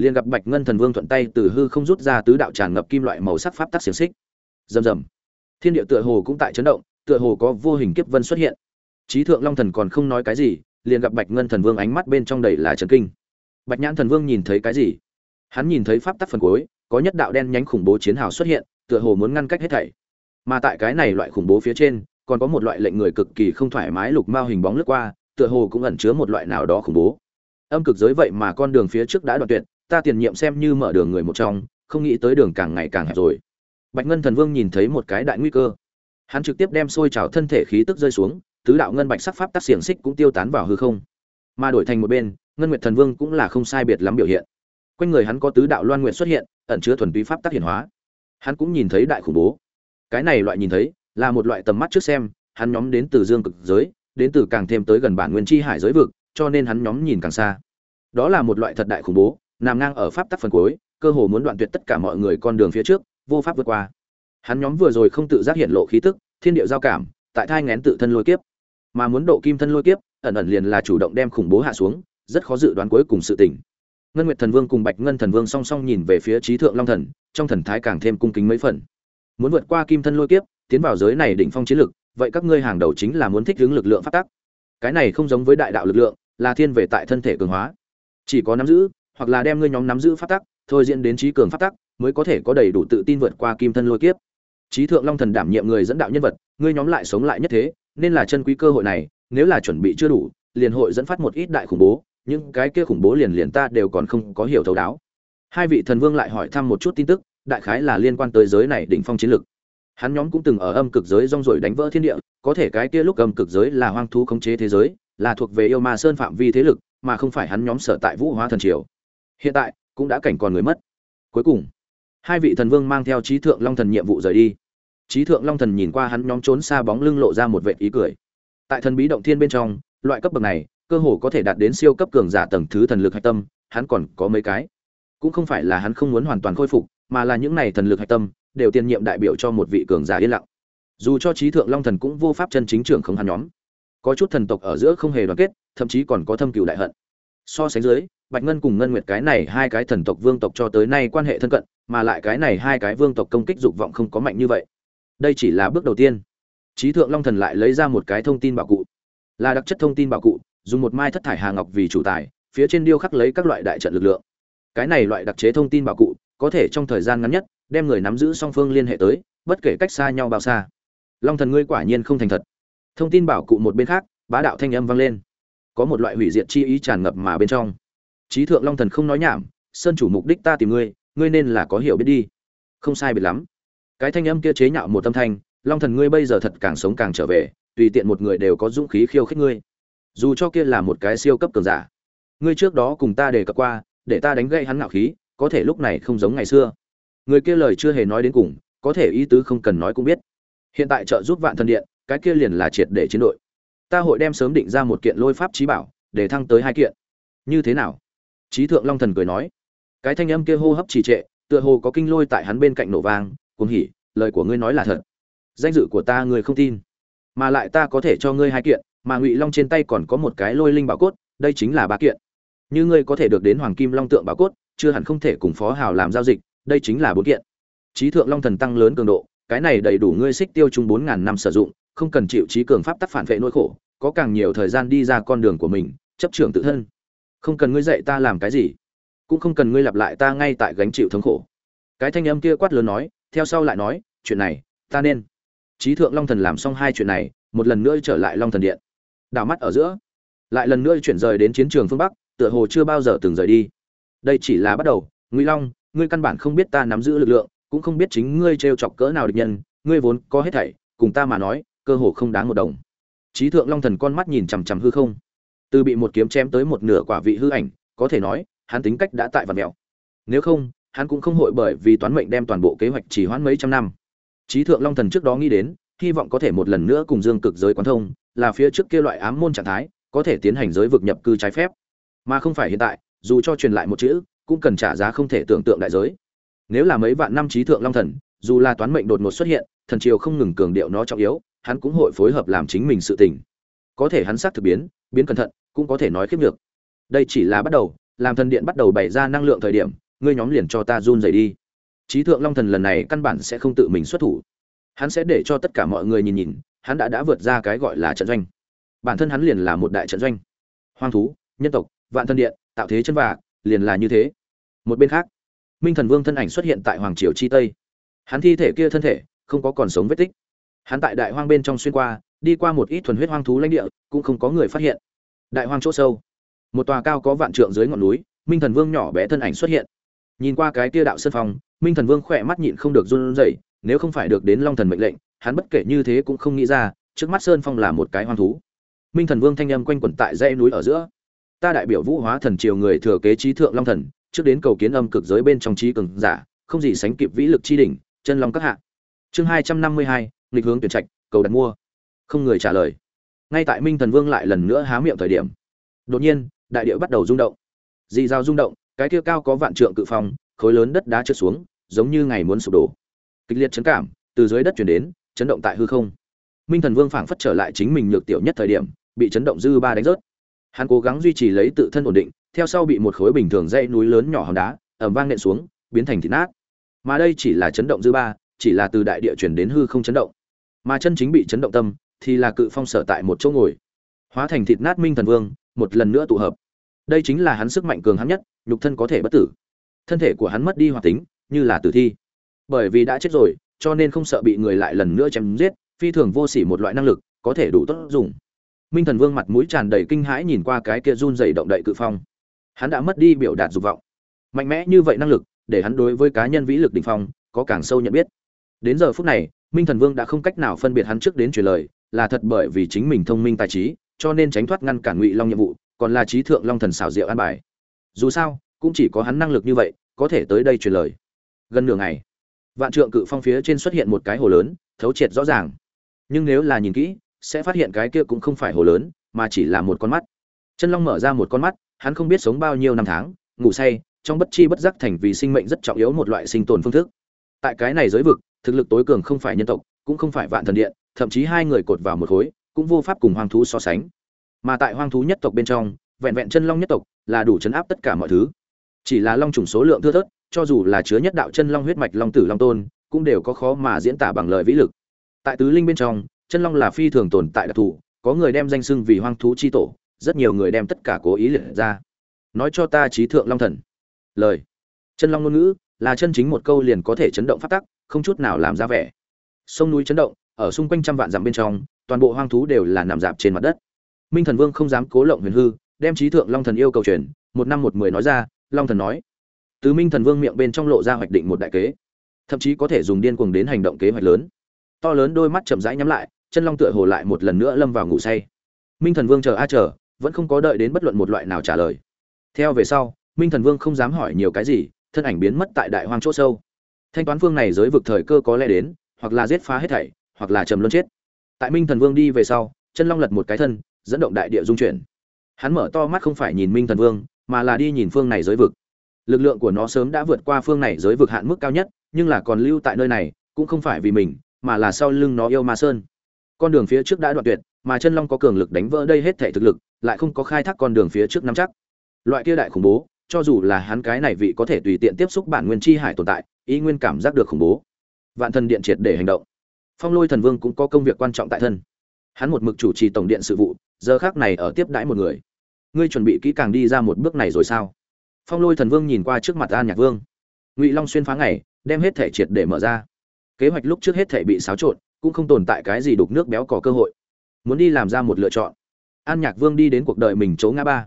liền gặp bạch ngân thần vương thuận tay từ hư không rút ra tứ đạo tràn ngập kim loại màu sắc pháp tắc xiềng xích. Rầm rầm. Thiên địa tựa hồ cũng tại chấn động, tựa hồ có vô hình kiếp vân xuất hiện. Trí thượng long thần còn không nói cái gì, liền gặp bạch ngân thần vương ánh mắt bên trong đầy là trần kinh. Bạch nhãn thần vương nhìn thấy cái gì? Hắn nhìn thấy pháp tắc phần cuối, có nhất đạo đen nhánh khủng bố chiến hào xuất hiện, tựa hồ muốn ngăn cách hết thảy. Mà tại cái này loại khủng bố phía trên, còn có một loại lệnh người cực kỳ không thoải mái lục mao hình bóng lướt qua, tựa hồ cũng ẩn chứa một loại nào đó khủng bố. Âm cực giới vậy mà con đường phía trước đã đoạn tuyệt ta tiền nhiệm xem như mở đường người một trong, không nghĩ tới đường càng ngày càng hẹp rồi. Bạch ngân thần vương nhìn thấy một cái đại nguy cơ. Hắn trực tiếp đem sôi trào thân thể khí tức rơi xuống, tứ đạo ngân bạch sắc pháp tác xiềng xích cũng tiêu tán vào hư không. Mà đổi thành một bên, ngân nguyệt thần vương cũng là không sai biệt lắm biểu hiện. Quanh người hắn có tứ đạo loan nguyện xuất hiện, ẩn chứa thuần túy pháp tác hiển hóa. Hắn cũng nhìn thấy đại khủng bố. Cái này loại nhìn thấy, là một loại tầm mắt trước xem, hắn nhóm đến từ dương cực giới, đến từ càng thêm tới gần bản nguyên chi hải giới vực, cho nên hắn nhóm nhìn càng xa. Đó là một loại thật đại khủng bố nằm ngang ở pháp tắc phần cuối cơ hồ muốn đoạn tuyệt tất cả mọi người con đường phía trước vô pháp vượt qua. Hắn nhóm vừa rồi không tự giác hiện lộ khí tức thiên địa giao cảm tại thai ngén tự thân lôi kiếp. Mà muốn độ kim thân lôi kiếp ẩn ẩn liền là chủ động đem khủng bố hạ xuống rất khó dự đoán cuối cùng sự tình. Ngân nguyệt thần vương cùng bạch ngân thần vương song song nhìn về phía trí thượng long thần trong thần thái càng thêm cung kính mấy phần. Muốn vượt qua kim thân lôi kiếp tiến vào giới này đỉnh phong chiến lực vậy các ngươi hàng đầu chính là muốn thích ứng lực lượng pháp tắc, cái này không giống với đại đạo lực lượng là thiên về tại thân thể cường hóa. Chỉ có nắm giữ hoặc là đem ngươi nhóm nắm giữ pháp tắc, thôi diễn đến trí cường pháp tắc, mới có thể có đầy đủ tự tin vượt qua kim thân lôi kiếp. Trí thượng long thần đảm nhiệm người dẫn đạo nhân vật, ngươi nhóm lại sống lại nhất thế, nên là chân quý cơ hội này, nếu là chuẩn bị chưa đủ, liền hội dẫn phát một ít đại khủng bố, những cái kia khủng bố liền liền ta đều còn không có hiểu thấu đáo. Hai vị thần vương lại hỏi thăm một chút tin tức, đại khái là liên quan tới giới này đỉnh phong chiến lực. Hắn nhóm cũng từng ở âm cực giới rong ruổi đánh vỡ thiên địa, có thể cái kia lúc âm cực giới là hoang thú khống chế thế giới, là thuộc về yêu ma sơn phạm vi thế lực, mà không phải hắn nhóm sở tại vũ hóa thần triều hiện tại, cũng đã cảnh còn người mất. Cuối cùng, hai vị thần vương mang theo trí thượng long thần nhiệm vụ rời đi. Trí thượng long thần nhìn qua hắn nhóm trốn xa bóng lưng lộ ra một vệ ý cười. Tại thần bí động thiên bên trong, loại cấp bậc này, cơ hồ có thể đạt đến siêu cấp cường giả tầng thứ thần lực hạch tâm, hắn còn có mấy cái. Cũng không phải là hắn không muốn hoàn toàn khôi phục, mà là những này thần lực hạch tâm, đều tiền nhiệm đại biểu cho một vị cường giả yên lặng. Dù cho trí thượng long thần cũng vô pháp chân chính trưởng không hắn nhóm. Có chút thần tộc ở giữa không hề đoàn kết, thậm chí còn có thâm cựu đại hận. So sánh dưới bạch ngân cùng ngân nguyệt cái này hai cái thần tộc vương tộc cho tới nay quan hệ thân cận, mà lại cái này hai cái vương tộc công kích dục vọng không có mạnh như vậy. Đây chỉ là bước đầu tiên. Trí thượng long thần lại lấy ra một cái thông tin bảo cụ. Là đặc chất thông tin bảo cụ, dùng một mai thất thải hà ngọc vì chủ tài, phía trên điêu khắc lấy các loại đại trận lực lượng. Cái này loại đặc chế thông tin bảo cụ, có thể trong thời gian ngắn nhất, đem người nắm giữ song phương liên hệ tới, bất kể cách xa nhau bao xa. Long thần ngươi quả nhiên không thành thật. Thông tin bảo cụ một bên khác, bá đạo thanh âm vang lên. Có một loại hủy diệt chi ý tràn ngập mà bên trong. Chí thượng long thần không nói nhảm, sơn chủ mục đích ta tìm ngươi ngươi nên là có hiểu biết đi. Không sai biệt lắm. Cái thanh âm kia chế nhạo một tâm thanh, long thần ngươi bây giờ thật càng sống càng trở về, tùy tiện một người đều có dũng khí khiêu khích ngươi. Dù cho kia là một cái siêu cấp cường giả, ngươi trước đó cùng ta đề cập qua, để ta đánh gậy hắn ngạo khí, có thể lúc này không giống ngày xưa. Người kia lời chưa hề nói đến cùng, có thể ý tứ không cần nói cũng biết. Hiện tại trợ giúp vạn thần điện, cái kia liền là triệt để chiến đội. Ta hội đem sớm định ra một kiện lôi pháp trí bảo, để thăng tới hai kiện. Như thế nào? Chí thượng long thần cười nói, cái thanh âm kia hô hấp trì trệ, tựa hồ có kinh lôi tại hắn bên cạnh nổ vang, cuồng hỉ, lời của ngươi nói là thật. Danh dự của ta ngươi không tin, mà lại ta có thể cho ngươi hai kiện, mà ngụy long trên tay còn có một cái lôi linh bảo cốt, đây chính là ba kiện. Như ngươi có thể được đến hoàng kim long tượng bảo cốt, chưa hẳn không thể cùng phó hào làm giao dịch, đây chính là bốn kiện. Chí thượng long thần tăng lớn cường độ, cái này đầy đủ ngươi xích tiêu chung bốn ngàn năm sử dụng, không cần chịu trí cường pháp tắc phản vệ nỗi khổ, có càng nhiều thời gian đi ra con đường của mình, chấp trưởng tự thân không cần ngươi dạy ta làm cái gì, cũng không cần ngươi lặp lại ta ngay tại gánh chịu thống khổ. Cái thanh âm kia quát lớn nói, theo sau lại nói, chuyện này, ta nên. Trí thượng long thần làm xong hai chuyện này, một lần nữa trở lại long thần điện. Đảo mắt ở giữa, lại lần nữa chuyển rời đến chiến trường phương bắc, tựa hồ chưa bao giờ từng rời đi. Đây chỉ là bắt đầu, ngụy long, ngươi căn bản không biết ta nắm giữ lực lượng, cũng không biết chính ngươi trêu chọc cỡ nào địch nhân, ngươi vốn có hết thảy, cùng ta mà nói, cơ hồ không đáng một đồng. Trí thượng long thần con mắt nhìn chằm chằm hư không từ bị một kiếm chém tới một nửa quả vị hư ảnh, có thể nói, hắn tính cách đã tại vật mèo nếu không, hắn cũng không hội bởi vì toán mệnh đem toàn bộ kế hoạch chỉ hoãn mấy trăm năm. Trí thượng long thần trước đó nghĩ đến, hy vọng có thể một lần nữa cùng dương cực giới quán thông, là phía trước kia loại ám môn trạng thái, có thể tiến hành giới vực nhập cư trái phép. Mà không phải hiện tại, dù cho truyền lại một chữ, cũng cần trả giá không thể tưởng tượng đại giới. Nếu là mấy vạn năm trí thượng long thần, dù là toán mệnh đột ngột xuất hiện, thần triều không ngừng cường điệu nó trọng yếu, hắn cũng hội phối hợp làm chính mình sự tình có thể hắn xác thực biến biến cẩn thận, cũng có thể nói khiếp được đây chỉ là bắt đầu, làm thần điện bắt đầu bày ra năng lượng thời điểm, ngươi nhóm liền cho ta run rẩy đi. Trí thượng long thần lần này căn bản sẽ không tự mình xuất thủ. Hắn sẽ để cho tất cả mọi người nhìn nhìn, hắn đã đã vượt ra cái gọi là trận doanh. Bản thân hắn liền là một đại trận doanh. Hoang thú, nhân tộc, vạn thân điện, tạo thế chân vạc liền là như thế. Một bên khác, minh thần vương thân ảnh xuất hiện tại hoàng triều chi tây. Hắn thi thể kia thân thể, không có còn sống vết tích. Hắn tại đại hoang bên trong xuyên qua đi qua một ít thuần huyết hoang thú lãnh địa, cũng không có người phát hiện. Đại hoang chỗ sâu, một tòa cao có vạn trượng dưới ngọn núi, minh thần vương nhỏ bé thân ảnh xuất hiện. Nhìn qua cái kia đạo sơn phong minh thần vương khỏe mắt nhịn không được run rẩy, nếu không phải được đến long thần mệnh lệnh, hắn bất kể như thế cũng không nghĩ ra, trước mắt sơn phong là một cái hoang thú. Minh thần vương thanh âm quanh quẩn tại dãy núi ở giữa. Ta đại biểu vũ hóa thần triều người thừa kế trí thượng long thần, trước đến cầu kiến âm cực giới bên trong trí cường giả, không gì sánh kịp vĩ lực chi đỉnh, chân long các hạ. Chương hai trăm năm mươi hai, nghịch hướng tuyển trạch, cầu đặt mua không người trả lời. Ngay tại minh thần vương lại lần nữa há miệng thời điểm, đột nhiên, đại địa bắt đầu rung động. Dị dao rung động, cái kia cao có vạn trượng cự phong, khối lớn đất đá trượt xuống, giống như ngày muốn sụp đổ. Kịch liệt chấn cảm, từ dưới đất chuyển đến, chấn động tại hư không. Minh thần vương phảng phất trở lại chính mình nhược tiểu nhất thời điểm, bị chấn động dư ba đánh rớt. Hắn cố gắng duy trì lấy tự thân ổn định, theo sau bị một khối bình thường dãy núi lớn nhỏ hòn đá ẩm vang nện xuống, biến thành thịt nát. Mà đây chỉ là chấn động dư ba, chỉ là từ đại địa chuyển đến hư không chấn động. Mà chân chính bị chấn động tâm thì là cự phong sở tại một chỗ ngồi. Hóa thành thịt nát minh thần vương, một lần nữa tụ hợp. Đây chính là hắn sức mạnh cường hắn nhất, nhục thân có thể bất tử. Thân thể của hắn mất đi hoạt tính, như là tử thi. Bởi vì đã chết rồi, cho nên không sợ bị người lại lần nữa chém giết, phi thường vô sỉ một loại năng lực, có thể đủ tốt dùng. Minh thần vương mặt mũi tràn đầy kinh hãi nhìn qua cái kia run dày động đậy cự phong. Hắn đã mất đi biểu đạt dục vọng. Mạnh mẽ như vậy năng lực, để hắn đối với cá nhân vĩ lực đ ỉ n h phong, có càng sâu nhận biết. Đến giờ phút này, minh thần vương đã không cách nào phân biệt hắn trước đến truyền lời là thật bởi vì chính mình thông minh tài trí, cho nên tránh thoát ngăn cản ngụy long nhiệm vụ, còn là trí thượng long thần xảo diệu an bài. Dù sao, cũng chỉ có hắn năng lực như vậy, có thể tới đây truyền lời. Gần nửa ngày, vạn trượng cự phong phía trên xuất hiện một cái hồ lớn, thấu triệt rõ ràng. Nhưng nếu là nhìn kỹ, sẽ phát hiện cái kia cũng không phải hồ lớn, mà chỉ là một con mắt. Chân long mở ra một con mắt, hắn không biết sống bao nhiêu năm tháng, ngủ say, trong bất chi bất giác thành vì sinh mệnh rất trọng yếu một loại sinh tồn phương thức. Tại cái này giới vực, thực lực tối cường không phải nhân tộc, cũng không phải vạn thần điện thậm chí hai người cột vào một khối, cũng vô pháp cùng hoang thú so sánh. Mà tại hoang thú nhất tộc bên trong, vẹn vẹn chân long nhất tộc là đủ chấn áp tất cả mọi thứ. Chỉ là long trùng số lượng thưa thớt, cho dù là chứa nhất đạo chân long huyết mạch long tử long tôn, cũng đều có khó mà diễn tả bằng lời vĩ lực. Tại tứ linh bên trong, chân long là phi thường tồn tại đặc thù, có người đem danh xưng vì hoang thú chi tổ, rất nhiều người đem tất cả cố ý liệt ra. Nói cho ta trí thượng long thần. Lời. Chân long ngôn ngữ là chân chính một câu liền có thể chấn động phát tắc, không chút nào làm ra vẻ. Sông núi chấn động ở xung quanh trăm vạn dặm bên trong, toàn bộ hoang thú đều là nằm dạp trên mặt đất. Minh thần vương không dám cố lộng huyền hư, đem trí thượng long thần yêu cầu truyền, một năm một mười nói ra, long thần nói. Từ minh thần vương miệng bên trong lộ ra hoạch định một đại kế, thậm chí có thể dùng điên cuồng đến hành động kế hoạch lớn. To lớn đôi mắt chậm rãi nhắm lại, chân long tựa hồ lại một lần nữa lâm vào ngủ say. Minh thần vương chờ a chờ, vẫn không có đợi đến bất luận một loại nào trả lời. Theo về sau, minh thần vương không dám hỏi nhiều cái gì, thân ảnh biến mất tại đại hoang chỗ sâu. Thanh toán phương này giới vực thời cơ có lẽ đến, hoặc là giết phá hết thảy hoặc là trầm luân chết. Tại minh thần vương đi về sau, chân long lật một cái thân, dẫn động đại địa dung chuyển. Hắn mở to mắt không phải nhìn minh thần vương, mà là đi nhìn phương này giới vực. Lực lượng của nó sớm đã vượt qua phương này giới vực hạn mức cao nhất, nhưng là còn lưu tại nơi này, cũng không phải vì mình, mà là sau lưng nó yêu ma sơn. Con đường phía trước đã đoạn tuyệt, mà chân long có cường lực đánh vỡ đây hết thể thực lực, lại không có khai thác con đường phía trước nắm chắc. Loại kia đại khủng bố, cho dù là hắn cái này vị có thể tùy tiện tiếp xúc bản nguyên chi hải tồn tại ý nguyên cảm giác được khủng bố. Vạn thần điện triệt để hành động phong lôi thần vương cũng có công việc quan trọng tại thân. Hắn một mực chủ trì tổng điện sự vụ, giờ khác này ở tiếp đãi một người. Ngươi chuẩn bị kỹ càng đi ra một bước này rồi sao? Phong lôi thần vương nhìn qua trước mặt an nhạc vương. Ngụy long xuyên phá ngày, đem hết thể triệt để mở ra. Kế hoạch lúc trước hết thể bị xáo trộn, cũng không tồn tại cái gì đục nước béo có cơ hội. Muốn đi làm ra một lựa chọn. An nhạc vương đi đến cuộc đời mình chỗ ngã ba.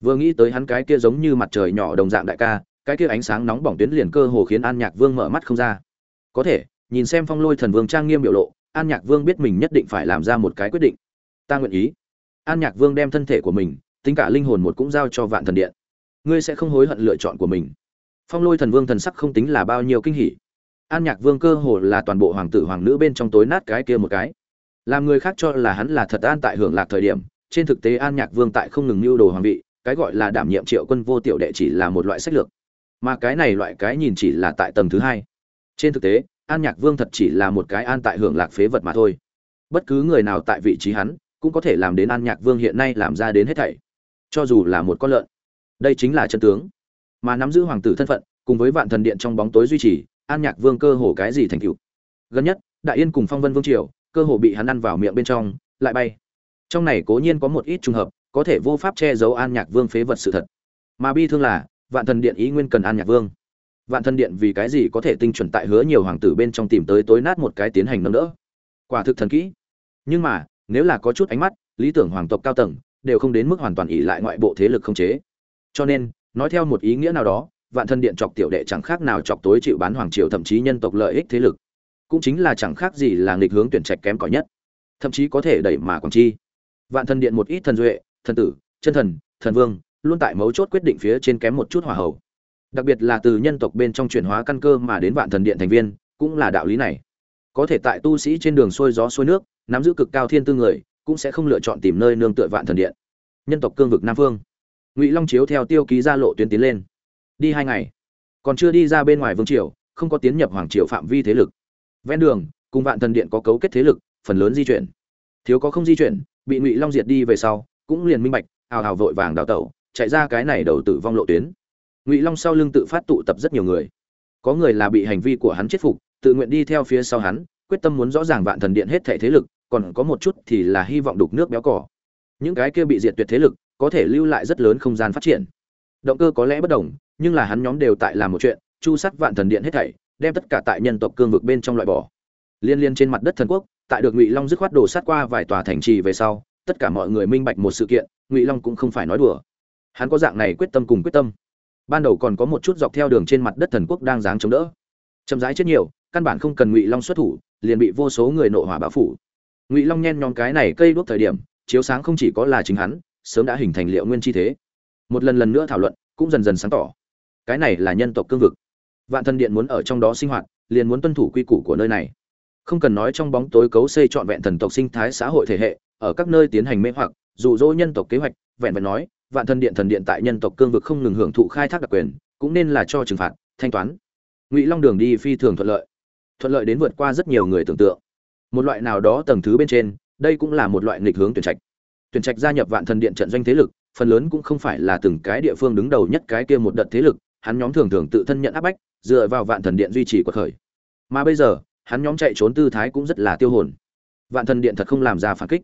Vừa nghĩ tới hắn cái kia giống như mặt trời nhỏ đồng dạng đại ca, cái kia ánh sáng nóng bỏng tuyến liền cơ hồ khiến an nhạc vương mở mắt không ra. Có thể nhìn xem phong lôi thần vương trang nghiêm biểu lộ, an nhạc vương biết mình nhất định phải làm ra một cái quyết định. Ta nguyện ý. An nhạc vương đem thân thể của mình, tính cả linh hồn một cũng giao cho vạn thần điện. Ngươi sẽ không hối hận lựa chọn của mình. Phong lôi thần vương thần sắc không tính là bao nhiêu kinh hỉ. An nhạc vương cơ hồ là toàn bộ hoàng tử hoàng nữ bên trong tối nát cái kia một cái. Làm người khác cho là hắn là thật an tại hưởng lạc thời điểm, trên thực tế an nhạc vương tại không ngừng mưu đồ hoàng vị, cái gọi là đảm nhiệm triệu quân vô tiểu đệ chỉ là một loại sách lược. Mà cái này loại cái nhìn chỉ là tại tầng thứ hai. Trên thực tế an nhạc vương thật chỉ là một cái an tại hưởng lạc phế vật mà thôi. Bất cứ người nào tại vị trí hắn, cũng có thể làm đến an nhạc vương hiện nay làm ra đến hết thảy. Cho dù là một con lợn, đây chính là chân tướng. Mà nắm giữ hoàng tử thân phận, cùng với vạn thần điện trong bóng tối duy trì, an nhạc vương cơ hồ cái gì thành cựu gần nhất, đại yên cùng phong vân vương triều, cơ hồ bị hắn ăn vào miệng bên trong, lại bay. Trong này cố nhiên có một ít trùng hợp, có thể vô pháp che giấu an nhạc vương phế vật sự thật. Mà bi thương là, vạn thần điện ý nguyên cần an nhạc vương vạn thân điện vì cái gì có thể tinh chuẩn tại hứa nhiều hoàng tử bên trong tìm tới tối nát một cái tiến hành nâng đỡ? Quả thực thần kỹ. Nhưng mà, nếu là có chút ánh mắt, lý tưởng hoàng tộc cao tầng đều không đến mức hoàn toàn ỉ lại ngoại bộ thế lực không chế. Cho nên, nói theo một ý nghĩa nào đó, vạn thân điện chọc tiểu đệ chẳng khác nào chọc tối chịu bán hoàng triều thậm chí nhân tộc lợi ích thế lực. Cũng chính là chẳng khác gì là nghịch hướng tuyển trạch kém cỏi nhất. Thậm chí có thể đẩy mà còn chi. Vạn thân điện một ít thần duệ, thần tử, chân thần thần vương, luôn tại mấu chốt quyết định phía trên kém một chút hỏa hậu đặc biệt là từ nhân tộc bên trong chuyển hóa căn cơ mà đến vạn thần điện thành viên, cũng là đạo lý này. Có thể tại tu sĩ trên đường xuôi gió xuôi nước, nắm giữ cực cao thiên tư người, cũng sẽ không lựa chọn tìm nơi nương tựa vạn thần điện. Nhân tộc cương vực nam phương. Ngụy long chiếu theo tiêu ký ra lộ tuyến tiến lên. Đi hai ngày. Còn chưa đi ra bên ngoài vương triều, không có tiến nhập hoàng triều phạm vi thế lực. Ven đường, cùng vạn thần điện có cấu kết thế lực, phần lớn di chuyển. Thiếu có không di chuyển, bị ngụy long diệt đi về sau, cũng liền minh bạch, hào hào vội vàng đào tẩu, chạy ra cái này đầu tử vong lộ tuyến ngụy long sau lưng tự phát tụ tập rất nhiều người. Có người là bị hành vi của hắn chết phục, tự nguyện đi theo phía sau hắn, quyết tâm muốn rõ ràng vạn thần điện hết thể thế lực, còn có một chút thì là hy vọng đục nước béo cỏ. Những cái kia bị diệt tuyệt thế lực, có thể lưu lại rất lớn không gian phát triển. Động cơ có lẽ bất đồng, nhưng là hắn nhóm đều tại làm một chuyện, chu sắt vạn thần điện hết thảy, đem tất cả tại nhân tộc cương vực bên trong loại bỏ. Liên liên trên mặt đất thần quốc, tại được ngụy long dứt khoát đổ sát qua vài tòa thành trì về sau, tất cả mọi người minh bạch một sự kiện, ngụy long cũng không phải nói đùa. Hắn có dạng này quyết tâm cùng quyết tâm ban đầu còn có một chút dọc theo đường trên mặt đất thần quốc đang dáng chống đỡ. Chậm rãi chết nhiều, căn bản không cần ngụy long xuất thủ, liền bị vô số người nộ hỏa bão phủ. Ngụy long nhen nhóm cái này cây đuốc thời điểm, chiếu sáng không chỉ có là chính hắn, sớm đã hình thành liệu nguyên chi thế. Một lần lần nữa thảo luận, cũng dần dần sáng tỏ. Cái này là nhân tộc cương vực. Vạn thần điện muốn ở trong đó sinh hoạt, liền muốn tuân thủ quy củ của nơi này. Không cần nói trong bóng tối cấu xây trọn vẹn thần tộc sinh thái xã hội thể hệ, ở các nơi tiến hành mê hoặc, dụ dỗ nhân tộc kế hoạch, vẹn vẹn nói vạn thần điện thần điện tại nhân tộc cương vực không ngừng hưởng thụ khai thác đặc quyền, cũng nên là cho trừng phạt, thanh toán. Ngụy long đường đi phi thường thuận lợi. Thuận lợi đến vượt qua rất nhiều người tưởng tượng. Một loại nào đó tầng thứ bên trên, đây cũng là một loại nghịch hướng tuyển trạch. Tuyển trạch gia nhập vạn thần điện trận doanh thế lực, phần lớn cũng không phải là từng cái địa phương đứng đầu nhất cái kia một đợt thế lực, hắn nhóm thường thường tự thân nhận áp bách, dựa vào vạn thần điện duy trì cuộc khởi. Mà bây giờ, hắn nhóm chạy trốn tư thái cũng rất là tiêu hồn. Vạn thần điện thật không làm ra phản kích.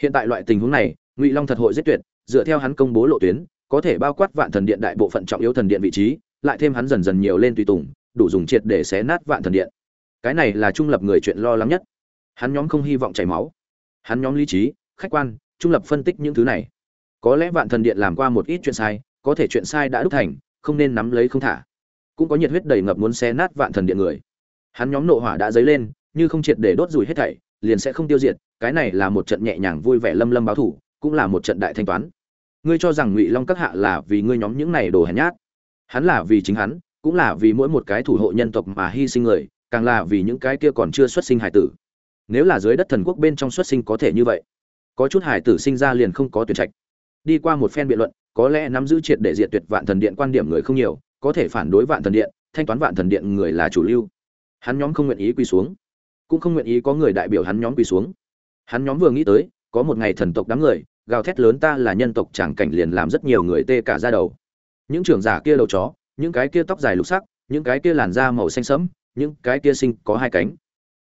Hiện tại loại tình huống này, ngụy long thật hội giết tuyệt dựa theo hắn công bố lộ tuyến, có thể bao quát vạn thần điện đại bộ phận trọng yếu thần điện vị trí, lại thêm hắn dần dần nhiều lên tùy tùng, đủ dùng triệt để xé nát vạn thần điện. Cái này là trung lập người chuyện lo lắng nhất. Hắn nhóm không hy vọng chảy máu. Hắn nhóm lý trí, khách quan, trung lập phân tích những thứ này. Có lẽ vạn thần điện làm qua một ít chuyện sai, có thể chuyện sai đã đúc thành, không nên nắm lấy không thả. Cũng có nhiệt huyết đầy ngập muốn xé nát vạn thần điện người. Hắn nhóm nộ hỏa đã dấy lên, như không triệt để đốt rủi hết thảy, liền sẽ không tiêu diệt, cái này là một trận nhẹ nhàng vui vẻ lâm lâm báo thủ, cũng là một trận đại thanh toán ngươi cho rằng ngụy long các hạ là vì ngươi nhóm những này đồ hèn nhát. Hắn là vì chính hắn, cũng là vì mỗi một cái thủ hộ nhân tộc mà hy sinh người, càng là vì những cái kia còn chưa xuất sinh hải tử. Nếu là dưới đất thần quốc bên trong xuất sinh có thể như vậy, có chút hải tử sinh ra liền không có tuyệt trạch. Đi qua một phen biện luận, có lẽ nắm giữ triệt để diệt tuyệt vạn thần điện quan điểm người không nhiều, có thể phản đối vạn thần điện, thanh toán vạn thần điện người là chủ lưu. Hắn nhóm không nguyện ý quỳ xuống, cũng không nguyện ý có người đại biểu hắn nhóm quỳ xuống. Hắn nhóm vừa nghĩ tới, có một ngày thần tộc đám người gào thét lớn ta là nhân tộc chẳng cảnh liền làm rất nhiều người tê cả ra đầu. Những trưởng giả kia đầu chó, những cái kia tóc dài lục sắc, những cái kia làn da màu xanh sẫm, những cái kia sinh có hai cánh.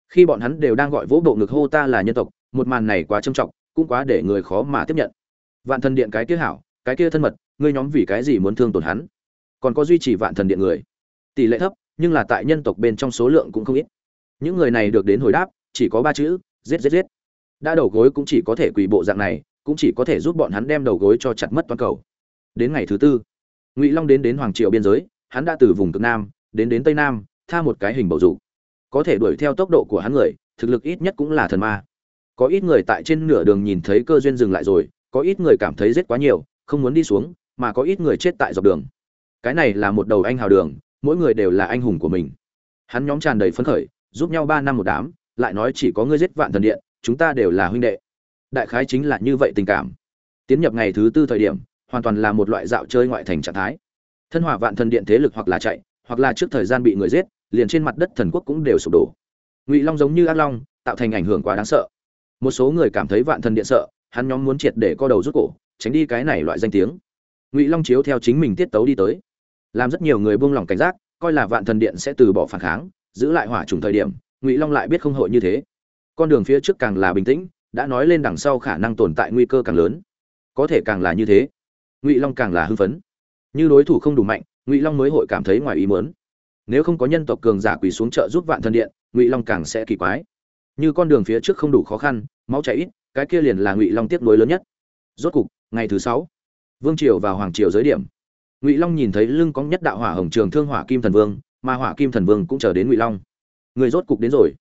Khi bọn hắn đều đang gọi vỗ bộ ngực hô ta là nhân tộc, một màn này quá trầm trọng, cũng quá để người khó mà tiếp nhận. Vạn thần điện cái kia hảo, cái kia thân mật, ngươi nhóm vì cái gì muốn thương tổn hắn? Còn có duy trì vạn thần điện người. Tỷ lệ thấp, nhưng là tại nhân tộc bên trong số lượng cũng không ít. Những người này được đến hồi đáp, chỉ có ba chữ, giết giết giết. Đã đầu gối cũng chỉ có thể quỳ bộ dạng này cũng chỉ có thể giúp bọn hắn đem đầu gối cho chặt mất toàn cầu. Đến ngày thứ tư, ngụy long đến đến hoàng triều biên giới, hắn đã từ vùng cực nam đến đến tây nam, tha một cái hình bầu dục. Có thể đuổi theo tốc độ của hắn người, thực lực ít nhất cũng là thần ma. Có ít người tại trên nửa đường nhìn thấy cơ duyên dừng lại rồi, có ít người cảm thấy giết quá nhiều, không muốn đi xuống, mà có ít người chết tại dọc đường. Cái này là một đầu anh hào đường, mỗi người đều là anh hùng của mình. Hắn nhóm tràn đầy phấn khởi, giúp nhau ba năm một đám, lại nói chỉ có ngươi giết vạn thần điện, chúng ta đều là huynh đệ đại khái chính là như vậy tình cảm. Tiến nhập ngày thứ tư thời điểm, hoàn toàn là một loại dạo chơi ngoại thành trạng thái. Thân hỏa vạn thần điện thế lực hoặc là chạy, hoặc là trước thời gian bị người giết, liền trên mặt đất thần quốc cũng đều sụp đổ. Ngụy long giống như ác long, tạo thành ảnh hưởng quá đáng sợ. Một số người cảm thấy vạn thần điện sợ, hắn nhóm muốn triệt để co đầu rút cổ, tránh đi cái này loại danh tiếng. Ngụy long chiếu theo chính mình tiết tấu đi tới. Làm rất nhiều người buông lỏng cảnh giác, coi là vạn thần điện sẽ từ bỏ phản kháng, giữ lại hỏa trùng thời điểm, ngụy long lại biết không hội như thế. Con đường phía trước càng là bình tĩnh đã nói lên đằng sau khả năng tồn tại nguy cơ càng lớn. Có thể càng là như thế. Ngụy long càng là hưng phấn. Như đối thủ không đủ mạnh, ngụy long mới hội cảm thấy ngoài ý mớn nếu không có nhân tộc cường giả quỳ xuống chợ giúp vạn thần điện, ngụy long càng sẽ kỳ quái. Như con đường phía trước không đủ khó khăn, máu chảy ít, cái kia liền là ngụy long tiếc nối lớn nhất. Rốt cục, ngày thứ sáu, vương triều và hoàng triều giới điểm. Ngụy long nhìn thấy lưng có nhất đạo hỏa hồng trường thương hỏa kim thần vương, mà hỏa kim thần vương cũng chờ đến ngụy long. Người rốt cục đến rồi.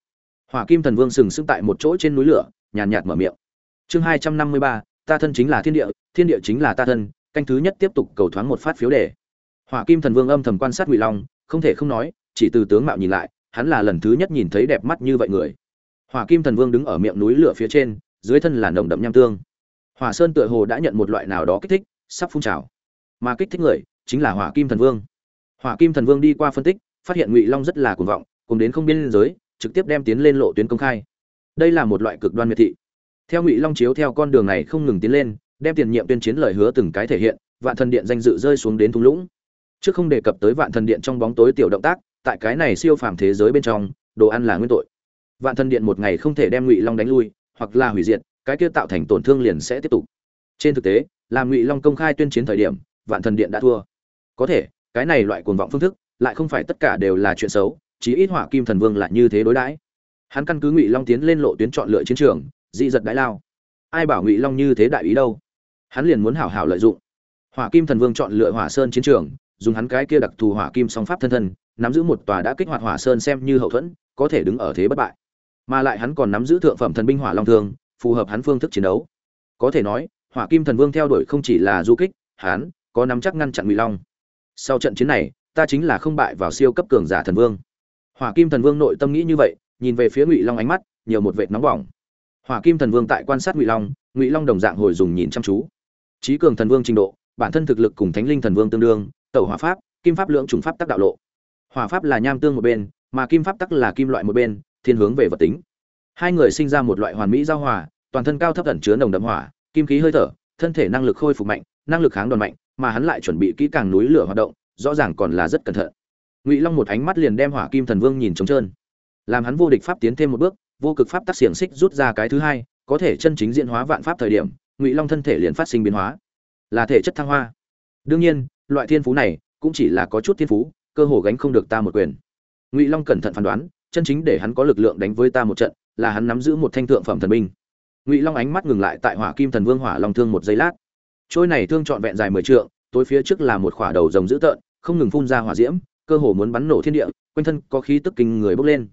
Hỏa kim thần vương sừng sững tại một chỗ trên núi lửa nhàn nhạt mở miệng. Chương hai trăm năm mươi ba, ta thân chính là thiên địa thiên địa chính là ta thân, canh thứ nhất tiếp tục cầu thoáng một phát phiếu đề. Hỏa kim thần vương âm thầm quan sát ngụy long, không thể không nói, chỉ từ tướng mạo nhìn lại, hắn là lần thứ nhất nhìn thấy đẹp mắt như vậy người. Hỏa kim thần vương đứng ở miệng núi lửa phía trên, dưới thân là nồng đậm nham tương. Hỏa sơn tựa hồ đã nhận một loại nào đó kích thích, sắp phun trào. Mà kích thích người, chính là hỏa kim thần vương. Hỏa kim thần vương đi qua phân tích, phát hiện ngụy long rất là cuồng vọng cùng đến không biên giới, trực tiếp đem tiến lên lộ tuyến công khai đây là một loại cực đoan miệt thị. Theo ngụy long chiếu theo con đường này không ngừng tiến lên, đem tiền nhiệm tuyên chiến lời hứa từng cái thể hiện, vạn thần điện danh dự rơi xuống đến thung lũng. Chứ không đề cập tới vạn thần điện trong bóng tối tiểu động tác, tại cái này siêu phàm thế giới bên trong, đồ ăn là nguyên tội. Vạn thần điện một ngày không thể đem ngụy long đánh lui, hoặc là hủy diệt, cái kia tạo thành tổn thương liền sẽ tiếp tục. Trên thực tế, làm ngụy long công khai tuyên chiến thời điểm, vạn thần điện đã thua. Có thể, cái này loại cuồng vọng phương thức, lại không phải tất cả đều là chuyện xấu, chí ít hỏa kim thần vương lại như thế đối đãi hắn căn cứ ngụy long tiến lên lộ tuyến chọn lựa chiến trường dị giật đái lao ai bảo ngụy long như thế đại ý đâu hắn liền muốn hảo hảo lợi dụng hỏa kim thần vương chọn lựa hỏa sơn chiến trường dùng hắn cái kia đặc thù hỏa kim song pháp thân thân nắm giữ một tòa đã kích hoạt hỏa sơn xem như hậu thuẫn có thể đứng ở thế bất bại mà lại hắn còn nắm giữ thượng phẩm thần binh hỏa long thương phù hợp hắn phương thức chiến đấu có thể nói hỏa kim thần vương theo đuổi không chỉ là du kích hắn có nắm chắc ngăn chặn ngụy long sau trận chiến này ta chính là không bại vào siêu cấp cường giả thần vương hỏa kim thần vương nội tâm nghĩ như vậy nhìn về phía ngụy long ánh mắt, nhiều một vệt nóng bỏng. Hỏa kim thần vương tại quan sát ngụy long ngụy long đồng dạng hồi dùng nhìn chăm chú. Trí cường thần vương trình độ, bản thân thực lực cùng thánh linh thần vương tương đương, tẩu hỏa pháp, kim pháp lượng trùng pháp tác đạo lộ. Hỏa pháp là nham tương một bên, mà kim pháp tắc là kim loại một bên, thiên hướng về vật tính. Hai người sinh ra một loại hoàn mỹ giao hòa, toàn thân cao thấp ẩn chứa nồng đậm hỏa, kim khí hơi thở, thân thể năng lực khôi phục mạnh, năng lực kháng đòn mạnh, mà hắn lại chuẩn bị kỹ càng núi lửa hoạt động, rõ ràng còn là rất cẩn thận. Ngụy long một ánh mắt liền đem hỏa kim thần vương nhìn trống trơn làm hắn vô địch pháp tiến thêm một bước, vô cực pháp tác xiềng xích rút ra cái thứ hai, có thể chân chính diễn hóa vạn pháp thời điểm, ngụy long thân thể liền phát sinh biến hóa. Là thể chất thăng hoa. Đương nhiên, loại thiên phú này cũng chỉ là có chút thiên phú, cơ hồ gánh không được ta một quyền. Ngụy long cẩn thận phán đoán, chân chính để hắn có lực lượng đánh với ta một trận, là hắn nắm giữ một thanh thượng phẩm thần binh. Ngụy long ánh mắt ngừng lại tại hỏa kim thần vương hỏa long thương một giây lát. Trôi này thương trọn vẹn dài mười trượng, tối phía trước là một khỏa đầu rồng dữ tợn, không ngừng phun ra hỏa diễm, cơ hồ muốn bắn nổ thiên địa, quanh thân có khí tức kinh người bốc lên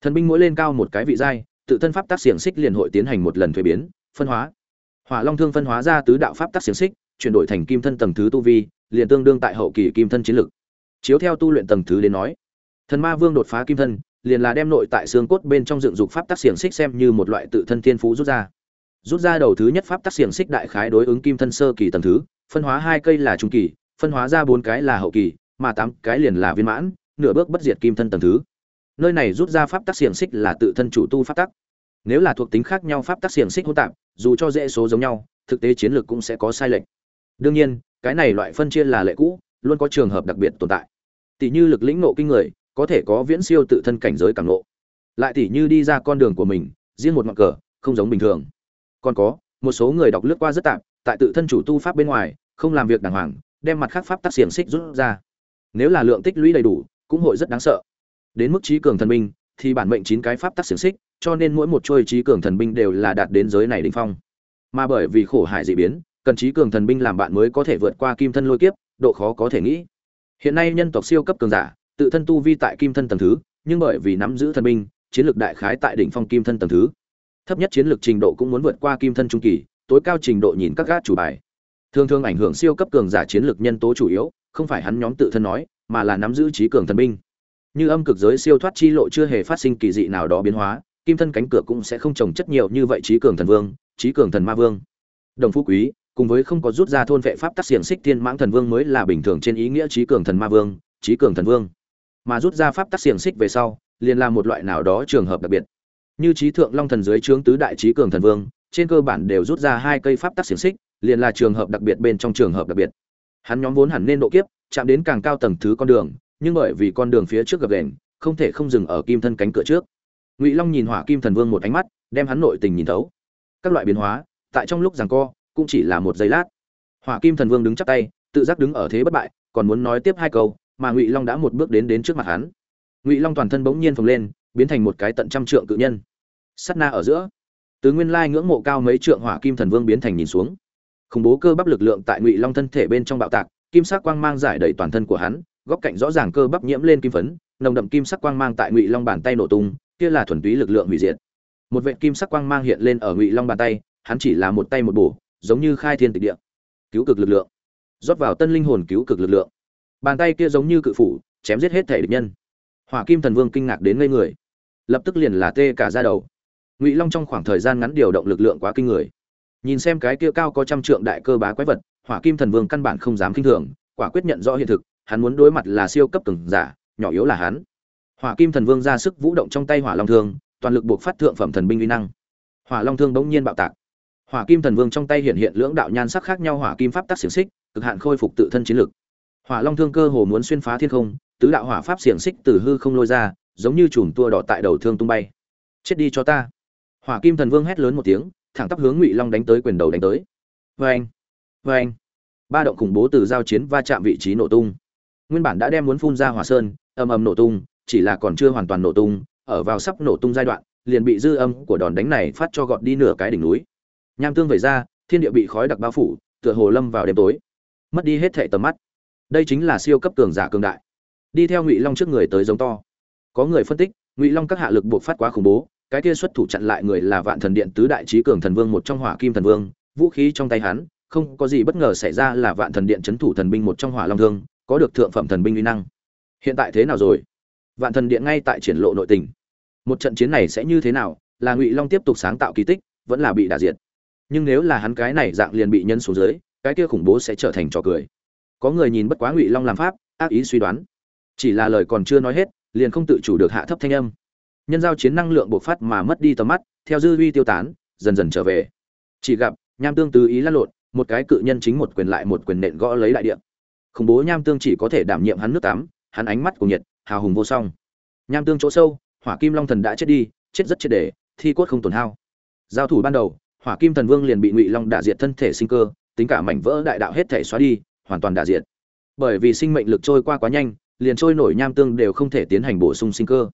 thần binh mỗi lên cao một cái vị giai, tự thân pháp tác xiềng xích liền hội tiến hành một lần thuế biến, phân hóa. Hỏa long thương phân hóa ra tứ đạo pháp tác xiềng xích, chuyển đổi thành kim thân tầng thứ tu vi, liền tương đương tại hậu kỳ kim thân chiến lực. Chiếu theo tu luyện tầng thứ đến nói, thần ma vương đột phá kim thân, liền là đem nội tại xương cốt bên trong dựng dục pháp tác xiềng xích xem như một loại tự thân thiên phú rút ra. Rút ra đầu thứ nhất pháp tác xiềng xích đại khái đối ứng kim thân sơ kỳ tầng thứ, phân hóa hai cây là trung kỳ, phân hóa ra bốn cái là hậu kỳ, mà tám cái liền là viên mãn, nửa bước bất diệt kim thân tầng thứ nơi này rút ra pháp tác xiềng xích là tự thân chủ tu pháp tắc. Nếu là thuộc tính khác nhau pháp tác xiềng xích hỗn tạp, dù cho dễ số giống nhau, thực tế chiến lược cũng sẽ có sai lệch. Đương nhiên, cái này loại phân chia là lệ cũ, luôn có trường hợp đặc biệt tồn tại. Tỷ như lực lĩnh nộ kinh người, có thể có viễn siêu tự thân cảnh giới càng nộ lại tỷ như đi ra con đường của mình, riêng một ngọn cờ, không giống bình thường. Còn có, một số người đọc lướt qua rất tạm tại tự thân chủ tu pháp bên ngoài, không làm việc đàng hoàng, đem mặt khác pháp tác xiềng xích rút ra. Nếu là lượng tích lũy đầy đủ, cũng hội rất đáng sợ đến mức trí cường thần binh, thì bản mệnh chín cái pháp tác xiềng xích, cho nên mỗi một trôi trí cường thần binh đều là đạt đến giới này đỉnh phong. Mà bởi vì khổ hải dị biến, cần trí cường thần binh làm bạn mới có thể vượt qua kim thân lôi kiếp, độ khó có thể nghĩ. Hiện nay nhân tộc siêu cấp cường giả, tự thân tu vi tại kim thân tầng thứ, nhưng bởi vì nắm giữ thần binh, chiến lược đại khái tại đỉnh phong kim thân tầng thứ. Thấp nhất chiến lược trình độ cũng muốn vượt qua kim thân trung kỳ, tối cao trình độ nhìn các gác chủ bài. Thường thường ảnh hưởng siêu cấp cường giả chiến lược nhân tố chủ yếu, không phải hắn nhóm tự thân nói, mà là nắm giữ trí cường thần binh như âm cực giới siêu thoát chi lộ chưa hề phát sinh kỳ dị nào đó biến hóa, kim thân cánh cửa cũng sẽ không trồng chất nhiều như vậy trí cường thần vương, trí cường thần ma vương. Đồng phú quý, cùng với không có rút ra thôn vệ pháp tác xiềng xích thiên mãng thần vương mới là bình thường trên ý nghĩa trí cường thần ma vương, trí cường thần vương. Mà rút ra pháp tác xiềng xích về sau, liền là một loại nào đó trường hợp đặc biệt. Như trí thượng long thần dưới trướng tứ đại trí cường thần vương, trên cơ bản đều rút ra hai cây pháp tác xiềng xích, liền là trường hợp đặc biệt bên trong trường hợp đặc biệt. Hắn nhóm vốn hẳn nên độ kiếp, chạm đến càng cao tầng thứ con đường nhưng bởi vì con đường phía trước gập ghềnh, không thể không dừng ở kim thân cánh cửa trước. Ngụy long nhìn hỏa kim thần vương một ánh mắt đem hắn nội tình nhìn thấu. Các loại biến hóa tại trong lúc giằng co cũng chỉ là một giây lát. Hỏa kim thần vương đứng chắp tay tự giác đứng ở thế bất bại còn muốn nói tiếp hai câu mà ngụy long đã một bước đến đến trước mặt hắn. Ngụy long toàn thân bỗng nhiên phồng lên biến thành một cái tận trăm trượng cự nhân. Sắt na ở giữa từ nguyên lai ngưỡng mộ cao mấy trượng hỏa kim thần vương biến thành nhìn xuống. Khủng bố cơ bắp lực lượng tại ngụy long thân thể bên trong bạo tạc kim sắc quang mang giải đầy toàn thân của hắn góc cạnh rõ ràng cơ bắp nhiễm lên kim phấn, nồng đậm kim sắc quang mang tại ngụy long bàn tay nổ tung, kia là thuần túy lực lượng hủy diệt. Một vệ kim sắc quang mang hiện lên ở ngụy long bàn tay, hắn chỉ là một tay một bổ, giống như khai thiên tịch địa. Cứu cực lực lượng. Rót vào tân linh hồn cứu cực lực lượng. Bàn tay kia giống như cự phủ, chém giết hết thể địch nhân. Hỏa kim thần vương kinh ngạc đến ngây người. Lập tức liền là tê cả ra đầu. Ngụy long trong khoảng thời gian ngắn điều động lực lượng quá kinh người. Nhìn xem cái kia cao có trăm trượng đại cơ bá quái vật, hỏa kim thần vương căn bản không dám kinh thường, quả quyết nhận rõ hiện thực hắn muốn đối mặt là siêu cấp từng giả, nhỏ yếu là hắn. Hỏa kim thần vương ra sức vũ động trong tay hỏa long thương, toàn lực buộc phát thượng phẩm thần binh uy năng. Hỏa long thương bỗng nhiên bạo tạc. Hỏa kim thần vương trong tay hiện hiện lưỡng đạo nhan sắc khác nhau hỏa kim pháp tác xiềng xích, cực hạn khôi phục tự thân chiến lực. Hỏa long thương cơ hồ muốn xuyên phá thiên không, tứ đạo hỏa pháp xiềng xích từ hư không lôi ra, giống như chùm tua đỏ tại đầu thương tung bay. Chết đi cho ta. Hỏa kim thần vương hét lớn một tiếng, thẳng tắp hướng ngụy long đánh tới quyền đầu đánh tới. Vê anh vê anh ba động khủng bố từ giao chiến va chạm vị trí nổ tung nguyên bản đã đem muốn phun ra hỏa sơn, ầm ầm nổ tung, chỉ là còn chưa hoàn toàn nổ tung, ở vào sắp nổ tung giai đoạn, liền bị dư âm của đòn đánh này phát cho gọt đi nửa cái đỉnh núi. Nham tương vẩy ra, thiên địa bị khói đặc bao phủ, tựa hồ lâm vào đêm tối. Mất đi hết thệ tầm mắt. Đây chính là siêu cấp cường giả cường đại. Đi theo ngụy long trước người tới giống to. Có người phân tích, ngụy long các hạ lực buộc phát quá khủng bố, cái kia xuất thủ chặn lại người là vạn thần điện tứ đại trí cường thần vương một trong hỏa kim thần vương, vũ khí trong tay hắn, không có gì bất ngờ xảy ra là vạn thần điện c h ấ n thủ thần binh một trong hỏa long thương có được thượng phẩm thần binh uy năng. Hiện tại thế nào rồi? Vạn thần điện ngay tại triển lộ nội tình. Một trận chiến này sẽ như thế nào? Là ngụy long tiếp tục sáng tạo kỳ tích, vẫn là bị đả diệt. Nhưng nếu là hắn cái này dạng liền bị nhân xuống dưới, cái kia khủng bố sẽ trở thành trò cười. Có người nhìn bất quá ngụy long làm pháp, ác ý suy đoán. Chỉ là lời còn chưa nói hết, liền không tự chủ được hạ thấp thanh âm. Nhân giao chiến năng lượng bộc phát mà mất đi tầm mắt, theo dư uy tiêu tán, dần dần trở về. Chỉ gặp, nham tương tứ ý lăn lộn, một cái cự nhân chính một quyền lại một quyền nện gõ lấy đại địa khủng bố nham tương chỉ có thể đảm nhiệm hắn nước tắm, hắn ánh mắt của nhiệt, hào hùng vô song. Nham tương chỗ sâu, hỏa kim long thần đã chết đi, chết rất chết để, thi cốt không tổn hao. Giao thủ ban đầu, hỏa kim thần vương liền bị ngụy long đả diệt thân thể sinh cơ, tính cả mảnh vỡ đại đạo hết thể xóa đi, hoàn toàn đả diệt. Bởi vì sinh mệnh lực trôi qua quá nhanh, liền trôi nổi nham tương đều không thể tiến hành bổ sung sinh cơ.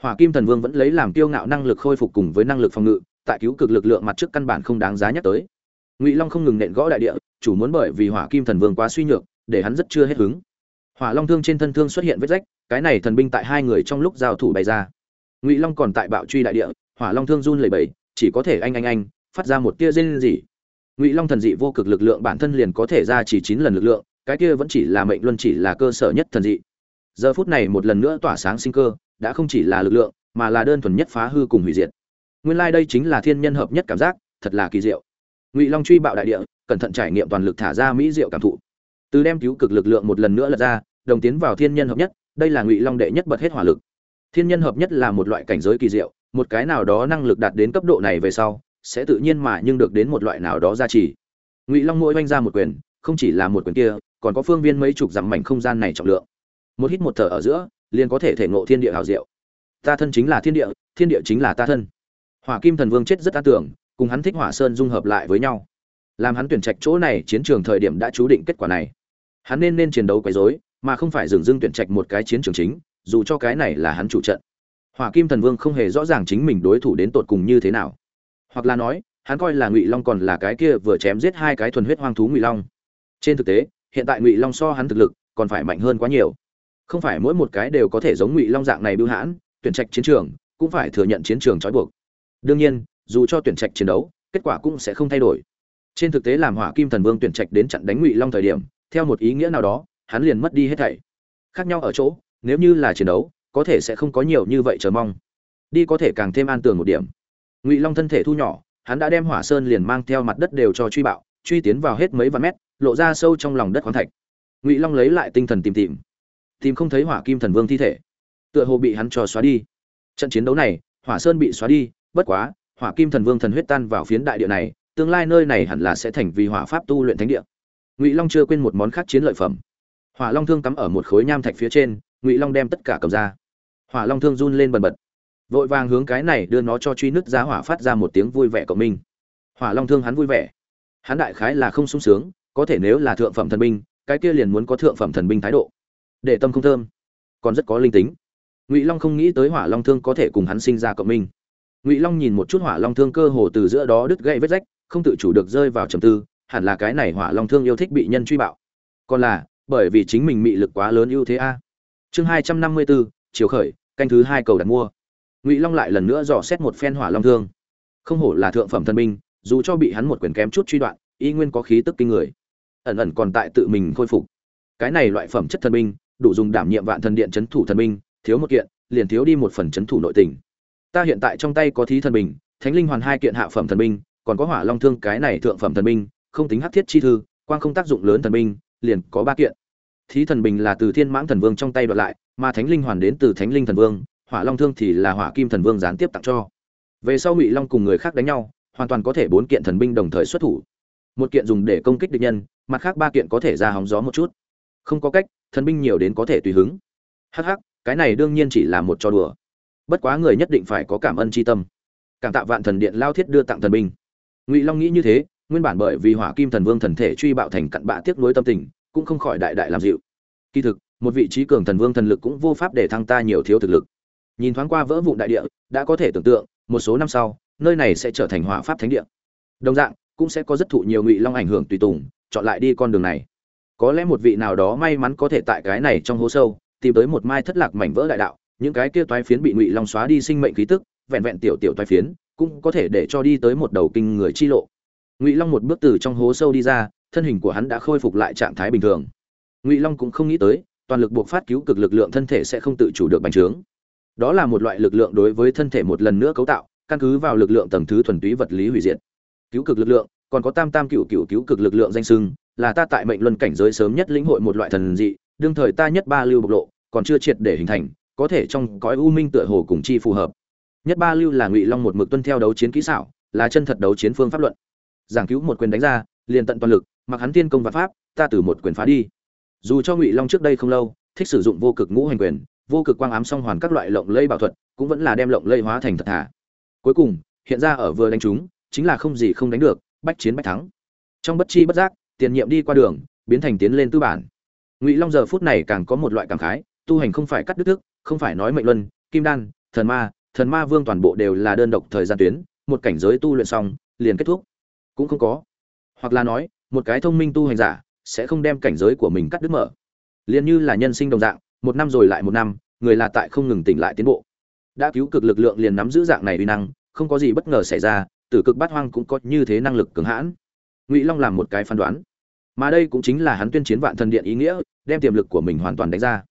Hỏa kim thần vương vẫn lấy làm kiêu ngạo năng lực khôi phục cùng với năng lực phòng ngự, tại cứu cực lực lượng mặt trước căn bản không đáng giá nhắc tới. Ngụy long không ngừng nện gõ đại địa, chủ muốn bởi vì hỏa kim thần vương quá suy nhược để hắn rất chưa hết hứng. Hỏa long thương trên thân thương xuất hiện vết rách, cái này thần binh tại hai người trong lúc giao thủ bày ra. Ngụy long còn tại bạo truy đại địa, hỏa long thương run lẩy bẩy, chỉ có thể anh anh anh, phát ra một tia rên rỉ. Ngụy long thần dị vô cực lực lượng bản thân liền có thể ra chỉ chín lần lực lượng, cái kia vẫn chỉ là mệnh luân chỉ là cơ sở nhất thần dị. Giờ phút này một lần nữa tỏa sáng sinh cơ, đã không chỉ là lực lượng, mà là đơn thuần nhất phá hư cùng hủy diệt. Nguyên lai đây chính là thiên nhân hợp nhất cảm giác, thật là kỳ diệu. Ngụy long truy bạo đại địa, cẩn thận trải nghiệm toàn lực thả ra mỹ diệu cảm thụ từ đem cứu cực lực lượng một lần nữa lật ra, đồng tiến vào thiên nhân hợp nhất, đây là ngụy long đệ nhất bật hết hỏa lực. Thiên nhân hợp nhất là một loại cảnh giới kỳ diệu, một cái nào đó năng lực đạt đến cấp độ này về sau, sẽ tự nhiên mà nhưng được đến một loại nào đó gia trì. Ngụy long mỗi oanh ra một quyền, không chỉ là một quyền kia, còn có phương viên mấy chục dặm mảnh không gian này trọng lượng. Một hít một thở ở giữa, liền có thể thể ngộ thiên địa hào diệu. Ta thân chính là thiên địa thiên địa chính là ta thân. Hỏa kim thần vương chết rất an tưởng, cùng hắn thích hỏa sơn dung hợp lại với nhau. Làm hắn tuyển trạch chỗ này, chiến trường thời điểm đã chú định kết quả này hắn nên nên chiến đấu quấy rối, mà không phải dừng dưng tuyển trạch một cái chiến trường chính, dù cho cái này là hắn chủ trận. Hỏa kim thần vương không hề rõ ràng chính mình đối thủ đến tột cùng như thế nào. Hoặc là nói, hắn coi là ngụy long còn là cái kia vừa chém giết hai cái thuần huyết hoang thú ngụy long. Trên thực tế, hiện tại ngụy long so hắn thực lực còn phải mạnh hơn quá nhiều. Không phải mỗi một cái đều có thể giống ngụy long dạng này bưu hãn, tuyển trạch chiến trường cũng phải thừa nhận chiến trường trói buộc. Đương nhiên, dù cho tuyển trạch chiến đấu, kết quả cũng sẽ không thay đổi. Trên thực tế làm hỏa kim thần vương tuyển trạch đến chặn đánh ngụy long thời điểm theo một ý nghĩa nào đó, hắn liền mất đi hết thảy. Khác nhau ở chỗ, nếu như là chiến đấu, có thể sẽ không có nhiều như vậy chờ mong. Đi có thể càng thêm an tường một điểm. Ngụy long thân thể thu nhỏ, hắn đã đem hỏa sơn liền mang theo mặt đất đều cho truy bạo, truy tiến vào hết mấy vạn mét, lộ ra sâu trong lòng đất khoáng thạch. Ngụy long lấy lại tinh thần tìm tìm. Tìm không thấy hỏa kim thần vương thi thể. Tựa hồ bị hắn cho xóa đi. Trận chiến đấu này, hỏa sơn bị xóa đi, bất quá, hỏa kim thần vương thần huyết tan vào phiến đại địa này, tương lai nơi này hẳn là sẽ thành vì hỏa pháp tu luyện thánh địa ngụy long chưa quên một món khác chiến lợi phẩm hỏa long thương cắm ở một khối nham thạch phía trên ngụy long đem tất cả cầm ra hỏa long thương run lên bần bật vội vàng hướng cái này đưa nó cho truy nứt giá hỏa phát ra một tiếng vui vẻ của mình hỏa long thương hắn vui vẻ hắn đại khái là không sung sướng có thể nếu là thượng phẩm thần binh cái kia liền muốn có thượng phẩm thần binh thái độ để tâm không thơm còn rất có linh tính ngụy long không nghĩ tới hỏa long thương có thể cùng hắn sinh ra cộng minh ngụy long nhìn một chút hỏa long thương cơ hồ từ giữa đó đứt gãy vết rách không tự chủ được rơi vào trầm tư hẳn là cái này hỏa long thương yêu thích bị nhân truy bạo. Còn là, bởi vì chính mình mị lực quá lớn ưu thế a. Chương hai trăm năm mươi bốn chiều khởi, canh thứ hai cầu đặt mua. Ngụy long lại lần nữa dò xét một phen hỏa long thương. Không hổ là thượng phẩm thần binh, dù cho bị hắn một quyền kém chút truy đoạn, y nguyên có khí tức kinh người. Ẩn ẩn còn tại tự mình khôi phục. Cái này loại phẩm chất thần binh, đủ dùng đảm nhiệm vạn thần điện chấn thủ thần binh, thiếu một kiện, liền thiếu đi một phần chấn thủ nội tình. Ta hiện tại trong tay có thí thần binh, thánh linh hoàn hai kiện hạ phẩm thần binh, còn có hỏa long thương cái này thượng phẩm thần binh không tính hắc thiết chi thư, quang không tác dụng lớn thần binh, liền có ba kiện. Thí thần bình là từ thiên mãng thần vương trong tay đoạt lại, mà thánh linh hoàn đến từ thánh linh thần vương, hỏa long thương thì là hỏa kim thần vương gián tiếp tặng cho. Về sau ngụy long cùng người khác đánh nhau, hoàn toàn có thể bốn kiện thần binh đồng thời xuất thủ. Một kiện dùng để công kích địch nhân, mặt khác ba kiện có thể ra hóng gió một chút. Không có cách, thần binh nhiều đến có thể tùy hứng. Hắc cái này đương nhiên chỉ là một trò đùa. Bất quá người nhất định phải có cảm ơn tri tâm. Cảm tạ vạn thần điện lao thiết đưa tặng thần binh. Ngụy long nghĩ như thế nguyên bản bởi vì hỏa kim thần vương thần thể truy bạo thành cặn bạ tiếc nuối tâm tình, cũng không khỏi đại đại làm dịu. Kỳ thực, một vị trí cường thần vương thần lực cũng vô pháp để thăng ta nhiều thiếu thực lực. Nhìn thoáng qua vỡ vụn đại địa, đã có thể tưởng tượng, một số năm sau, nơi này sẽ trở thành hỏa pháp thánh địa. Đồng dạng, cũng sẽ có rất thụ nhiều ngụy long ảnh hưởng tùy tùng, chọn lại đi con đường này. Có lẽ một vị nào đó may mắn có thể tại cái này trong hố sâu, tìm tới một mai thất lạc mảnh vỡ đại đạo, những cái kia toái phiến bị ngụy long xóa đi sinh mệnh khí tức, vẹn vẹn tiểu tiểu toái phiến, cũng có thể để cho đi tới một đầu kinh người chi lộ ngụy long một bước từ trong hố sâu đi ra, thân hình của hắn đã khôi phục lại trạng thái bình thường. Ngụy long cũng không nghĩ tới, toàn lực buộc phát cứu cực lực lượng thân thể sẽ không tự chủ được bành trướng. Đó là một loại lực lượng đối với thân thể một lần nữa cấu tạo, căn cứ vào lực lượng tầng thứ thuần túy vật lý hủy diệt. Cứu cực lực lượng, còn có tam tam cựu cựu cứu cực lực lượng danh sưng, là ta tại mệnh luân cảnh giới sớm nhất lĩnh hội một loại thần dị, đương thời ta nhất ba lưu bộc lộ, còn chưa triệt để hình thành, có thể trong cõi u minh tựa hồ cùng chi phù hợp. Nhất ba lưu là ngụy long một mực tuân theo đấu chiến kỹ xảo, là chân thật đấu chiến phương pháp luận giảng cứu một quyền đánh ra, liền tận toàn lực, mặc hắn tiên công và pháp, ta từ một quyền phá đi. Dù cho ngụy long trước đây không lâu, thích sử dụng vô cực ngũ hành quyền, vô cực quang ám song hoàn các loại lộng lây bảo thuật, cũng vẫn là đem lộng lây hóa thành thật thả. cuối cùng, hiện ra ở vừa đánh chúng, chính là không gì không đánh được, bách chiến bách thắng. Trong bất chi bất giác, tiền nhiệm đi qua đường, biến thành tiến lên tư bản. Ngụy long giờ phút này càng có một loại cảm khái, tu hành không phải cắt đứt thức, không phải nói mệnh luân, kim đan, thần ma thần ma vương toàn bộ đều là đơn độc thời gian tuyến, một cảnh giới tu luyện xong, liền kết thúc cũng không có. Hoặc là nói, một cái thông minh tu hành giả sẽ không đem cảnh giới của mình cắt đứt mở. Liền như là nhân sinh đồng dạng, một năm rồi lại một năm, người là tại không ngừng tỉnh lại tiến bộ. Đã cứu cực lực lượng liền nắm giữ dạng này uy năng, không có gì bất ngờ xảy ra, tử cực bát hoang cũng có như thế năng lực cường hãn. Ngụy long làm một cái phán đoán. Mà đây cũng chính là hắn tuyên chiến vạn thần điện ý nghĩa, đem tiềm lực của mình hoàn toàn đánh ra.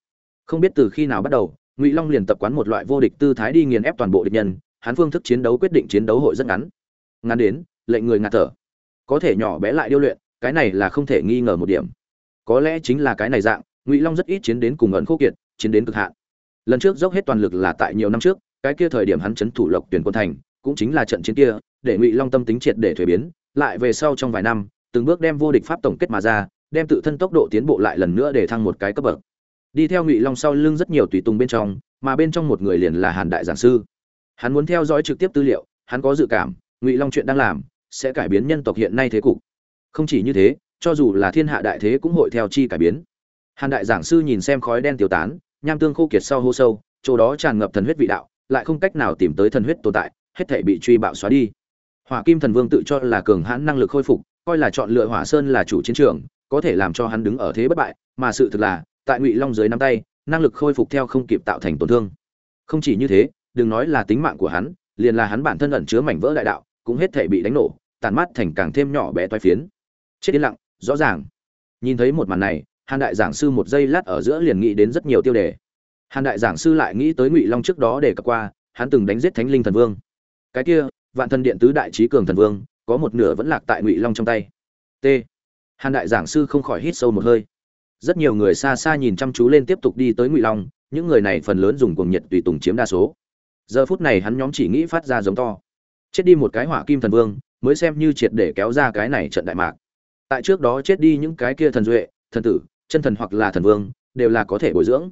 Không biết từ khi nào bắt đầu, ngụy long liền tập quán một loại vô địch tư thái đi nghiền ép toàn bộ địch nhân, hắn phương thức chiến đấu quyết định chiến đấu hội rất ngắn. Ngắn đến lệnh người ngạt thở. Có thể nhỏ bé lại điêu luyện, cái này là không thể nghi ngờ một điểm. Có lẽ chính là cái này dạng, ngụy long rất ít chiến đến cùng ẩn khô kiệt, chiến đến cực hạn. Lần trước dốc hết toàn lực là tại nhiều năm trước, cái kia thời điểm hắn chấn thủ lộc tuyển quân thành, cũng chính là trận chiến kia, để ngụy long tâm tính triệt để thuế biến, lại về sau trong vài năm, từng bước đem vô địch pháp tổng kết mà ra, đem tự thân tốc độ tiến bộ lại lần nữa để thăng một cái cấp bậc. Đi theo ngụy long sau lưng rất nhiều tùy tùng bên trong, mà bên trong một người liền là hàn đại giảng sư. Hắn muốn theo dõi trực tiếp tư liệu, hắn có dự cảm, ngụy long chuyện đang làm sẽ cải biến nhân tộc hiện nay thế cục. Không chỉ như thế, cho dù là thiên hạ đại thế cũng hội theo chi cải biến. Hàn đại giảng sư nhìn xem khói đen tiêu tán, nham tương khô kiệt sau hô sâu, chỗ đó tràn ngập thần huyết vị đạo, lại không cách nào tìm tới thần huyết tồn tại, hết thể bị truy bạo xóa đi. Hỏa kim thần vương tự cho là cường hãn năng lực khôi phục, coi là chọn lựa hỏa sơn là chủ chiến trường, có thể làm cho hắn đứng ở thế bất bại, mà sự thực là, tại ngụy long dưới năm tay, năng lực khôi phục theo không kịp tạo thành tổn thương. Không chỉ như thế, đừng nói là tính mạng của hắn, liền là hắn bản thân ẩn chứa mảnh vỡ đại đạo, cũng hết thể bị đánh nổ tàn mắt thành càng thêm nhỏ bé toái phiến. Chết yên lặng, rõ ràng. Nhìn thấy một màn này, hàn đại giảng sư một giây lát ở giữa liền nghĩ đến rất nhiều tiêu đề. Hàn đại giảng sư lại nghĩ tới ngụy long trước đó để cập qua, hắn từng đánh giết thánh linh thần vương. Cái kia, vạn thần điện tứ đại trí cường thần vương, có một nửa vẫn lạc tại ngụy long trong tay. T. Hàn đại giảng sư không khỏi hít sâu một hơi. Rất nhiều người xa xa nhìn chăm chú lên tiếp tục đi tới ngụy long, những người này phần lớn dùng cuồng nhiệt tùy tùng chiếm đa số. Giờ phút này hắn nhóm chỉ nghĩ phát ra giống to. Chết đi một cái hỏa kim thần vương mới xem như triệt để kéo ra cái này trận đại mạc. Tại trước đó chết đi những cái kia thần duệ, thần tử, chân thần hoặc là thần vương, đều là có thể bồi dưỡng.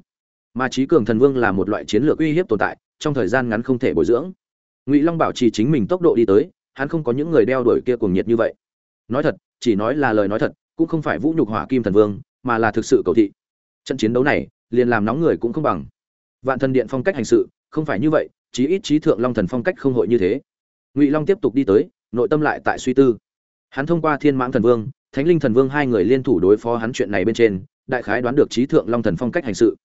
Mà trí cường thần vương là một loại chiến lược uy hiếp tồn tại, trong thời gian ngắn không thể bồi dưỡng. Ngụy long bảo trì chính mình tốc độ đi tới, hắn không có những người đeo đuổi kia cuồng nhiệt như vậy. Nói thật, chỉ nói là lời nói thật, cũng không phải vũ nhục hỏa kim thần vương, mà là thực sự cầu thị. Trận chiến đấu này, liền làm nóng người cũng không bằng. Vạn thần điện phong cách hành sự, không phải như vậy, chí ít trí thượng long thần phong cách không hội như thế. Ngụy long tiếp tục đi tới nội tâm lại tại suy tư. Hắn thông qua thiên mãng thần vương, thánh linh thần vương hai người liên thủ đối phó hắn chuyện này bên trên, đại khái đoán được trí thượng long thần phong cách hành sự.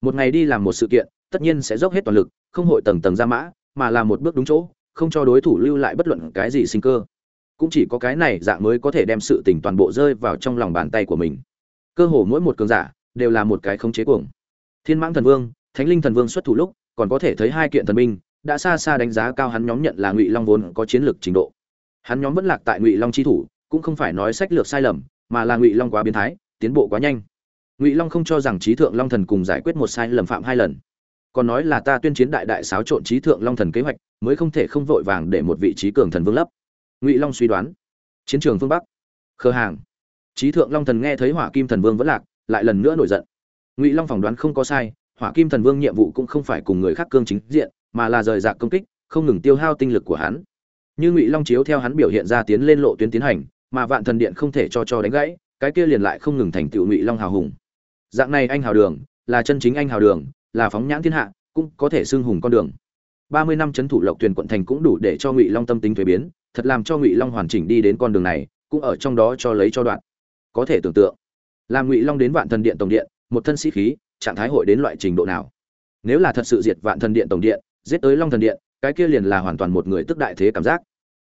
Một ngày đi làm một sự kiện, tất nhiên sẽ dốc hết toàn lực, không hội tầng tầng ra mã, mà là một bước đúng chỗ, không cho đối thủ lưu lại bất luận cái gì sinh cơ. Cũng chỉ có cái này dạng mới có thể đem sự tình toàn bộ rơi vào trong lòng bàn tay của mình. Cơ hồ mỗi một cường giả, đều là một cái khống chế cuồng. Thiên mãng thần vương, thánh linh thần vương xuất thủ lúc, còn có thể thấy hai kiện thần binh, đã xa xa đánh giá cao hắn nhóm nhận là ngụy long vốn có chiến lược trình độ hắn nhóm vẫn lạc tại ngụy long chi thủ, cũng không phải nói sách lược sai lầm, mà là ngụy long quá biến thái, tiến bộ quá nhanh. Ngụy long không cho rằng trí thượng long thần cùng giải quyết một sai lầm phạm hai lần. Còn nói là ta tuyên chiến đại đại xáo trộn trí thượng long thần kế hoạch, mới không thể không vội vàng để một vị trí cường thần vương lấp. Ngụy long suy đoán, chiến trường phương bắc, khờ hàng. Trí thượng long thần nghe thấy hỏa kim thần vương vẫn lạc, lại lần nữa nổi giận. Ngụy long phỏng đoán không có sai, hỏa kim thần vương nhiệm vụ cũng không phải cùng người khác cương chính diện, mà là rời rạc công kích, không ngừng tiêu hao tinh lực của hắn như ngụy long chiếu theo hắn biểu hiện ra tiến lên lộ tuyến tiến hành, mà vạn thần điện không thể cho cho đánh gãy, cái kia liền lại không ngừng thành tựu ngụy long hào hùng. Dạng này anh hào đường, là chân chính anh hào đường, là phóng nhãn thiên hạ, cũng có thể xưng hùng con đường. Ba mươi năm c thủ lộc tuyển quận thành cũng đủ để cho ngụy long tâm tính thuế biến, thật làm cho ngụy long hoàn chỉnh đi đến con đường này, cũng ở trong đó cho lấy cho đoạn. Có thể tưởng tượng, làm ngụy long đến vạn thần điện tổng điện, một thân sĩ khí, trạng thái hội đến loại trình độ nào? Nếu là thật sự diệt vạn thần điện tổng điện, giết tới long thần điện cái kia liền là hoàn toàn một người tức đại thế cảm giác.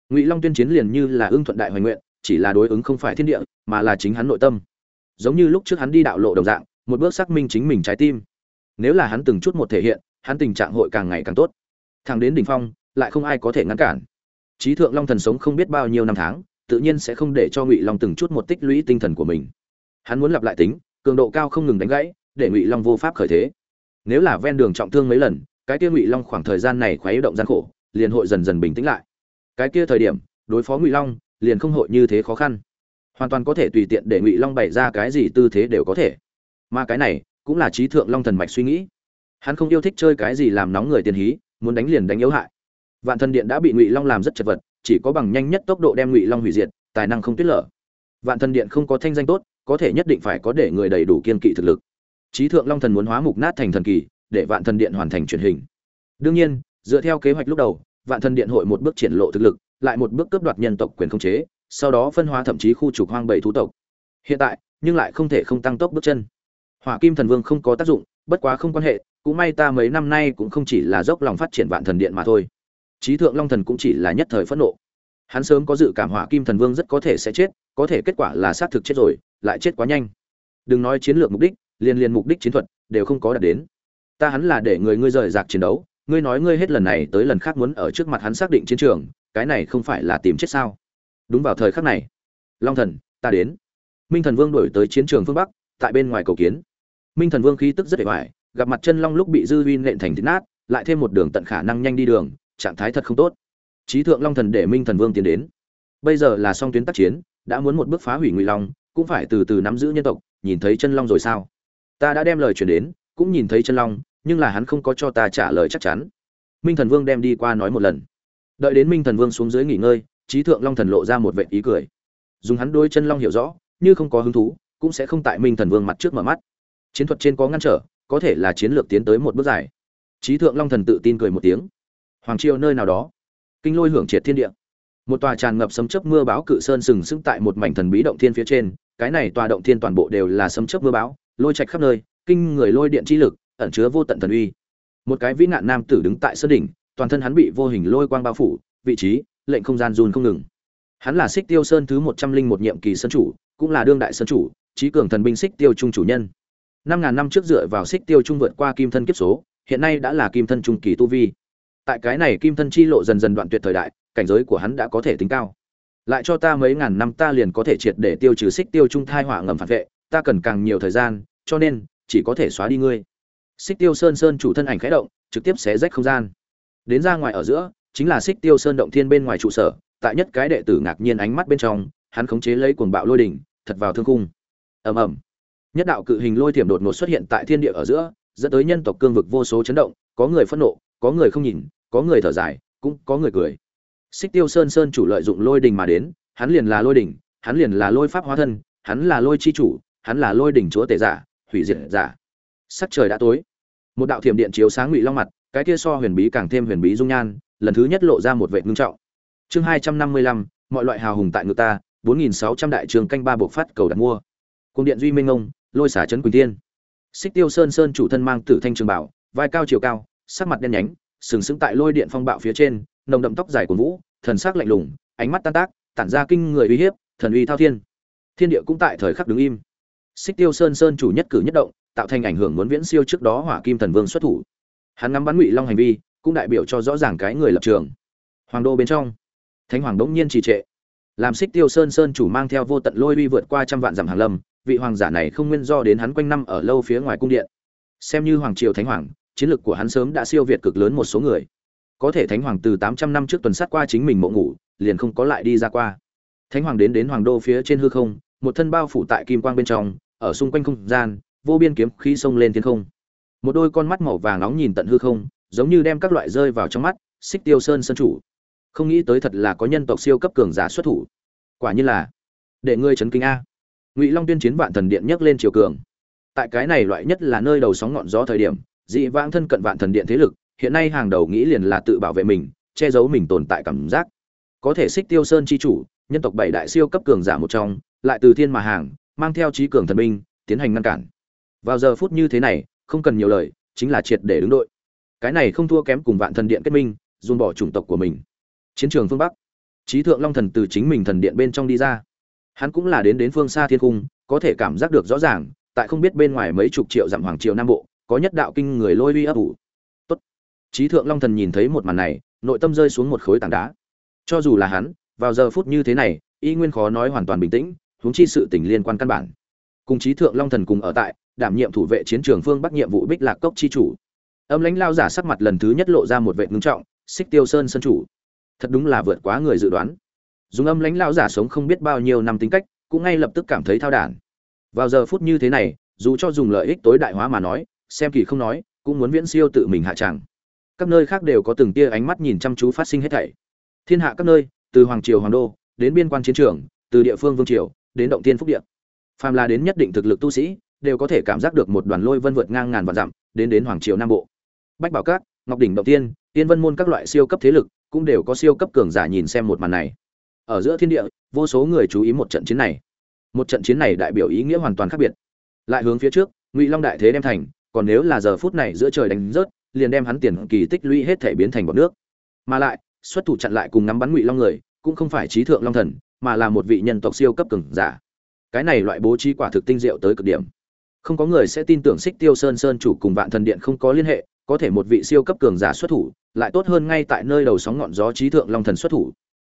Ngụy long tuyên chiến liền như là ưng thuận đại hoài nguyện, chỉ là đối ứng không phải thiên địa, mà là chính hắn nội tâm. Giống như lúc trước hắn đi đạo lộ đồng dạng, một bước xác minh chính mình trái tim. Nếu là hắn từng chút một thể hiện, hắn tình trạng hội càng ngày càng tốt. Thằng đến đỉnh phong, lại không ai có thể ngăn cản. Trí thượng long thần sống không biết bao nhiêu năm tháng, tự nhiên sẽ không để cho ngụy long từng chút một tích lũy tinh thần của mình. Hắn muốn lặp lại tính, cường độ cao không ngừng đánh gãy, để ngụy long vô pháp khởi thế. Nếu là ven đường trọng thương mấy lần cái kia ngụy long khoảng thời gian này khoái động gian khổ, liền hội dần dần bình tĩnh lại. Cái kia thời điểm, đối phó ngụy long, liền không hội như thế khó khăn. Hoàn toàn có thể tùy tiện để ngụy long bày ra cái gì tư thế đều có thể. Mà cái này, cũng là trí thượng long thần mạch suy nghĩ. Hắn không yêu thích chơi cái gì làm nóng người tiền hí, muốn đánh liền đánh yếu hại. Vạn thần điện đã bị ngụy long làm rất chật vật, chỉ có bằng nhanh nhất tốc độ đem ngụy long hủy diệt, tài năng không tuyết lở. Vạn thần điện không có thanh danh tốt, có thể nhất định phải có để người đầy đủ kiên kỵ thực lực. Trí thượng long thần muốn hóa mục nát thành thần kỳ để vạn thần điện hoàn thành truyền hình. Đương nhiên, dựa theo kế hoạch lúc đầu, vạn thần điện hội một bước triển lộ thực lực, lại một bước cướp đoạt nhân tộc quyền khống chế, sau đó phân hóa thậm chí khu trục hoang bảy thú tộc. Hiện tại, nhưng lại không thể không tăng tốc bước chân. Hỏa kim thần vương không có tác dụng, bất quá không quan hệ, cũng may ta mấy năm nay cũng không chỉ là dốc lòng phát triển vạn thần điện mà thôi. Chí thượng long thần cũng chỉ là nhất thời phẫn nộ. Hắn sớm có dự cảm hỏa kim thần vương rất có thể sẽ chết, có thể kết quả là xác thực chết rồi, lại chết quá nhanh. Đừng nói chiến lược mục đích liên liên mục đích chiến thuật, đều không có đạt đến ta hắn là để người ngươi rời rạc chiến đấu, ngươi nói ngươi hết lần này tới lần khác muốn ở trước mặt hắn xác định chiến trường, cái này không phải là tìm chết sao? Đúng vào thời khắc này, long thần, ta đến. Minh thần vương đổi tới chiến trường phương bắc, tại bên ngoài cầu kiến. Minh thần vương khí tức rất vẻ hoài gặp mặt chân long lúc bị dư uy nện thành thịt nát, lại thêm một đường tận khả năng nhanh đi đường, trạng thái thật không tốt. Trí thượng long thần để minh thần vương tiến đến. Bây giờ là song tuyến tác chiến, đã muốn một bước phá hủy ngụy long, cũng phải từ từ nắm giữ nhân tộc, nhìn thấy chân long rồi sao? Ta đã đem lời chuyển đến cũng nhìn thấy chân long, nhưng là hắn không có cho ta trả lời chắc chắn. Minh thần vương đem đi qua nói một lần. Đợi đến minh thần vương xuống dưới nghỉ ngơi trí thượng long thần lộ ra một vệ ý cười. Dùng hắn đôi chân long hiểu rõ, như không có hứng thú, cũng sẽ không tại minh thần vương mặt trước mở mắt. Chiến thuật trên có ngăn trở, có thể là chiến lược tiến tới một bước dài. Trí thượng long thần tự tin cười một tiếng. Hoàng triều nơi nào đó, kinh lôi hưởng triệt thiên địa. Một tòa tràn ngập sấm chớp mưa bão cự sơn sừng sững tại một mảnh thần bí động thiên phía trên, cái này tòa động thiên toàn bộ đều là sấm chớp mưa bão, lôi trạch khắp nơi kinh người lôi điện chi lực, ẩn chứa vô tận thần uy. Một cái vĩ nạn nam tử đứng tại sơn đỉnh, toàn thân hắn bị vô hình lôi quang bao phủ, vị trí, lệnh không gian run không ngừng. Hắn là xích tiêu sơn thứ một trăm linh một nhiệm kỳ sơn chủ, cũng là đương đại sơn chủ trí cường thần binh xích tiêu trung chủ nhân. Năm ngàn năm trước dựa vào xích tiêu trung vượt qua kim thân kiếp số, hiện nay đã là kim thân trung kỳ tu vi. Tại cái này kim thân chi lộ dần dần đoạn tuyệt thời đại, cảnh giới của hắn đã có thể tính cao. Lại cho ta mấy ngàn năm ta liền có thể triệt để tiêu trừ xích tiêu trung thai họa ngầm phản vệ, ta cần càng nhiều thời gian, cho nên chỉ có thể xóa đi ngươi. Xích tiêu sơn sơn chủ thân ảnh khẽ động, trực tiếp xé rách không gian. Đến ra ngoài ở giữa, chính là xích tiêu sơn động thiên bên ngoài trụ sở, tại nhất cái đệ tử ngạc nhiên ánh mắt bên trong, hắn khống chế lấy cuồng bạo lôi đỉnh, thật vào thương cung ầm ầm. Nhất đạo cự hình lôi thiểm đột ngột xuất hiện tại thiên địa ở giữa, dẫn tới nhân tộc cương vực vô số chấn động, có người phẫn nộ, có người không nhìn, có người thở dài, cũng có người cười. Xích tiêu sơn sơn chủ lợi dụng lôi đình mà đến, hắn liền là lôi đình hắn liền là lôi pháp hóa thân, hắn là lôi chi chủ, hắn là lôi đỉnh chúa tể giả hủy diệt giả. Sắc trời đã tối. Một đạo thiểm điện chiếu sáng ngụy long mặt, cái kia so huyền bí càng thêm huyền bí dung nhan, lần thứ nhất lộ ra một vệ ngưng trọng. Chương hai trăm năm mươi lăm, mọi loại hào hùng tại ngự ta, bốn nghìn sáu trăm đại trường canh ba buộc phát cầu đặt mua. Cung điện duy minh ông, lôi xả trấn quỳnh tiên xích tiêu sơn sơn chủ thân mang tử thanh trường bảo, vai cao chiều cao, sắc mặt đen nhánh, sừng sững tại lôi điện phong bạo phía trên, nồng đậm tóc dài của vũ, thần sắc lạnh lùng, ánh mắt tan tác, tản ra kinh người uy hiếp, thần uy thao thiên. Thiên địa cũng tại thời khắc đứng im xích tiêu sơn sơn chủ nhất cử nhất động, tạo thành ảnh hưởng muốn viễn siêu trước đó hỏa kim thần vương xuất thủ. Hắn ngắm bắn ngụy long hành vi, cũng đại biểu cho rõ ràng cái người lập trường. Hoàng đô bên trong, thánh hoàng đống nhiên trì trệ. Làm xích tiêu sơn sơn chủ mang theo vô tận lôi uy vượt qua trăm vạn dặm hàng lâm, vị hoàng giả này không nguyên do đến hắn quanh năm ở lâu phía ngoài cung điện. Xem như hoàng triều thánh hoàng, chiến lược của hắn sớm đã siêu việt cực lớn một số người. Có thể thánh hoàng từ tám trăm năm trước tuần sát qua chính mình mộ ngủ, liền không có lại đi ra qua. Thánh hoàng đến đến hoàng đô phía trên hư không, một thân bao phủ tại kim quang bên trong ở xung quanh không gian, vô biên kiếm khí xông lên thiên không. Một đôi con mắt màu vàng nóng nhìn tận hư không, giống như đem các loại rơi vào trong mắt, xích tiêu sơn sơn chủ. Không nghĩ tới thật là có nhân tộc siêu cấp cường giả xuất thủ. Quả như là, để ngươi chấn kinh a. Ngụy long tuyên chiến vạn thần điện nhấc lên triều cường. Tại cái này loại nhất là nơi đầu sóng ngọn gió thời điểm, dị vãng thân cận vạn thần điện thế lực, hiện nay hàng đầu nghĩ liền là tự bảo vệ mình, che giấu mình tồn tại cảm giác. Có thể xích tiêu sơn chi chủ, nhân tộc bảy đại siêu cấp cường giả một trong, lại từ thiên mà hàng mang theo trí cường thần binh, tiến hành ngăn cản. Vào giờ phút như thế này, không cần nhiều lời, chính là triệt để đứng đội. Cái này không thua kém cùng vạn thần điện kết minh dùn bỏ chủng tộc của mình. Chiến trường phương bắc. Trí thượng long thần từ chính mình thần điện bên trong đi ra. Hắn cũng là đến đến phương xa thiên cung, có thể cảm giác được rõ ràng, tại không biết bên ngoài mấy chục triệu dặm hoàng triều nam bộ, có nhất đạo kinh người lôi uy ấp ủ. Tốt. Trí thượng long thần nhìn thấy một màn này, nội tâm rơi xuống một khối tảng đá. Cho dù là hắn, vào giờ phút như thế này, y nguyên khó nói hoàn toàn bình tĩnh huống chi sự tình liên quan căn bản. Cùng chí thượng long thần cùng ở tại, đảm nhiệm thủ vệ chiến trường phương bắc nhiệm vụ bích lạc cốc chi chủ. Âm lãnh lao giả sắc mặt lần thứ nhất lộ ra một vệ ngưng trọng, xích tiêu sơn sân chủ. Thật đúng là vượt quá người dự đoán. Dùng âm lãnh lao giả sống không biết bao nhiêu năm tính cách, cũng ngay lập tức cảm thấy thao đản. Vào giờ phút như thế này, dù cho dùng lợi ích tối đại hóa mà nói, xem kỳ không nói, cũng muốn viễn siêu tự mình hạ chẳng. các nơi khác đều có từng tia ánh mắt nhìn chăm chú phát sinh hết thảy. Thiên hạ các nơi, từ hoàng triều hoàng đô, đến biên quan chiến trường, từ địa phương vương triều đến động Thiên phúc địa. Phàm là đến nhất định thực lực tu sĩ, đều có thể cảm giác được một đoàn lôi vân vượt ngang ngàn vạn dặm, đến đến hoàng triều nam bộ. Bách bảo cát ngọc đỉnh động tiên tiên vân môn các loại siêu cấp thế lực cũng đều có siêu cấp cường giả nhìn xem một màn này. Ở giữa thiên địa, vô số người chú ý một trận chiến này. Một trận chiến này đại biểu ý nghĩa hoàn toàn khác biệt. Lại hướng phía trước, ngụy long đại thế đem thành, còn nếu là giờ phút này giữa trời đánh rớt, liền đem hắn tiền kỳ tích lũy hết thể biến thành bọt nước. Mà lại, xuất thủ chặn lại cùng ngắm bắn ngụy long người, cũng không phải trí thượng long thần mà là một vị nhân tộc siêu cấp cường giả. Cái này loại bố trí quả thực tinh diệu tới cực điểm. Không có người sẽ tin tưởng xích tiêu sơn sơn chủ cùng vạn thần điện không có liên hệ, có thể một vị siêu cấp cường giả xuất thủ, lại tốt hơn ngay tại nơi đầu sóng ngọn gió trí thượng long thần xuất thủ.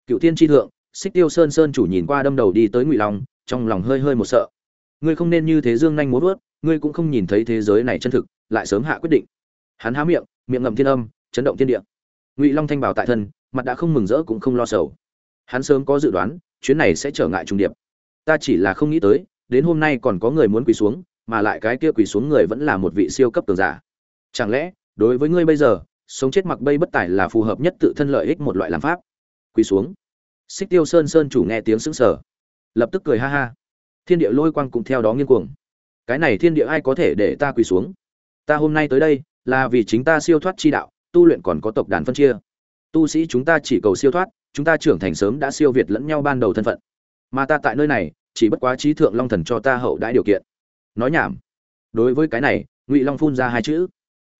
Cựu tiên tri thượng, xích tiêu sơn sơn chủ nhìn qua đâm đầu đi tới ngụy long, trong lòng hơi hơi một sợ. Ngươi không nên như thế dương nhanh muốn vớt, ngươi cũng không nhìn thấy thế giới này chân thực, lại sớm hạ quyết định. Hắn há miệng miệng ngậm thiên âm, chấn động thiên địa. Ngụy long thanh bảo tại thân, mặt đã không mừng rỡ cũng không lo sầu hắn sớm có dự đoán, chuyến này sẽ trở ngại trung điệp. Ta chỉ là không nghĩ tới, đến hôm nay còn có người muốn quỳ xuống, mà lại cái kia quỳ xuống người vẫn là một vị siêu cấp cường giả. Chẳng lẽ, đối với ngươi bây giờ, sống chết mặc bây bất tài là phù hợp nhất tự thân lợi ích một loại làm pháp? Quỳ xuống. Xích tiêu sơn sơn chủ nghe tiếng sững sờ. Lập tức cười ha ha. Thiên địa lôi quang cũng theo đó nghiêng cuồng. Cái này thiên địa ai có thể để ta quỳ xuống? Ta hôm nay tới đây, là vì chính ta siêu thoát chi đạo, tu luyện còn có tộc đàn phân chia. Tu sĩ chúng ta chỉ cầu siêu thoát chúng ta trưởng thành sớm đã siêu việt lẫn nhau ban đầu thân phận. Mà ta tại nơi này, chỉ bất quá trí thượng long thần cho ta hậu đãi điều kiện. Nói nhảm. Đối với cái này, ngụy long phun ra hai chữ.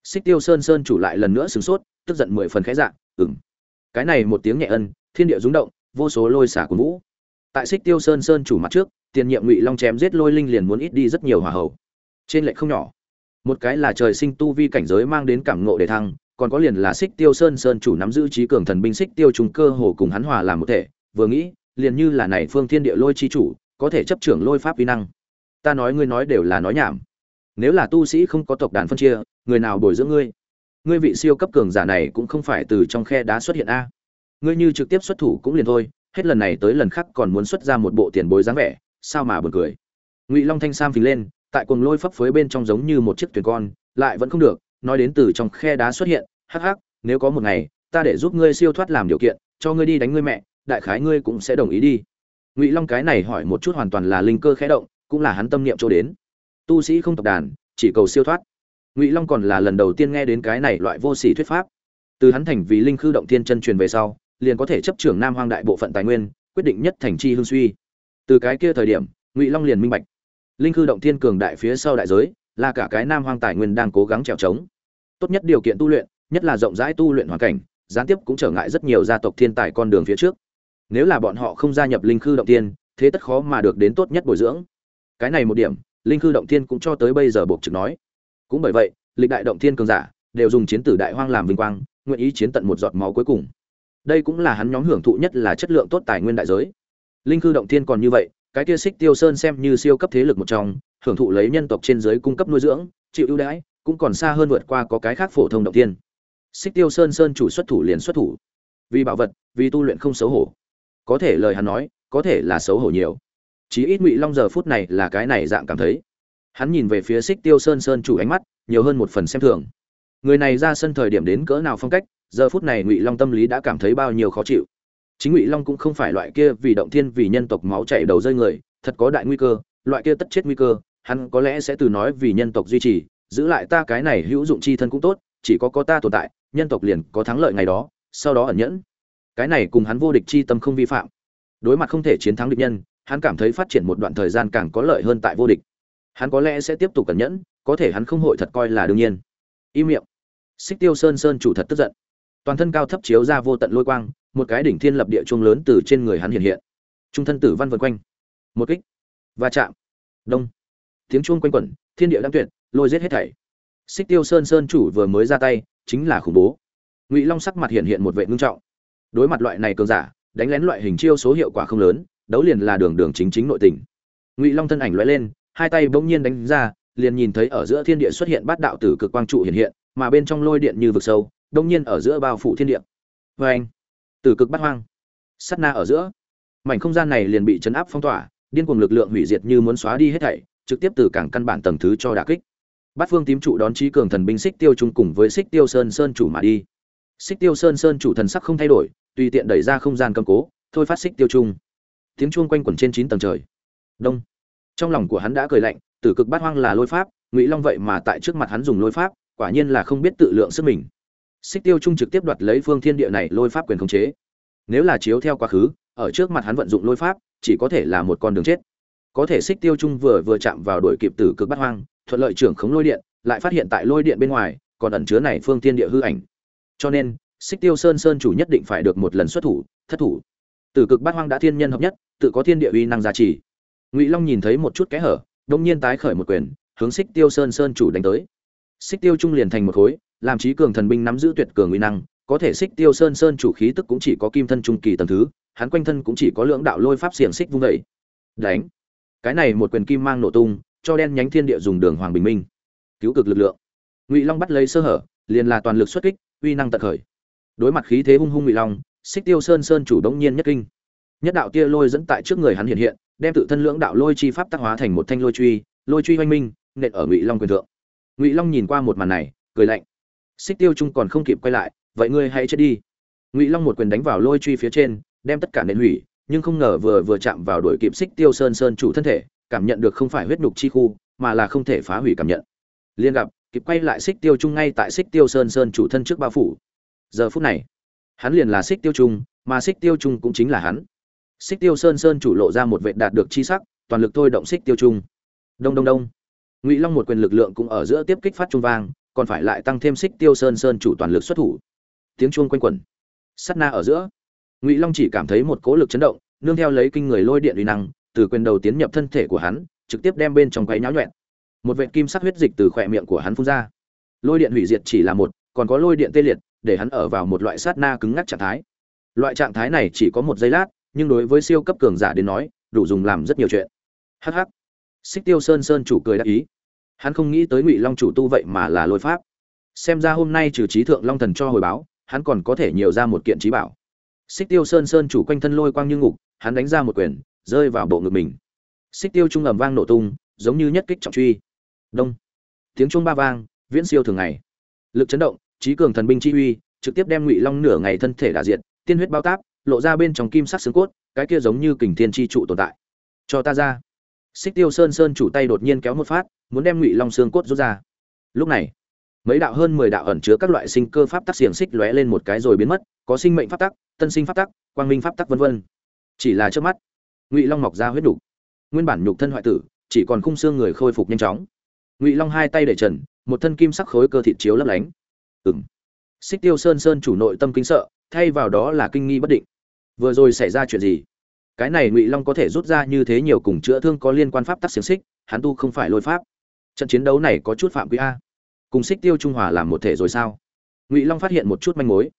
Xích tiêu sơn sơn chủ lại lần nữa sửng sốt, tức giận mười phần khẽ dạng ừng cái này một tiếng nhẹ ân, thiên địa rúng động, vô số lôi xả của vũ. Tại xích tiêu sơn sơn chủ mặt trước, tiền nhiệm ngụy long chém giết lôi linh liền muốn ít đi rất nhiều hỏa hậu trên lệ không nhỏ. Một cái là trời sinh tu vi cảnh giới mang đến cảm ngộ để thăng còn có liền là xích tiêu sơn sơn chủ nắm giữ trí cường thần binh xích tiêu trùng cơ hồ cùng hắn hòa làm một thể, vừa nghĩ, liền như là này phương thiên địa lôi chi chủ, có thể chấp trưởng lôi pháp vi năng. Ta nói ngươi nói đều là nói nhảm. Nếu là tu sĩ không có tộc đàn phân chia, người nào bồi dưỡng ngươi? Ngươi vị siêu cấp cường giả này cũng không phải từ trong khe đá xuất hiện a. Ngươi như trực tiếp xuất thủ cũng liền thôi, hết lần này tới lần khác còn muốn xuất ra một bộ tiền bối dáng vẻ, sao mà buồn cười. Ngụy long thanh sam phình lên, tại cuồng lôi phấp phới bên trong giống như một chiếc thuyền con, lại vẫn không được nói đến từ trong khe đá xuất hiện, hắc hắc, nếu có một ngày, ta để giúp ngươi siêu thoát làm điều kiện, cho ngươi đi đánh ngươi mẹ, đại khái ngươi cũng sẽ đồng ý đi. Ngụy long cái này hỏi một chút hoàn toàn là linh cơ khẽ động, cũng là hắn tâm niệm chỗ đến. Tu sĩ không tộc đàn, chỉ cầu siêu thoát. Ngụy long còn là lần đầu tiên nghe đến cái này loại vô sỉ thuyết pháp. Từ hắn thành vì linh khư động thiên chân truyền về sau, liền có thể chấp trưởng nam hoang đại bộ phận tài nguyên, quyết định nhất thành chi hương suy. Từ cái kia thời điểm, ngụy long liền minh bạch. Linh khư động thiên cường đại phía sau đại giới là cả cái nam hoang tài nguyên đang cố gắng trèo trống. Tốt nhất điều kiện tu luyện, nhất là rộng rãi tu luyện hoàn cảnh, gián tiếp cũng trở ngại rất nhiều gia tộc thiên tài con đường phía trước. Nếu là bọn họ không gia nhập linh khư động tiên thế tất khó mà được đến tốt nhất bồi dưỡng. Cái này một điểm, linh khư động thiên cũng cho tới bây giờ buộc trực nói. Cũng bởi vậy, lịch đại động thiên cường giả đều dùng chiến tử đại hoang làm vinh quang, nguyện ý chiến tận một giọt máu cuối cùng. Đây cũng là hắn nhóm hưởng thụ nhất là chất lượng tốt tài nguyên đại giới. Linh khư động thiên còn như vậy, cái kia xích tiêu sơn xem như siêu cấp thế lực một trong hưởng thụ lấy nhân tộc trên giới cung cấp nuôi dưỡng, chịu ưu đãi, cũng còn xa hơn vượt qua có cái khác phổ thông động thiên. Xích tiêu sơn sơn chủ xuất thủ liền xuất thủ. Vì bảo vật, vì tu luyện không xấu hổ. Có thể lời hắn nói, có thể là xấu hổ nhiều. Chí ít ngụy long giờ phút này là cái này dạng cảm thấy. Hắn nhìn về phía xích tiêu sơn sơn chủ ánh mắt, nhiều hơn một phần xem thường. Người này ra sân thời điểm đến cỡ nào phong cách, giờ phút này ngụy long tâm lý đã cảm thấy bao nhiêu khó chịu. Chính ngụy long cũng không phải loại kia vì động thiên vì nhân tộc máu chảy đầu rơi người, thật có đại nguy cơ, loại kia tất chết nguy cơ hắn có lẽ sẽ từ nói vì nhân tộc duy trì, giữ lại ta cái này hữu dụng chi thân cũng tốt, chỉ có có ta tồn tại, nhân tộc liền có thắng lợi ngày đó, sau đó ẩn nhẫn. Cái này cùng hắn vô địch chi tâm không vi phạm. Đối mặt không thể chiến thắng địch nhân, hắn cảm thấy phát triển một đoạn thời gian càng có lợi hơn tại vô địch. Hắn có lẽ sẽ tiếp tục cẩn nhẫn, có thể hắn không hội thật coi là đương nhiên. Im miệng. Xích tiêu sơn sơn chủ thật tức giận. Toàn thân cao thấp chiếu ra vô tận lôi quang, một cái đỉnh thiên lập địa chuông lớn từ trên người hắn hiện hiện. Trung thân tử văn vân quanh. Một kích. Va chạm. Đông tiếng chuông quanh quẩn, thiên địa đang tuyệt, lôi giết hết thảy. Xích tiêu sơn sơn chủ vừa mới ra tay, chính là khủng bố. Ngụy long sắc mặt hiện hiện một vệ ngưng trọng. Đối mặt loại này cường giả, đánh lén loại hình chiêu số hiệu quả không lớn, đấu liền là đường đường chính chính nội tình. Ngụy long thân ảnh lóe lên, hai tay bỗng nhiên đánh ra, liền nhìn thấy ở giữa thiên địa xuất hiện bát đạo tử cực quang trụ hiện hiện, mà bên trong lôi điện như vực sâu, đông nhiên ở giữa bao phủ thiên địa. Vê anh tử cực bắt hoang. Sắt na ở giữa. Mảnh không gian này liền bị chấn áp phong tỏa, điên cuồng lực lượng hủy diệt như muốn xóa đi hết thảy trực tiếp từ cảng căn bản tầng thứ cho đả kích. Bát phương tím trụ đón trí cường thần binh xích tiêu trung cùng với xích tiêu sơn sơn chủ mà đi. Xích tiêu sơn sơn chủ thần sắc không thay đổi, tùy tiện đẩy ra không gian cầm cố, thôi phát xích tiêu trung. Tiếng chuông quanh quẩn trên chín tầng trời. Đông. Trong lòng của hắn đã cười lạnh, tử cực bát hoang là lôi pháp, ngụy long vậy mà tại trước mặt hắn dùng lôi pháp, quả nhiên là không biết tự lượng sức mình. Xích tiêu trung trực tiếp đoạt lấy phương thiên địa này lôi pháp quyền khống chế. Nếu là chiếu theo quá khứ, ở trước mặt hắn vận dụng lôi pháp, chỉ có thể là một con đường chết có thể xích tiêu trung vừa vừa chạm vào đội kịp tử cực bát hoang, thuận lợi trưởng khống lôi điện, lại phát hiện tại lôi điện bên ngoài, còn ẩn chứa này phương thiên địa hư ảnh. Cho nên, xích tiêu sơn sơn chủ nhất định phải được một lần xuất thủ, thất thủ. Tử cực bát hoang đã thiên nhân hợp nhất, tự có thiên địa uy năng gia trì. Ngụy long nhìn thấy một chút kẽ hở đông nhiên tái khởi một quyền, hướng xích tiêu sơn sơn chủ đánh tới. Xích tiêu trung liền thành một khối, làm trí cường thần binh nắm giữ tuyệt cường uy năng, có thể xích tiêu sơn sơn chủ khí tức cũng chỉ có kim thân trung kỳ tầm thứ, hắn quanh thân cũng chỉ có lưỡng đạo lôi pháp xiềng xích vung vẩy đánh cái này một quyền kim mang nổ tung, cho đen nhánh thiên địa dùng đường hoàng bình minh. Cứu cực lực lượng. Ngụy long bắt lấy sơ hở, liền là toàn lực xuất kích, uy năng tận khởi. Đối mặt khí thế hung hung ngụy long, xích tiêu sơn sơn chủ đống nhiên nhất kinh. Nhất đạo tia lôi dẫn tại trước người hắn hiện hiện, đem tự thân lưỡng đạo lôi chi pháp tác hóa thành một thanh lôi truy lôi truy oanh minh, nện ở ngụy long quyền thượng. Ngụy long nhìn qua một màn này, cười lạnh. Xích tiêu trung còn không kịp quay lại, vậy ngươi hãy chết đi. Ngụy long một quyền đánh vào lôi truy phía trên, đem tất cả nện hủy nhưng không ngờ vừa vừa chạm vào đuổi kịp xích tiêu sơn sơn chủ thân thể, cảm nhận được không phải huyết nhục chi khu, mà là không thể phá hủy cảm nhận. Liên gặp, kịp quay lại xích tiêu trung ngay tại xích tiêu sơn sơn chủ thân trước bao phủ. Giờ phút này, hắn liền là xích tiêu trung, mà xích tiêu trung cũng chính là hắn. Xích tiêu sơn sơn chủ lộ ra một vệ đạt được chi sắc, toàn lực thôi động xích tiêu trung. Đông đông đông. Ngụy long một quyền lực lượng cũng ở giữa tiếp kích phát trung vang, còn phải lại tăng thêm xích tiêu sơn sơn chủ toàn lực xuất thủ. Tiếng chuông quanh quẩn. Sắt na ở giữa ngụy long chỉ cảm thấy một cỗ lực chấn động, nương theo lấy kinh người lôi điện uy năng, từ quyền đầu tiến nhập thân thể của hắn, trực tiếp đem bên trong quấy nháo nhuẹn. Một vệ kim sắc huyết dịch từ khỏe miệng của hắn phun ra. Lôi điện hủy diệt chỉ là một, còn có lôi điện tê liệt, để hắn ở vào một loại sát na cứng ngắc trạng thái. Loại trạng thái này chỉ có một giây lát, nhưng đối với siêu cấp cường giả đến nói, đủ dùng làm rất nhiều chuyện. Hh xích tiêu sơn sơn chủ cười đáp ý. Hắn không nghĩ tới ngụy long chủ tu vậy mà là lôi pháp. Xem ra hôm nay trừ trí thượng long thần cho hồi báo, hắn còn có thể nhiều ra một kiện trí bảo xích tiêu sơn sơn chủ quanh thân lôi quang như ngục, hắn đánh ra một quyền, rơi vào bộ ngực mình. Xích tiêu trung ầm vang nổ tung, giống như nhất kích trọng truy. Đông. Tiếng trung ba vang, viễn siêu thường ngày. Lực chấn động, trí cường thần binh chi uy, trực tiếp đem ngụy long nửa ngày thân thể đả diện tiên huyết bao táp, lộ ra bên trong kim sắc xương cốt, cái kia giống như kình thiên chi trụ tồn tại. Cho ta ra. Xích tiêu sơn sơn chủ tay đột nhiên kéo một phát, muốn đem ngụy long xương cốt rút ra. Lúc này, mấy đạo hơn mười đạo ẩn chứa các loại sinh cơ pháp tắc xiềng xích lóe lên một cái rồi biến mất, có sinh mệnh pháp tắc tân sinh pháp tắc, quang minh pháp tắc vân vân. Chỉ là trước mắt, ngụy long mọc ra huyết đục nguyên bản nhục thân hoại tử, chỉ còn khung xương người khôi phục nhanh chóng. Ngụy long hai tay để trần, một thân kim sắc khối cơ thịt chiếu lấp lánh. Ừng xích tiêu sơn sơn chủ nội tâm kinh sợ, thay vào đó là kinh nghi bất định. Vừa rồi xảy ra chuyện gì? Cái này ngụy long có thể rút ra như thế nhiều cùng chữa thương có liên quan pháp tắc xiềng xích, hắn tu không phải lôi pháp. Trận chiến đấu này có chút phạm quý a. Cùng xích tiêu trung hòa làm một thể rồi sao? Ngụy long phát hiện một chút manh mối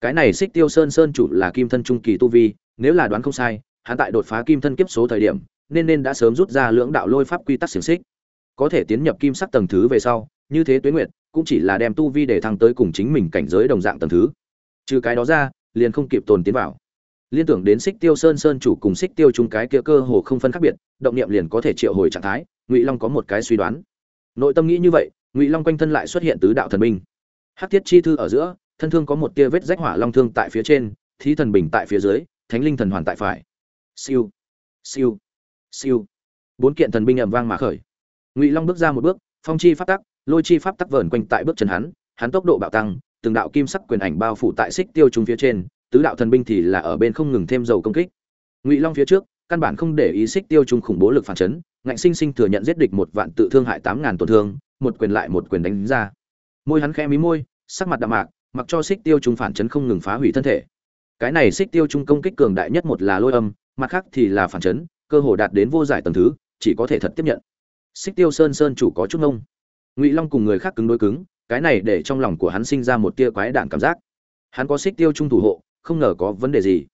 cái này xích tiêu sơn sơn chủ là kim thân trung kỳ tu vi, nếu là đoán không sai, hắn tại đột phá kim thân kiếp số thời điểm, nên nên đã sớm rút ra lưỡng đạo lôi pháp quy tắc xiềng xích. Có thể tiến nhập kim sắc tầng thứ về sau, như thế tuế nguyệt, cũng chỉ là đem tu vi để thăng tới cùng chính mình cảnh giới đồng dạng tầng thứ. Trừ cái đó ra, liền không kịp tồn tiến vào. Liên tưởng đến xích tiêu sơn sơn chủ cùng xích tiêu chung cái kia cơ hồ không phân khác biệt, động niệm liền có thể triệu hồi trạng thái, ngụy long có một cái suy đoán. Nội tâm nghĩ như vậy, ngụy long quanh thân lại xuất hiện tứ đạo thần minh. Hắc thiết chi thư ở giữa thân thương có một tia vết rách hỏa long thương tại phía trên, thí thần bình tại phía dưới, thánh linh thần hoàn tại phải. Siêu. Siêu. Siêu. Bốn kiện thần binh ầm vang mà khởi. Ngụy long bước ra một bước, phong chi pháp tắc, lôi chi pháp tắc vờn quanh tại bước chân hắn hắn tốc độ bạo tăng, từng đạo kim sắc quyền ảnh bao phủ tại xích tiêu trùng phía trên, tứ đạo thần binh thì là ở bên không ngừng thêm dầu công kích. Ngụy long phía trước, căn bản không để ý xích tiêu trùng khủng bố lực phản chấn, ngạnh sinh sinh thừa nhận giết địch một vạn tự thương hại tám ngàn tổn thương, một quyền lại một quyền đánh ra. Môi hắn khẽ mí môi, sắc mặt đạm mạc mặc cho xích tiêu trung phản chấn không ngừng phá hủy thân thể. Cái này xích tiêu trung công kích cường đại nhất một là lôi âm, mặt khác thì là phản chấn, cơ hồ đạt đến vô giải tầng thứ, chỉ có thể thật tiếp nhận. Xích tiêu sơn sơn chủ có chút ngông. Ngụy long cùng người khác cứng đối cứng, cái này để trong lòng của hắn sinh ra một tia quái đản cảm giác. Hắn có xích tiêu trung thủ hộ, không ngờ có vấn đề gì.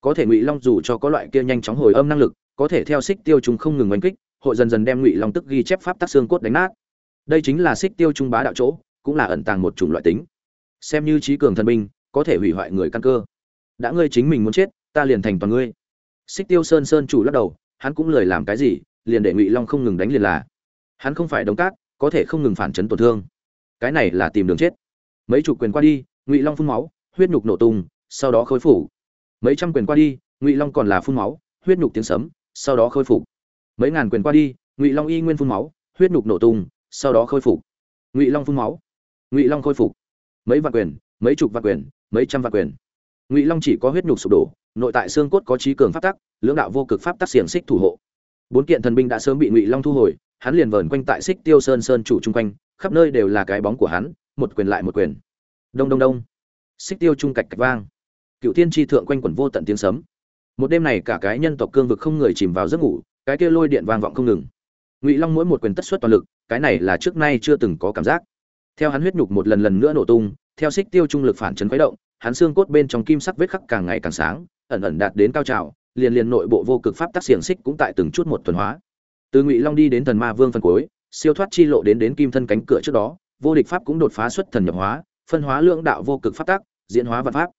Có thể ngụy long dù cho có loại kia nhanh chóng hồi âm năng lực, có thể theo xích tiêu trung không ngừng oanh kích, hội dần dần đem ngụy long tức ghi chép pháp tắc xương cốt đánh nát. Đây chính là xích tiêu trung bá đạo chỗ, cũng là ẩn tàng một chủng loại tính xem như trí cường thần binh, có thể hủy hoại người căn cơ. Đã ngươi chính mình muốn chết, ta liền thành toàn ngươi. Xích tiêu sơn sơn chủ lắc đầu, hắn cũng lời làm cái gì, liền để ngụy long không ngừng đánh liền là. Hắn không phải đống cát, có thể không ngừng phản chấn tổn thương. Cái này là tìm đường chết. Mấy chục quyền qua đi, ngụy long phun máu, huyết nhục nổ tung, sau đó khôi phục. Mấy trăm quyền qua đi, ngụy long còn là phun máu, huyết nhục tiếng sấm, sau đó khôi phục. Mấy ngàn quyền qua đi, ngụy long y nguyên phun máu, huyết nhục nổ tung, sau đó khôi phục. Ngụy long phun máu. Ngụy long khôi phục mấy vạn quyền, mấy chục vạn quyền, mấy trăm vạn quyền. Ngụy long chỉ có huyết nhục sụp đổ, nội tại xương cốt có trí cường pháp tắc, lưỡng đạo vô cực pháp tắc xiềng xích thủ hộ. Bốn kiện thần binh đã sớm bị ngụy long thu hồi, hắn liền vờn quanh tại xích tiêu sơn sơn chủ chung quanh, khắp nơi đều là cái bóng của hắn, một quyền lại một quyền. Đông đông đông. Xích tiêu trung cạch cạch vang. Cựu thiên tri thượng quanh quẩn vô tận tiếng sấm. Một đêm này cả cái nhân tộc cương vực không người chìm vào giấc ngủ, cái kia lôi điện vang vọng không ngừng. Ngụy long mỗi một quyền tất suất toàn lực, cái này là trước nay chưa từng có cảm giác theo hắn huyết nhục một lần lần nữa nổ tung, theo xích tiêu trung lực phản chấn khuấy động, hắn xương cốt bên trong kim sắc vết khắc càng ngày càng sáng, ẩn ẩn đạt đến cao trào, liền liền nội bộ vô cực pháp tác xiềng xích cũng tại từng chút một tuần hóa. Từ ngụy long đi đến thần ma vương phân cuối, siêu thoát chi lộ đến đến kim thân cánh cửa trước đó, vô địch pháp cũng đột phá xuất thần nhập hóa, phân hóa lượng đạo vô cực pháp tắc, diễn hóa văn pháp.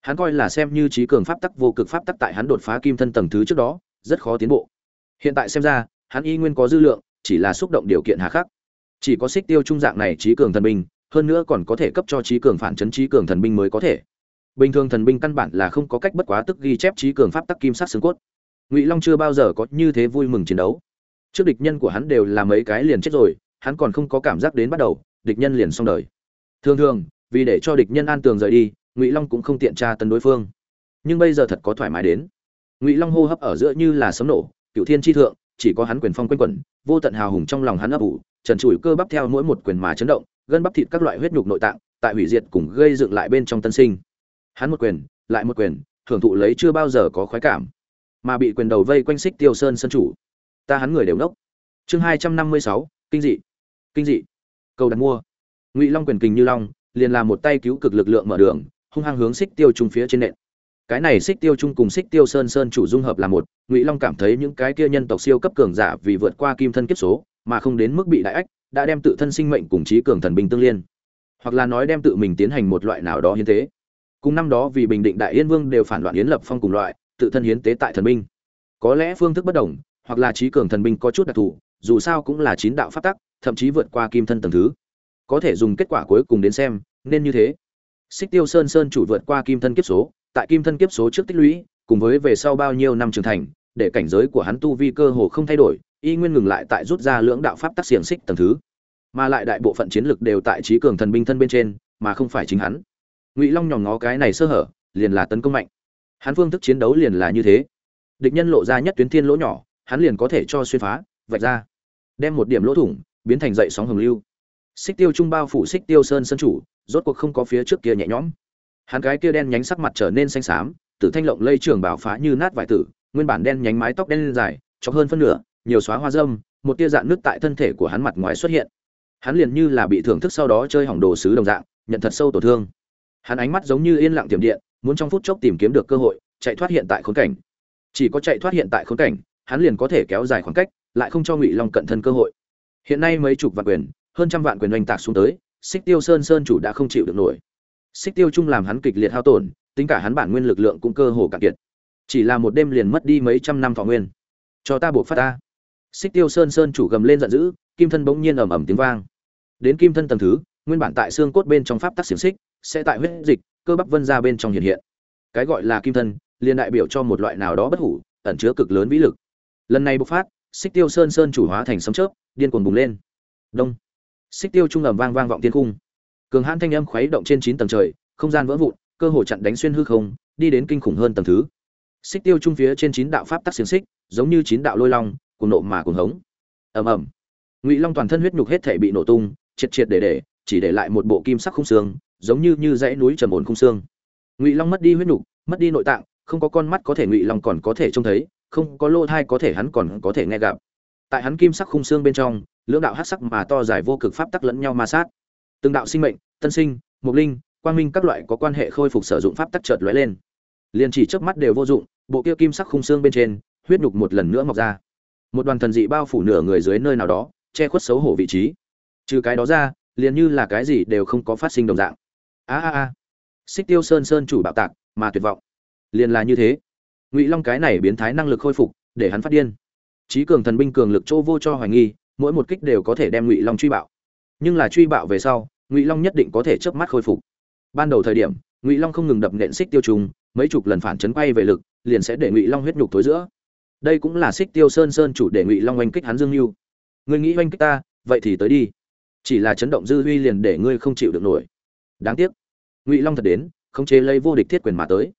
Hắn coi là xem như trí cường pháp tắc vô cực pháp tắc tại hắn đột phá kim thân tầng thứ trước đó, rất khó tiến bộ. Hiện tại xem ra, hắn y nguyên có dư lượng, chỉ là xúc động điều kiện hà khắc chỉ có xích tiêu trung dạng này trí cường thần binh, hơn nữa còn có thể cấp cho trí cường phản chấn trí cường thần binh mới có thể. Bình thường thần binh căn bản là không có cách bất quá tức ghi chép trí cường pháp tắc kim sắc xương cốt. Ngụy long chưa bao giờ có như thế vui mừng chiến đấu. Trước địch nhân của hắn đều là mấy cái liền chết rồi, hắn còn không có cảm giác đến bắt đầu, địch nhân liền xong đời. Thường thường, vì để cho địch nhân an tường rời đi, ngụy long cũng không tiện tra tấn đối phương. Nhưng bây giờ thật có thoải mái đến. Ngụy long hô hấp ở giữa như là sấm nổ, cựu thiên tri thượng, chỉ có hắn quyền phong quanh quẩn, vô tận hào hùng trong lòng hắn ấp ủ trần trụi cơ bắp theo mỗi một quyền mà chấn động, gân bắp thịt các loại huyết nhục nội tạng tại hủy diệt cùng gây dựng lại bên trong tân sinh. Hắn một quyền, lại một quyền, thưởng thụ lấy chưa bao giờ có khoái cảm, mà bị quyền đầu vây quanh xích tiêu sơn sân chủ. Ta hắn người đều nốc. Chương hai trăm năm mươi sáu, kinh dị. Kinh dị. Cầu đặt mua. Ngụy long quyền kình như long, liền làm một tay cứu cực lực lượng mở đường, hung hăng hướng xích tiêu trung phía trên nện cái này xích tiêu trung cùng xích tiêu sơn sơn chủ dung hợp là một, ngụy long cảm thấy những cái kia nhân tộc siêu cấp cường giả vì vượt qua kim thân kiếp số, mà không đến mức bị đại ách, đã đem tự thân sinh mệnh cùng trí cường thần binh tương liên. Hoặc là nói đem tự mình tiến hành một loại nào đó hiến tế. Cùng năm đó vì bình định đại yên vương đều phản loạn yến lập phong cùng loại, tự thân hiến tế tại thần binh. Có lẽ phương thức bất đồng, hoặc là trí cường thần binh có chút đặc thù, dù sao cũng là chín đạo pháp tắc, thậm chí vượt qua kim thân tầng thứ. Có thể dùng kết quả cuối cùng đến xem, nên như thế. Xích tiêu sơn sơn chủ vượt qua kim thân kiếp số tại kim thân kiếp số trước tích lũy, cùng với về sau bao nhiêu năm trưởng thành, để cảnh giới của hắn tu vi cơ hồ không thay đổi, y nguyên ngừng lại tại rút ra lưỡng đạo pháp tắc xiềng xích tầng thứ. Mà lại đại bộ phận chiến lực đều tại trí cường thần binh thân bên trên, mà không phải chính hắn. Ngụy long nhòm ngó cái này sơ hở, liền là tấn công mạnh. Hắn phương thức chiến đấu liền là như thế. Địch nhân lộ ra nhất tuyến thiên lỗ nhỏ, hắn liền có thể cho xuyên phá, vạch ra. Đem một điểm lỗ thủng, biến thành dậy sóng hồng lưu. Xích tiêu trung bao phủ xích tiêu sơn sân chủ, rốt cuộc không có phía trước kia nhẹ nhõm hắn cái kia đen nhánh sắc mặt trở nên xanh xám, tử thanh lộng lây trường bảo phá như nát vải tử, nguyên bản đen nhánh mái tóc đen dài, chọc hơn phân nửa, nhiều xóa hoa dâm, một tia dạn nước tại thân thể của hắn mặt ngoài xuất hiện. Hắn liền như là bị thưởng thức sau đó chơi hỏng đồ sứ đồng dạng, nhận thật sâu tổn thương. Hắn ánh mắt giống như yên lặng tiềm điện, muốn trong phút chốc tìm kiếm được cơ hội, chạy thoát hiện tại khốn cảnh. Chỉ có chạy thoát hiện tại khốn cảnh, hắn liền có thể kéo dài khoảng cách, lại không cho ngụy long cận thân cơ hội. Hiện nay mấy chục vạn quyền, hơn trăm vạn quyền oanh tạc xuống tới, xích tiêu sơn sơn chủ đã không chịu được nổi xích tiêu chung làm hắn kịch liệt hao tổn, tính cả hắn bản nguyên lực lượng cũng cơ hồ cạn kiệt. Chỉ là một đêm liền mất đi mấy trăm năm thọ nguyên. Cho ta buộc phát ta. Xích tiêu sơn sơn chủ gầm lên giận dữ, kim thân bỗng nhiên ầm ầm tiếng vang. Đến kim thân tầng thứ, nguyên bản tại xương cốt bên trong pháp tắc xiềng xích, sẽ tại huyết dịch, cơ bắp vân ra bên trong hiện hiện. Cái gọi là kim thân, liền đại biểu cho một loại nào đó bất hủ, ẩn chứa cực lớn vĩ lực. Lần này bộc phát, xích tiêu sơn sơn chủ hóa thành sấm chớp, điên cuồng bùng lên. Đông. Xích tiêu trung ầm vang vang vọng thiên cung cường hãn thanh âm khuấy động trên chín tầng trời, không gian vỡ vụn, cơ hồ chặn đánh xuyên hư không, đi đến kinh khủng hơn tầng thứ. Xích tiêu trung phía trên chín đạo pháp tắc xiềng xích, giống như chín đạo lôi long cùng nộ mà cùng hống. Ầm ầm. Ngụy long toàn thân huyết nhục hết thể bị nổ tung, triệt triệt để để, chỉ để lại một bộ kim sắc khung xương, giống như như dãy núi trầm ổn khung xương. Ngụy long mất đi huyết nhục, mất đi nội tạng, không có con mắt có thể ngụy long còn có thể trông thấy, không có lỗ thai có thể hắn còn có thể nghe gặp. Tại hắn kim sắc khung xương bên trong, lưỡng đạo hắc sắc mà to dài vô cực pháp tắc lẫn nhau ma sát từng đạo sinh mệnh, tân sinh mục linh, quang minh các loại có quan hệ khôi phục sử dụng pháp tắc chợt lóe lên. Liền chỉ trước mắt đều vô dụng, bộ kia kim sắc khung xương bên trên, huyết nhục một lần nữa mọc ra. Một đoàn thần dị bao phủ nửa người dưới nơi nào đó, che khuất xấu hổ vị trí. Trừ cái đó ra, liền như là cái gì đều không có phát sinh đồng dạng. A a a. Xích tiêu sơn sơn chủ bạo tạc, mà tuyệt vọng. Liền là như thế. Ngụy long cái này biến thái năng lực khôi phục, để hắn phát điên. Trí cường thần binh cường lực chỗ vô cho hoài nghi, mỗi một kích đều có thể đem ngụy long truy bạo nhưng là truy bạo về sau, ngụy long nhất định có thể chớp mắt khôi phục. Ban đầu thời điểm, ngụy long không ngừng đập nện xích tiêu trùng, mấy chục lần phản chấn quay về lực, liền sẽ để ngụy long huyết nhục tối giữa. Đây cũng là xích tiêu sơn sơn chủ để ngụy long oanh kích hắn dương mưu ngươi nghĩ oanh kích ta, vậy thì tới đi. Chỉ là chấn động dư huy liền để ngươi không chịu được nổi. Đáng tiếc. Ngụy long thật đến không chế lấy vô địch thiết quyền mà tới.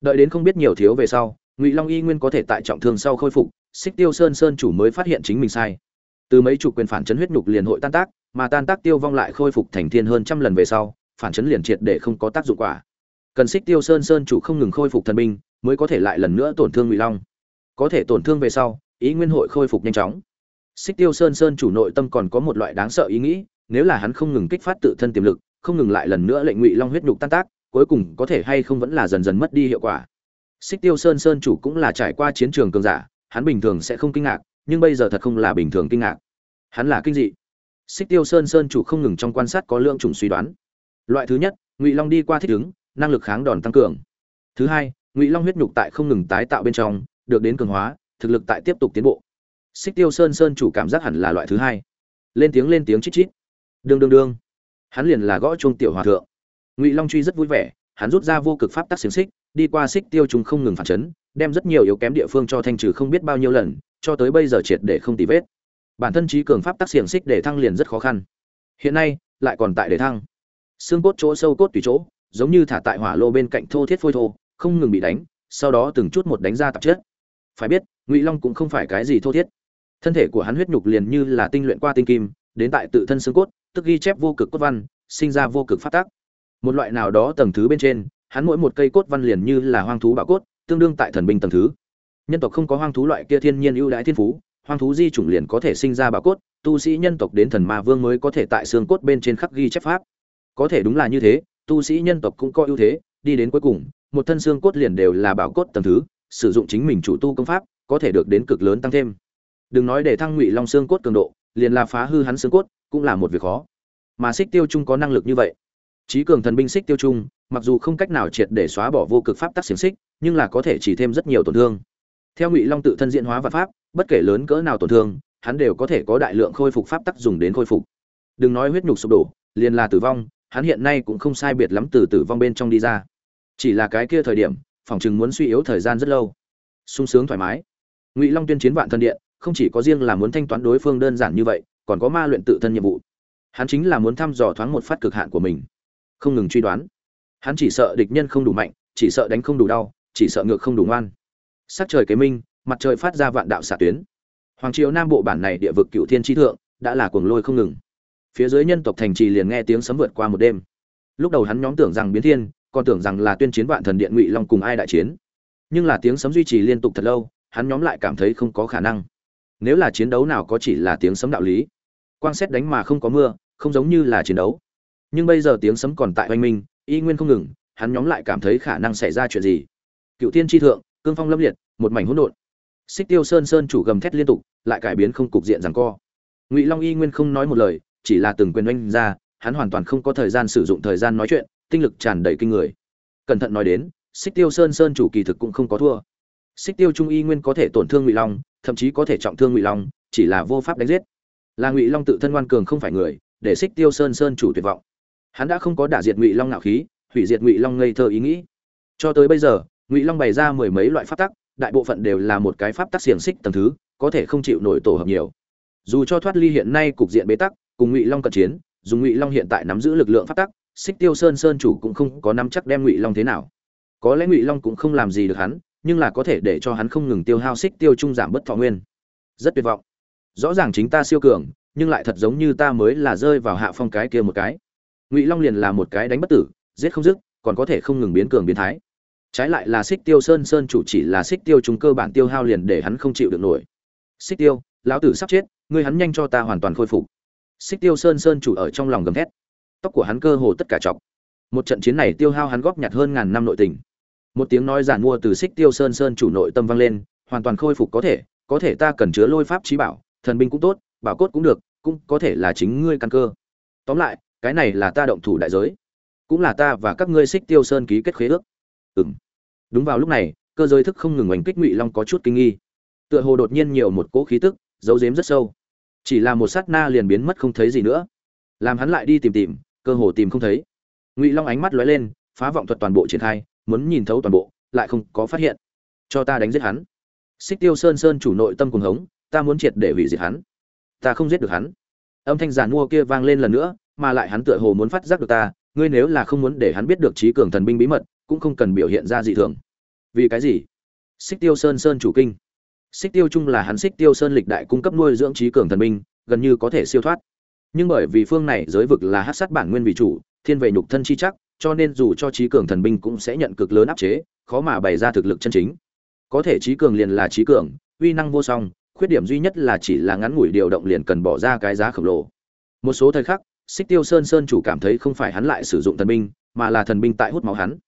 Đợi đến không biết nhiều thiếu về sau, ngụy long y nguyên có thể tại trọng thương sau khôi phục, xích tiêu sơn sơn chủ mới phát hiện chính mình sai. Từ mấy chục quyền phản chấn huyết nhục liền hội tan tác mà tan tác tiêu vong lại khôi phục thành thiên hơn trăm lần về sau, phản chấn liền triệt để không có tác dụng quả. Cần xích tiêu sơn sơn chủ không ngừng khôi phục thần binh, mới có thể lại lần nữa tổn thương ngụy long. Có thể tổn thương về sau, ý nguyên hội khôi phục nhanh chóng. Xích tiêu sơn sơn chủ nội tâm còn có một loại đáng sợ ý nghĩ, nếu là hắn không ngừng kích phát tự thân tiềm lực, không ngừng lại lần nữa lệnh ngụy long huyết nhục tan tác, cuối cùng có thể hay không vẫn là dần dần mất đi hiệu quả. Xích tiêu sơn sơn chủ cũng là trải qua chiến trường cường giả, hắn bình thường sẽ không kinh ngạc, nhưng bây giờ thật không là bình thường kinh ngạc. Hắn là kinh dị xích tiêu sơn sơn chủ không ngừng trong quan sát có lượng chủng suy đoán. Loại thứ nhất, ngụy long đi qua thích ứng, năng lực kháng đòn tăng cường. Thứ hai, ngụy long huyết nhục tại không ngừng tái tạo bên trong, được đến cường hóa, thực lực tại tiếp tục tiến bộ. Xích tiêu sơn sơn chủ cảm giác hẳn là loại thứ hai. Lên tiếng lên tiếng chít chít. Đương đương đương. Hắn liền là gõ chuông tiểu hòa thượng. Ngụy long truy rất vui vẻ, hắn rút ra vô cực pháp tắc xiềng xích, đi qua xích tiêu chúng không ngừng phản chấn, đem rất nhiều yếu kém địa phương cho thanh trừ không biết bao nhiêu lần, cho tới bây giờ triệt để không tì vết bản thân trí cường pháp tắc xiềng xích để thăng liền rất khó khăn. Hiện nay, lại còn tại để thăng. Xương cốt chỗ sâu cốt tùy chỗ, giống như thả tại hỏa lô bên cạnh thô thiết phôi thô, không ngừng bị đánh, sau đó từng chút một đánh ra tạp chất. Phải biết, ngụy long cũng không phải cái gì thô thiết. Thân thể của hắn huyết nhục liền như là tinh luyện qua tinh kim, đến tại tự thân xương cốt, tức ghi chép vô cực cốt văn, sinh ra vô cực phát tác một loại nào đó tầng thứ bên trên, hắn mỗi một cây cốt văn liền như là hoang thú bạo cốt, tương đương tại thần binh tầng thứ. Nhân tộc không có hoang thú loại kia thiên nhiên ưu đãi thiên phú hoang thú di chủng liền có thể sinh ra bảo cốt, tu sĩ nhân tộc đến thần ma vương mới có thể tại xương cốt bên trên khắc ghi chép pháp. Có thể đúng là như thế, tu sĩ nhân tộc cũng có ưu thế, đi đến cuối cùng, một thân xương cốt liền đều là bảo cốt tầng thứ, sử dụng chính mình chủ tu công pháp, có thể được đến cực lớn tăng thêm. Đừng nói để thăng ngụy long xương cốt cường độ, liền là phá hư hắn xương cốt, cũng là một việc khó. Mà xích tiêu trung có năng lực như vậy. Trí cường thần binh xích tiêu trung, mặc dù không cách nào triệt để xóa bỏ vô cực pháp tắc xiển xích, nhưng là có thể chỉ thêm rất nhiều tổn thương theo ngụy long tự thân diễn hóa và pháp, bất kể lớn cỡ nào tổn thương, hắn đều có thể có đại lượng khôi phục pháp tắc dùng đến khôi phục. Đừng nói huyết nhục sụp đổ, liền là tử vong, hắn hiện nay cũng không sai biệt lắm từ tử vong bên trong đi ra. Chỉ là cái kia thời điểm phòng chừng muốn suy yếu thời gian rất lâu. Sung sướng thoải mái. Ngụy long tuyên chiến vạn thân điện, không chỉ có riêng là muốn thanh toán đối phương đơn giản như vậy, còn có ma luyện tự thân nhiệm vụ. Hắn chính là muốn thăm dò thoáng một phát cực hạn của mình. Không ngừng truy đoán. Hắn chỉ sợ địch nhân không đủ mạnh, chỉ sợ đánh không đủ đau, chỉ sợ ngược không đủ ngoan sắc trời kế minh, mặt trời phát ra vạn đạo xạ tuyến. Hoàng triều nam bộ bản này địa vực cựu thiên tri thượng, đã là cuồng lôi không ngừng. Phía dưới nhân tộc thành trì liền nghe tiếng sấm vượt qua một đêm. Lúc đầu hắn nhóm tưởng rằng biến thiên, còn tưởng rằng là tuyên chiến vạn thần điện ngụy long cùng ai đại chiến. Nhưng là tiếng sấm duy trì liên tục thật lâu, hắn nhóm lại cảm thấy không có khả năng. Nếu là chiến đấu nào có chỉ là tiếng sấm đạo lý. Quang xét đánh mà không có mưa, không giống như là chiến đấu. Nhưng bây giờ tiếng sấm còn tại oanh minh, y nguyên không ngừng, hắn nhóm lại cảm thấy khả năng xảy ra chuyện gì. Cựu tiên tri thượng, cương phong lâm liệt một mảnh hỗn độn. Xích tiêu sơn sơn chủ gầm thét liên tục, lại cải biến không cục diện rằng co. Ngụy long y nguyên không nói một lời, chỉ là từng quyền oanh ra, hắn hoàn toàn không có thời gian sử dụng thời gian nói chuyện, tinh lực tràn đầy kinh người. Cẩn thận nói đến, xích tiêu sơn sơn chủ kỳ thực cũng không có thua. Xích tiêu trung y nguyên có thể tổn thương ngụy long, thậm chí có thể trọng thương ngụy long, chỉ là vô pháp đánh giết. Là ngụy long tự thân ngoan cường không phải người, để xích tiêu sơn sơn chủ tuyệt vọng. Hắn đã không có đả diệt ngụy long nạo khí, hủy diệt ngụy long ngây thơ ý nghĩ. Cho tới bây giờ, ngụy long bày ra mười mấy loại pháp tắc đại bộ phận đều là một cái pháp tắc xiềng xích tầng thứ, có thể không chịu nổi tổ hợp nhiều. Dù cho thoát ly hiện nay cục diện bế tắc, cùng ngụy long cận chiến dùng ngụy long hiện tại nắm giữ lực lượng pháp tắc, xích tiêu sơn sơn chủ cũng không có nắm chắc đem ngụy long thế nào. Có lẽ ngụy long cũng không làm gì được hắn, nhưng là có thể để cho hắn không ngừng tiêu hao xích tiêu trung giảm bất thọ nguyên. Rất tuyệt vọng. Rõ ràng chính ta siêu cường, nhưng lại thật giống như ta mới là rơi vào hạ phong cái kia một cái. Ngụy long liền là một cái đánh bất tử, giết không dứt, còn có thể không ngừng biến cường biến thái trái lại là xích tiêu sơn sơn chủ chỉ là xích tiêu chúng cơ bản tiêu hao liền để hắn không chịu được nổi. Xích tiêu, lão tử sắp chết, ngươi hắn nhanh cho ta hoàn toàn khôi phục. Xích tiêu sơn sơn chủ ở trong lòng gầm thét. Tóc của hắn cơ hồ tất cả chọc. Một trận chiến này tiêu hao hắn góp nhặt hơn ngàn năm nội tình. Một tiếng nói giản mua từ xích tiêu sơn sơn chủ nội tâm vang lên, hoàn toàn khôi phục có thể có thể ta cần chứa lôi pháp trí bảo, thần binh cũng tốt, bảo cốt cũng được, cũng có thể là chính ngươi căn cơ. Tóm lại, cái này là ta động thủ đại giới, cũng là ta và các ngươi xích tiêu sơn ký kết khế ước. Ừm. đúng vào lúc này, cơ giới thức không ngừng oanh kích ngụy long có chút kinh nghi. Tựa hồ đột nhiên nhiều một cỗ khí tức, giấu dếm rất sâu. Chỉ là một sát na liền biến mất không thấy gì nữa. Làm hắn lại đi tìm tìm, cơ hồ tìm không thấy. Ngụy long ánh mắt lóe lên, phá vọng thuật toàn bộ triển khai, muốn nhìn thấu toàn bộ, lại không có phát hiện. Cho ta đánh giết hắn. Xích tiêu sơn sơn chủ nội tâm cuồng hống, ta muốn triệt để hủy diệt hắn. Ta không giết được hắn. Âm thanh giản mua kia vang lên lần nữa, mà lại hắn tựa hồ muốn phát giác được ta, ngươi nếu là không muốn để hắn biết được trí cường thần binh bí mật cũng không cần biểu hiện ra dị thường. Vì cái gì? Xích tiêu sơn sơn chủ kinh. Xích tiêu chung là hắn xích tiêu sơn lịch đại cung cấp nuôi dưỡng trí cường thần minh, gần như có thể siêu thoát. Nhưng bởi vì phương này giới vực là hát sát bản nguyên vị chủ thiên vệ nhục thân chi chắc cho nên dù cho trí cường thần binh cũng sẽ nhận cực lớn áp chế khó mà bày ra thực lực chân chính. Có thể trí cường liền là trí cường uy năng vô song khuyết điểm duy nhất là chỉ là ngắn ngủi điều động liền cần bỏ ra cái giá khổng lồ. Một số thời khắc xích tiêu sơn sơn chủ cảm thấy không phải hắn lại sử dụng thần binh mà là thần binh tại hút máu hắn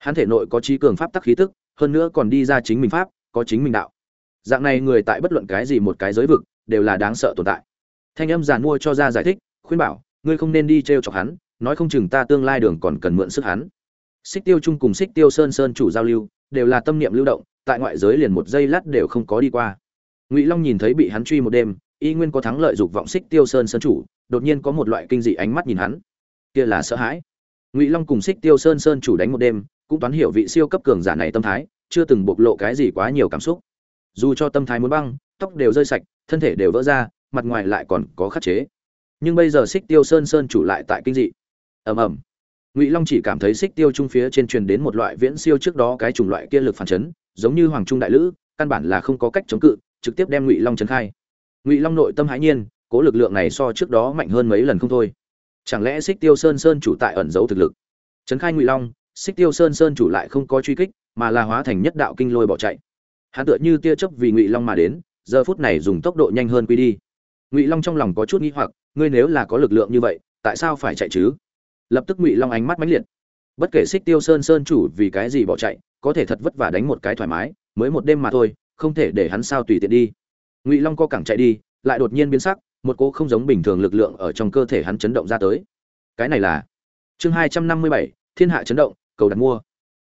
hắn thể nội có trí cường pháp tắc khí tức, hơn nữa còn đi ra chính mình pháp, có chính mình đạo. Dạng này người tại bất luận cái gì một cái giới vực, đều là đáng sợ tồn tại. Thanh âm giàn mua cho ra giải thích, khuyên bảo, ngươi không nên đi t r e o chọc hắn, nói không chừng ta tương lai đường còn cần mượn sức hắn. Xích tiêu chung cùng xích tiêu sơn sơn chủ giao lưu, đều là tâm niệm lưu động, tại ngoại giới liền một giây lát đều không có đi qua. Ngụy long nhìn thấy bị hắn truy một đêm, y nguyên có thắng lợi dục vọng xích tiêu sơn sơn chủ, đột nhiên có một loại kinh dị ánh mắt nhìn hắn. Kia là sợ hãi. Ngụy long cùng xích tiêu sơn sơn chủ đánh một đêm cũng toán hiểu vị siêu cấp cường giả này tâm thái, chưa từng bộc lộ cái gì quá nhiều cảm xúc. Dù cho tâm thái muốn băng, tóc đều rơi sạch, thân thể đều vỡ ra, mặt ngoài lại còn có khắc chế. Nhưng bây giờ xích tiêu sơn sơn chủ lại tại kinh dị. Ầm ầm. Ngụy long chỉ cảm thấy xích tiêu trung phía trên truyền đến một loại viễn siêu trước đó cái chủng loại kia lực phản chấn, giống như hoàng trung đại lữ, căn bản là không có cách chống cự, trực tiếp đem ngụy long chấn khai. Ngụy long nội tâm hãi nhiên, cố lực lượng này so trước đó mạnh hơn mấy lần không thôi. Chẳng lẽ xích tiêu sơn sơn chủ tại ẩn giấu thực lực? Chấn khai ngụy long xích tiêu sơn sơn chủ lại không có truy kích, mà là hóa thành nhất đạo kinh lôi bỏ chạy. Hắn tựa như tia chớp vì ngụy long mà đến, giờ phút này dùng tốc độ nhanh hơn quy đi. Ngụy long trong lòng có chút nghĩ hoặc, ngươi nếu là có lực lượng như vậy, tại sao phải chạy chứ? Lập tức ngụy long ánh mắt mãnh liệt. Bất kể xích tiêu sơn sơn chủ vì cái gì bỏ chạy, có thể thật vất vả đánh một cái thoải mái, mới một đêm mà thôi, không thể để hắn sao tùy tiện đi. Ngụy long co cẳng chạy đi, lại đột nhiên biến sắc, một cô không giống bình thường lực lượng ở trong cơ thể hắn chấn động ra tới. Cái này là chương hai trăm năm mươi bảy thiên hạ chấn động, cầu đặt mua.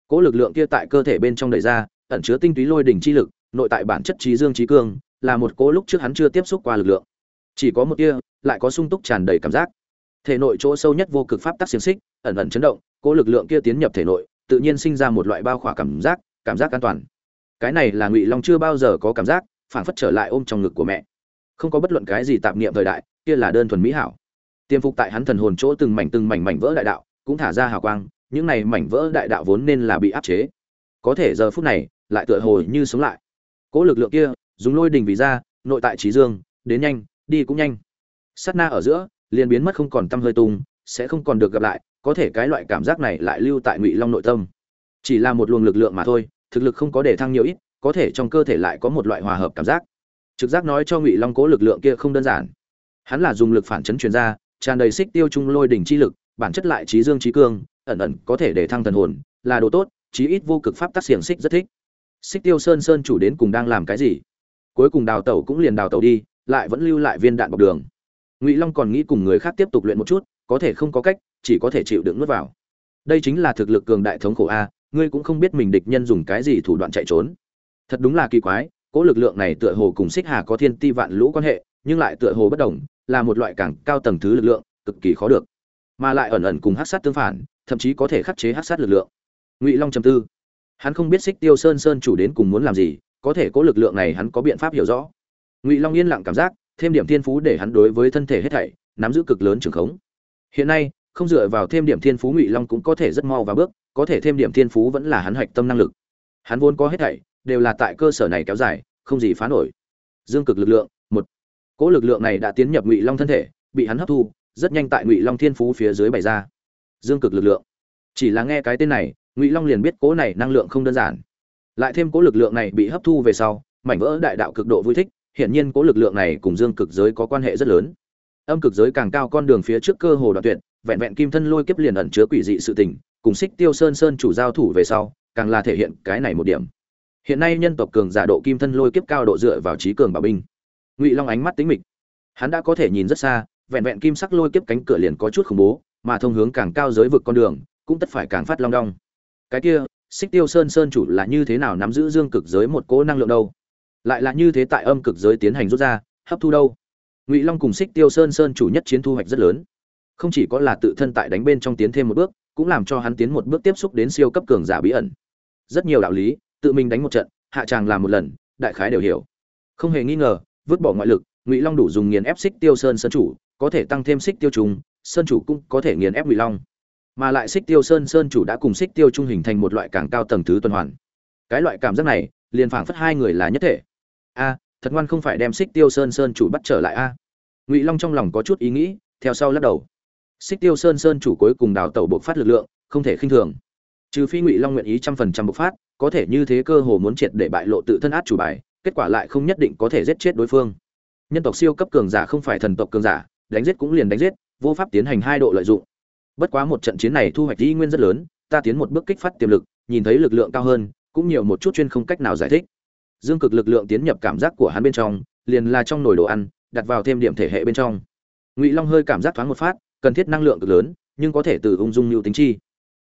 Cỗ lực lượng kia tại cơ thể bên trong đầy ra, ẩn chứa tinh túy lôi đỉnh chi lực, nội tại bản chất trí dương trí cương, là một cỗ lúc trước hắn chưa tiếp xúc qua lực lượng. Chỉ có một kia lại có sung túc tràn đầy cảm giác. Thể nội chỗ sâu nhất vô cực pháp tắc xiềng xích, ẩn ẩn chấn động cỗ lực lượng kia tiến nhập thể nội, tự nhiên sinh ra một loại bao khỏa cảm giác cảm giác an toàn. Cái này là ngụy long chưa bao giờ có cảm giác phản phất trở lại ôm trong ngực của mẹ. Không có bất luận cái gì tạp niệm thời đại, kia là đơn thuần mỹ hảo. Tiêm phục tại hắn thần hồn chỗ từng mảnh từng mảnh mảnh vỡ đại đạo, cũng thả ra hào quang những này mảnh vỡ đại đạo vốn nên là bị áp chế. Có thể giờ phút này, lại tựa hồi như sống lại. Cỗ lực lượng kia, dùng lôi đình vì ra, nội tại trí dương, đến nhanh, đi cũng nhanh. Sát na ở giữa, liền biến mất không còn tâm hơi tung, sẽ không còn được gặp lại, có thể cái loại cảm giác này lại lưu tại ngụy long nội tâm. Chỉ là một luồng lực lượng mà thôi, thực lực không có để thăng nhiều ít, có thể trong cơ thể lại có một loại hòa hợp cảm giác. Trực giác nói cho ngụy long cố lực lượng kia không đơn giản. Hắn là dùng lực phản chấn truyền ra, tràn đầy xích tiêu trung lôi đỉnh chi lực, bản chất lại trí dương trí cương ẩn ẩn có thể để thăng thần hồn, là đồ tốt, chí ít vô cực pháp tác xiềng xích rất thích. Xích tiêu sơn sơn chủ đến cùng đang làm cái gì? Cuối cùng đào tẩu cũng liền đào tẩu đi, lại vẫn lưu lại viên đạn bọc đường. Ngụy long còn nghĩ cùng người khác tiếp tục luyện một chút, có thể không có cách, chỉ có thể chịu đựng nuốt vào. Đây chính là thực lực cường đại thống khổ a, ngươi cũng không biết mình địch nhân dùng cái gì thủ đoạn chạy trốn. Thật đúng là kỳ quái, cỗ lực lượng này tựa hồ cùng xích hà có thiên ti vạn lũ quan hệ, nhưng lại tựa hồ bất đồng, là một loại càng cao tầng thứ lực lượng, cực kỳ khó được mà lại ẩn ẩn cùng hắc sát tương phản, thậm chí có thể khắc chế hắc sát lực lượng. Ngụy long trầm tư. Hắn không biết xích tiêu sơn sơn chủ đến cùng muốn làm gì, có thể cố lực lượng này hắn có biện pháp hiểu rõ. Ngụy long yên lặng cảm giác, thêm điểm thiên phú để hắn đối với thân thể hết thảy, nắm giữ cực lớn trường khống. Hiện nay, không dựa vào thêm điểm thiên phú ngụy long cũng có thể rất mau vào bước, có thể thêm điểm thiên phú vẫn là hắn hạch tâm năng lực. Hắn vốn có hết thảy, đều là tại cơ sở này kéo dài, không gì phá nổi. Dương cực lực lượng, một. Cỗ lực lượng này đã tiến nhập ngụy long thân thể, bị hắn hấp thu rất nhanh tại ngụy long thiên phú phía dưới bày ra dương cực lực lượng chỉ là nghe cái tên này ngụy long liền biết cố này năng lượng không đơn giản lại thêm cố lực lượng này bị hấp thu về sau mảnh vỡ đại đạo cực độ vui thích hiển nhiên cố lực lượng này cùng dương cực giới có quan hệ rất lớn âm cực giới càng cao con đường phía trước cơ hồ đoạn tuyệt vẹn vẹn kim thân lôi kiếp liền ẩn chứa quỷ dị sự tình cùng xích tiêu sơn sơn chủ giao thủ về sau càng là thể hiện cái này một điểm hiện nay nhân tộc cường giả độ kim thân lôi kiếp cao độ dựa vào trí cường bảo binh ngụy long ánh mắt tính mịch hắn đã có thể nhìn rất xa vẹn vẹn kim sắc lôi kiếp cánh cửa liền có chút khủng bố, mà thông hướng càng cao giới vực con đường, cũng tất phải càng phát long đong. Cái kia, xích tiêu sơn sơn chủ là như thế nào nắm giữ dương cực giới một cỗ năng lượng đâu? Lại là như thế tại âm cực giới tiến hành rút ra, hấp thu đâu? Ngụy long cùng xích tiêu sơn sơn chủ nhất chiến thu hoạch rất lớn. Không chỉ có là tự thân tại đánh bên trong tiến thêm một bước, cũng làm cho hắn tiến một bước tiếp xúc đến siêu cấp cường giả bí ẩn. Rất nhiều đạo lý, tự mình đánh một trận, hạ tràng làm một lần, đại khái đều hiểu. Không hề nghi ngờ, vứt bỏ ngoại lực, ngụy long đủ dùng nghiền ép xích tiêu sơn sơn chủ có thể tăng thêm xích tiêu trùng, sơn chủ cũng có thể nghiền ép ngụy long. Mà lại xích tiêu sơn sơn chủ đã cùng xích tiêu trung hình thành một loại càng cao tầng thứ tuần hoàn. Cái loại cảm giác này, liền phảng phất hai người là nhất thể. A, thật ngoan không phải đem xích tiêu sơn sơn chủ bắt trở lại a. Ngụy long trong lòng có chút ý nghĩ, theo sau lắc đầu. Xích tiêu sơn sơn chủ cuối cùng đào tẩu bộc phát lực lượng, không thể khinh thường. Trừ phi ngụy long nguyện ý trăm phần trăm bộc phát, có thể như thế cơ hồ muốn triệt để bại lộ tự thân át chủ bài, kết quả lại không nhất định có thể giết chết đối phương. Nhân tộc siêu cấp cường giả không phải thần tộc cường giả đánh giết cũng liền đánh giết, vô pháp tiến hành hai độ lợi dụng. Bất quá một trận chiến này thu hoạch y nguyên rất lớn, ta tiến một bước kích phát tiềm lực, nhìn thấy lực lượng cao hơn, cũng nhiều một chút chuyên không cách nào giải thích. Dương cực lực lượng tiến nhập cảm giác của hắn bên trong, liền là trong nồi đồ ăn, đặt vào thêm điểm thể hệ bên trong. Ngụy long hơi cảm giác thoáng một phát, cần thiết năng lượng cực lớn, nhưng có thể từ ung dung lưu tính chi.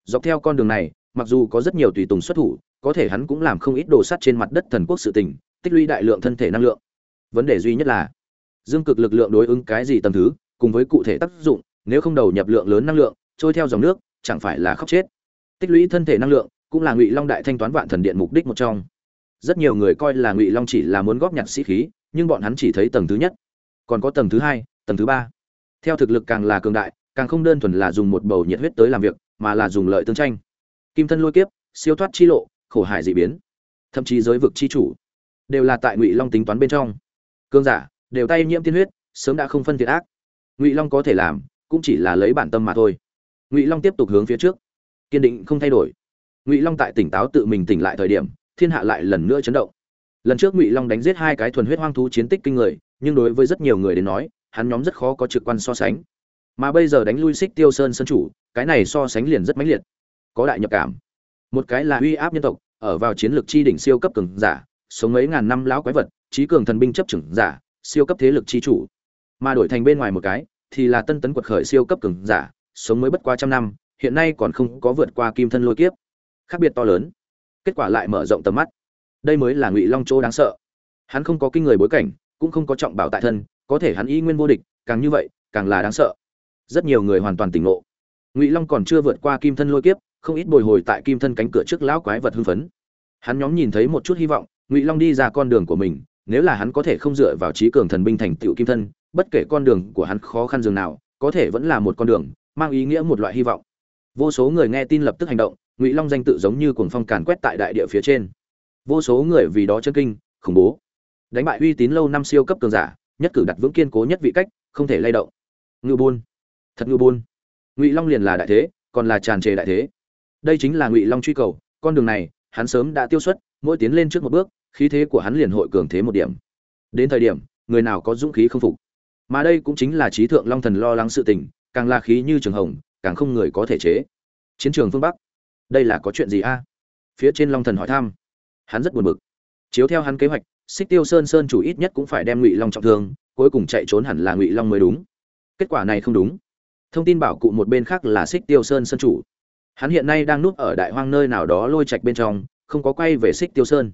Dọc theo con đường này, mặc dù có rất nhiều tùy tùng xuất thủ, có thể hắn cũng làm không ít đồ sắt trên mặt đất thần quốc sự tình, tích lũy đại lượng thân thể năng lượng. Vấn đề duy nhất là dương cực lực lượng đối ứng cái gì tầm thứ, cùng với cụ thể tác dụng, nếu không đầu nhập lượng lớn năng lượng, trôi theo dòng nước, chẳng phải là khóc chết. Tích lũy thân thể năng lượng, cũng là ngụy long đại thanh toán vạn thần điện mục đích một trong. Rất nhiều người coi là ngụy long chỉ là muốn góp nhặt sĩ khí, nhưng bọn hắn chỉ thấy tầng thứ nhất. Còn có tầng thứ hai, tầng thứ ba. Theo thực lực càng là cường đại, càng không đơn thuần là dùng một bầu nhiệt huyết tới làm việc, mà là dùng lợi tương tranh. Kim thân lôi kiếp, siêu thoát chi lộ, khổ hải dị biến. Thậm chí giới vực chi chủ, đều là tại ngụy long tính toán bên trong. Cương giả đều tay nhiễm tiên huyết, sớm đã không phân thiệt ác. Ngụy long có thể làm, cũng chỉ là lấy bản tâm mà thôi. Ngụy long tiếp tục hướng phía trước. Kiên định không thay đổi. Ngụy long tại tỉnh táo tự mình tỉnh lại thời điểm, thiên hạ lại lần nữa chấn động. Lần trước ngụy long đánh giết hai cái thuần huyết hoang thú chiến tích kinh người, nhưng đối với rất nhiều người đến nói, hắn nhóm rất khó có trực quan so sánh. Mà bây giờ đánh lui xích tiêu sơn sân chủ, cái này so sánh liền rất mãnh liệt. Có đại nhập cảm. Một cái là uy áp nhân tộc, ở vào chiến lược chi đỉnh siêu cấp cường giả, sống mấy ngàn năm lão quái vật, trí cường thần binh chấp trưởng giả siêu cấp thế lực chi chủ. Mà đổi thành bên ngoài một cái, thì là tân tấn quật khởi siêu cấp cường giả, sống mới bất quá trăm năm, hiện nay còn không có vượt qua kim thân lôi kiếp. Khác biệt to lớn. Kết quả lại mở rộng tầm mắt. Đây mới là ngụy long chỗ đáng sợ. Hắn không có kinh người bối cảnh, cũng không có trọng bảo tại thân, có thể hắn y nguyên vô địch, càng như vậy, càng là đáng sợ. Rất nhiều người hoàn toàn tỉnh ngộ. Ngụy long còn chưa vượt qua kim thân lôi kiếp, không ít bồi hồi tại kim thân cánh cửa trước lão quái vật hưng phấn. Hắn nhóm nhìn thấy một chút hy vọng, ngụy long đi ra con đường của mình nếu là hắn có thể không dựa vào trí cường thần binh thành tựu kim thân, bất kể con đường của hắn khó khăn dường nào, có thể vẫn là một con đường, mang ý nghĩa một loại hy vọng. Vô số người nghe tin lập tức hành động, ngụy long danh tự giống như cuồng phong càn quét tại đại địa phía trên. Vô số người vì đó chân kinh, khủng bố. Đánh bại uy tín lâu năm siêu cấp cường giả, nhất cử đặt vững kiên cố nhất vị cách, không thể lay động. Ngư buôn thật ngư buôn ngụy long liền là đại thế, còn là tràn trề đại thế. Đây chính là ngụy long truy cầu, con đường này, hắn sớm đã tiêu xuất, mỗi tiến lên trước một bước khí thế của hắn liền hội cường thế một điểm. Đến thời điểm, người nào có dũng khí không phục? Mà đây cũng chính là trí thượng long thần lo lắng sự tình, càng là khí như trường hồng, càng không người có thể chế. Chiến trường phương bắc, đây là có chuyện gì a? Phía trên long thần hỏi thăm. Hắn rất buồn bực. Chiếu theo hắn kế hoạch, xích tiêu sơn sơn chủ ít nhất cũng phải đem ngụy long trọng thương, cuối cùng chạy trốn hẳn là ngụy long mới đúng. Kết quả này không đúng. Thông tin bảo cụ một bên khác là xích tiêu sơn sơn chủ. Hắn hiện nay đang núp ở đại hoang nơi nào đó lôi trạch bên trong, không có quay về xích tiêu sơn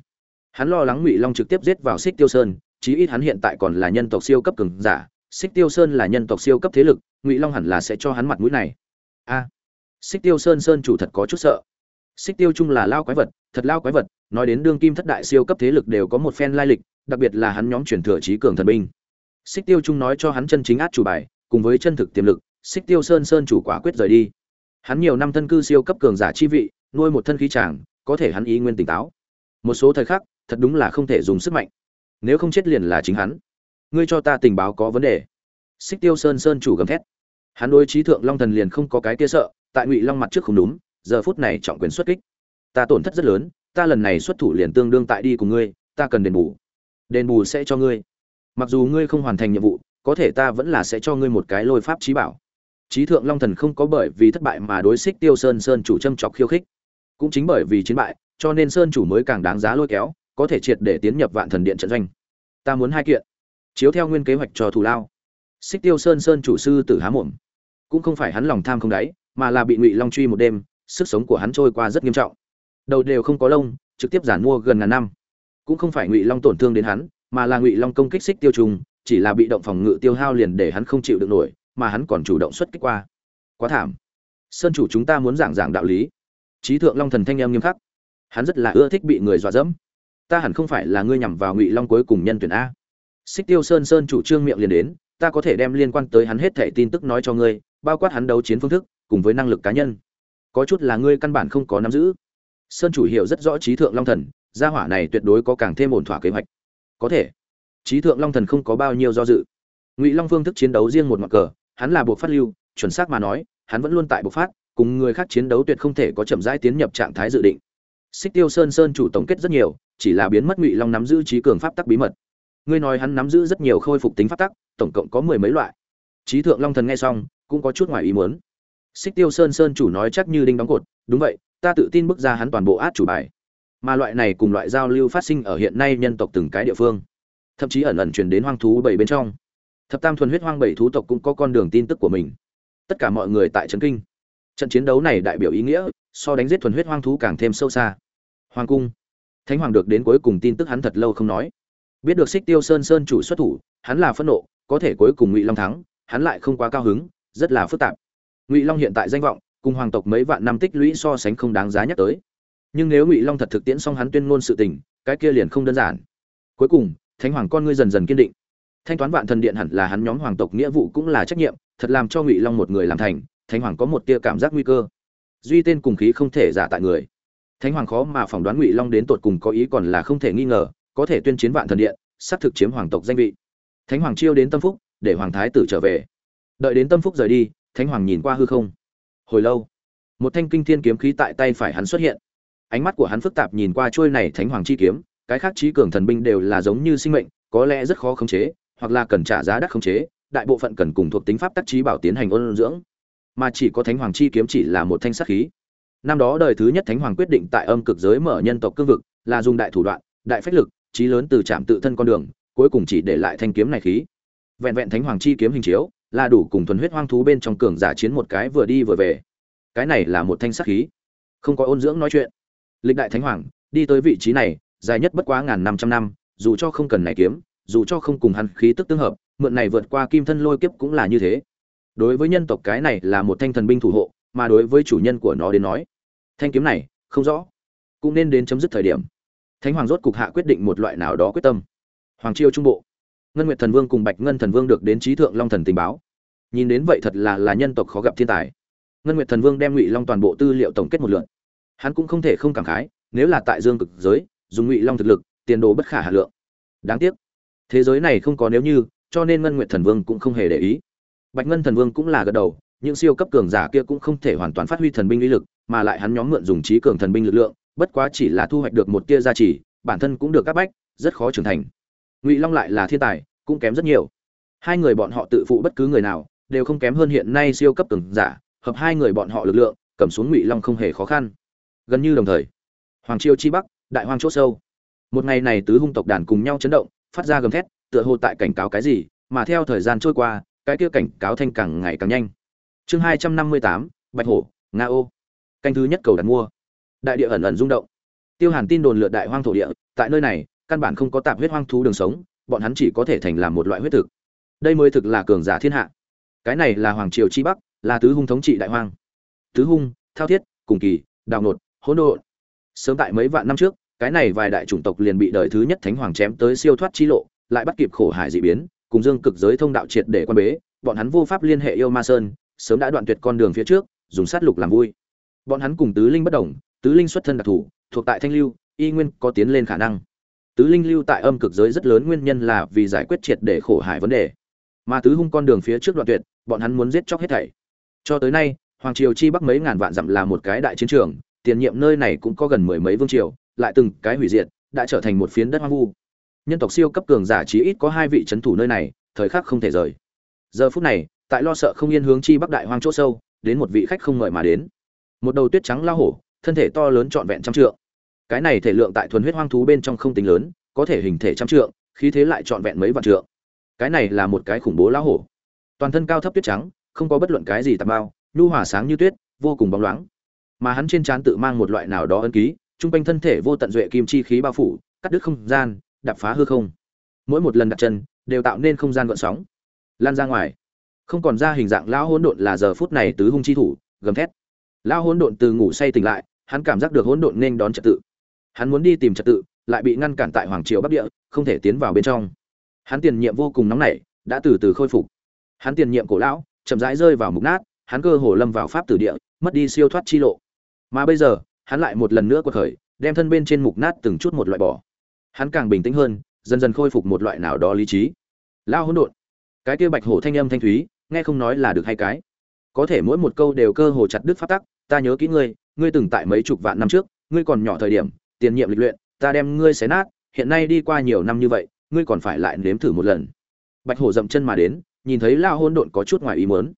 hắn lo lắng ngụy long trực tiếp giết vào xích tiêu sơn, chí ít hắn hiện tại còn là nhân tộc siêu cấp cường giả. Xích tiêu sơn là nhân tộc siêu cấp thế lực, ngụy long hẳn là sẽ cho hắn mặt mũi này. A. Xích tiêu sơn sơn chủ thật có chút sợ. Xích tiêu trung là lao quái vật, thật lao quái vật, nói đến đương kim thất đại siêu cấp thế lực đều có một phen lai lịch, đặc biệt là hắn nhóm chuyển thừa trí cường thần binh. Xích tiêu trung nói cho hắn chân chính át chủ bài, cùng với chân thực tiềm lực xích tiêu sơn sơn chủ quả quyết rời đi. Hắn nhiều năm thân cư siêu cấp cường giả chi vị, nuôi một thân khí tràng có thể hắn ý nguyên tỉnh táo. Một số thời khắc thật đúng là không thể dùng sức mạnh. Nếu không chết liền là chính hắn. Ngươi cho ta tình báo có vấn đề. Xích tiêu sơn sơn chủ gầm thét. Hắn đối trí thượng long thần liền không có cái kia sợ, tại ngụy long mặt trước không đúng, giờ phút này trọng quyền xuất kích. Ta tổn thất rất lớn, ta lần này xuất thủ liền tương đương tại đi cùng ngươi, ta cần đền bù. Đền bù sẽ cho ngươi. Mặc dù ngươi không hoàn thành nhiệm vụ, có thể ta vẫn là sẽ cho ngươi một cái lôi pháp trí bảo. Trí thượng long thần không có bởi vì thất bại mà đối xích tiêu sơn sơn chủ châm chọc khiêu khích. Cũng chính bởi vì chiến bại, cho nên sơn chủ mới càng đáng giá lôi kéo có thể triệt để tiến nhập vạn thần điện trận doanh. Ta muốn hai kiện. Chiếu theo nguyên kế hoạch cho thù lao. Xích tiêu sơn sơn chủ sư tử há mồm. Cũng không phải hắn lòng tham không đáy, mà là bị ngụy long truy một đêm, sức sống của hắn trôi qua rất nghiêm trọng. Đầu đều không có lông, trực tiếp giản mua gần ngàn năm. Cũng không phải ngụy long tổn thương đến hắn, mà là ngụy long công kích xích tiêu trùng, chỉ là bị động phòng ngự tiêu hao liền để hắn không chịu được nổi, mà hắn còn chủ động xuất kích qua. Quá thảm. Sơn chủ chúng ta muốn giảng giảng đạo lý. Trí thượng long thần thanh em nghiêm khắc. Hắn rất là ưa thích bị người dọa dẫm ta hẳn không phải là ngươi nhằm vào ngụy long cuối cùng nhân tuyển a xích tiêu sơn sơn chủ trương miệng liền đến ta có thể đem liên quan tới hắn hết thẻ tin tức nói cho ngươi bao quát hắn đấu chiến phương thức cùng với năng lực cá nhân có chút là ngươi căn bản không có nắm giữ sơn chủ hiểu rất rõ trí thượng long thần gia hỏa này tuyệt đối có càng thêm ổn thỏa kế hoạch có thể trí thượng long thần không có bao nhiêu do dự ngụy long phương thức chiến đấu riêng một mặt cờ hắn là buộc phát lưu chuẩn xác mà nói hắn vẫn luôn tại bộ phát cùng người khác chiến đấu tuyệt không thể có chậm rãi tiến nhập trạng thái dự định xích tiêu sơn sơn chủ tổng kết rất nhiều, chỉ là biến mất ngụy long nắm giữ trí cường pháp tắc bí mật. Ngươi nói hắn nắm giữ rất nhiều khôi phục tính pháp tắc, tổng cộng có mười mấy loại. Trí thượng long thần nghe xong, cũng có chút ngoài ý muốn. Xích tiêu sơn sơn chủ nói chắc như đinh đóng cột, đúng vậy, ta tự tin bước ra hắn toàn bộ át chủ bài. Mà loại này cùng loại giao lưu phát sinh ở hiện nay nhân tộc từng cái địa phương, thậm chí ẩn ẩn truyền đến hoang thú bảy bên trong. Thập tam thuần huyết hoang bảy thú tộc cũng có con đường tin tức của mình. Tất cả mọi người tại trấn kinh. Trận chiến đấu này đại biểu ý nghĩa, so đánh giết thuần huyết hoang thú càng thêm sâu xa hoàng cung. Thánh hoàng được đến cuối cùng tin tức hắn thật lâu không nói. Biết được xích tiêu sơn sơn chủ xuất thủ, hắn là phẫn nộ, có thể cuối cùng ngụy long thắng, hắn lại không quá cao hứng, rất là phức tạp. Ngụy long hiện tại danh vọng, cùng hoàng tộc mấy vạn năm tích lũy so sánh không đáng giá nhắc tới. Nhưng nếu ngụy long thật thực tiễn xong hắn tuyên ngôn sự tình, cái kia liền không đơn giản. Cuối cùng, thánh hoàng con ngươi dần dần kiên định. Thanh toán vạn thần điện hẳn là hắn nhóm hoàng tộc nghĩa vụ cũng là trách nhiệm, thật làm cho ngụy long một người làm thành, thánh hoàng có một tia cảm giác nguy cơ. Duy tên cùng khí không thể giả tại người thánh hoàng khó mà phỏng đoán ngụy long đến tột cùng có ý còn là không thể nghi ngờ, có thể tuyên chiến vạn thần điện, sắp thực chiếm hoàng tộc danh vị. Thánh hoàng chiêu đến tâm phúc, để hoàng thái tử trở về. Đợi đến tâm phúc rời đi, thánh hoàng nhìn qua hư không. Hồi lâu, một thanh kinh thiên kiếm khí tại tay phải hắn xuất hiện. Ánh mắt của hắn phức tạp nhìn qua trôi này thánh hoàng chi kiếm, cái khác trí cường thần binh đều là giống như sinh mệnh, có lẽ rất khó khống chế, hoặc là cần trả giá đắt khống chế, đại bộ phận cần cùng thuộc tính pháp tác trí bảo tiến hành ôn dưỡng. Mà chỉ có thánh hoàng chi kiếm chỉ là một thanh sát khí năm đó đời thứ nhất thánh hoàng quyết định tại âm cực giới mở nhân tộc cương vực, là dùng đại thủ đoạn, đại phách lực trí lớn từ trạm tự thân con đường, cuối cùng chỉ để lại thanh kiếm này khí. Vẹn vẹn thánh hoàng chi kiếm hình chiếu, là đủ cùng thuần huyết hoang thú bên trong cường giả chiến một cái vừa đi vừa về. Cái này là một thanh sắc khí. Không có ôn dưỡng nói chuyện. Lịch đại thánh hoàng, đi tới vị trí này, dài nhất bất quá ngàn năm trăm năm, dù cho không cần này kiếm, dù cho không cùng hắn khí tức tương hợp, mượn này vượt qua kim thân lôi kiếp cũng là như thế. Đối với nhân tộc cái này là một thanh thần binh thủ hộ, mà đối với chủ nhân của nó đến nói thanh kiếm này, không rõ. Cũng nên đến chấm dứt thời điểm. Thánh hoàng rốt cục hạ quyết định một loại nào đó quyết tâm. Hoàng triều trung bộ. Ngân nguyệt thần vương cùng bạch ngân thần vương được đến trí thượng long thần tình báo. Nhìn đến vậy thật là là nhân tộc khó gặp thiên tài. Ngân nguyệt thần vương đem ngụy long toàn bộ tư liệu tổng kết một lượn hắn cũng không thể không cảm khái, nếu là tại dương cực giới, dùng ngụy long thực lực, tiền đồ bất khả hà lượng. Đáng tiếc, thế giới này không có nếu như, cho nên ngân nguyệt thần vương cũng không hề để ý. Bạch ngân thần vương cũng là gật đầu, những siêu cấp cường giả kia cũng không thể hoàn toàn phát huy thần binh uy lực mà lại hắn nhóm mượn dùng trí cường thần binh lực lượng, bất quá chỉ là thu hoạch được một tia gia trì, bản thân cũng được các bách, rất khó trưởng thành. Ngụy long lại là thiên tài, cũng kém rất nhiều. Hai người bọn họ tự phụ bất cứ người nào, đều không kém hơn hiện nay siêu cấp cường giả, hợp hai người bọn họ lực lượng, cầm xuống ngụy long không hề khó khăn. Gần như đồng thời, hoàng triều chi bắc, đại hoang c h ỗ sâu. Một ngày này tứ hung tộc đàn cùng nhau chấn động, phát ra gầm thét, tựa hồ tại cảnh cáo cái gì, mà theo thời gian trôi qua, cái kia cảnh cáo thanh càng ngày càng nhanh. Chương hai trăm năm mươi tám, bạch hổ, nga ô canh thứ nhất cầu đặt mua. Đại địa ẩn ẩn rung động. Tiêu hàn tin đồn lượt đại hoang thổ địa, tại nơi này, căn bản không có tạp huyết hoang thú đường sống, bọn hắn chỉ có thể thành làm một loại huyết thực. Đây mới thực là cường giả thiên hạ. Cái này là hoàng triều chi bắc, là tứ hung thống trị đại hoang. Tứ hung, thao thiết, cùng kỳ, đào nột, hỗn độn. Sớm tại mấy vạn năm trước, cái này vài đại chủng tộc liền bị đời thứ nhất thánh hoàng chém tới siêu thoát chi lộ, lại bắt kịp khổ hải dị biến, cùng dương cực giới thông đạo triệt để quan bế, bọn hắn vô pháp liên hệ yêu ma sơn, sớm đã đoạn tuyệt con đường phía trước, dùng sát lục làm vui bọn hắn cùng tứ linh bất đồng, tứ linh xuất thân đặc thù, thuộc tại thanh lưu, y nguyên có tiến lên khả năng. Tứ linh lưu tại âm cực giới rất lớn nguyên nhân là vì giải quyết triệt để khổ hải vấn đề. Mà tứ hung con đường phía trước đoạn tuyệt, bọn hắn muốn giết chóc hết thảy. Cho tới nay, hoàng triều chi bắc mấy ngàn vạn dặm là một cái đại chiến trường, tiền nhiệm nơi này cũng có gần mười mấy vương triều, lại từng cái hủy diệt, đã trở thành một phiến đất hoang vu. Nhân tộc siêu cấp cường giả chí ít có hai vị c h ấ n thủ nơi này, thời khắc không thể rời. Giờ phút này, tại lo sợ không yên hướng chi bắc đại hoang chỗ sâu, đến một vị khách không ngợi mà đến một đầu tuyết trắng lao hổ, thân thể to lớn trọn vẹn trăm trượng. Cái này thể lượng tại thuần huyết hoang thú bên trong không tính lớn, có thể hình thể trăm trượng, khí thế lại trọn vẹn mấy vạn trượng. Cái này là một cái khủng bố lao hổ. Toàn thân cao thấp tuyết trắng, không có bất luận cái gì tạp bao nhu hỏa sáng như tuyết, vô cùng bóng loáng. Mà hắn trên trán tự mang một loại nào đó ân ký, trung quanh thân thể vô tận duệ kim chi khí bao phủ, cắt đứt không gian đập phá hư không. Mỗi một lần đặt chân, đều tạo nên không gian gợn sóng. Lan ra ngoài. Không còn ra hình dạng lão hỗn độn là giờ phút này tứ hung chi thủ, gầm thét lão hỗn độn từ ngủ say tỉnh lại, hắn cảm giác được hỗn độn nên đón trật tự. Hắn muốn đi tìm trật tự, lại bị ngăn cản tại hoàng triều bắc địa, không thể tiến vào bên trong. Hắn tiền nhiệm vô cùng nóng nảy, đã từ từ khôi phục. Hắn tiền nhiệm cổ lão, chậm rãi rơi vào mục nát, hắn cơ hồ lâm vào pháp tử địa, mất đi siêu thoát chi lộ. Mà bây giờ, hắn lại một lần nữa quật khởi, đem thân bên trên mục nát từng chút một loại bỏ. Hắn càng bình tĩnh hơn, dần dần khôi phục một loại nào đó lý trí. Lao hỗn độn. Cái kia bạch hổ thanh âm thanh thúy, nghe không nói là được hay cái. Có thể mỗi một câu đều cơ hồ chặt đứt phát tắc ta nhớ kỹ ngươi ngươi từng tại mấy chục vạn năm trước, ngươi còn nhỏ thời điểm, tiền nhiệm lịch luyện, ta đem ngươi xé nát, hiện nay đi qua nhiều năm như vậy, ngươi còn phải lại nếm thử một lần. Bạch hổ dậm chân mà đến, nhìn thấy lao Hôn độn có chút ngoài ý muốn.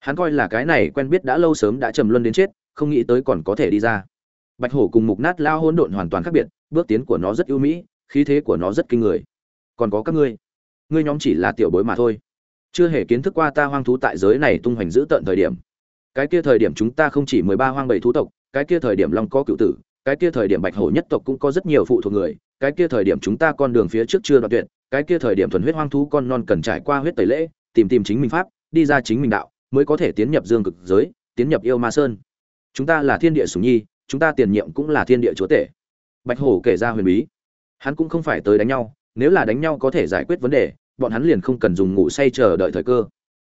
Hắn coi là cái này quen biết đã lâu sớm đã trầm luân đến chết, không nghĩ tới còn có thể đi ra. Bạch hổ cùng mục nát lao Hôn độn hoàn toàn khác biệt, bước tiến của nó rất ưu mỹ, khí thế của nó rất kinh người. Còn có các ngươi ngươi nhóm chỉ là tiểu bối mà thôi. Chưa hề kiến thức qua ta hoang thú tại giới này tung hoành dữ tận thời điểm cái kia thời điểm chúng ta không chỉ mười ba hoang bảy thú tộc, cái kia thời điểm long có cựu tử, cái kia thời điểm bạch hổ nhất tộc cũng có rất nhiều phụ thuộc người, cái kia thời điểm chúng ta con đường phía trước chưa đoạn tuyệt, cái kia thời điểm thuần huyết hoang thú con non cần trải qua huyết tẩy lễ, tìm tìm chính mình pháp, đi ra chính mình đạo, mới có thể tiến nhập dương cực giới, tiến nhập yêu ma sơn. Chúng ta là thiên địa sủng nhi, chúng ta tiền nhiệm cũng là thiên địa chúa tể. Bạch hổ kể ra huyền bí. Hắn cũng không phải tới đánh nhau, nếu là đánh nhau có thể giải quyết vấn đề, bọn hắn liền không cần dùng ngủ say chờ đợi thời cơ.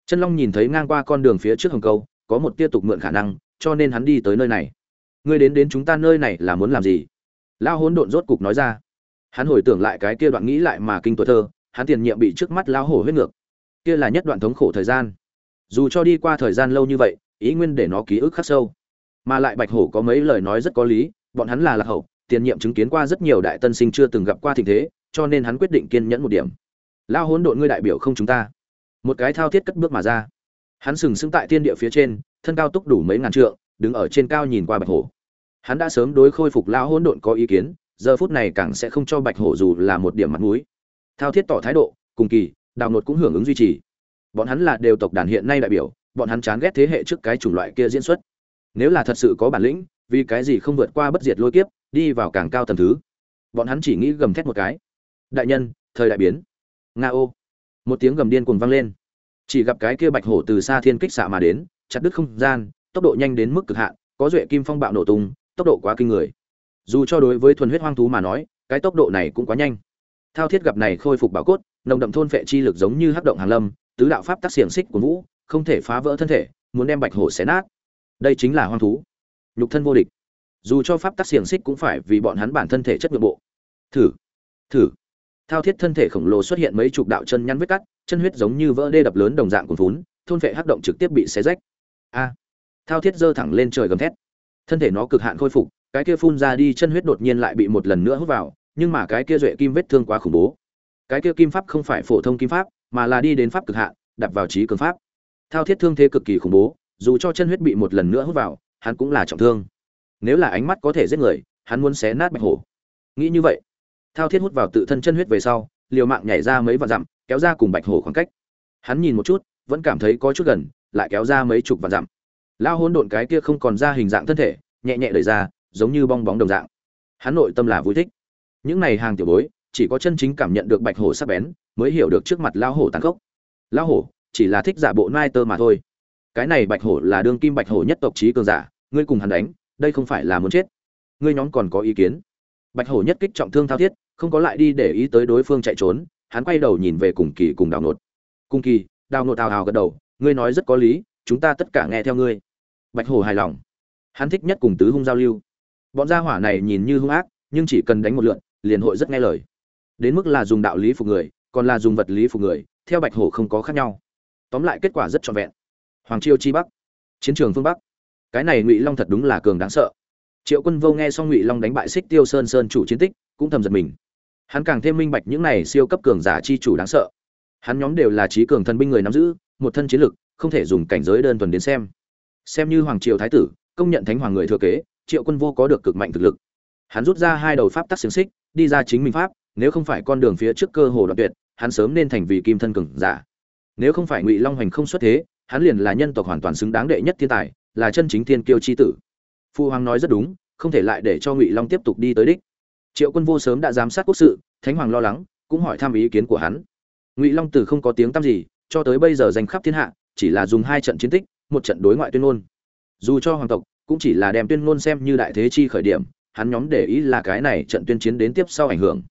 Chân long nhìn thấy ngang qua con đường phía trước hồng câu có một tia tục mượn khả năng, cho nên hắn đi tới nơi này. Ngươi đến đến chúng ta nơi này là muốn làm gì? Lao hỗn độn rốt cục nói ra. Hắn hồi tưởng lại cái kia đoạn nghĩ lại mà kinh tuổi thơ, hắn tiền nhiệm bị trước mắt lao hổ huyết ngược. Kia là nhất đoạn thống khổ thời gian. Dù cho đi qua thời gian lâu như vậy, ý nguyên để nó ký ức khắc sâu. Mà lại bạch hổ có mấy lời nói rất có lý, bọn hắn là lạc hậu, tiền nhiệm chứng kiến qua rất nhiều đại tân sinh chưa từng gặp qua tình thế, cho nên hắn quyết định kiên nhẫn một điểm. Lao hỗn độn ngươi đại biểu không chúng ta. Một cái thao thiết cất bước mà ra hắn sừng sững tại thiên địa phía trên, thân cao túc đủ mấy ngàn trượng, đứng ở trên cao nhìn qua bạch hổ. Hắn đã sớm đối khôi phục lao hỗn độn có ý kiến, giờ phút này càng sẽ không cho bạch hổ dù là một điểm mặt mũi. Thao thiết tỏ thái độ, cùng kỳ, đào nột cũng hưởng ứng duy trì. Bọn hắn là đều tộc đàn hiện nay đại biểu, bọn hắn chán ghét thế hệ trước cái chủng loại kia diễn xuất. Nếu là thật sự có bản lĩnh, vì cái gì không vượt qua bất diệt lôi kiếp, đi vào càng cao tầm thứ. Bọn hắn chỉ nghĩ gầm thét một cái. Đại nhân, thời đại biến. Nga ô. Một tiếng gầm điên cuồng vang lên chỉ gặp cái kia bạch hổ từ xa thiên kích xạ mà đến, chặt đứt không gian, tốc độ nhanh đến mức cực hạn, có duệ kim phong bạo nổ tung, tốc độ quá kinh người. Dù cho đối với thuần huyết hoang thú mà nói, cái tốc độ này cũng quá nhanh. Thao thiết gặp này khôi phục bảo cốt, nồng đậm thôn phệ chi lực giống như hắc động hàng lâm, tứ đạo pháp tác xiềng xích của vũ, không thể phá vỡ thân thể, muốn đem bạch hổ xé nát. Đây chính là hoang thú. Nhục thân vô địch. Dù cho pháp tác xiềng xích cũng phải vì bọn hắn bản thân thể chất nội bộ. Thử. Thử. Thao thiết thân thể khổng lồ xuất hiện mấy chục đạo chân nhăn vết cắt chân huyết giống như vỡ đê đập lớn đồng dạng cuồn vốn thôn phệ hắc động trực tiếp bị xé rách. A! Thao thiết giơ thẳng lên trời gầm thét. Thân thể nó cực hạn khôi phục, cái kia phun ra đi chân huyết đột nhiên lại bị một lần nữa hút vào, nhưng mà cái kia duệ kim vết thương quá khủng bố. Cái kia kim pháp không phải phổ thông kim pháp, mà là đi đến pháp cực hạn, đập vào trí cường pháp. Thao thiết thương thế cực kỳ khủng bố, dù cho chân huyết bị một lần nữa hút vào, hắn cũng là trọng thương. Nếu là ánh mắt có thể giết người, hắn muốn xé nát bạch hổ. Nghĩ như vậy, thao thiết hút vào tự thân chân huyết về sau, liều mạng nhảy ra mấy vạn dặm kéo ra cùng bạch hổ khoảng cách. Hắn nhìn một chút, vẫn cảm thấy có chút gần, lại kéo ra mấy chục vạn dặm. Lao hỗn độn cái kia không còn ra hình dạng thân thể, nhẹ nhẹ đẩy ra, giống như bong bóng đồng dạng. Hắn nội tâm là vui thích. Những này hàng tiểu bối, chỉ có chân chính cảm nhận được bạch hổ sắc bén, mới hiểu được trước mặt lao hổ tàn khốc. Lao hổ, chỉ là thích giả bộ nai tơ mà thôi. Cái này bạch hổ là đương kim bạch hổ nhất tộc trí cường giả, ngươi cùng hắn đánh, đây không phải là muốn chết. Ngươi nhóm còn có ý kiến? Bạch hổ nhất kích trọng thương thao thiết, không có lại đi để ý tới đối phương chạy trốn hắn quay đầu nhìn về cùng kỳ cùng đào nột cùng kỳ, đào nột hào hào gật đầu, ngươi nói rất có lý, chúng ta tất cả nghe theo ngươi. Bạch hổ hài lòng. Hắn thích nhất cùng tứ hung giao lưu. Bọn gia hỏa này nhìn như hung ác, nhưng chỉ cần đánh một lượn, liền hội rất nghe lời. Đến mức là dùng đạo lý phục người, còn là dùng vật lý phục người, theo bạch hổ không có khác nhau. Tóm lại kết quả rất trọn vẹn. Hoàng chiêu chi bắc, chiến trường phương bắc. Cái này ngụy long thật đúng là cường đáng sợ. Triệu quân vô nghe xong ngụy long đánh bại xích tiêu sơn sơn chủ chiến tích, cũng thầm giật mình hắn càng thêm minh bạch những này siêu cấp cường giả chi chủ đáng sợ. Hắn nhóm đều là trí cường thần binh người nắm giữ, một thân chiến lực, không thể dùng cảnh giới đơn thuần đến xem. Xem như hoàng triều thái tử, công nhận thánh hoàng người thừa kế, triệu quân vô có được cực mạnh thực lực. Hắn rút ra hai đầu pháp tắc xiềng xích, đi ra chính mình pháp, nếu không phải con đường phía trước cơ hồ đoạn tuyệt, hắn sớm nên thành vị kim thân cường giả. Nếu không phải ngụy long hoành không xuất thế, hắn liền là nhân tộc hoàn toàn xứng đáng đệ nhất thiên tài, là chân chính thiên kiêu chi tử. Phu hoàng nói rất đúng, không thể lại để cho ngụy long tiếp tục đi tới đích triệu quân vô sớm đã giám sát quốc sự, thánh hoàng lo lắng, cũng hỏi thăm ý kiến của hắn. Ngụy long từ không có tiếng tăm gì, cho tới bây giờ danh khắp thiên hạ, chỉ là dùng hai trận chiến tích, một trận đối ngoại tuyên ngôn. Dù cho hoàng tộc, cũng chỉ là đem tuyên ngôn xem như đại thế chi khởi điểm, hắn nhóm để ý là cái này trận tuyên chiến đến tiếp sau ảnh hưởng.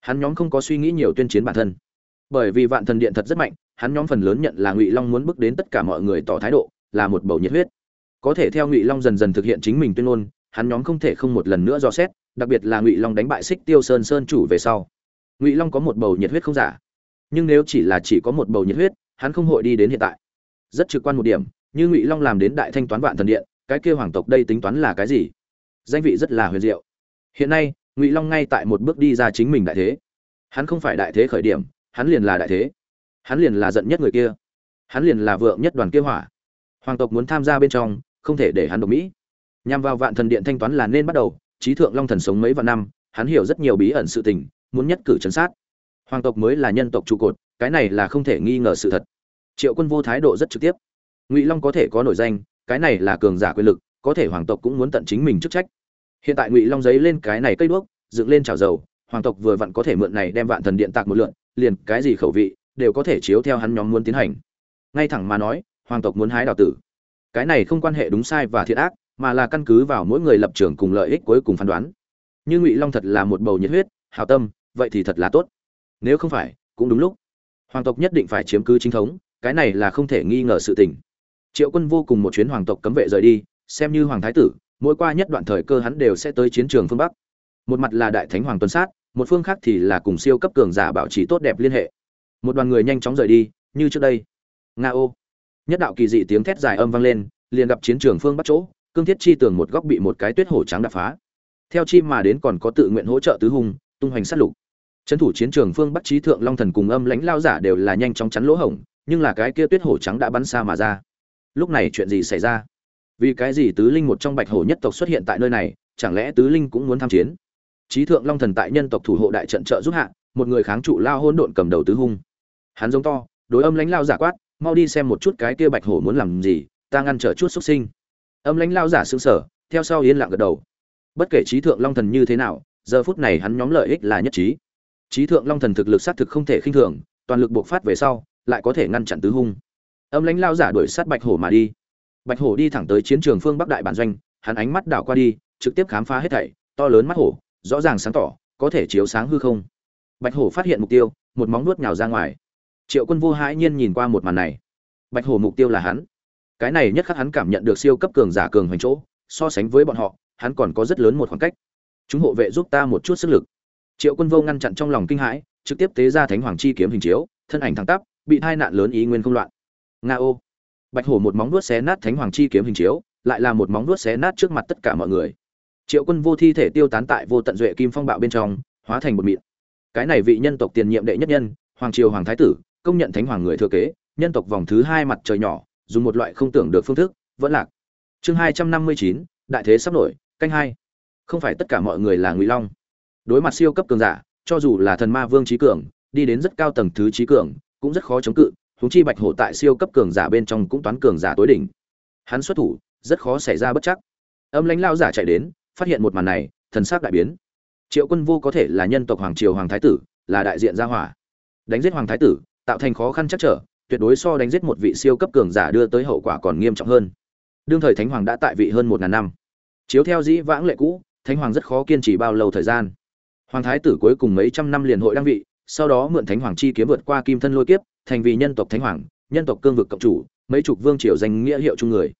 Hắn nhóm không có suy nghĩ nhiều tuyên chiến bản thân. Bởi vì vạn thần điện thật rất mạnh, hắn nhóm phần lớn nhận là ngụy long muốn bước đến tất cả mọi người tỏ thái độ, là một bầu nhiệt huyết. Có thể theo ngụy long dần dần thực hiện chính mình tuyên ngôn, hắn nhóm không thể không một lần nữa dò xét đặc biệt là ngụy long đánh bại xích tiêu sơn sơn chủ về sau ngụy long có một bầu nhiệt huyết không giả nhưng nếu chỉ là chỉ có một bầu nhiệt huyết hắn không hội đi đến hiện tại rất trực quan một điểm như ngụy long làm đến đại thanh toán vạn thần điện cái kia hoàng tộc đây tính toán là cái gì danh vị rất là huyền diệu hiện nay ngụy long ngay tại một bước đi ra chính mình đại thế hắn không phải đại thế khởi điểm hắn liền là đại thế hắn liền là giận nhất người kia hắn liền là vượng nhất đoàn kia hỏa hoàng tộc muốn tham gia bên trong không thể để hắn độc mỹ nhằm vào vạn thần điện thanh toán là nên bắt đầu trí thượng long thần sống mấy vạn năm, hắn hiểu rất nhiều bí ẩn sự tình, muốn nhất cử chấn sát. Hoàng tộc mới là nhân tộc trụ cột, cái này là không thể nghi ngờ sự thật. Triệu quân vô thái độ rất trực tiếp. Ngụy long có thể có nổi danh, cái này là cường giả quyền lực, có thể hoàng tộc cũng muốn tận chính mình chức trách. Hiện tại ngụy long giấy lên cái này cây đuốc, dựng lên trào dầu, hoàng tộc vừa vặn có thể mượn này đem vạn thần điện tạc một lượn, liền cái gì khẩu vị, đều có thể chiếu theo hắn nhóm muốn tiến hành. Ngay thẳng mà nói, hoàng tộc muốn hái đào tử. Cái này không quan hệ đúng sai và thiện ác mà là căn cứ vào mỗi người lập trường cùng lợi ích cuối cùng phán đoán. Như ngụy long thật là một bầu nhiệt huyết, hào tâm, vậy thì thật là tốt. Nếu không phải, cũng đúng lúc. Hoàng tộc nhất định phải chiếm cứ chính thống, cái này là không thể nghi ngờ sự tình. Triệu quân vô cùng một chuyến hoàng tộc cấm vệ rời đi, xem như hoàng thái tử, mỗi qua nhất đoạn thời cơ hắn đều sẽ tới chiến trường phương bắc. Một mặt là đại thánh hoàng tuần sát, một phương khác thì là cùng siêu cấp cường giả bảo trì tốt đẹp liên hệ. Một đoàn người nhanh chóng rời đi, như trước đây. Nga ô. Nhất đạo kỳ dị tiếng thét dài âm vang lên, liền gặp chiến trường phương bắc chỗ cương thiết chi tường một góc bị một cái tuyết hổ trắng đập phá. Theo chi mà đến còn có tự nguyện hỗ trợ tứ hùng, tung hoành sát lục. Trấn thủ chiến trường phương bắc trí thượng long thần cùng âm lãnh lao giả đều là nhanh chóng chắn lỗ hổng, nhưng là cái kia tuyết hổ trắng đã bắn xa mà ra. Lúc này chuyện gì xảy ra? Vì cái gì tứ linh một trong bạch hổ nhất tộc xuất hiện tại nơi này, chẳng lẽ tứ linh cũng muốn tham chiến? Trí thượng long thần tại nhân tộc thủ hộ đại trận trợ giúp hạ, một người kháng trụ lao hôn độn cầm đầu tứ hung. Hắn giống to, đối âm lãnh lao giả quát, mau đi xem một chút cái kia bạch hổ muốn làm gì, ta ngăn trở chút xuất sinh âm lãnh lao giả xương sở theo sau yên lặng gật đầu. Bất kể trí thượng long thần như thế nào, giờ phút này hắn nhóm lợi ích là nhất trí. Trí thượng long thần thực lực sát thực không thể khinh thường, toàn lực bộc phát về sau, lại có thể ngăn chặn tứ hung. Âm lãnh lao giả đuổi sát bạch hổ mà đi. Bạch hổ đi thẳng tới chiến trường phương bắc đại bản doanh, hắn ánh mắt đảo qua đi, trực tiếp khám phá hết thảy, to lớn mắt hổ, rõ ràng sáng tỏ, có thể chiếu sáng hư không. Bạch hổ phát hiện mục tiêu, một móng nuốt nhào ra ngoài. Triệu quân vô hãi nhiên nhìn qua một màn này. Bạch hổ mục tiêu là hắn cái này nhất khắc hắn cảm nhận được siêu cấp cường giả cường hoành chỗ, so sánh với bọn họ, hắn còn có rất lớn một khoảng cách. Chúng hộ vệ giúp ta một chút sức lực. Triệu quân vô ngăn chặn trong lòng kinh hãi, trực tiếp tế ra thánh hoàng chi kiếm hình chiếu, thân ảnh thẳng tắp, bị tai nạn lớn ý nguyên không loạn. Nga ô. Bạch hổ một móng vuốt xé nát thánh hoàng chi kiếm hình chiếu, lại là một móng vuốt xé nát trước mặt tất cả mọi người. Triệu quân vô thi thể tiêu tán tại vô tận duệ kim phong bạo bên trong, hóa thành một mịn. Cái này vị nhân tộc tiền nhiệm đệ nhất nhân, hoàng triều hoàng thái tử, công nhận thánh hoàng người thừa kế, nhân tộc vòng thứ hai mặt trời nhỏ dùng một loại không tưởng được phương thức, vẫn lạc. Chương hai trăm năm mươi chín, đại thế sắp nổi, canh hai. Không phải tất cả mọi người là ngụy long. Đối mặt siêu cấp cường giả, cho dù là thần ma vương trí cường, đi đến rất cao tầng thứ trí cường, cũng rất khó chống cự, huống chi bạch hổ tại siêu cấp cường giả bên trong cũng toán cường giả tối đỉnh. Hắn xuất thủ, rất khó xảy ra bất chắc. Âm lãnh lao giả chạy đến, phát hiện một màn này, thần sắc đại biến. Triệu quân vô có thể là nhân tộc hoàng triều hoàng thái tử, là đại diện gia hỏa. Đánh giết hoàng thái tử, tạo thành khó khăn chắc trở tuyệt đối so đánh giết một vị siêu cấp cường giả đưa tới hậu quả còn nghiêm trọng hơn. Đương thời thánh hoàng đã tại vị hơn một ngàn năm. Chiếu theo dĩ vãng lệ cũ, thánh hoàng rất khó kiên trì bao lâu thời gian. Hoàng thái tử cuối cùng mấy trăm năm liền hội đăng vị, sau đó mượn thánh hoàng chi kiếm vượt qua kim thân lôi kiếp, thành vì nhân tộc thánh hoàng, nhân tộc cương vực cộng chủ, mấy chục vương triều danh nghĩa hiệu chung người.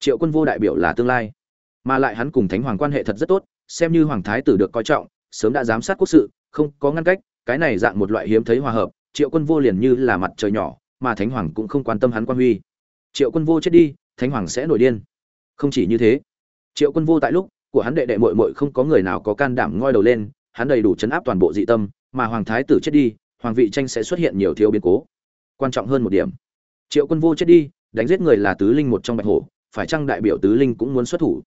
Triệu quân vô đại biểu là tương lai. Mà lại hắn cùng thánh hoàng quan hệ thật rất tốt, xem như hoàng thái tử được coi trọng, sớm đã giám sát quốc sự, không có ngăn cách, cái này dạng một loại hiếm thấy hòa hợp, triệu quân vô liền như là mặt trời nhỏ mà thánh hoàng cũng không quan tâm hắn quan huy. Triệu quân vô chết đi, thánh hoàng sẽ nổi điên. Không chỉ như thế, triệu quân vô tại lúc, của hắn đệ đệ mội mội không có người nào có can đảm ngoi đầu lên, hắn đầy đủ chấn áp toàn bộ dị tâm, mà hoàng thái tử chết đi, hoàng vị tranh sẽ xuất hiện nhiều thiếu biến cố. Quan trọng hơn một điểm, triệu quân vô chết đi, đánh giết người là tứ linh một trong bạch hổ, phải chăng đại biểu tứ linh cũng muốn xuất thủ?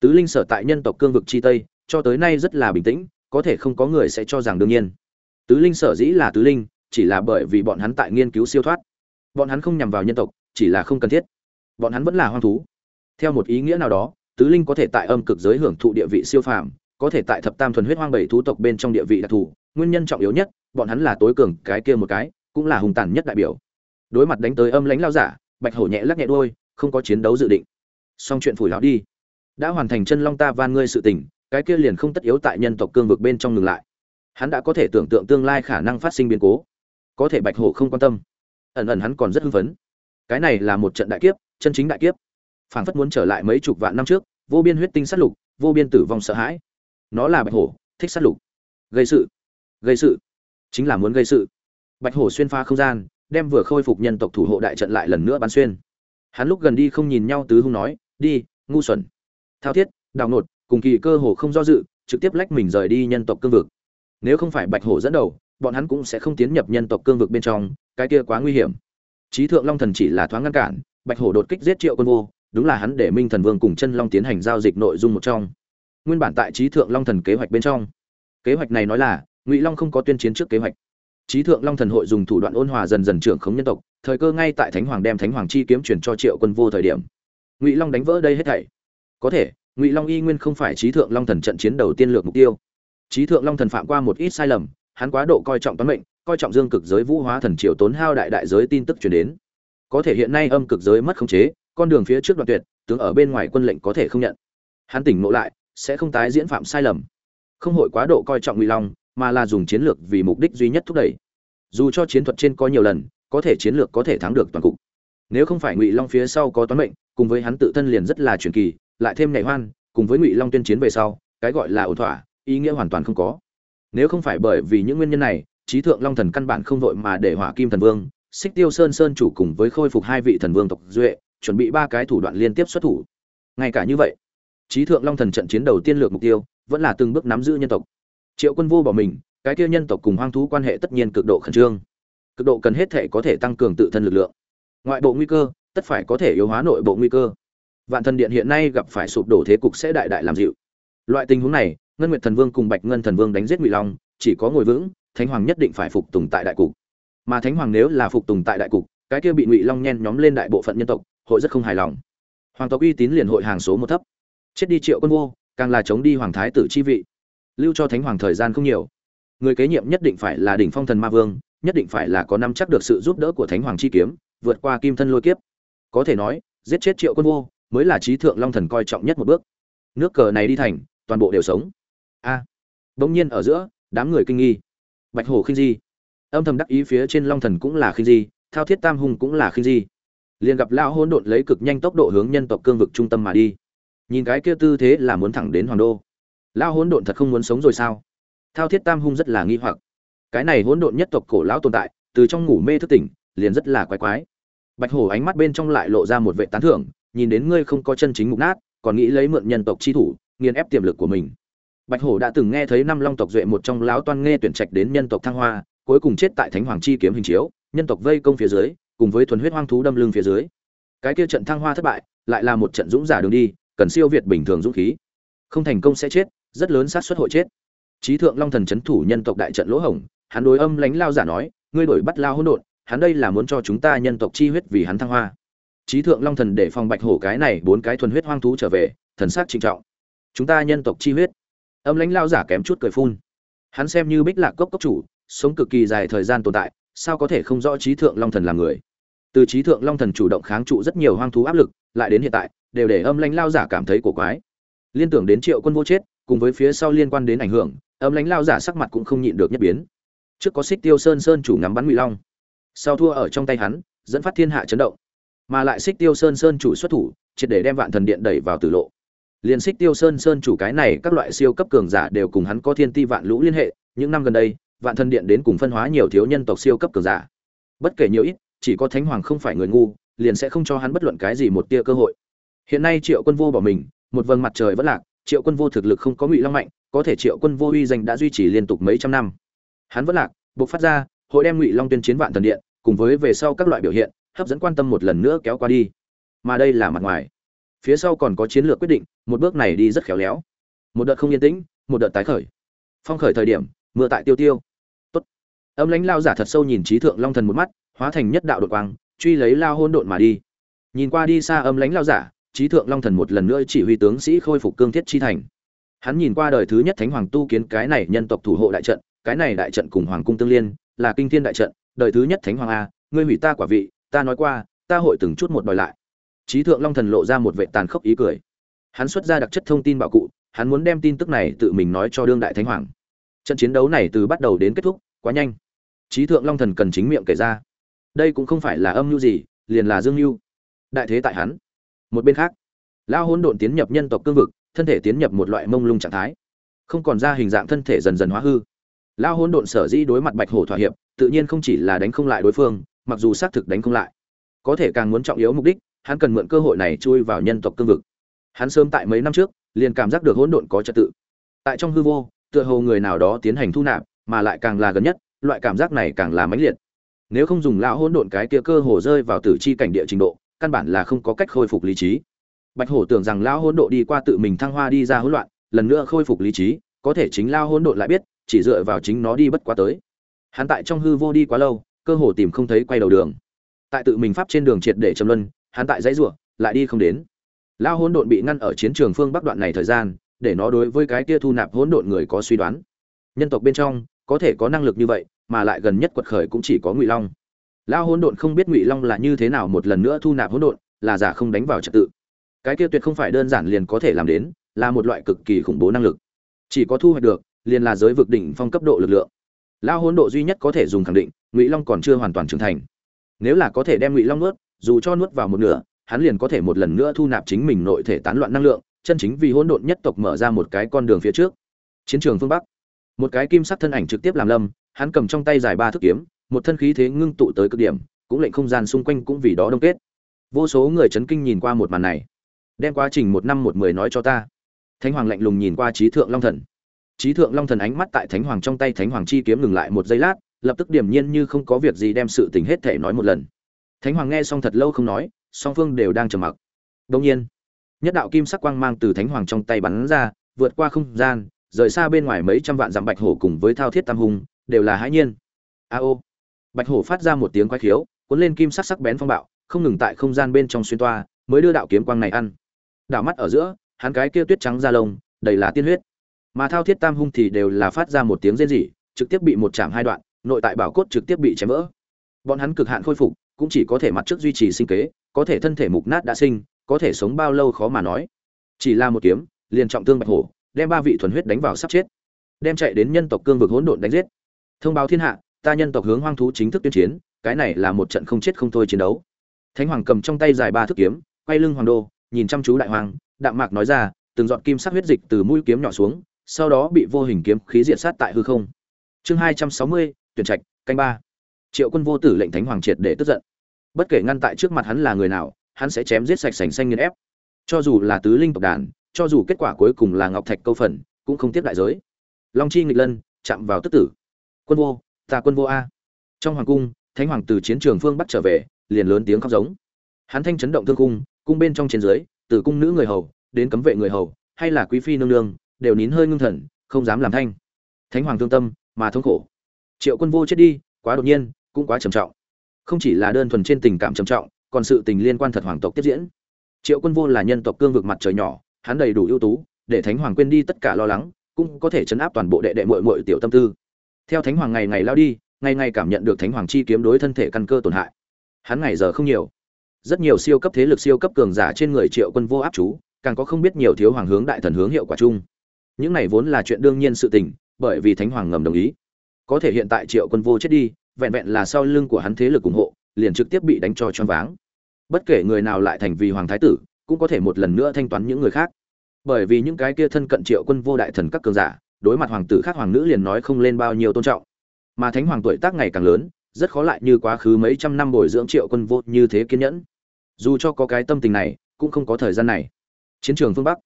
Tứ linh sở tại nhân tộc cương vực chi tây, cho tới nay rất là bình tĩnh, có thể không có người sẽ cho rằng đương nhiên. Tứ linh sở dĩ là tứ linh, chỉ là bởi vì bọn hắn tại nghiên cứu siêu thoát bọn hắn không nhằm vào nhân tộc, chỉ là không cần thiết. Bọn hắn vẫn là hoang thú. Theo một ý nghĩa nào đó, tứ linh có thể tại âm cực giới hưởng thụ địa vị siêu phàm, có thể tại thập tam thuần huyết hoang bảy thú tộc bên trong địa vị đặc thù. Nguyên nhân trọng yếu nhất, bọn hắn là tối cường, cái kia một cái, cũng là hùng tàn nhất đại biểu. Đối mặt đánh tới âm lãnh lao giả, bạch hổ nhẹ lắc nhẹ đôi không có chiến đấu dự định. Xong chuyện phủi lão đi. Đã hoàn thành chân long ta van ngươi sự tình, cái kia liền không tất yếu tại nhân tộc cương vực bên trong ngừng lại. Hắn đã có thể tưởng tượng tương lai khả năng phát sinh biến cố. Có thể bạch hổ không quan tâm ẩn ẩn hắn còn rất hưng phấn. Cái này là một trận đại kiếp, chân chính đại kiếp. Phảng phất muốn trở lại mấy chục vạn năm trước, vô biên huyết tinh sát lục, vô biên tử vong sợ hãi. Nó là bạch hổ, thích sát lục. Gây sự. Gây sự. Chính là muốn gây sự. Bạch hổ xuyên pha không gian, đem vừa khôi phục nhân tộc thủ hộ đại trận lại lần nữa bắn xuyên. Hắn lúc gần đi không nhìn nhau tứ hung nói, đi, ngu xuẩn. Thao thiết, đào nột, cùng kỳ cơ hồ không do dự, trực tiếp lách mình rời đi nhân tộc cương vực. Nếu không phải bạch hổ dẫn đầu bọn hắn cũng sẽ không tiến nhập nhân tộc cương vực bên trong, cái kia quá nguy hiểm. Trí thượng long thần chỉ là thoáng ngăn cản, bạch hổ đột kích giết triệu quân vô, đúng là hắn để minh thần vương cùng chân long tiến hành giao dịch nội dung một trong. Nguyên bản tại trí thượng long thần kế hoạch bên trong. Kế hoạch này nói là, ngụy long không có tuyên chiến trước kế hoạch. Trí thượng long thần hội dùng thủ đoạn ôn hòa dần dần trưởng khống nhân tộc, thời cơ ngay tại thánh hoàng đem thánh hoàng chi kiếm chuyển cho triệu quân vô thời điểm. Ngụy long đánh vỡ đây hết thảy. Có thể, ngụy long y nguyên không phải trí thượng long thần trận chiến đầu tiên lược mục tiêu. Trí thượng long thần phạm qua một ít sai lầm hắn quá độ coi trọng toán mệnh, coi trọng dương cực giới vũ hóa thần triều tốn hao đại đại giới tin tức truyền đến. Có thể hiện nay âm cực giới mất khống chế, con đường phía trước đoạn tuyệt, tướng ở bên ngoài quân lệnh có thể không nhận. Hắn tỉnh ngộ lại, sẽ không tái diễn phạm sai lầm. Không hội quá độ coi trọng ngụy long, mà là dùng chiến lược vì mục đích duy nhất thúc đẩy. Dù cho chiến thuật trên có nhiều lần, có thể chiến lược có thể thắng được toàn cục. Nếu không phải ngụy long phía sau có toán mệnh, cùng với hắn tự thân liền rất là truyền kỳ, lại thêm nhảy hoan, cùng với ngụy long tuyên chiến về sau, cái gọi là ổn thỏa, ý nghĩa hoàn toàn không có nếu không phải bởi vì những nguyên nhân này, trí thượng long thần căn bản không vội mà để hỏa kim thần vương, xích tiêu sơn sơn chủ cùng với khôi phục hai vị thần vương tộc duệ, chuẩn bị ba cái thủ đoạn liên tiếp xuất thủ. Ngay cả như vậy, trí thượng long thần trận chiến đầu tiên lược mục tiêu, vẫn là từng bước nắm giữ nhân tộc. Triệu quân vô bỏ mình, cái tiêu nhân tộc cùng hoang thú quan hệ tất nhiên cực độ khẩn trương. Cực độ cần hết thể có thể tăng cường tự thân lực lượng. Ngoại bộ nguy cơ, tất phải có thể yếu hóa nội bộ nguy cơ. Vạn thần điện hiện nay gặp phải sụp đổ thế cục sẽ đại đại làm dịu. Loại tình huống này ngân nguyệt thần vương cùng bạch ngân thần vương đánh giết ngụy long, chỉ có ngồi vững, thánh hoàng nhất định phải phục tùng tại đại cục. Mà thánh hoàng nếu là phục tùng tại đại cục, cái kia bị ngụy long nhen nhóm lên đại bộ phận nhân tộc, hội rất không hài lòng. Hoàng tộc uy tín liền hội hàng số một thấp. Chết đi triệu quân vô, càng là chống đi hoàng thái tử chi vị. Lưu cho thánh hoàng thời gian không nhiều. Người kế nhiệm nhất định phải là đỉnh phong thần ma vương, nhất định phải là có năm chắc được sự giúp đỡ của thánh hoàng chi kiếm, vượt qua kim thân lôi kiếp. Có thể nói, giết chết triệu quân vô, mới là trí thượng long thần coi trọng nhất một bước. Nước cờ này đi thành, toàn bộ đều sống a. À, bỗng nhiên ở giữa đám người kinh nghi. Bạch hổ khinh di. Âm thầm đắc ý phía trên long thần cũng là khinh di thao thiết tam hùng cũng là khinh di. Liền gặp lão hỗn độn lấy cực nhanh tốc độ hướng nhân tộc cương vực trung tâm mà đi. Nhìn cái kia tư thế là muốn thẳng đến hoàng đô. Lão hỗn độn thật không muốn sống rồi sao? Thao thiết tam hung rất là nghi hoặc. Cái này hỗn độn nhất tộc cổ lão tồn tại từ trong ngủ mê thức tỉnh liền rất là quái quái. Bạch hổ ánh mắt bên trong lại lộ ra một vệ tán thưởng nhìn đến ngươi không có chân chính mục nát còn nghĩ lấy mượn nhân tộc chi thủ nghiền ép tiềm lực của mình bạch hổ đã từng nghe thấy năm long tộc duệ một trong lão toan nghe tuyển trạch đến nhân tộc thăng hoa, cuối cùng chết tại thánh hoàng chi kiếm hình chiếu, nhân tộc vây công phía dưới, cùng với thuần huyết hoang thú đâm lưng phía dưới. Cái kia trận thăng hoa thất bại, lại là một trận dũng giả đường đi, cần siêu việt bình thường dũng khí. Không thành công sẽ chết, rất lớn sát suất hội chết. Trí thượng long thần chấn thủ nhân tộc đại trận lỗ hổng, hắn đối âm lánh lao giả nói, ngươi đổi bắt lao hỗn độn, hắn đây là muốn cho chúng ta nhân tộc chi huyết vì hắn thăng hoa. Trí thượng long thần để phòng bạch hổ cái này bốn cái thuần huyết hoang thú trở về, thần sắc trinh trọng. Chúng ta nhân tộc chi huyết âm lãnh lao giả kém chút cười phun. Hắn xem như bích lạc cốc cốc chủ, sống cực kỳ dài thời gian tồn tại, sao có thể không rõ trí thượng long thần là người? Từ trí thượng long thần chủ động kháng trụ rất nhiều hoang thú áp lực, lại đến hiện tại, đều để âm lãnh lao giả cảm thấy cổ quái. Liên tưởng đến triệu quân vô chết, cùng với phía sau liên quan đến ảnh hưởng, âm lãnh lao giả sắc mặt cũng không nhịn được nhất biến. Trước có xích tiêu sơn sơn chủ ngắm bắn ngụy long. Sau thua ở trong tay hắn, dẫn phát thiên hạ chấn động. Mà lại xích tiêu sơn sơn chủ xuất thủ, triệt để đem vạn thần điện đẩy vào tử lộ liên xích tiêu sơn sơn chủ cái này, các loại siêu cấp cường giả đều cùng hắn có thiên ti vạn lũ liên hệ. Những năm gần đây, vạn thần điện đến cùng phân hóa nhiều thiếu nhân tộc siêu cấp cường giả. Bất kể nhiều ít, chỉ có thánh hoàng không phải người ngu, liền sẽ không cho hắn bất luận cái gì một tia cơ hội. Hiện nay triệu quân vô bỏ mình, một vầng mặt trời vẫn lạc, triệu quân vô thực lực không có ngụy long mạnh, có thể triệu quân vô uy danh đã duy trì liên tục mấy trăm năm. Hắn vẫn lạc buộc phát ra, hội đem ngụy long tuyên chiến vạn thần điện, cùng với về sau các loại biểu hiện, hấp dẫn quan tâm một lần nữa kéo qua đi. Mà đây là mặt ngoài phía sau còn có chiến lược quyết định, một bước này đi rất khéo léo. Một đợt không yên tĩnh, một đợt tái khởi. Phong khởi thời điểm, mưa tại tiêu tiêu. Tốt. Âm lãnh lao giả thật sâu nhìn trí thượng long thần một mắt, hóa thành nhất đạo đột quang, truy lấy lao hôn độn mà đi. Nhìn qua đi xa âm lãnh lao giả, trí thượng long thần một lần nữa chỉ huy tướng sĩ khôi phục cương thiết chi thành. Hắn nhìn qua đời thứ nhất thánh hoàng tu kiến cái này nhân tộc thủ hộ đại trận, cái này đại trận cùng hoàng cung tương liên, là kinh thiên đại trận, đời thứ nhất thánh hoàng a, ngươi hủy ta quả vị, ta nói qua, ta hội từng chút một đòi lại trí thượng long thần lộ ra một vệ tàn khốc ý cười. Hắn xuất ra đặc chất thông tin bạo cụ, hắn muốn đem tin tức này tự mình nói cho đương đại thánh hoàng. Trận chiến đấu này từ bắt đầu đến kết thúc, quá nhanh. Trí thượng long thần cần chính miệng kể ra. Đây cũng không phải là âm mưu gì, liền là dương mưu. Đại thế tại hắn. Một bên khác lao hỗn độn tiến nhập nhân tộc cương vực, thân thể tiến nhập một loại mông lung trạng thái. Không còn ra hình dạng thân thể dần dần hóa hư. Lao hỗn độn sở dĩ đối mặt bạch hổ thỏa hiệp, tự nhiên không chỉ là đánh không lại đối phương, mặc dù xác thực đánh không lại. Có thể càng muốn trọng yếu mục đích hắn cần mượn cơ hội này chui vào nhân tộc cương vực. Hắn sớm tại mấy năm trước, liền cảm giác được hỗn độn có trật tự. Tại trong hư vô, tựa hồ người nào đó tiến hành thu nạp, mà lại càng là gần nhất, loại cảm giác này càng là mãnh liệt. Nếu không dùng lão hỗn độn cái kia cơ hồ rơi vào tử chi cảnh địa trình độ, căn bản là không có cách khôi phục lý trí. Bạch hổ tưởng rằng lão hỗn độ đi qua tự mình thăng hoa đi ra hỗn loạn, lần nữa khôi phục lý trí, có thể chính lão hỗn độn lại biết, chỉ dựa vào chính nó đi bất quá tới. Hắn tại trong hư vô đi quá lâu, cơ hồ tìm không thấy quay đầu đường. Tại tự mình pháp trên đường triệt để châm luân hắn tại dãy rủa lại đi không đến. Lao hỗn độn bị ngăn ở chiến trường phương bắc đoạn này thời gian, để nó đối với cái kia thu nạp hỗn độn người có suy đoán. Nhân tộc bên trong, có thể có năng lực như vậy, mà lại gần nhất quật khởi cũng chỉ có ngụy long. Lao hỗn độn không biết ngụy long là như thế nào một lần nữa thu nạp hỗn độn, là giả không đánh vào trật tự. Cái kia tuyệt không phải đơn giản liền có thể làm đến, là một loại cực kỳ khủng bố năng lực. Chỉ có thu hoạch được, liền là giới vực đỉnh phong cấp độ lực lượng. Lao hỗn độ duy nhất có thể dùng khẳng định, ngụy long còn chưa hoàn toàn trưởng thành. Nếu là có thể đem ngụy long nuốt dù cho nuốt vào một nửa, hắn liền có thể một lần nữa thu nạp chính mình nội thể tán loạn năng lượng, chân chính vì hỗn độn nhất tộc mở ra một cái con đường phía trước. Chiến trường phương bắc. Một cái kim sắc thân ảnh trực tiếp làm lâm, hắn cầm trong tay dài ba thước kiếm, một thân khí thế ngưng tụ tới cực điểm, cũng lệnh không gian xung quanh cũng vì đó đông kết. Vô số người chấn kinh nhìn qua một màn này. Đem quá trình một năm một mười nói cho ta. Thánh hoàng lạnh lùng nhìn qua Chí thượng long thần. Chí thượng long thần ánh mắt tại thánh hoàng trong tay thánh hoàng chi kiếm ngừng lại một giây lát, lập tức điểm nhiên như không có việc gì đem sự tình hết thể nói một lần thánh hoàng nghe xong thật lâu không nói, song phương đều đang trầm mặc. Đông nhiên, nhất đạo kim sắc quang mang từ thánh hoàng trong tay bắn ra, vượt qua không gian, rời xa bên ngoài mấy trăm vạn dặm bạch hổ cùng với thao thiết tam hùng, đều là hãi nhiên. A ô. Bạch hổ phát ra một tiếng quái khiếu, cuốn lên kim sắc sắc bén phong bạo, không ngừng tại không gian bên trong xuyên toa, mới đưa đạo kiếm quang này ăn. Đảo mắt ở giữa, hắn cái kia tuyết trắng da lông, đầy là tiên huyết. Mà thao thiết tam hung thì đều là phát ra một tiếng rên rỉ, trực tiếp bị một chạm hai đoạn, nội tại bảo cốt trực tiếp bị chém vỡ. Bọn hắn cực hạn khôi phục cũng chỉ có thể mặt trước duy trì sinh kế, có thể thân thể mục nát đã sinh, có thể sống bao lâu khó mà nói. Chỉ là một kiếm, liền trọng thương bạch hổ, đem ba vị thuần huyết đánh vào sắp chết. Đem chạy đến nhân tộc cương vực hỗn độn đánh giết. Thông báo thiên hạ, ta nhân tộc hướng hoang thú chính thức tuyên chiến, cái này là một trận không chết không thôi chiến đấu. Thánh hoàng cầm trong tay dài ba thước kiếm, quay lưng hoàng đô, nhìn chăm chú đại hoàng, đạm mạc nói ra, từng giọt kim sắc huyết dịch từ mũi kiếm nhỏ xuống, sau đó bị vô hình kiếm khí diệt sát tại hư không. Chương hai trăm sáu mươi, tuyển trạch, canh ba triệu quân vô tử lệnh thánh hoàng triệt để tức giận. Bất kể ngăn tại trước mặt hắn là người nào, hắn sẽ chém giết sạch sành xanh nghiền ép. Cho dù là tứ linh tộc đàn, cho dù kết quả cuối cùng là ngọc thạch câu phần, cũng không tiếp đại giới. Long chi nghịch lân chạm vào tức tử. Quân vô, ta quân vô a. Trong hoàng cung, thánh hoàng từ chiến trường phương bắc trở về, liền lớn tiếng khóc giống. Hắn thanh chấn động thương cung cung bên trong trên dưới, từ cung nữ người hầu, đến cấm vệ người hầu, hay là quý phi nương nương, đều nín hơi ngưng thần, không dám làm thanh. Thánh hoàng thương tâm, mà thống khổ. Triệu quân vô chết đi quá đột nhiên, cũng quá trầm trọng. Không chỉ là đơn thuần trên tình cảm trầm trọng, còn sự tình liên quan thật hoàng tộc tiếp diễn. Triệu quân vô là nhân tộc cương vực mặt trời nhỏ, hắn đầy đủ ưu tú, để thánh hoàng quên đi tất cả lo lắng, cũng có thể chấn áp toàn bộ đệ đệ muội muội tiểu tâm tư. Theo thánh hoàng ngày ngày lao đi, ngày ngày cảm nhận được thánh hoàng chi kiếm đối thân thể căn cơ tổn hại. Hắn ngày giờ không nhiều. Rất nhiều siêu cấp thế lực siêu cấp cường giả trên người triệu quân vô áp chú, càng có không biết nhiều thiếu hoàng hướng đại thần hướng hiệu quả chung. Những này vốn là chuyện đương nhiên sự tình, bởi vì thánh hoàng ngầm đồng ý có thể hiện tại triệu quân vô chết đi, vẹn vẹn là sau lưng của hắn thế lực ủng hộ, liền trực tiếp bị đánh cho choáng váng. Bất kể người nào lại thành vì hoàng thái tử, cũng có thể một lần nữa thanh toán những người khác. Bởi vì những cái kia thân cận triệu quân vô đại thần các cường giả, đối mặt hoàng tử khác hoàng nữ liền nói không lên bao nhiêu tôn trọng. Mà thánh hoàng tuổi tác ngày càng lớn, rất khó lại như quá khứ mấy trăm năm bồi dưỡng triệu quân vô như thế kiên nhẫn. Dù cho có cái tâm tình này, cũng không có thời gian này. Chiến trường phương bắc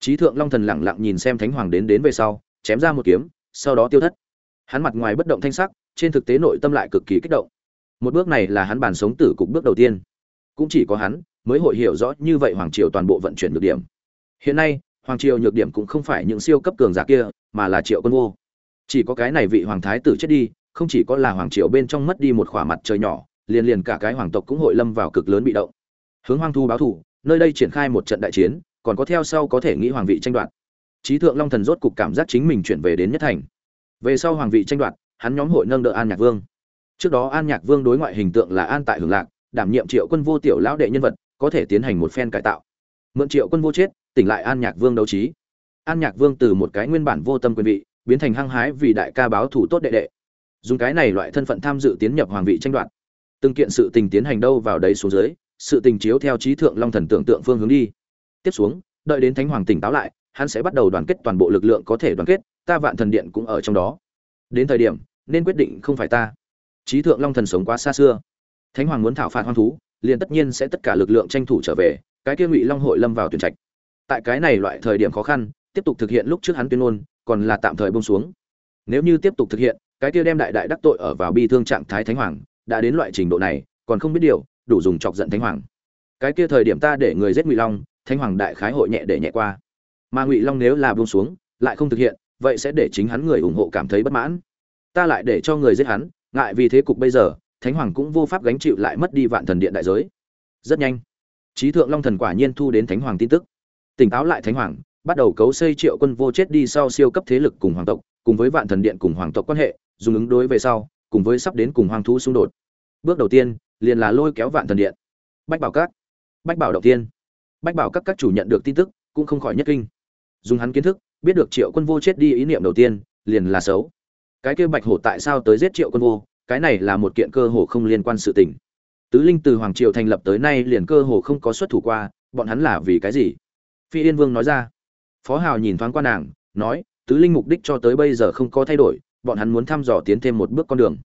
trí thượng long thần lẳng lặng nhìn xem thánh hoàng đến đến về sau, chém ra một kiếm, sau đó tiêu thất hắn mặt ngoài bất động thanh sắc, trên thực tế nội tâm lại cực kỳ kích động. Một bước này là hắn bàn sống tử cục bước đầu tiên. Cũng chỉ có hắn mới hội hiểu rõ như vậy hoàng triều toàn bộ vận chuyển được điểm. Hiện nay, hoàng triều nhược điểm cũng không phải những siêu cấp cường giả kia, mà là triệu quân vô. Chỉ có cái này vị hoàng thái tử chết đi, không chỉ có là hoàng triều bên trong mất đi một khỏa mặt trời nhỏ, liền liền cả cái hoàng tộc cũng hội lâm vào cực lớn bị động. Hướng hoang thu báo thủ, nơi đây triển khai một trận đại chiến, còn có theo sau có thể nghĩ hoàng vị tranh đoạt. Trí thượng long thần rốt cục cảm giác chính mình chuyển về đến nhất thành về sau hoàng vị tranh đoạt, hắn nhóm hội nâng đỡ an nhạc vương. Trước đó an nhạc vương đối ngoại hình tượng là an tại hưởng lạc, đảm nhiệm triệu quân vô tiểu lão đệ nhân vật, có thể tiến hành một phen cải tạo. Mượn triệu quân vô chết, tỉnh lại an nhạc vương đấu trí. An nhạc vương từ một cái nguyên bản vô tâm quyền vị, biến thành hăng hái vì đại ca báo thủ tốt đệ đệ. Dùng cái này loại thân phận tham dự tiến nhập hoàng vị tranh đoạt. Từng kiện sự tình tiến hành đâu vào đấy xuống dưới, sự tình chiếu theo trí thượng long thần tưởng tượng phương hướng đi. Tiếp xuống, đợi đến thánh hoàng tỉnh táo lại, hắn sẽ bắt đầu đoàn kết toàn bộ lực lượng có thể đoàn kết ta vạn thần điện cũng ở trong đó. Đến thời điểm, nên quyết định không phải ta. Trí thượng long thần sống quá xa xưa. Thánh hoàng muốn thảo phạt hoang thú, liền tất nhiên sẽ tất cả lực lượng tranh thủ trở về, cái kia ngụy long hội lâm vào tuyển trạch. Tại cái này loại thời điểm khó khăn, tiếp tục thực hiện lúc trước hắn tuyên ngôn, còn là tạm thời bông xuống. Nếu như tiếp tục thực hiện, cái kia đem đại đại đắc tội ở vào bi thương trạng thái thánh hoàng, đã đến loại trình độ này, còn không biết điều, đủ dùng chọc giận thánh hoàng. Cái kia thời điểm ta để người giết ngụy long, thánh hoàng đại khái hội nhẹ để nhẹ qua. Mà ngụy long nếu là buông xuống, lại không thực hiện vậy sẽ để chính hắn người ủng hộ cảm thấy bất mãn. Ta lại để cho người giết hắn, ngại vì thế cục bây giờ, thánh hoàng cũng vô pháp gánh chịu lại mất đi vạn thần điện đại giới. Rất nhanh trí thượng long thần quả nhiên thu đến thánh hoàng tin tức. Tỉnh táo lại thánh hoàng, bắt đầu cấu xây triệu quân vô chết đi sau siêu cấp thế lực cùng hoàng tộc, cùng với vạn thần điện cùng hoàng tộc quan hệ, dùng ứng đối về sau, cùng với sắp đến cùng hoàng thú xung đột. Bước đầu tiên, liền là lôi kéo vạn thần điện. Bách bảo các, bách bảo đầu tiên bách bảo các các chủ nhận được tin tức, cũng không khỏi nhất kinh. Dùng hắn kiến thức biết được triệu quân vô chết đi ý niệm đầu tiên, liền là xấu. Cái kia bạch hổ tại sao tới giết triệu quân vô? Cái này là một kiện cơ hồ không liên quan sự tình. Tứ linh từ hoàng triều thành lập tới nay liền cơ hồ không có xuất thủ qua, bọn hắn là vì cái gì? Phi yên vương nói ra. Phó hào nhìn thoáng qua nàng, nói, tứ linh mục đích cho tới bây giờ không có thay đổi, bọn hắn muốn thăm dò tiến thêm một bước con đường.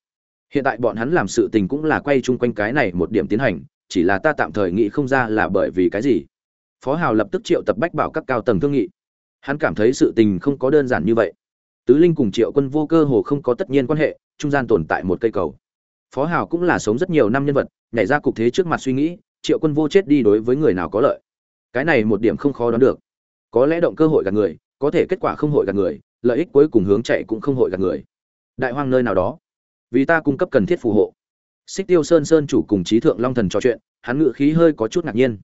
Hiện tại bọn hắn làm sự tình cũng là quay chung quanh cái này một điểm tiến hành, chỉ là ta tạm thời nghĩ không ra là bởi vì cái gì. Phó hào lập tức triệu tập bách bảo các cao tầng thương nghị hắn cảm thấy sự tình không có đơn giản như vậy. Tứ linh cùng triệu quân vô cơ hồ không có tất nhiên quan hệ, trung gian tồn tại một cây cầu. Phó hào cũng là sống rất nhiều năm nhân vật, nhảy ra cục thế trước mặt suy nghĩ, triệu quân vô chết đi đối với người nào có lợi? Cái này một điểm không khó đoán được. Có lẽ động cơ hội gạt người, có thể kết quả không hội gạt người, lợi ích cuối cùng hướng chạy cũng không hội gạt người. Đại hoang nơi nào đó. Vì ta cung cấp cần thiết phù hộ. Xích tiêu sơn sơn chủ cùng trí thượng long thần trò chuyện, hắn ngự khí hơi có chút ngạc nhiên.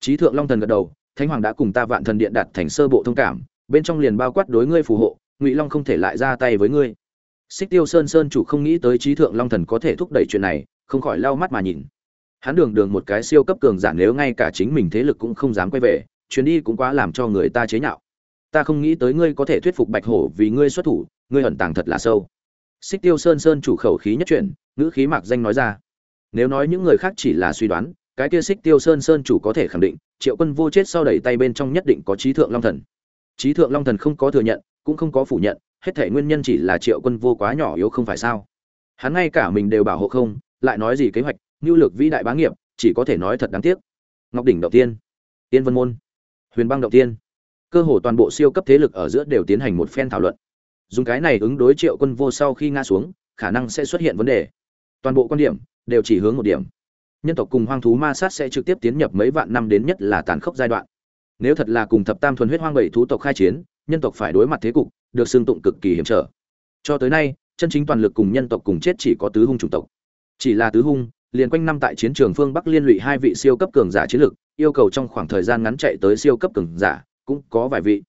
Trí thượng long thần gật đầu thánh hoàng đã cùng ta vạn thần điện đạt thành sơ bộ thông cảm, bên trong liền bao quát đối ngươi phù hộ, ngụy long không thể lại ra tay với ngươi. Xích tiêu sơn sơn chủ không nghĩ tới trí thượng long thần có thể thúc đẩy chuyện này, không khỏi lau mắt mà nhìn. Hắn đường đường một cái siêu cấp cường giả nếu ngay cả chính mình thế lực cũng không dám quay về, chuyến đi cũng quá làm cho người ta chế nhạo. Ta không nghĩ tới ngươi có thể thuyết phục bạch hổ vì ngươi xuất thủ, ngươi ẩn tàng thật là sâu. Xích tiêu sơn sơn chủ khẩu khí nhất chuyển, ngữ khí mạc danh nói ra. Nếu nói những người khác chỉ là suy đoán cái kia xích tiêu sơn sơn chủ có thể khẳng định, triệu quân vô chết sau đẩy tay bên trong nhất định có trí thượng long thần. Trí thượng long thần không có thừa nhận, cũng không có phủ nhận, hết thể nguyên nhân chỉ là triệu quân vô quá nhỏ yếu không phải sao? Hắn ngay cả mình đều bảo hộ không, lại nói gì kế hoạch nhu lược vĩ đại bá nghiệp, chỉ có thể nói thật đáng tiếc. Ngọc đỉnh đầu tiên tiên vân môn, huyền băng đầu tiên. Cơ hồ toàn bộ siêu cấp thế lực ở giữa đều tiến hành một phen thảo luận. Dùng cái này ứng đối triệu quân vô sau khi ngã xuống, khả năng sẽ xuất hiện vấn đề. Toàn bộ quan điểm, đều chỉ hướng một điểm nhân tộc cùng hoang thú ma sát sẽ trực tiếp tiến nhập mấy vạn năm đến nhất là tàn khốc giai đoạn. Nếu thật là cùng thập tam thuần huyết hoang bảy thú tộc khai chiến, nhân tộc phải đối mặt thế cục, được xương tụng cực kỳ hiểm trở. Cho tới nay, chân chính toàn lực cùng nhân tộc cùng chết chỉ có tứ hung chủng tộc. Chỉ là tứ hung, liền quanh năm tại chiến trường phương bắc liên lụy hai vị siêu cấp cường giả chiến lực, yêu cầu trong khoảng thời gian ngắn chạy tới siêu cấp cường giả, cũng có vài vị.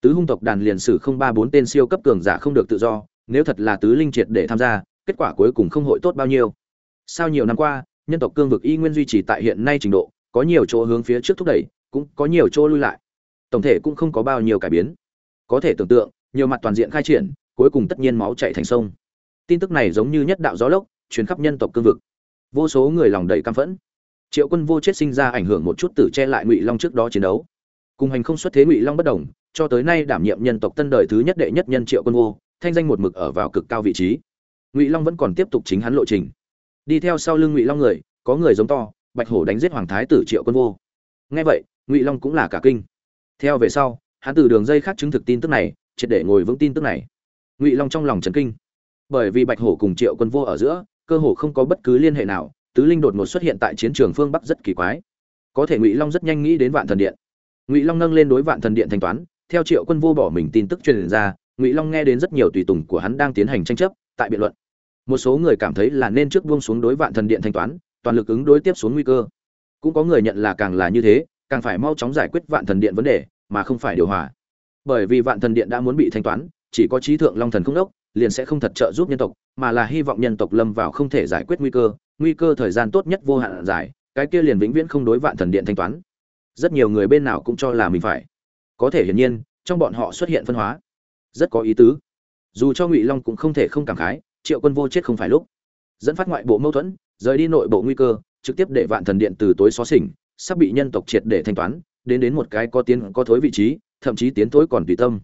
Tứ hung tộc đàn liền sử không ba bốn tên siêu cấp cường giả không được tự do, nếu thật là tứ linh triệt để tham gia, kết quả cuối cùng không hội tốt bao nhiêu. Sau nhiều năm qua nhân tộc cương vực y nguyên duy trì tại hiện nay trình độ, có nhiều chỗ hướng phía trước thúc đẩy, cũng có nhiều chỗ lui lại. Tổng thể cũng không có bao nhiêu cải biến. Có thể tưởng tượng, nhiều mặt toàn diện khai triển, cuối cùng tất nhiên máu chạy thành sông. Tin tức này giống như nhất đạo gió lốc chuyến khắp nhân tộc cương vực. Vô số người lòng đầy căm phẫn. Triệu quân vô chết sinh ra ảnh hưởng một chút tử che lại ngụy long trước đó chiến đấu. Cùng hành không xuất thế ngụy long bất đồng, cho tới nay đảm nhiệm nhân tộc tân đời thứ nhất đệ nhất nhân triệu quân vô, thanh danh một mực ở vào cực cao vị trí. Ngụy long vẫn còn tiếp tục chính hắn lộ trình đi theo sau lưng ngụy long người, có người giống to, bạch hổ đánh giết hoàng thái tử triệu quân vô. Nghe vậy, ngụy long cũng là cả kinh. Theo về sau, hắn từ đường dây khác chứng thực tin tức này, triệt để ngồi vững tin tức này. Ngụy long trong lòng chấn kinh. Bởi vì bạch hổ cùng triệu quân vô ở giữa, cơ hồ không có bất cứ liên hệ nào, tứ linh đột ngột xuất hiện tại chiến trường phương bắc rất kỳ quái. Có thể ngụy long rất nhanh nghĩ đến vạn thần điện. Ngụy long nâng lên đối vạn thần điện thanh toán, theo triệu quân vô bỏ mình tin tức truyền ra, ngụy long nghe đến rất nhiều tùy tùng của hắn đang tiến hành tranh chấp, tại biện luận một số người cảm thấy là nên trước buông xuống đối vạn thần điện thanh toán, toàn lực ứng đối tiếp xuống nguy cơ. Cũng có người nhận là càng là như thế, càng phải mau chóng giải quyết vạn thần điện vấn đề, mà không phải điều hòa. Bởi vì vạn thần điện đã muốn bị thanh toán, chỉ có trí thượng long thần không đốc, liền sẽ không thật trợ giúp nhân tộc, mà là hy vọng nhân tộc lâm vào không thể giải quyết nguy cơ nguy cơ thời gian tốt nhất vô hạn dài cái kia liền vĩnh viễn không đối vạn thần điện thanh toán. Rất nhiều người bên nào cũng cho là mình phải. Có thể hiển nhiên, trong bọn họ xuất hiện phân hóa. Rất có ý tứ. Dù cho ngụy long cũng không thể không cảm khái triệu quân vô chết không phải lúc. Dẫn phát ngoại bộ mâu thuẫn, rời đi nội bộ nguy cơ, trực tiếp để vạn thần điện từ tối xó xỉnh, sắp bị nhân tộc triệt để thanh toán, đến đến một cái có tiến, có thối vị trí, thậm chí tiến thối còn tùy tâm.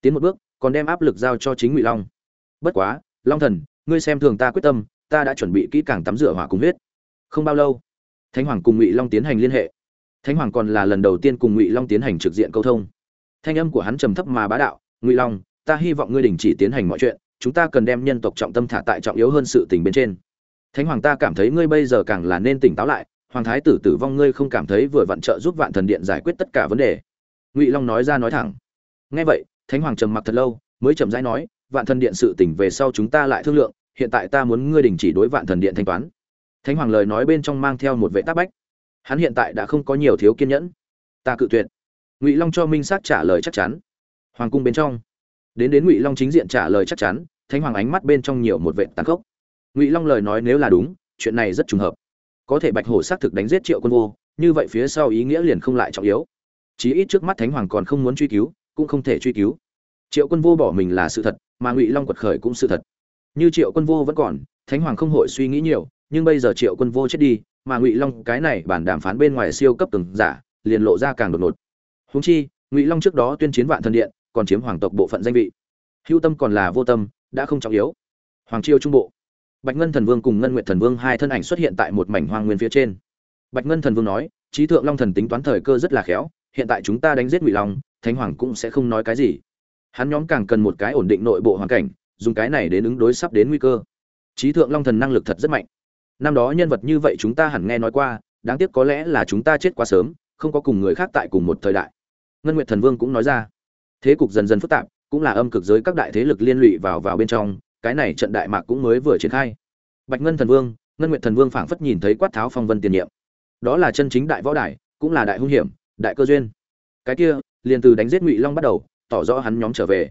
Tiến một bước, còn đem áp lực giao cho chính ngụy long. Bất quá, long thần, ngươi xem thường ta quyết tâm, ta đã chuẩn bị kỹ càng tắm rửa hỏa cùng huyết. Không bao lâu, thánh hoàng cùng ngụy long tiến hành liên hệ. Thánh hoàng còn là lần đầu tiên cùng ngụy long tiến hành trực diện câu thông. Thanh âm của hắn trầm thấp mà bá đạo, ngụy long, ta hy vọng ngươi đình chỉ tiến hành mọi chuyện chúng ta cần đem nhân tộc trọng tâm thả tại trọng yếu hơn sự tình bên trên. Thánh hoàng ta cảm thấy ngươi bây giờ càng là nên tỉnh táo lại, hoàng thái tử tử vong ngươi không cảm thấy vừa vặn trợ giúp vạn thần điện giải quyết tất cả vấn đề. Ngụy long nói ra nói thẳng. Nghe vậy, thánh hoàng trầm mặc thật lâu, mới chậm rãi nói, vạn thần điện sự tỉnh về sau chúng ta lại thương lượng, hiện tại ta muốn ngươi đình chỉ đối vạn thần điện thanh toán. Thánh hoàng lời nói bên trong mang theo một vệ tác bách. Hắn hiện tại đã không có nhiều thiếu kiên nhẫn. Ta cự tuyệt. Ngụy long cho minh xác trả lời chắc chắn. Hoàng cung bên trong đến đến ngụy long chính diện trả lời chắc chắn, thánh hoàng ánh mắt bên trong nhiều một vệ tàn khốc. Ngụy long lời nói nếu là đúng, chuyện này rất trùng hợp. Có thể bạch hổ xác thực đánh giết triệu quân vô, như vậy phía sau ý nghĩa liền không lại trọng yếu. Chí ít trước mắt thánh hoàng còn không muốn truy cứu, cũng không thể truy cứu. Triệu quân vô bỏ mình là sự thật, mà ngụy long quật khởi cũng sự thật. Như triệu quân vô vẫn còn, thánh hoàng không hội suy nghĩ nhiều, nhưng bây giờ triệu quân vô chết đi, mà ngụy long cái này bản đàm phán bên ngoài siêu cấp từng giả, liền lộ ra càng đột ngột. Húng chi, ngụy long trước đó tuyên chiến vạn thần điện còn chiếm hoàng tộc bộ phận danh vị. Hữu tâm còn là vô tâm, đã không trọng yếu. Hoàng triều trung bộ. Bạch ngân thần vương cùng ngân nguyện thần vương hai thân ảnh xuất hiện tại một mảnh hoang nguyên phía trên. Bạch ngân thần vương nói trí thượng long thần tính toán thời cơ rất là khéo, hiện tại chúng ta đánh giết ngụy long, thánh hoàng cũng sẽ không nói cái gì. Hắn nhóm càng cần một cái ổn định nội bộ hoàn cảnh, dùng cái này đến ứng đối sắp đến nguy cơ. Trí thượng long thần năng lực thật rất mạnh. Năm đó nhân vật như vậy chúng ta hẳn nghe nói qua, đáng tiếc có lẽ là chúng ta chết quá sớm, không có cùng người khác tại cùng một thời đại. Ngân nguyệt thần vương cũng nói ra thế cục dần dần phức tạp cũng là âm cực giới các đại thế lực liên lụy vào vào bên trong cái này trận đại mạc cũng mới vừa triển khai. Bạch ngân thần vương ngân nguyệt thần vương phảng phất nhìn thấy quát tháo phong vân tiền nhiệm. Đó là chân chính đại võ đại cũng là đại hung hiểm đại cơ duyên. Cái kia liền từ đánh giết ngụy long bắt đầu tỏ rõ hắn nhóm trở về.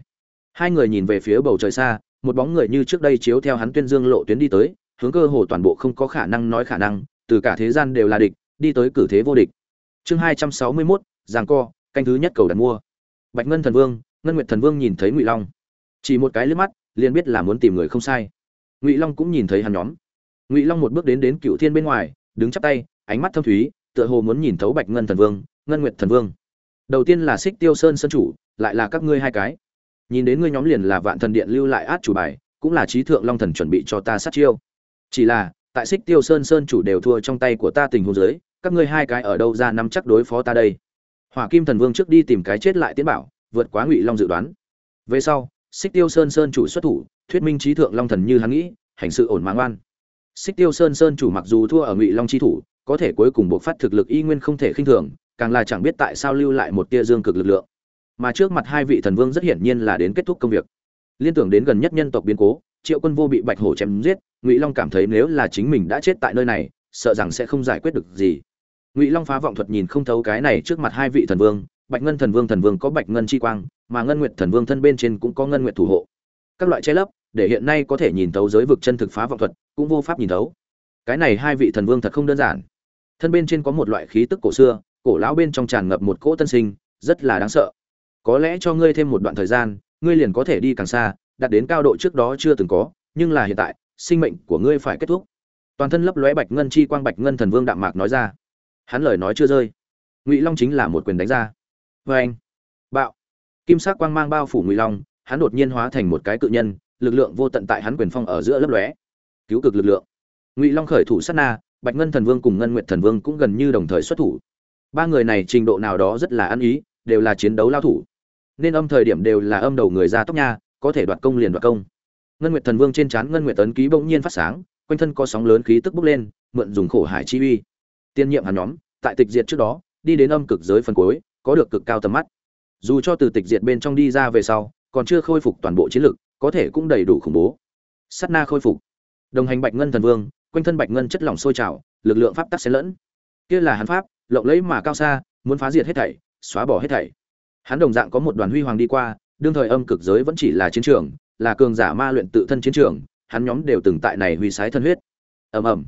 Hai người nhìn về phía bầu trời xa một bóng người như trước đây chiếu theo hắn tuyên dương lộ tuyến đi tới hướng cơ hồ toàn bộ không có khả năng nói khả năng từ cả thế gian đều là địch đi tới cử thế vô địch. Chương hai trăm sáu mươi 261, giang co canh thứ nhất cầu đặt mua bạch ngân thần vương, ngân nguyệt thần vương nhìn thấy ngụy long. Chỉ một cái liếc mắt, liền biết là muốn tìm người không sai. Ngụy long cũng nhìn thấy hắn nhóm. Ngụy long một bước đến đến cựu thiên bên ngoài, đứng chắp tay, ánh mắt thâm thúy, tựa hồ muốn nhìn thấu bạch ngân thần vương, ngân nguyệt thần vương. Đầu tiên là xích tiêu sơn sân chủ, lại là các ngươi hai cái. Nhìn đến ngươi nhóm liền là vạn thần điện lưu lại át chủ bài, cũng là trí thượng long thần chuẩn bị cho ta sát chiêu. Chỉ là, tại xích tiêu sơn sơn chủ đều thua trong tay của ta tình huống dưới, các ngươi hai cái ở đâu ra nắm chắc đối phó ta đây? Hỏa kim thần vương trước đi tìm cái chết lại tiến bảo, vượt quá ngụy long dự đoán. Về sau, xích tiêu sơn sơn chủ xuất thủ, thuyết minh trí thượng long thần như hắn nghĩ, hành sự ổn mãng oan xích tiêu sơn sơn chủ mặc dù thua ở ngụy long chi thủ, có thể cuối cùng buộc phát thực lực y nguyên không thể khinh thường, càng là chẳng biết tại sao lưu lại một tia dương cực lực lượng. Mà trước mặt hai vị thần vương rất hiển nhiên là đến kết thúc công việc. Liên tưởng đến gần nhất nhân tộc biến cố, triệu quân vô bị bạch hổ chém giết, ngụy long cảm thấy nếu là chính mình đã chết tại nơi này, sợ rằng sẽ không giải quyết được gì ngụy long phá vọng thuật nhìn không thấu cái này trước mặt hai vị thần vương bạch ngân thần vương thần vương có bạch ngân chi quang mà ngân nguyệt thần vương thân bên trên cũng có ngân nguyệt thủ hộ các loại che lấp để hiện nay có thể nhìn thấu giới vực chân thực phá vọng thuật cũng vô pháp nhìn thấu cái này hai vị thần vương thật không đơn giản thân bên trên có một loại khí tức cổ xưa cổ lão bên trong tràn ngập một cỗ tân sinh rất là đáng sợ có lẽ cho ngươi thêm một đoạn thời gian ngươi liền có thể đi càng xa đạt đến cao độ trước đó chưa từng có nhưng là hiện tại sinh mệnh của ngươi phải kết thúc toàn thân lấp lóe bạch ngân chi quang bạch ngân thần vương đạm mạc nói ra hắn lời nói chưa rơi. Ngụy long chính là một quyền đánh ra. Vê anh, bạo. Kim sắc quang mang bao phủ ngụy long, hắn đột nhiên hóa thành một cái cự nhân, lực lượng vô tận tại hắn quyền phong ở giữa lấp lóe. Cứu cực lực lượng. Ngụy long khởi thủ sát na, bạch ngân thần vương cùng ngân nguyệt thần vương cũng gần như đồng thời xuất thủ. Ba người này trình độ nào đó rất là ăn ý, đều là chiến đấu lao thủ. Nên âm thời điểm đều là âm đầu người ra tóc nha, có thể đoạt công liền đoạt công. Ngân nguyệt thần vương trên trán ngân nguyệt tấn ký bỗng nhiên phát sáng, quanh thân có sóng lớn khí tức bốc lên, mượn dùng khổ hải chi uy tiên nhiệm hắn nhóm, tại tịch diệt trước đó, đi đến âm cực giới phần cuối, có được cực cao tầm mắt. Dù cho từ tịch diệt bên trong đi ra về sau, còn chưa khôi phục toàn bộ chiến lực, có thể cũng đầy đủ khủng bố. Sắt na khôi phục. Đồng hành bạch ngân thần vương, quanh thân bạch ngân chất lỏng sôi trào, lực lượng pháp tắc xen lẫn. Kia là hắn pháp, lộng lẫy mà cao xa, muốn phá diệt hết thảy, xóa bỏ hết thảy. Hắn đồng dạng có một đoàn huy hoàng đi qua, đương thời âm cực giới vẫn chỉ là chiến trường, là cường giả ma luyện tự thân chiến trường, hắn nhóm đều từng tại này huy sái thân huyết. Ầm ầm.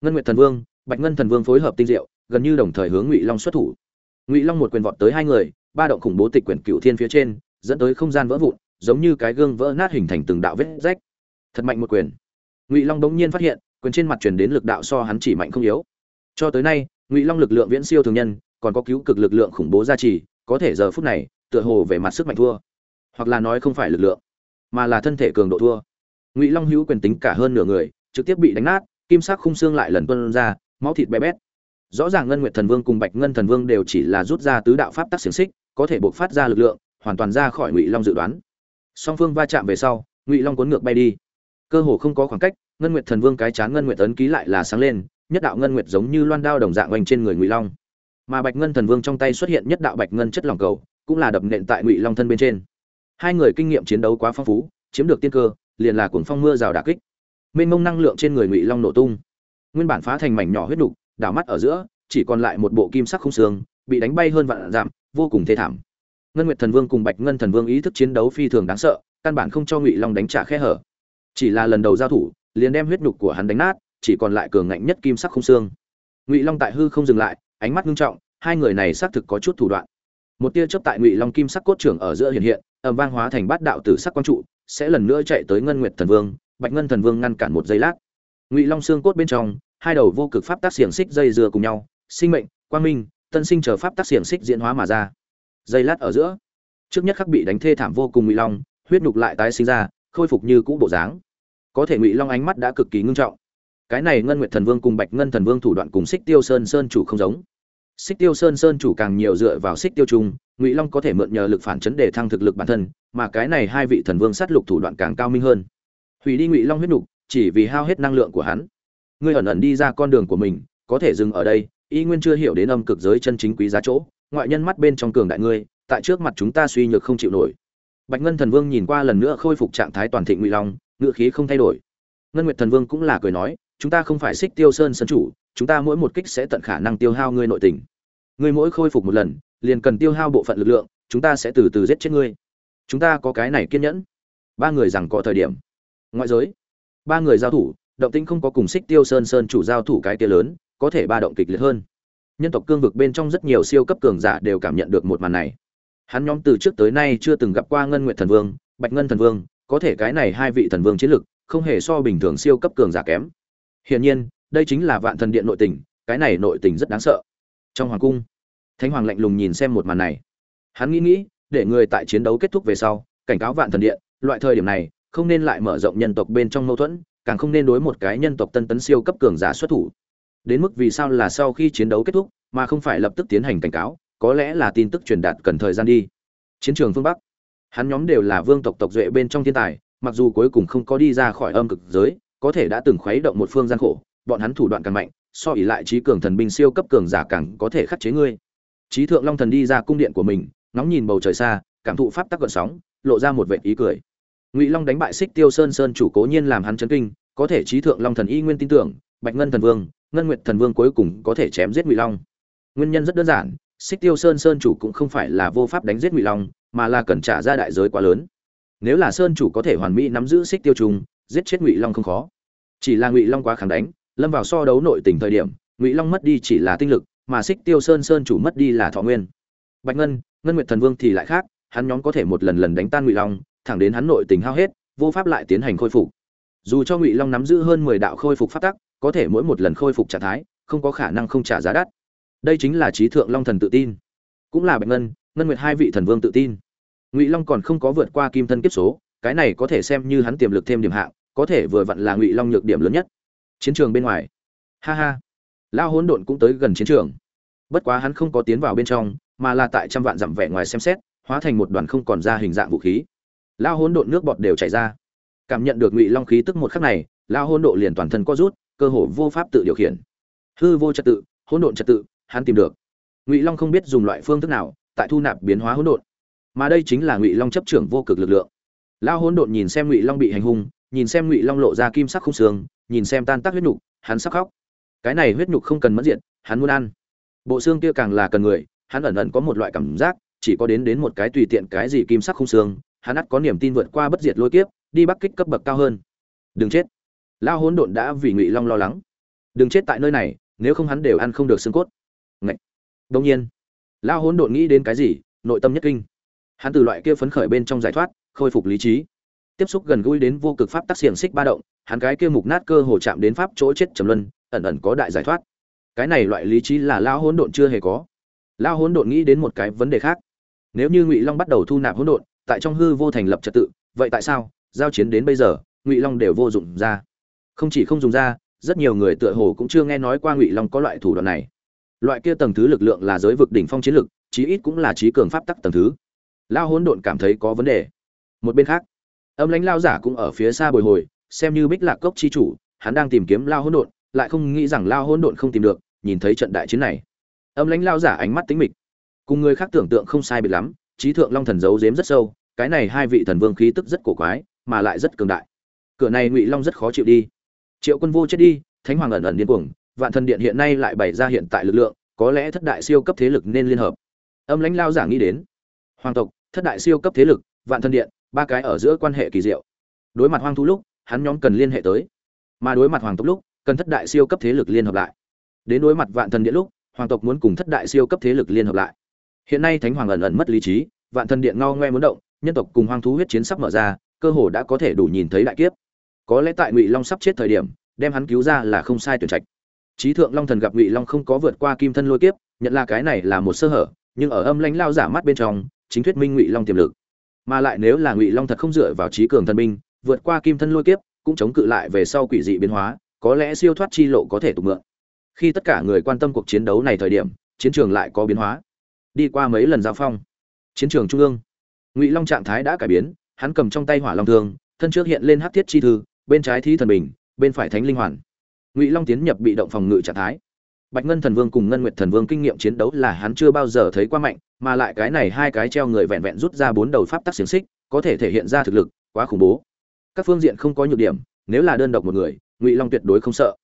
Ngân nguyệt thần vương bạch ngân thần vương phối hợp tinh diệu, gần như đồng thời hướng ngụy long xuất thủ. Ngụy long một quyền vọt tới hai người, ba động khủng bố tịch quyển cựu thiên phía trên, dẫn tới không gian vỡ vụn, giống như cái gương vỡ nát hình thành từng đạo vết rách. Thật mạnh một quyền. Ngụy long bỗng nhiên phát hiện, quyền trên mặt truyền đến lực đạo so hắn chỉ mạnh không yếu. Cho tới nay, ngụy long lực lượng viễn siêu thường nhân, còn có cứu cực lực lượng khủng bố gia trì, có thể giờ phút này, tựa hồ về mặt sức mạnh thua. Hoặc là nói không phải lực lượng, mà là thân thể cường độ thua. Ngụy long hữu quyền tính cả hơn nửa người, trực tiếp bị đánh nát, kim sắc khung xương lại lần tuân ra máu thịt bé bét. Rõ ràng ngân nguyệt thần vương cùng bạch ngân thần vương đều chỉ là rút ra tứ đạo pháp tắc xiềng xích, có thể buộc phát ra lực lượng, hoàn toàn ra khỏi ngụy long dự đoán. Song phương va chạm về sau, ngụy long cuốn ngược bay đi. Cơ hồ không có khoảng cách, ngân nguyệt thần vương cái chán ngân nguyệt ấn ký lại là sáng lên, nhất đạo ngân nguyệt giống như loan đao đồng dạng oanh trên người ngụy long. Mà bạch ngân thần vương trong tay xuất hiện nhất đạo bạch ngân chất lòng cầu, cũng là đập nện tại ngụy long thân bên trên. Hai người kinh nghiệm chiến đấu quá phong phú, chiếm được tiên cơ, liền là cuồng phong mưa rào đà kích. Mênh mông năng lượng trên người ngụy long nổ tung nguyên bản phá thành mảnh nhỏ huyết đục, đảo mắt ở giữa, chỉ còn lại một bộ kim sắc không xương, bị đánh bay hơn vạn dặm, vô cùng thê thảm. Ngân nguyệt thần vương cùng bạch ngân thần vương ý thức chiến đấu phi thường đáng sợ, căn bản không cho ngụy long đánh trả khe hở. Chỉ là lần đầu giao thủ, liền đem huyết nhục của hắn đánh nát, chỉ còn lại cường ngạnh nhất kim sắc không xương. Ngụy long tại hư không dừng lại, ánh mắt ngưng trọng, hai người này xác thực có chút thủ đoạn. Một tia chớp tại ngụy long kim sắc cốt trưởng ở giữa hiện hiện ẩm vang hóa thành bát đạo tử sắc quang trụ, sẽ lần nữa chạy tới ngân nguyệt thần vương, bạch ngân thần vương ngăn cản một giây lát ngụy long xương cốt bên trong, hai đầu vô cực pháp tác xiềng xích dây dưa cùng nhau, sinh mệnh, quang minh, tân sinh chờ pháp tác xiềng xích diễn hóa mà ra. Dây lát ở giữa, trước nhất khắc bị đánh thê thảm vô cùng ngụy long, huyết nhục lại tái sinh ra, khôi phục như cũ bộ dáng. Có thể ngụy long ánh mắt đã cực kỳ ngưng trọng. Cái này ngân nguyệt thần vương cùng bạch ngân thần vương thủ đoạn cùng xích tiêu sơn sơn chủ không giống. Xích tiêu sơn sơn chủ càng nhiều dựa vào xích tiêu trung ngụy long có thể mượn nhờ lực phản chấn để thăng thực lực bản thân, mà cái này hai vị thần vương sát lục thủ đoạn càng cao minh hơn. Hủy đi ngụy long huyết nhục chỉ vì hao hết năng lượng của hắn. Ngươi ẩn ẩn đi ra con đường của mình, có thể dừng ở đây, y nguyên chưa hiểu đến âm cực giới chân chính quý giá chỗ, ngoại nhân mắt bên trong cường đại ngươi, tại trước mặt chúng ta suy nhược không chịu nổi. Bạch ngân thần vương nhìn qua lần nữa khôi phục trạng thái toàn thịnh ngụy long ngựa khí không thay đổi. Ngân nguyệt thần vương cũng là cười nói, chúng ta không phải xích tiêu sơn sân chủ, chúng ta mỗi một kích sẽ tận khả năng tiêu hao ngươi nội tình. Ngươi mỗi khôi phục một lần, liền cần tiêu hao bộ phận lực lượng, chúng ta sẽ từ từ giết chết ngươi. Chúng ta có cái này kiên nhẫn. Ba người rằng có thời điểm. Ngoại giới ba người giao thủ, động tĩnh không có cùng xích tiêu sơn sơn chủ giao thủ cái kia lớn, có thể ba động kịch liệt hơn. Nhân tộc cương vực bên trong rất nhiều siêu cấp cường giả đều cảm nhận được một màn này. Hắn nhóm từ trước tới nay chưa từng gặp qua ngân nguyện thần vương, bạch ngân thần vương, có thể cái này hai vị thần vương chiến lực, không hề so bình thường siêu cấp cường giả kém. Hiển nhiên, đây chính là vạn thần điện nội tình, cái này nội tình rất đáng sợ. Trong hoàng cung, thánh hoàng lạnh lùng nhìn xem một màn này. Hắn nghĩ nghĩ, để người tại chiến đấu kết thúc về sau, cảnh cáo vạn thần điện, loại thời điểm này không nên lại mở rộng nhân tộc bên trong mâu thuẫn, càng không nên đối một cái nhân tộc tân tấn siêu cấp cường giả xuất thủ. Đến mức vì sao là sau khi chiến đấu kết thúc, mà không phải lập tức tiến hành cảnh cáo, có lẽ là tin tức truyền đạt cần thời gian đi. Chiến trường phương bắc, hắn nhóm đều là vương tộc tộc duệ bên trong thiên tài, mặc dù cuối cùng không có đi ra khỏi âm cực giới, có thể đã từng khuấy động một phương gian khổ, bọn hắn thủ đoạn càng mạnh, so ỉ lại trí cường thần binh siêu cấp cường giả càng có thể khắc chế ngươi. Trí thượng long thần đi ra cung điện của mình, ngóng nhìn bầu trời xa, cảm thụ pháp tắc gợn sóng, lộ ra một vệ ý cười ngụy long đánh bại xích tiêu sơn sơn chủ cố nhiên làm hắn chấn kinh, có thể trí thượng long thần y nguyên tin tưởng, bạch ngân thần vương, ngân nguyệt thần vương cuối cùng có thể chém giết ngụy long. Nguyên nhân rất đơn giản xích tiêu sơn sơn chủ cũng không phải là vô pháp đánh giết ngụy long, mà là cần trả ra đại giới quá lớn. Nếu là sơn chủ có thể hoàn mỹ nắm giữ xích tiêu trùng, giết chết ngụy long không khó. Chỉ là ngụy long quá kháng đánh, lâm vào so đấu nội tình thời điểm, ngụy long mất đi chỉ là tinh lực, mà xích tiêu sơn sơn chủ mất đi là thọ nguyên. Bạch ngân ngân nguyệt thần vương thì lại khác, hắn nhóm có thể một lần lần đánh tan ngụy long thẳng đến hắn nội tình hao hết, vô pháp lại tiến hành khôi phục. Dù cho ngụy long nắm giữ hơn mười đạo khôi phục phát tắc, có thể mỗi một lần khôi phục trạng thái, không có khả năng không trả giá đắt. Đây chính là trí thượng long thần tự tin. Cũng là bạch ngân ngân nguyệt hai vị thần vương tự tin. Ngụy long còn không có vượt qua kim thân kiếp số, cái này có thể xem như hắn tiềm lực thêm điểm hạng, có thể vừa vặn là ngụy long nhược điểm lớn nhất. Chiến trường bên ngoài. Ha ha. Lao hỗn độn cũng tới gần chiến trường. Bất quá hắn không có tiến vào bên trong, mà là tại trăm vạn dặm vẻ ngoài xem xét, hóa thành một đoàn không còn ra hình dạng vũ khí lao hỗn độn nước bọt đều chảy ra. Cảm nhận được ngụy long khí tức một khắc này, lao hỗn độ liền toàn thân co rút, cơ hồ vô pháp tự điều khiển. Hư vô trật tự, hỗn độn trật tự, hắn tìm được. Ngụy long không biết dùng loại phương thức nào, tại thu nạp biến hóa hỗn độn. Mà đây chính là ngụy long chấp trưởng vô cực lực lượng. Lao hỗn độn nhìn xem ngụy long bị hành hung, nhìn xem ngụy long lộ ra kim sắc không xương, nhìn xem tan tác huyết nhục, hắn sắc khóc. Cái này huyết nhục không cần mất diện hắn muốn ăn. Bộ xương kia càng là cần người, hắn ẩn ẩn có một loại cảm giác, chỉ có đến đến một cái tùy tiện cái gì kim sắc không xương hắn ắt có niềm tin vượt qua bất diệt lôi kiếp, đi bắc kích cấp bậc cao hơn. Đừng chết. Lao hỗn độn đã vì ngụy long lo lắng. Đừng chết tại nơi này, nếu không hắn đều ăn không được xương cốt. Ngậy. Đương nhiên. Lao hỗn độn nghĩ đến cái gì? Nội tâm nhất kinh. Hắn từ loại kia phấn khởi bên trong giải thoát, khôi phục lý trí. Tiếp xúc gần gũi đến vô cực pháp tác xiềng xích ba động, hắn cái kia mục nát cơ hồ chạm đến pháp chỗ chết trầm luân, ẩn ẩn có đại giải thoát. Cái này loại lý trí là lao hỗn độn chưa hề có. Lao hỗn độn nghĩ đến một cái vấn đề khác. Nếu như ngụy long bắt đầu thu nạp hỗn độn tại trong hư vô thành lập trật tự, vậy tại sao giao chiến đến bây giờ, ngụy long đều vô dụng ra? Không chỉ không dùng ra, rất nhiều người tựa hồ cũng chưa nghe nói qua ngụy long có loại thủ đoạn này. Loại kia tầng thứ lực lượng là giới vực đỉnh phong chiến lực, chí ít cũng là trí cường pháp tắc tầng thứ. Lao hỗn độn cảm thấy có vấn đề. Một bên khác, âm lãnh lao giả cũng ở phía xa bồi hồi, xem như bích lạc cốc chi chủ, hắn đang tìm kiếm lao hỗn độn, lại không nghĩ rằng lao hỗn độn không tìm được, nhìn thấy trận đại chiến này. Âm lãnh lao giả ánh mắt tính mịch. Cùng người khác tưởng tượng không sai biệt lắm, trí thượng long thần giấu giếm rất sâu cái này hai vị thần vương khí tức rất cổ quái, mà lại rất cường đại. Cửa này ngụy long rất khó chịu đi. Triệu quân vô chết đi, thánh hoàng ẩn ẩn điên cuồng, vạn thần điện hiện nay lại bày ra hiện tại lực lượng, có lẽ thất đại siêu cấp thế lực nên liên hợp. Âm lãnh lao giả nghĩ đến. Hoàng tộc, thất đại siêu cấp thế lực, vạn thần điện, ba cái ở giữa quan hệ kỳ diệu. Đối mặt hoang thú lúc, hắn nhóm cần liên hệ tới. Mà đối mặt hoàng tộc lúc, cần thất đại siêu cấp thế lực liên hợp lại. Đến đối mặt vạn thần điện lúc, hoàng tộc muốn cùng thất đại siêu cấp thế lực liên hợp lại. Hiện nay thánh hoàng ẩn ẩn mất lý trí, vạn thần điện ngao ngoe muốn động nhân tộc cùng hoang thú huyết chiến sắp mở ra, cơ hồ đã có thể đủ nhìn thấy đại kiếp. Có lẽ tại ngụy long sắp chết thời điểm, đem hắn cứu ra là không sai tuyển trạch. Trí thượng long thần gặp ngụy long không có vượt qua kim thân lôi kiếp, nhận là cái này là một sơ hở, nhưng ở âm lãnh lao giả mắt bên trong, chính thuyết minh ngụy long tiềm lực. Mà lại nếu là ngụy long thật không dựa vào trí cường thần binh, vượt qua kim thân lôi kiếp, cũng chống cự lại về sau quỷ dị biến hóa, có lẽ siêu thoát chi lộ có thể tục mượn. Khi tất cả người quan tâm cuộc chiến đấu này thời điểm, chiến trường lại có biến hóa. Đi qua mấy lần giao phong, chiến trường trung ương ngụy long trạng thái đã cải biến, hắn cầm trong tay hỏa long thương, thân trước hiện lên hắc thiết chi thư, bên trái thi thần bình, bên phải thánh linh hoàn. Ngụy long tiến nhập bị động phòng ngự trạng thái. Bạch ngân thần vương cùng ngân nguyệt thần vương kinh nghiệm chiến đấu là hắn chưa bao giờ thấy qua mạnh, mà lại cái này hai cái treo người vẹn vẹn rút ra bốn đầu pháp tắc xiềng xích, có thể thể hiện ra thực lực, quá khủng bố. Các phương diện không có nhược điểm, nếu là đơn độc một người, ngụy long tuyệt đối không sợ.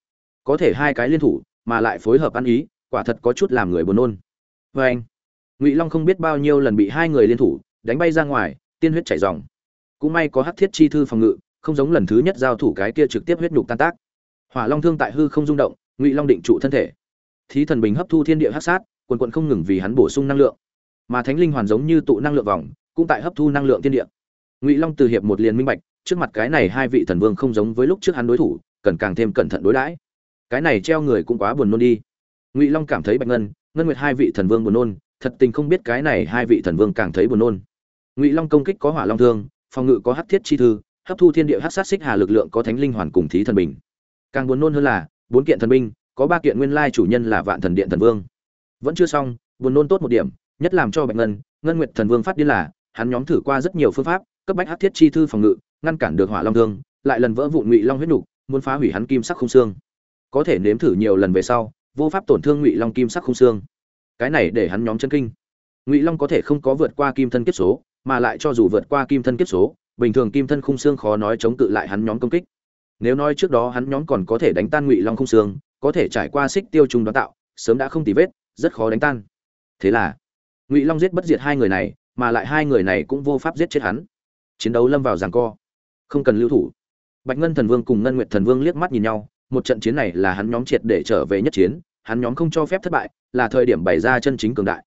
Có thể hai cái liên thủ, mà lại phối hợp ăn ý, quả thật có chút làm người buồn nôn. Vê anh ngụy long không biết bao nhiêu lần bị hai người liên thủ đánh bay ra ngoài, tiên huyết chảy dòng. Cũng may có hắc thiết chi thư phòng ngự, không giống lần thứ nhất giao thủ cái kia trực tiếp huyết nhục tan tác. Hỏa long thương tại hư không rung động, ngụy long định trụ thân thể. Thí thần bình hấp thu thiên địa hắc sát, quần quận không ngừng vì hắn bổ sung năng lượng. Mà thánh linh hoàn giống như tụ năng lượng vòng, cũng tại hấp thu năng lượng thiên địa. Ngụy long từ hiệp một liền minh bạch, trước mặt cái này hai vị thần vương không giống với lúc trước hắn đối thủ, cần càng thêm cẩn thận đối đãi. Cái này treo người cũng quá buồn nôn đi. Ngụy long cảm thấy bạch ngân ngân nguyệt hai vị thần vương buồn nôn, thật tình không biết cái này hai vị thần vương càng thấy buồn nôn ngụy long công kích có hỏa long thương, phòng ngự có hắc thiết chi thư, hấp thu thiên địa hắc sát xích hà lực lượng có thánh linh hoàn cùng thí thần bình. Càng buồn nôn hơn là, bốn kiện thần binh, có ba kiện nguyên lai chủ nhân là vạn thần điện thần vương. Vẫn chưa xong, buồn nôn tốt một điểm, nhất làm cho bạch ngân ngân nguyệt thần vương phát điên là, hắn nhóm thử qua rất nhiều phương pháp, cấp bách hắc thiết chi thư phòng ngự, ngăn cản được hỏa long thương, lại lần vỡ vụn ngụy long huyết nục, muốn phá hủy hắn kim sắc không xương. Có thể nếm thử nhiều lần về sau, vô pháp tổn thương ngụy long kim sắc không xương. Cái này để hắn nhóm chân kinh. Ngụy long có thể không có vượt qua kim thân kiếp số mà lại cho dù vượt qua kim thân kiếp số, bình thường kim thân khung xương khó nói chống cự lại hắn nhóm công kích. Nếu nói trước đó hắn nhóm còn có thể đánh tan ngụy long khung xương, có thể trải qua xích tiêu trùng đoán tạo, sớm đã không tì vết, rất khó đánh tan. Thế là, ngụy long giết bất diệt hai người này, mà lại hai người này cũng vô pháp giết chết hắn. Chiến đấu lâm vào giằng co, không cần lưu thủ. Bạch ngân thần vương cùng ngân nguyệt thần vương liếc mắt nhìn nhau, một trận chiến này là hắn nhóm triệt để trở về nhất chiến, hắn nhóm không cho phép thất bại, là thời điểm bày ra chân chính cường đại.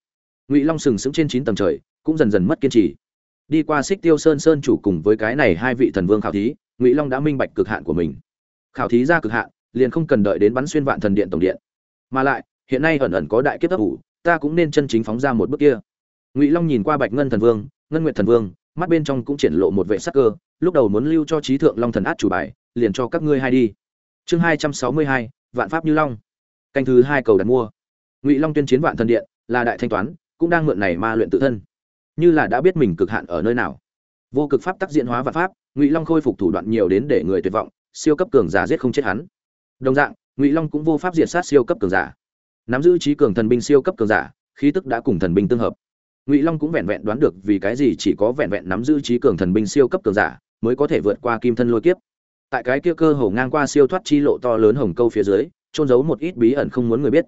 Ngụy long sừng sững trên chín tầng trời, cũng dần dần mất kiên trì đi qua xích tiêu sơn sơn chủ cùng với cái này hai vị thần vương khảo thí, ngụy long đã minh bạch cực hạn của mình. Khảo thí ra cực hạn, liền không cần đợi đến bắn xuyên vạn thần điện tổng điện. Mà lại, hiện nay ẩn ẩn có đại kiếp ấp ủ, ta cũng nên chân chính phóng ra một bước kia. Ngụy long nhìn qua bạch ngân thần vương, ngân nguyệt thần vương, mắt bên trong cũng triển lộ một vệ sắc cơ, lúc đầu muốn lưu cho trí thượng long thần át chủ bài, liền cho các ngươi hai đi. Chương hai trăm sáu mươi hai, vạn pháp như long. Canh thứ hai cầu đặt mua. Ngụy long tuyên chiến vạn thần điện, là đại thanh toán, cũng đang mượn này ma luyện tự thân như là đã biết mình cực hạn ở nơi nào. Vô cực pháp tác diễn hóa và pháp, ngụy long khôi phục thủ đoạn nhiều đến để người tuyệt vọng, siêu cấp cường giả giết không chết hắn. Đồng dạng, ngụy long cũng vô pháp diệt sát siêu cấp cường giả. Nắm giữ trí cường thần binh siêu cấp cường giả, khí tức đã cùng thần binh tương hợp. Ngụy long cũng vẹn vẹn đoán được vì cái gì chỉ có vẹn vẹn nắm giữ trí cường thần binh siêu cấp cường giả mới có thể vượt qua kim thân lôi kiếp. Tại cái kia cơ hồ ngang qua siêu thoát chi lộ to lớn hồng câu phía dưới trôn giấu một ít bí ẩn không muốn người biết.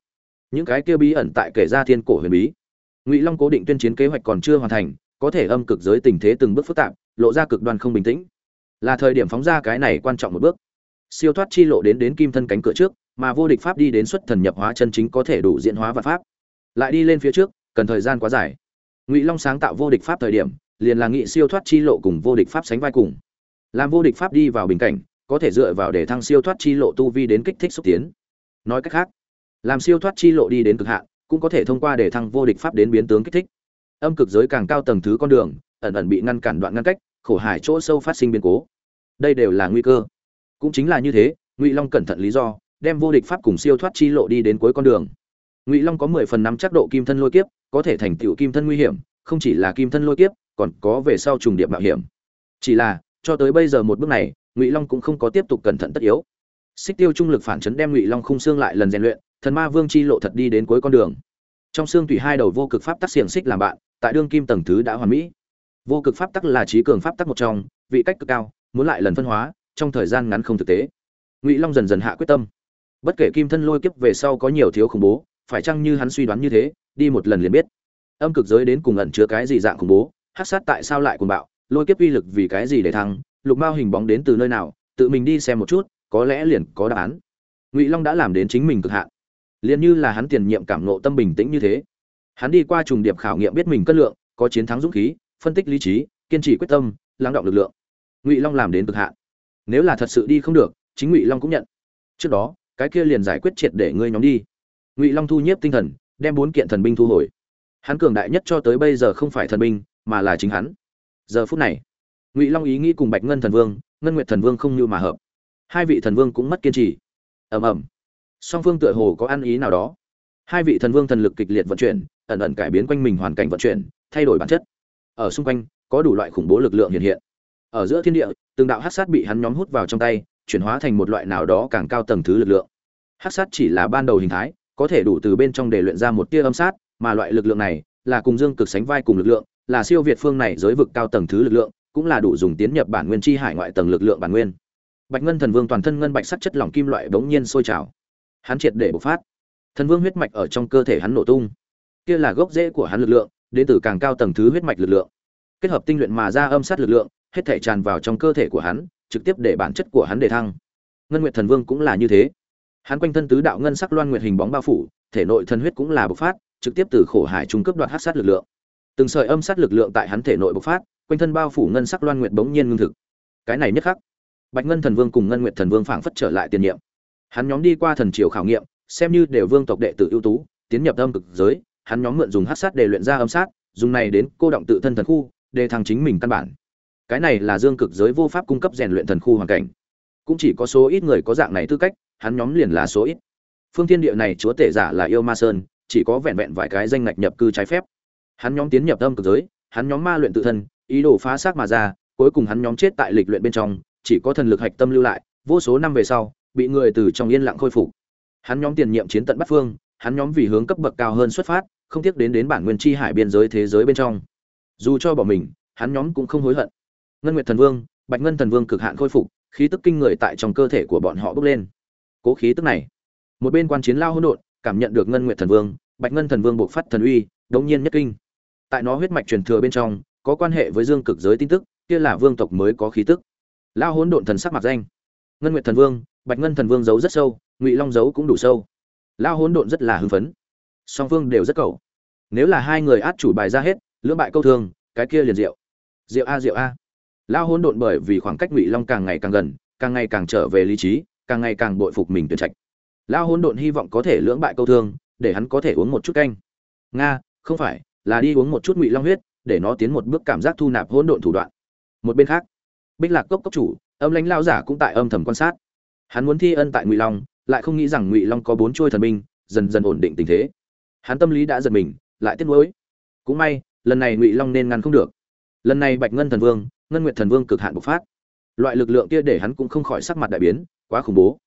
Những cái kia bí ẩn tại kể ra thiên cổ huyền bí ngụy long cố định tuyên chiến kế hoạch còn chưa hoàn thành, có thể âm cực giới tình thế từng bước phức tạp, lộ ra cực đoan không bình tĩnh. Là thời điểm phóng ra cái này quan trọng một bước. Siêu thoát chi lộ đến đến kim thân cánh cửa trước, mà vô địch pháp đi đến xuất thần nhập hóa chân chính có thể đủ diễn hóa và pháp. Lại đi lên phía trước, cần thời gian quá dài. Ngụy long sáng tạo vô địch pháp thời điểm, liền là nghị siêu thoát chi lộ cùng vô địch pháp sánh vai cùng. Làm vô địch pháp đi vào bình cảnh, có thể dựa vào để thăng siêu thoát chi lộ tu vi đến kích thích xúc tiến. Nói cách khác, làm siêu thoát chi lộ đi đến cực hạn cũng có thể thông qua để thăng vô địch pháp đến biến tướng kích thích. Âm cực giới càng cao tầng thứ con đường, ẩn ẩn bị ngăn cản đoạn ngăn cách, khổ hải chỗ sâu phát sinh biến cố. Đây đều là nguy cơ. Cũng chính là như thế, ngụy long cẩn thận lý do, đem vô địch pháp cùng siêu thoát chi lộ đi đến cuối con đường. Ngụy long có mười phần năm chắc độ kim thân lôi kiếp, có thể thành tựu kim thân nguy hiểm, không chỉ là kim thân lôi kiếp, còn có về sau trùng điệp mạo hiểm. Chỉ là, cho tới bây giờ một bước này, ngụy long cũng không có tiếp tục cẩn thận tất yếu. Xích tiêu trung lực phản chấn đem ngụy long khung xương lại lần rèn luyện thần ma vương chi lộ thật đi đến cuối con đường. Trong xương tùy hai đầu vô cực pháp tắc xiềng xích làm bạn, tại đương kim tầng thứ đã hoàn mỹ. Vô cực pháp tắc là trí cường pháp tắc một trong, vị cách cực cao, muốn lại lần phân hóa, trong thời gian ngắn không thực tế. Ngụy long dần dần hạ quyết tâm. Bất kể kim thân lôi kiếp về sau có nhiều thiếu khủng bố, phải chăng như hắn suy đoán như thế, đi một lần liền biết. Âm cực giới đến cùng ẩn chứa cái gì dạng khủng bố hát sát tại sao lại cuồng bạo, lôi kiếp uy lực vì cái gì để thăng, lục mao hình bóng đến từ nơi nào, tự mình đi xem một chút, có lẽ liền có đáp án. Ngụy long đã làm đến chính mình cực hạn liền như là hắn tiền nhiệm cảm nộ tâm bình tĩnh như thế. Hắn đi qua trùng điệp khảo nghiệm biết mình cân lượng, có chiến thắng dũng khí, phân tích lý trí, kiên trì quyết tâm, lắng động lực lượng. Ngụy long làm đến cực hạn. Nếu là thật sự đi không được, chính ngụy long cũng nhận. Trước đó, cái kia liền giải quyết triệt để ngươi nhóm đi. Ngụy long thu nhiếp tinh thần, đem bốn kiện thần binh thu hồi. Hắn cường đại nhất cho tới bây giờ không phải thần binh, mà là chính hắn. Giờ phút này, ngụy long ý nghĩ cùng bạch ngân thần vương, ngân nguyệt thần vương không như mà hợp. Hai vị thần vương cũng mất kiên trì. Ầm ầm song phương tựa hồ có ăn ý nào đó. Hai vị thần vương thần lực kịch liệt vận chuyển, ẩn ẩn cải biến quanh mình hoàn cảnh vận chuyển, thay đổi bản chất. Ở xung quanh, có đủ loại khủng bố lực lượng hiện hiện. Ở giữa thiên địa, từng đạo hát sát bị hắn nhóm hút vào trong tay, chuyển hóa thành một loại nào đó càng cao tầng thứ lực lượng. Hát sát chỉ là ban đầu hình thái, có thể đủ từ bên trong để luyện ra một tia âm sát, mà loại lực lượng này là cùng dương cực sánh vai cùng lực lượng, là siêu việt phương này giới vực cao tầng thứ lực lượng, cũng là đủ dùng tiến nhập bản nguyên chi hải ngoại tầng lực lượng bản nguyên. Bạch ngân thần vương toàn thân ngân bạch sắc chất lỏng kim loại bỗng nhiên sôi trào hắn triệt để bộc phát. Thần vương huyết mạch ở trong cơ thể hắn nổ tung. Kia là gốc rễ của hắn lực lượng, đến từ càng cao tầng thứ huyết mạch lực lượng. Kết hợp tinh luyện mà ra âm sát lực lượng, hết thể tràn vào trong cơ thể của hắn, trực tiếp để bản chất của hắn đề thăng. Ngân nguyệt thần vương cũng là như thế. Hắn quanh thân tứ đạo ngân sắc loan nguyệt hình bóng bao phủ, thể nội thần huyết cũng là bộc phát, trực tiếp từ khổ hải trung cấp đoạt hát sát lực lượng. Từng sợi âm sát lực lượng tại hắn thể nội bộc phát, quanh thân bao phủ ngân sắc loan nguyệt bỗng nhiên ngưng thực. Cái này nhất khắc. Bạch ngân thần vương cùng ngân nguyệt thần vương phảng phất trở lại tiền nhiệm hắn nhóm đi qua thần triều khảo nghiệm, xem như đều vương tộc đệ tử ưu tú, tiến nhập âm cực giới, hắn nhóm mượn dùng hát sát để luyện ra âm sát, dùng này đến cô động tự thân thần khu, để thăng chính mình căn bản. Cái này là dương cực giới vô pháp cung cấp rèn luyện thần khu hoàn cảnh. Cũng chỉ có số ít người có dạng này tư cách, hắn nhóm liền là số ít. Phương thiên địa này chúa tể giả là yêu ma sơn, chỉ có vẹn vẹn vài cái danh ngạch nhập cư trái phép. Hắn nhóm tiến nhập âm cực giới, hắn nhóm ma luyện tự thân, ý đồ phá xác mà ra, cuối cùng hắn nhóm chết tại lịch luyện bên trong, chỉ có thần lực hạch tâm lưu lại, vô số năm về sau bị người từ trong yên lặng khôi phục. Hắn nhóm tiền nhiệm chiến tận bắt phương, hắn nhóm vì hướng cấp bậc cao hơn xuất phát, không tiếc đến đến bản nguyên chi hải biên giới thế giới bên trong. Dù cho bỏ mình, hắn nhóm cũng không hối hận. Ngân nguyệt thần vương, bạch ngân thần vương cực hạn khôi phục, khí tức kinh người tại trong cơ thể của bọn họ bốc lên. Cố khí tức này, một bên quan chiến lao hỗn độn, cảm nhận được ngân nguyệt thần vương, bạch ngân thần vương buộc phát thần uy, đống nhiên nhất kinh. Tại nó huyết mạch truyền thừa bên trong, có quan hệ với dương cực giới tin tức, kia là vương tộc mới có khí tức. Lao hỗn độn thần sắc mặt danh. Ngân nguyệt thần vương bạch ngân thần vương giấu rất sâu, ngụy long giấu cũng đủ sâu. Lao hỗn độn rất là hưng phấn. Song phương đều rất cầu. Nếu là hai người át chủ bài ra hết, lưỡng bại câu thương, cái kia liền rượu. Rượu a rượu a. Lao hỗn độn bởi vì khoảng cách ngụy long càng ngày càng gần, càng ngày càng trở về lý trí, càng ngày càng bội phục mình tuyển trạch. Lao hỗn độn hy vọng có thể lưỡng bại câu thương, để hắn có thể uống một chút canh. Nga, không phải, là đi uống một chút ngụy long huyết, để nó tiến một bước cảm giác thu nạp hỗn độn thủ đoạn. Một bên khác, bích lạc cốc cốc chủ, âm lãnh lao giả cũng tại âm thầm quan sát hắn muốn thi ân tại ngụy long, lại không nghĩ rằng ngụy long có bốn trôi thần binh, dần dần ổn định tình thế. Hắn tâm lý đã giật mình, lại tiếc nuối. Cũng may, lần này ngụy long nên ngăn không được. Lần này bạch ngân thần vương, ngân nguyệt thần vương cực hạn bộc phát. Loại lực lượng kia để hắn cũng không khỏi sắc mặt đại biến, quá khủng bố.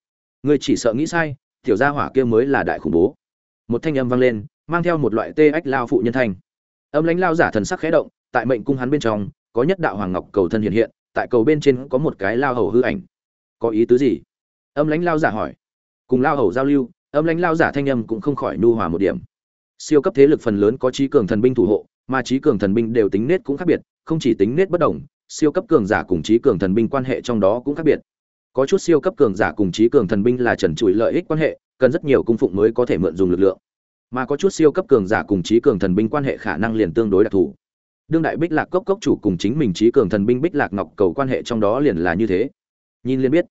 Người chỉ sợ nghĩ sai, tiểu gia hỏa kia mới là đại khủng bố. Một thanh âm vang lên, mang theo một loại tê ách lao phụ nhân thanh. Âm lãnh lao giả thần sắc khẽ động, tại mệnh cung hắn bên trong, có nhất đạo hoàng ngọc cầu thân hiện hiện, tại cầu bên trên có một cái lao hầu hư ảnh. Có ý tứ gì? Âm lãnh lao giả hỏi. Cùng lao hầu giao lưu, âm lãnh lao giả thanh âm cũng không khỏi nu hòa một điểm. Siêu cấp thế lực phần lớn có trí cường thần binh thủ hộ, mà trí cường thần binh đều tính nết cũng khác biệt, không chỉ tính nết bất đồng, siêu cấp cường giả cùng trí cường thần binh quan hệ trong đó cũng khác biệt. Có chút siêu cấp cường giả cùng trí cường thần binh là trần trụi lợi ích quan hệ, cần rất nhiều cung phụng mới có thể mượn dùng lực lượng. Mà có chút siêu cấp cường giả cùng trí cường thần binh quan hệ khả năng liền tương đối đặc thù. Đương đại bích lạc cốc cốc chủ cùng chính mình trí cường thần binh bích lạc ngọc cầu quan hệ trong đó liền là như thế. Nhìn liền biết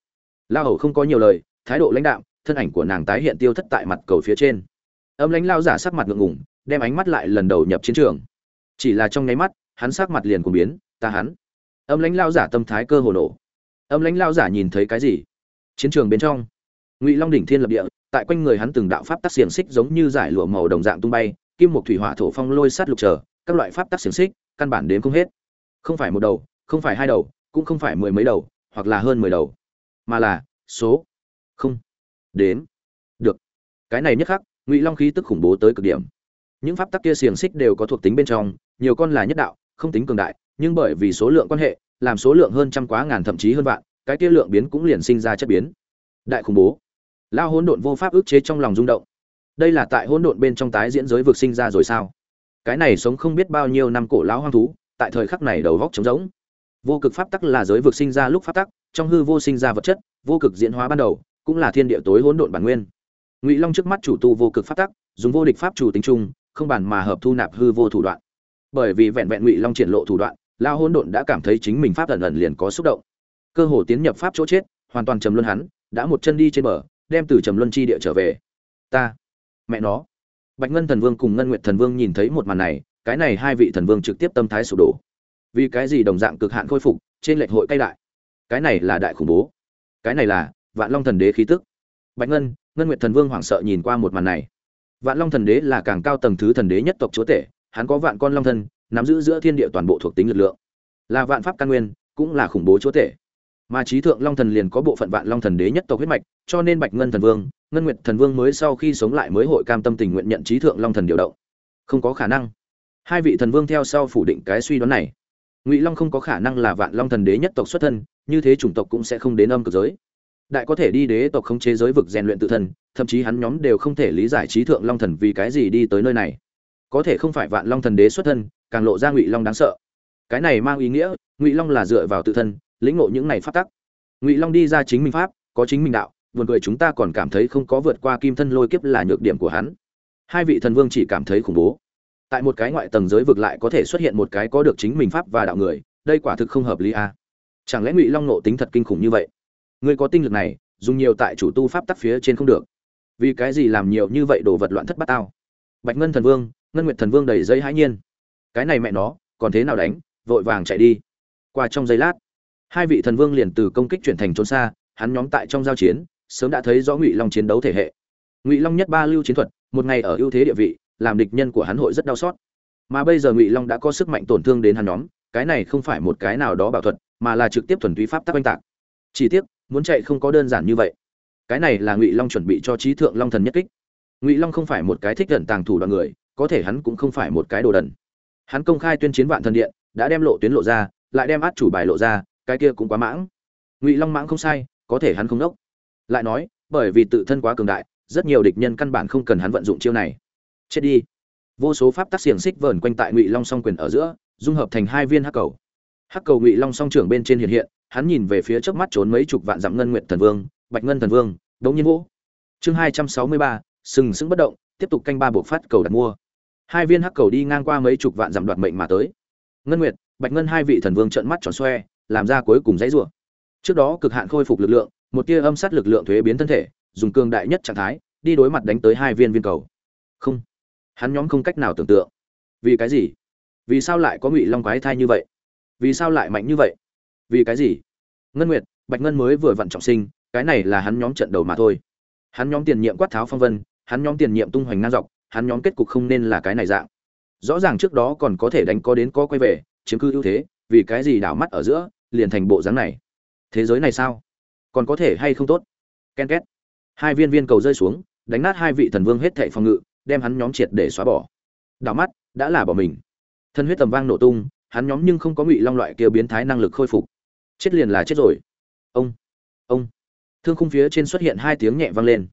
la hầu không có nhiều lời, thái độ lãnh đạo thân ảnh của nàng tái hiện tiêu thất tại mặt cầu phía trên. Âm lãnh lao giả sắc mặt ngượng ngùng, đem ánh mắt lại lần đầu nhập chiến trường. Chỉ là trong nháy mắt, hắn sắc mặt liền cùng biến, ta hắn. Âm lãnh lao giả tâm thái cơ hồ nổ. Âm lãnh lao giả nhìn thấy cái gì? Chiến trường bên trong. Ngụy long đỉnh thiên lập địa, tại quanh người hắn từng đạo pháp tắc xiềng xích giống như giải lụa màu đồng dạng tung bay, kim một thủy hỏa thổ phong lôi sát lục trở, các loại pháp tắc xiềng xích, căn bản đến không hết. Không phải một đầu, không phải hai đầu, cũng không phải mười mấy đầu, hoặc là hơn mười đầu mà là, số. Không. Đến. Được. Cái này nhất khắc, ngụy long khí tức khủng bố tới cực điểm. Những pháp tắc kia xiềng xích đều có thuộc tính bên trong, nhiều con là nhất đạo, không tính cường đại, nhưng bởi vì số lượng quan hệ, làm số lượng hơn trăm quá ngàn thậm chí hơn vạn, cái kia lượng biến cũng liền sinh ra chất biến. Đại khủng bố. Lao hỗn độn vô pháp ức chế trong lòng rung động. Đây là tại hỗn độn bên trong tái diễn giới vực sinh ra rồi sao? Cái này sống không biết bao nhiêu năm cổ lão hoang thú, tại thời khắc này đầu góc trống rỗng. Vô cực pháp tắc là giới vực sinh ra lúc pháp tắc trong hư vô sinh ra vật chất, vô cực diễn hóa ban đầu, cũng là thiên địa tối hỗn độn bản nguyên. Ngụy long trước mắt chủ tu vô cực pháp tắc, dùng vô địch pháp chủ tính chung, không bàn mà hợp thu nạp hư vô thủ đoạn. Bởi vì vẹn vẹn ngụy long triển lộ thủ đoạn lao hỗn độn đã cảm thấy chính mình pháp ẩn ẩn liền có xúc động. Cơ hồ tiến nhập pháp chỗ chết, hoàn toàn trầm luân hắn, đã một chân đi trên bờ, đem từ trầm luân chi địa trở về. Ta, mẹ nó. Bạch ngân thần vương cùng ngân nguyệt thần vương nhìn thấy một màn này, cái này hai vị thần vương trực tiếp tâm thái sụp đổ. Vì cái gì đồng dạng cực hạn khôi phục, trên lệch hội cay đại? Cái này là đại khủng bố. Cái này là vạn long thần đế khí tức. Bạch ngân ngân nguyệt thần vương hoảng sợ nhìn qua một màn này. Vạn long thần đế là càng cao tầng thứ thần đế nhất tộc chúa tể, hắn có vạn con long thân, nắm giữ giữa thiên địa toàn bộ thuộc tính lực lượng. Là vạn pháp căn nguyên, cũng là khủng bố chúa tể. Mà trí thượng long thần liền có bộ phận vạn long thần đế nhất tộc huyết mạch, cho nên bạch ngân thần vương, ngân nguyệt thần vương mới sau khi sống lại mới hội cam tâm tình nguyện nhận trí thượng long thần điều động. Không có khả năng. Hai vị thần vương theo sau phủ định cái suy đoán này ngụy long không có khả năng là vạn long thần đế nhất tộc xuất thân như thế chủng tộc cũng sẽ không đến âm cực giới đại có thể đi đế tộc không chế giới vực rèn luyện tự thân thậm chí hắn nhóm đều không thể lý giải trí thượng long thần vì cái gì đi tới nơi này có thể không phải vạn long thần đế xuất thân càng lộ ra ngụy long đáng sợ cái này mang ý nghĩa ngụy long là dựa vào tự thân lĩnh ngộ những này phát tắc ngụy long đi ra chính minh pháp có chính minh đạo buồn cười chúng ta còn cảm thấy không có vượt qua kim thân lôi kiếp là nhược điểm của hắn hai vị thần vương chỉ cảm thấy khủng bố tại một cái ngoại tầng giới vực lại có thể xuất hiện một cái có được chính mình pháp và đạo người, đây quả thực không hợp lý à. chẳng lẽ ngụy long nộ tính thật kinh khủng như vậy? Người có tinh lực này, dùng nhiều tại chủ tu pháp tắc phía trên không được. Vì cái gì làm nhiều như vậy đồ vật loạn thất bát tao? Bạch ngân thần vương, ngân nguyệt thần vương đầy dây hãi nhiên. Cái này mẹ nó, còn thế nào đánh? Vội vàng chạy đi. Qua trong giây lát, hai vị thần vương liền từ công kích chuyển thành trốn xa, hắn nhóm tại trong giao chiến, sớm đã thấy rõ ngụy long chiến đấu thể hệ. Ngụy long nhất ba lưu chiến thuật, một ngày ở ưu thế địa vị làm địch nhân của hắn hội rất đau xót. Mà bây giờ ngụy long đã có sức mạnh tổn thương đến hắn nhóm, cái này không phải một cái nào đó bảo thuật, mà là trực tiếp thuần túy pháp tắc oanh tạc. Chỉ tiếc, muốn chạy không có đơn giản như vậy. Cái này là ngụy long chuẩn bị cho trí thượng long thần nhất kích. Ngụy long không phải một cái thích gần tàng thủ đoạn người, có thể hắn cũng không phải một cái đồ đần. Hắn công khai tuyên chiến vạn thần điện, đã đem lộ tuyến lộ ra, lại đem át chủ bài lộ ra, cái kia cũng quá mãng. Ngụy long mãng không sai, có thể hắn không đốc. Lại nói, bởi vì tự thân quá cường đại, rất nhiều địch nhân căn bản không cần hắn vận dụng chiêu này chết đi. Vô số pháp tắc xiềng xích vờn quanh tại ngụy long song quyền ở giữa, dung hợp thành hai viên hắc cầu. Hắc cầu ngụy long song trưởng bên trên hiện hiện, hắn nhìn về phía trước mắt trốn mấy chục vạn dặm ngân nguyện thần vương, bạch ngân thần vương, đống nhiên vũ. Chương hai trăm sáu mươi ba, sừng sững bất động, tiếp tục canh ba buộc phát cầu đặt mua. Hai viên hắc cầu đi ngang qua mấy chục vạn dặm đoạt mệnh mà tới. Ngân nguyệt, bạch ngân hai vị thần vương trợn mắt tròn xoe, làm ra cuối cùng dãy rủa. Trước đó cực hạn khôi phục lực lượng, một tia âm sát lực lượng thuế biến thân thể, dùng cường đại nhất trạng thái, đi đối mặt đánh tới hai viên viên cầu. Không hắn nhóm không cách nào tưởng tượng. Vì cái gì? Vì sao lại có ngụy long quái thai như vậy? Vì sao lại mạnh như vậy? Vì cái gì? Ngân nguyệt, bạch ngân mới vừa vặn trọng sinh, cái này là hắn nhóm trận đầu mà thôi. Hắn nhóm tiền nhiệm quát tháo phong vân, hắn nhóm tiền nhiệm tung hoành ngang dọc, hắn nhóm kết cục không nên là cái này dạng. Rõ ràng trước đó còn có thể đánh có đến có quay về, chiếm cư ưu thế, vì cái gì đảo mắt ở giữa, liền thành bộ dáng này? Thế giới này sao? Còn có thể hay không tốt? Ken két. Hai viên viên cầu rơi xuống, đánh nát hai vị thần vương hết thệ phòng ngự đem hắn nhóm triệt để xóa bỏ. Đảo mắt, đã là bỏ mình. Thân huyết tầm vang nổ tung, hắn nhóm nhưng không có ngụy long loại kia biến thái năng lực khôi phục. Chết liền là chết rồi. Ông ông. Thương khung phía trên xuất hiện hai tiếng nhẹ vang lên.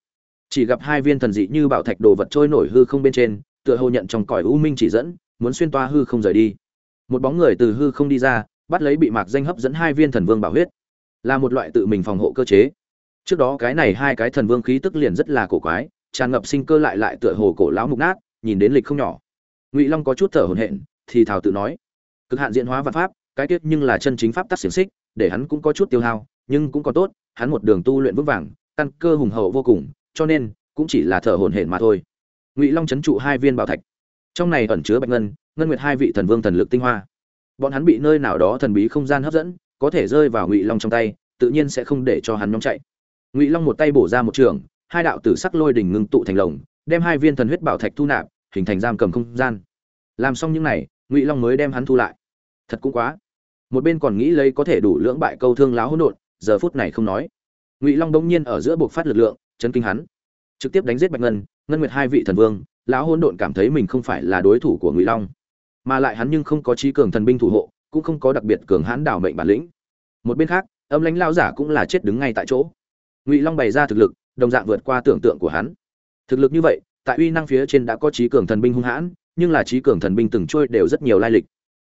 Chỉ gặp hai viên thần dị như bảo thạch đồ vật trôi nổi hư không bên trên, tựa hồ nhận trong cõi u minh chỉ dẫn, muốn xuyên toa hư không rời đi. Một bóng người từ hư không đi ra, bắt lấy bị mạc danh hấp dẫn hai viên thần vương bảo huyết. Là một loại tự mình phòng hộ cơ chế. Trước đó cái này hai cái thần vương khí tức liền rất là cổ quái tràn ngập sinh cơ lại lại tựa hồ cổ lão mục nát, nhìn đến lịch không nhỏ. Ngụy long có chút thở hổn hển, thì thào tự nói, cực hạn diễn hóa văn pháp, cái tiết nhưng là chân chính pháp tắc xiềng xích, để hắn cũng có chút tiêu hao, nhưng cũng có tốt, hắn một đường tu luyện vững vàng, căn cơ hùng hậu vô cùng, cho nên cũng chỉ là thở hổn hển mà thôi. Ngụy long chấn trụ hai viên bảo thạch. Trong này ẩn chứa bạch ngân ngân nguyệt hai vị thần vương thần lực tinh hoa. Bọn hắn bị nơi nào đó thần bí không gian hấp dẫn, có thể rơi vào ngụy long trong tay, tự nhiên sẽ không để cho hắn nhóm chạy. Ngụy long một tay bổ ra một trường hai đạo tử sắc lôi đỉnh ngưng tụ thành lồng, đem hai viên thần huyết bảo thạch thu nạp, hình thành giam cầm không gian. Làm xong những này, ngụy long mới đem hắn thu lại. Thật cũng quá. Một bên còn nghĩ lấy có thể đủ lưỡng bại câu thương láo hỗn độn, giờ phút này không nói. Ngụy long đông nhiên ở giữa buộc phát lực lượng, chấn kinh hắn. Trực tiếp đánh giết bạch ngân ngân nguyệt hai vị thần vương, lão hỗn độn cảm thấy mình không phải là đối thủ của ngụy long. Mà lại hắn nhưng không có trí cường thần binh thủ hộ, cũng không có đặc biệt cường hãn đảo mệnh bản lĩnh. Một bên khác, âm lãnh lao giả cũng là chết đứng ngay tại chỗ. Ngụy long bày ra thực lực đồng dạng vượt qua tưởng tượng của hắn. Thực lực như vậy, tại uy năng phía trên đã có trí cường thần binh hung hãn, nhưng là trí cường thần binh từng trôi đều rất nhiều lai lịch.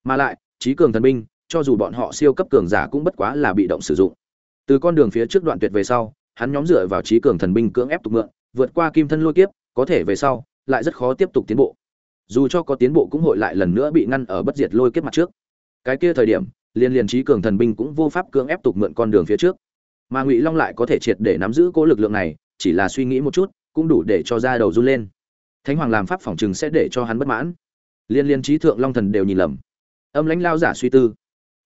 Mà lại, trí cường thần binh, cho dù bọn họ siêu cấp cường giả cũng bất quá là bị động sử dụng. Từ con đường phía trước đoạn tuyệt về sau, hắn nhóm dựa vào trí cường thần binh cưỡng ép tục mượn, vượt qua kim thân lôi kiếp, có thể về sau, lại rất khó tiếp tục tiến bộ. Dù cho có tiến bộ cũng hội lại lần nữa bị ngăn ở bất diệt lôi kiếp mặt trước. Cái kia thời điểm, liên liên trí cường thần binh cũng vô pháp cưỡng ép tục mượn con đường phía trước mà ngụy long lại có thể triệt để nắm giữ cố lực lượng này chỉ là suy nghĩ một chút cũng đủ để cho ra đầu run lên thánh hoàng làm pháp phỏng chừng sẽ để cho hắn bất mãn liên liên trí thượng long thần đều nhìn lầm âm lãnh lao giả suy tư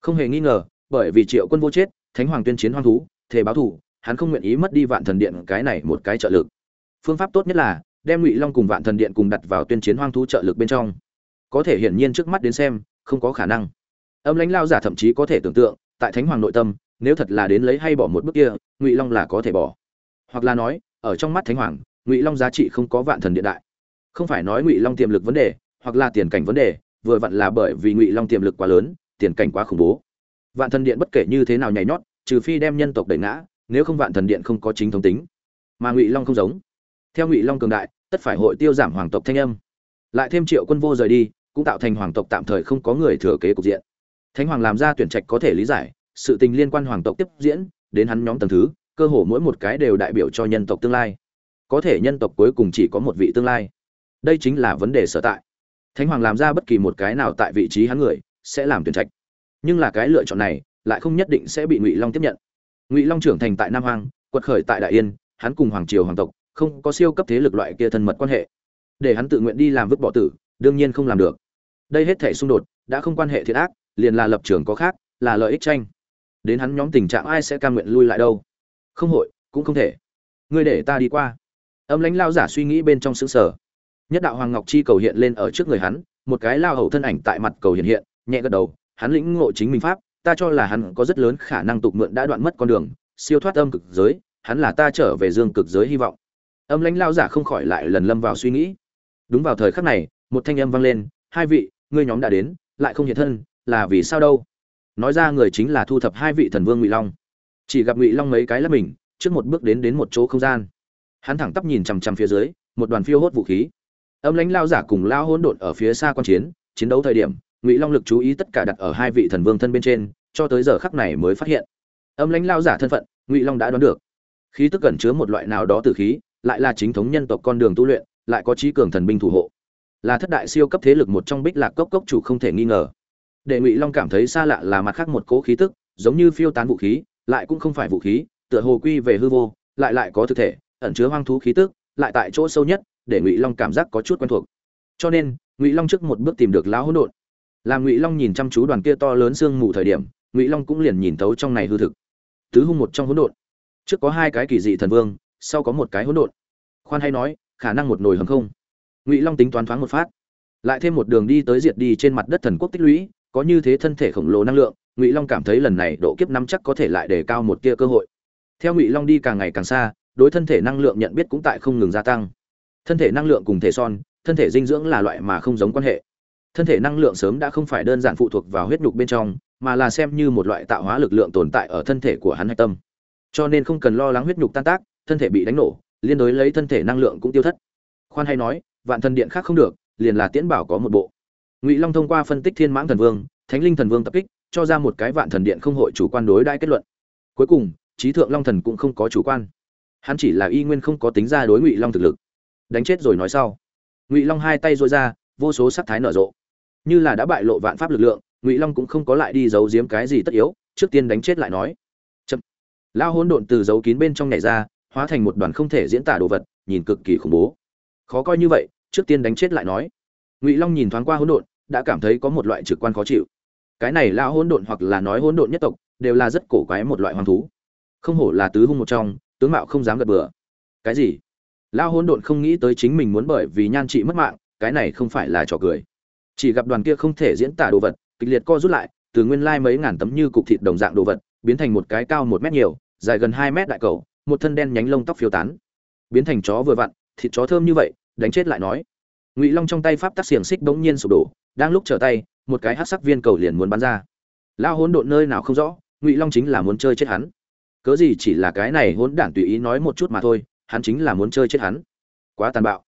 không hề nghi ngờ bởi vì triệu quân vô chết thánh hoàng tuyên chiến hoang thú thể báo thủ hắn không nguyện ý mất đi vạn thần điện cái này một cái trợ lực phương pháp tốt nhất là đem ngụy long cùng vạn thần điện cùng đặt vào tuyên chiến hoang thú trợ lực bên trong có thể hiển nhiên trước mắt đến xem không có khả năng âm lãnh lao giả thậm chí có thể tưởng tượng tại thánh hoàng nội tâm nếu thật là đến lấy hay bỏ một bước kia, ngụy long là có thể bỏ. Hoặc là nói, ở trong mắt thánh hoàng, ngụy long giá trị không có vạn thần điện đại. Không phải nói ngụy long tiềm lực vấn đề, hoặc là tiền cảnh vấn đề, vừa vặn là bởi vì ngụy long tiềm lực quá lớn, tiền cảnh quá khủng bố. Vạn thần điện bất kể như thế nào nhảy nhót, trừ phi đem nhân tộc đẩy ngã, nếu không vạn thần điện không có chính thống tính. Mà ngụy long không giống. Theo ngụy long cường đại, tất phải hội tiêu giảm hoàng tộc thanh âm. Lại thêm triệu quân vô rời đi, cũng tạo thành hoàng tộc tạm thời không có người thừa kế cục diện. Thánh hoàng làm ra tuyển trạch có thể lý giải sự tình liên quan hoàng tộc tiếp diễn, đến hắn nhóm tầng thứ, cơ hồ mỗi một cái đều đại biểu cho nhân tộc tương lai. Có thể nhân tộc cuối cùng chỉ có một vị tương lai. Đây chính là vấn đề sở tại. Thánh hoàng làm ra bất kỳ một cái nào tại vị trí hắn người, sẽ làm tuyển trạch. Nhưng là cái lựa chọn này, lại không nhất định sẽ bị ngụy long tiếp nhận. Ngụy long trưởng thành tại nam hoàng quật khởi tại đại yên, hắn cùng hoàng triều hoàng tộc, không có siêu cấp thế lực loại kia thân mật quan hệ. Để hắn tự nguyện đi làm vứt bỏ tử, đương nhiên không làm được. Đây hết thể xung đột, đã không quan hệ thiệt ác, liền là lập trường có khác, là lợi ích tranh đến hắn nhóm tình trạng ai sẽ cam nguyện lui lại đâu? Không hội, cũng không thể. Ngươi để ta đi qua. Âm lãnh lao giả suy nghĩ bên trong xứng sở nhất đạo hoàng ngọc chi cầu hiện lên ở trước người hắn, một cái lao hầu thân ảnh tại mặt cầu hiện hiện, nhẹ gật đầu, hắn lĩnh ngộ chính mình pháp, ta cho là hắn có rất lớn khả năng tục mượn đã đoạn mất con đường, siêu thoát âm cực giới, hắn là ta trở về dương cực giới hy vọng. Âm lãnh lao giả không khỏi lại lần lâm vào suy nghĩ. Đúng vào thời khắc này, một thanh âm vang lên, hai vị, ngươi nhóm đã đến, lại không hiện thân, là vì sao đâu? Nói ra người chính là thu thập hai vị thần vương ngụy long. Chỉ gặp ngụy long mấy cái lắp mình, trước một bước đến đến một chỗ không gian. Hắn thẳng tắp nhìn chằm chằm phía dưới, một đoàn phiêu hốt vũ khí. Âm lãnh lao giả cùng lao hỗn độn ở phía xa quan chiến chiến đấu thời điểm, ngụy long lực chú ý tất cả đặt ở hai vị thần vương thân bên trên, cho tới giờ khắc này mới phát hiện. Âm lãnh lao giả thân phận, ngụy long đã đoán được. Khí tức cẩn chứa một loại nào đó từ khí, lại là chính thống nhân tộc con đường tu luyện, lại có trí cường thần binh thủ hộ. Là thất đại siêu cấp thế lực một trong bích lạc cốc cốc chủ không thể nghi ngờ để ngụy long cảm thấy xa lạ là mặt khác một cố khí tức, giống như phiêu tán vũ khí, lại cũng không phải vũ khí, tựa hồ quy về hư vô, lại lại có thực thể, ẩn chứa hoang thú khí tức, lại tại chỗ sâu nhất, để ngụy long cảm giác có chút quen thuộc. Cho nên, ngụy long trước một bước tìm được lão hỗn độn. Làm ngụy long nhìn chăm chú đoàn kia to lớn sương mù thời điểm, ngụy long cũng liền nhìn thấu trong này hư thực. Tứ hung một trong hỗn độn. Trước có hai cái kỳ dị thần vương, sau có một cái hỗn độn. Khoan hay nói, khả năng một nồi hầm không? Ngụy long tính toán thoáng một phát. Lại thêm một đường đi tới diệt đi trên mặt đất thần quốc tích lũy có như thế thân thể khổng lồ năng lượng, ngụy long cảm thấy lần này độ kiếp năm chắc có thể lại đề cao một tia cơ hội. Theo ngụy long đi càng ngày càng xa, đối thân thể năng lượng nhận biết cũng tại không ngừng gia tăng. Thân thể năng lượng cùng thể son, thân thể dinh dưỡng là loại mà không giống quan hệ. Thân thể năng lượng sớm đã không phải đơn giản phụ thuộc vào huyết nhục bên trong, mà là xem như một loại tạo hóa lực lượng tồn tại ở thân thể của hắn hạch tâm. Cho nên không cần lo lắng huyết nhục tan tác, thân thể bị đánh nổ, liên đối lấy thân thể năng lượng cũng tiêu thất. Khoan hay nói, vạn thần điện khác không được, liền là tiễn bảo có một bộ ngụy long thông qua phân tích thiên mãng thần vương thánh linh thần vương tập kích cho ra một cái vạn thần điện không hội chủ quan đối đãi kết luận cuối cùng trí thượng long thần cũng không có chủ quan hắn chỉ là y nguyên không có tính ra đối ngụy long thực lực đánh chết rồi nói sau ngụy long hai tay dối ra vô số sắc thái nở rộ như là đã bại lộ vạn pháp lực lượng ngụy long cũng không có lại đi giấu giếm cái gì tất yếu trước tiên đánh chết lại nói chậm lao hỗn độn từ dấu kín bên trong nhảy ra hóa thành một đoàn không thể diễn tả đồ vật nhìn cực kỳ khủng bố khó coi như vậy trước tiên đánh chết lại nói ngụy long nhìn thoáng qua hỗn độn, đã cảm thấy có một loại trực quan khó chịu. Cái này lao hỗn độn hoặc là nói hỗn độn nhất tộc, đều là rất cổ quái một loại hoang thú. Không hổ là tứ hung một trong, tướng mạo không dám gật bừa. Cái gì? Lao hỗn độn không nghĩ tới chính mình muốn bởi vì nhan trị mất mạng, cái này không phải là trò cười. Chỉ gặp đoàn kia không thể diễn tả đồ vật, kịch liệt co rút lại, từ nguyên lai mấy ngàn tấm như cục thịt đồng dạng đồ vật, biến thành một cái cao một mét nhiều, dài gần hai mét đại cầu, một thân đen nhánh lông tóc phiêu tán. Biến thành chó vừa vặn, thịt chó thơm như vậy, đánh chết lại nói ngụy long trong tay pháp tắc xiềng xích bỗng nhiên sụp đổ đang lúc trở tay một cái hát sắc viên cầu liền muốn bắn ra lao hỗn độn nơi nào không rõ ngụy long chính là muốn chơi chết hắn cớ gì chỉ là cái này hỗn đản tùy ý nói một chút mà thôi hắn chính là muốn chơi chết hắn quá tàn bạo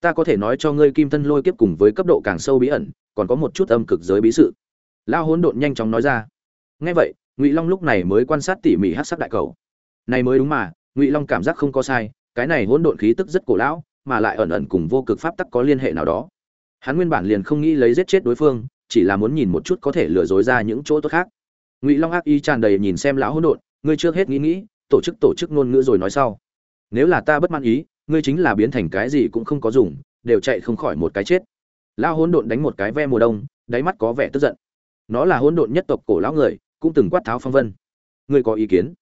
ta có thể nói cho ngươi kim thân lôi kiếp cùng với cấp độ càng sâu bí ẩn còn có một chút âm cực giới bí sự lao hỗn độn nhanh chóng nói ra ngay vậy ngụy long lúc này mới quan sát tỉ mỉ hát sắc đại cầu này mới đúng mà ngụy long cảm giác không có sai cái này hỗn độn khí tức rất cổ lão mà lại ẩn ẩn cùng vô cực pháp tắc có liên hệ nào đó. Hắn nguyên bản liền không nghĩ lấy giết chết đối phương, chỉ là muốn nhìn một chút có thể lừa dối ra những chỗ tốt khác. Ngụy long ác ý tràn đầy nhìn xem lão hỗn độn, ngươi trước hết nghĩ nghĩ, tổ chức tổ chức ngôn ngữ rồi nói sau. Nếu là ta bất mãn ý, ngươi chính là biến thành cái gì cũng không có dùng, đều chạy không khỏi một cái chết. Lão hỗn độn đánh một cái ve mùa đông, đáy mắt có vẻ tức giận. Nó là hỗn độn nhất tộc cổ lão người, cũng từng quát tháo phong vân. Ngươi có ý kiến?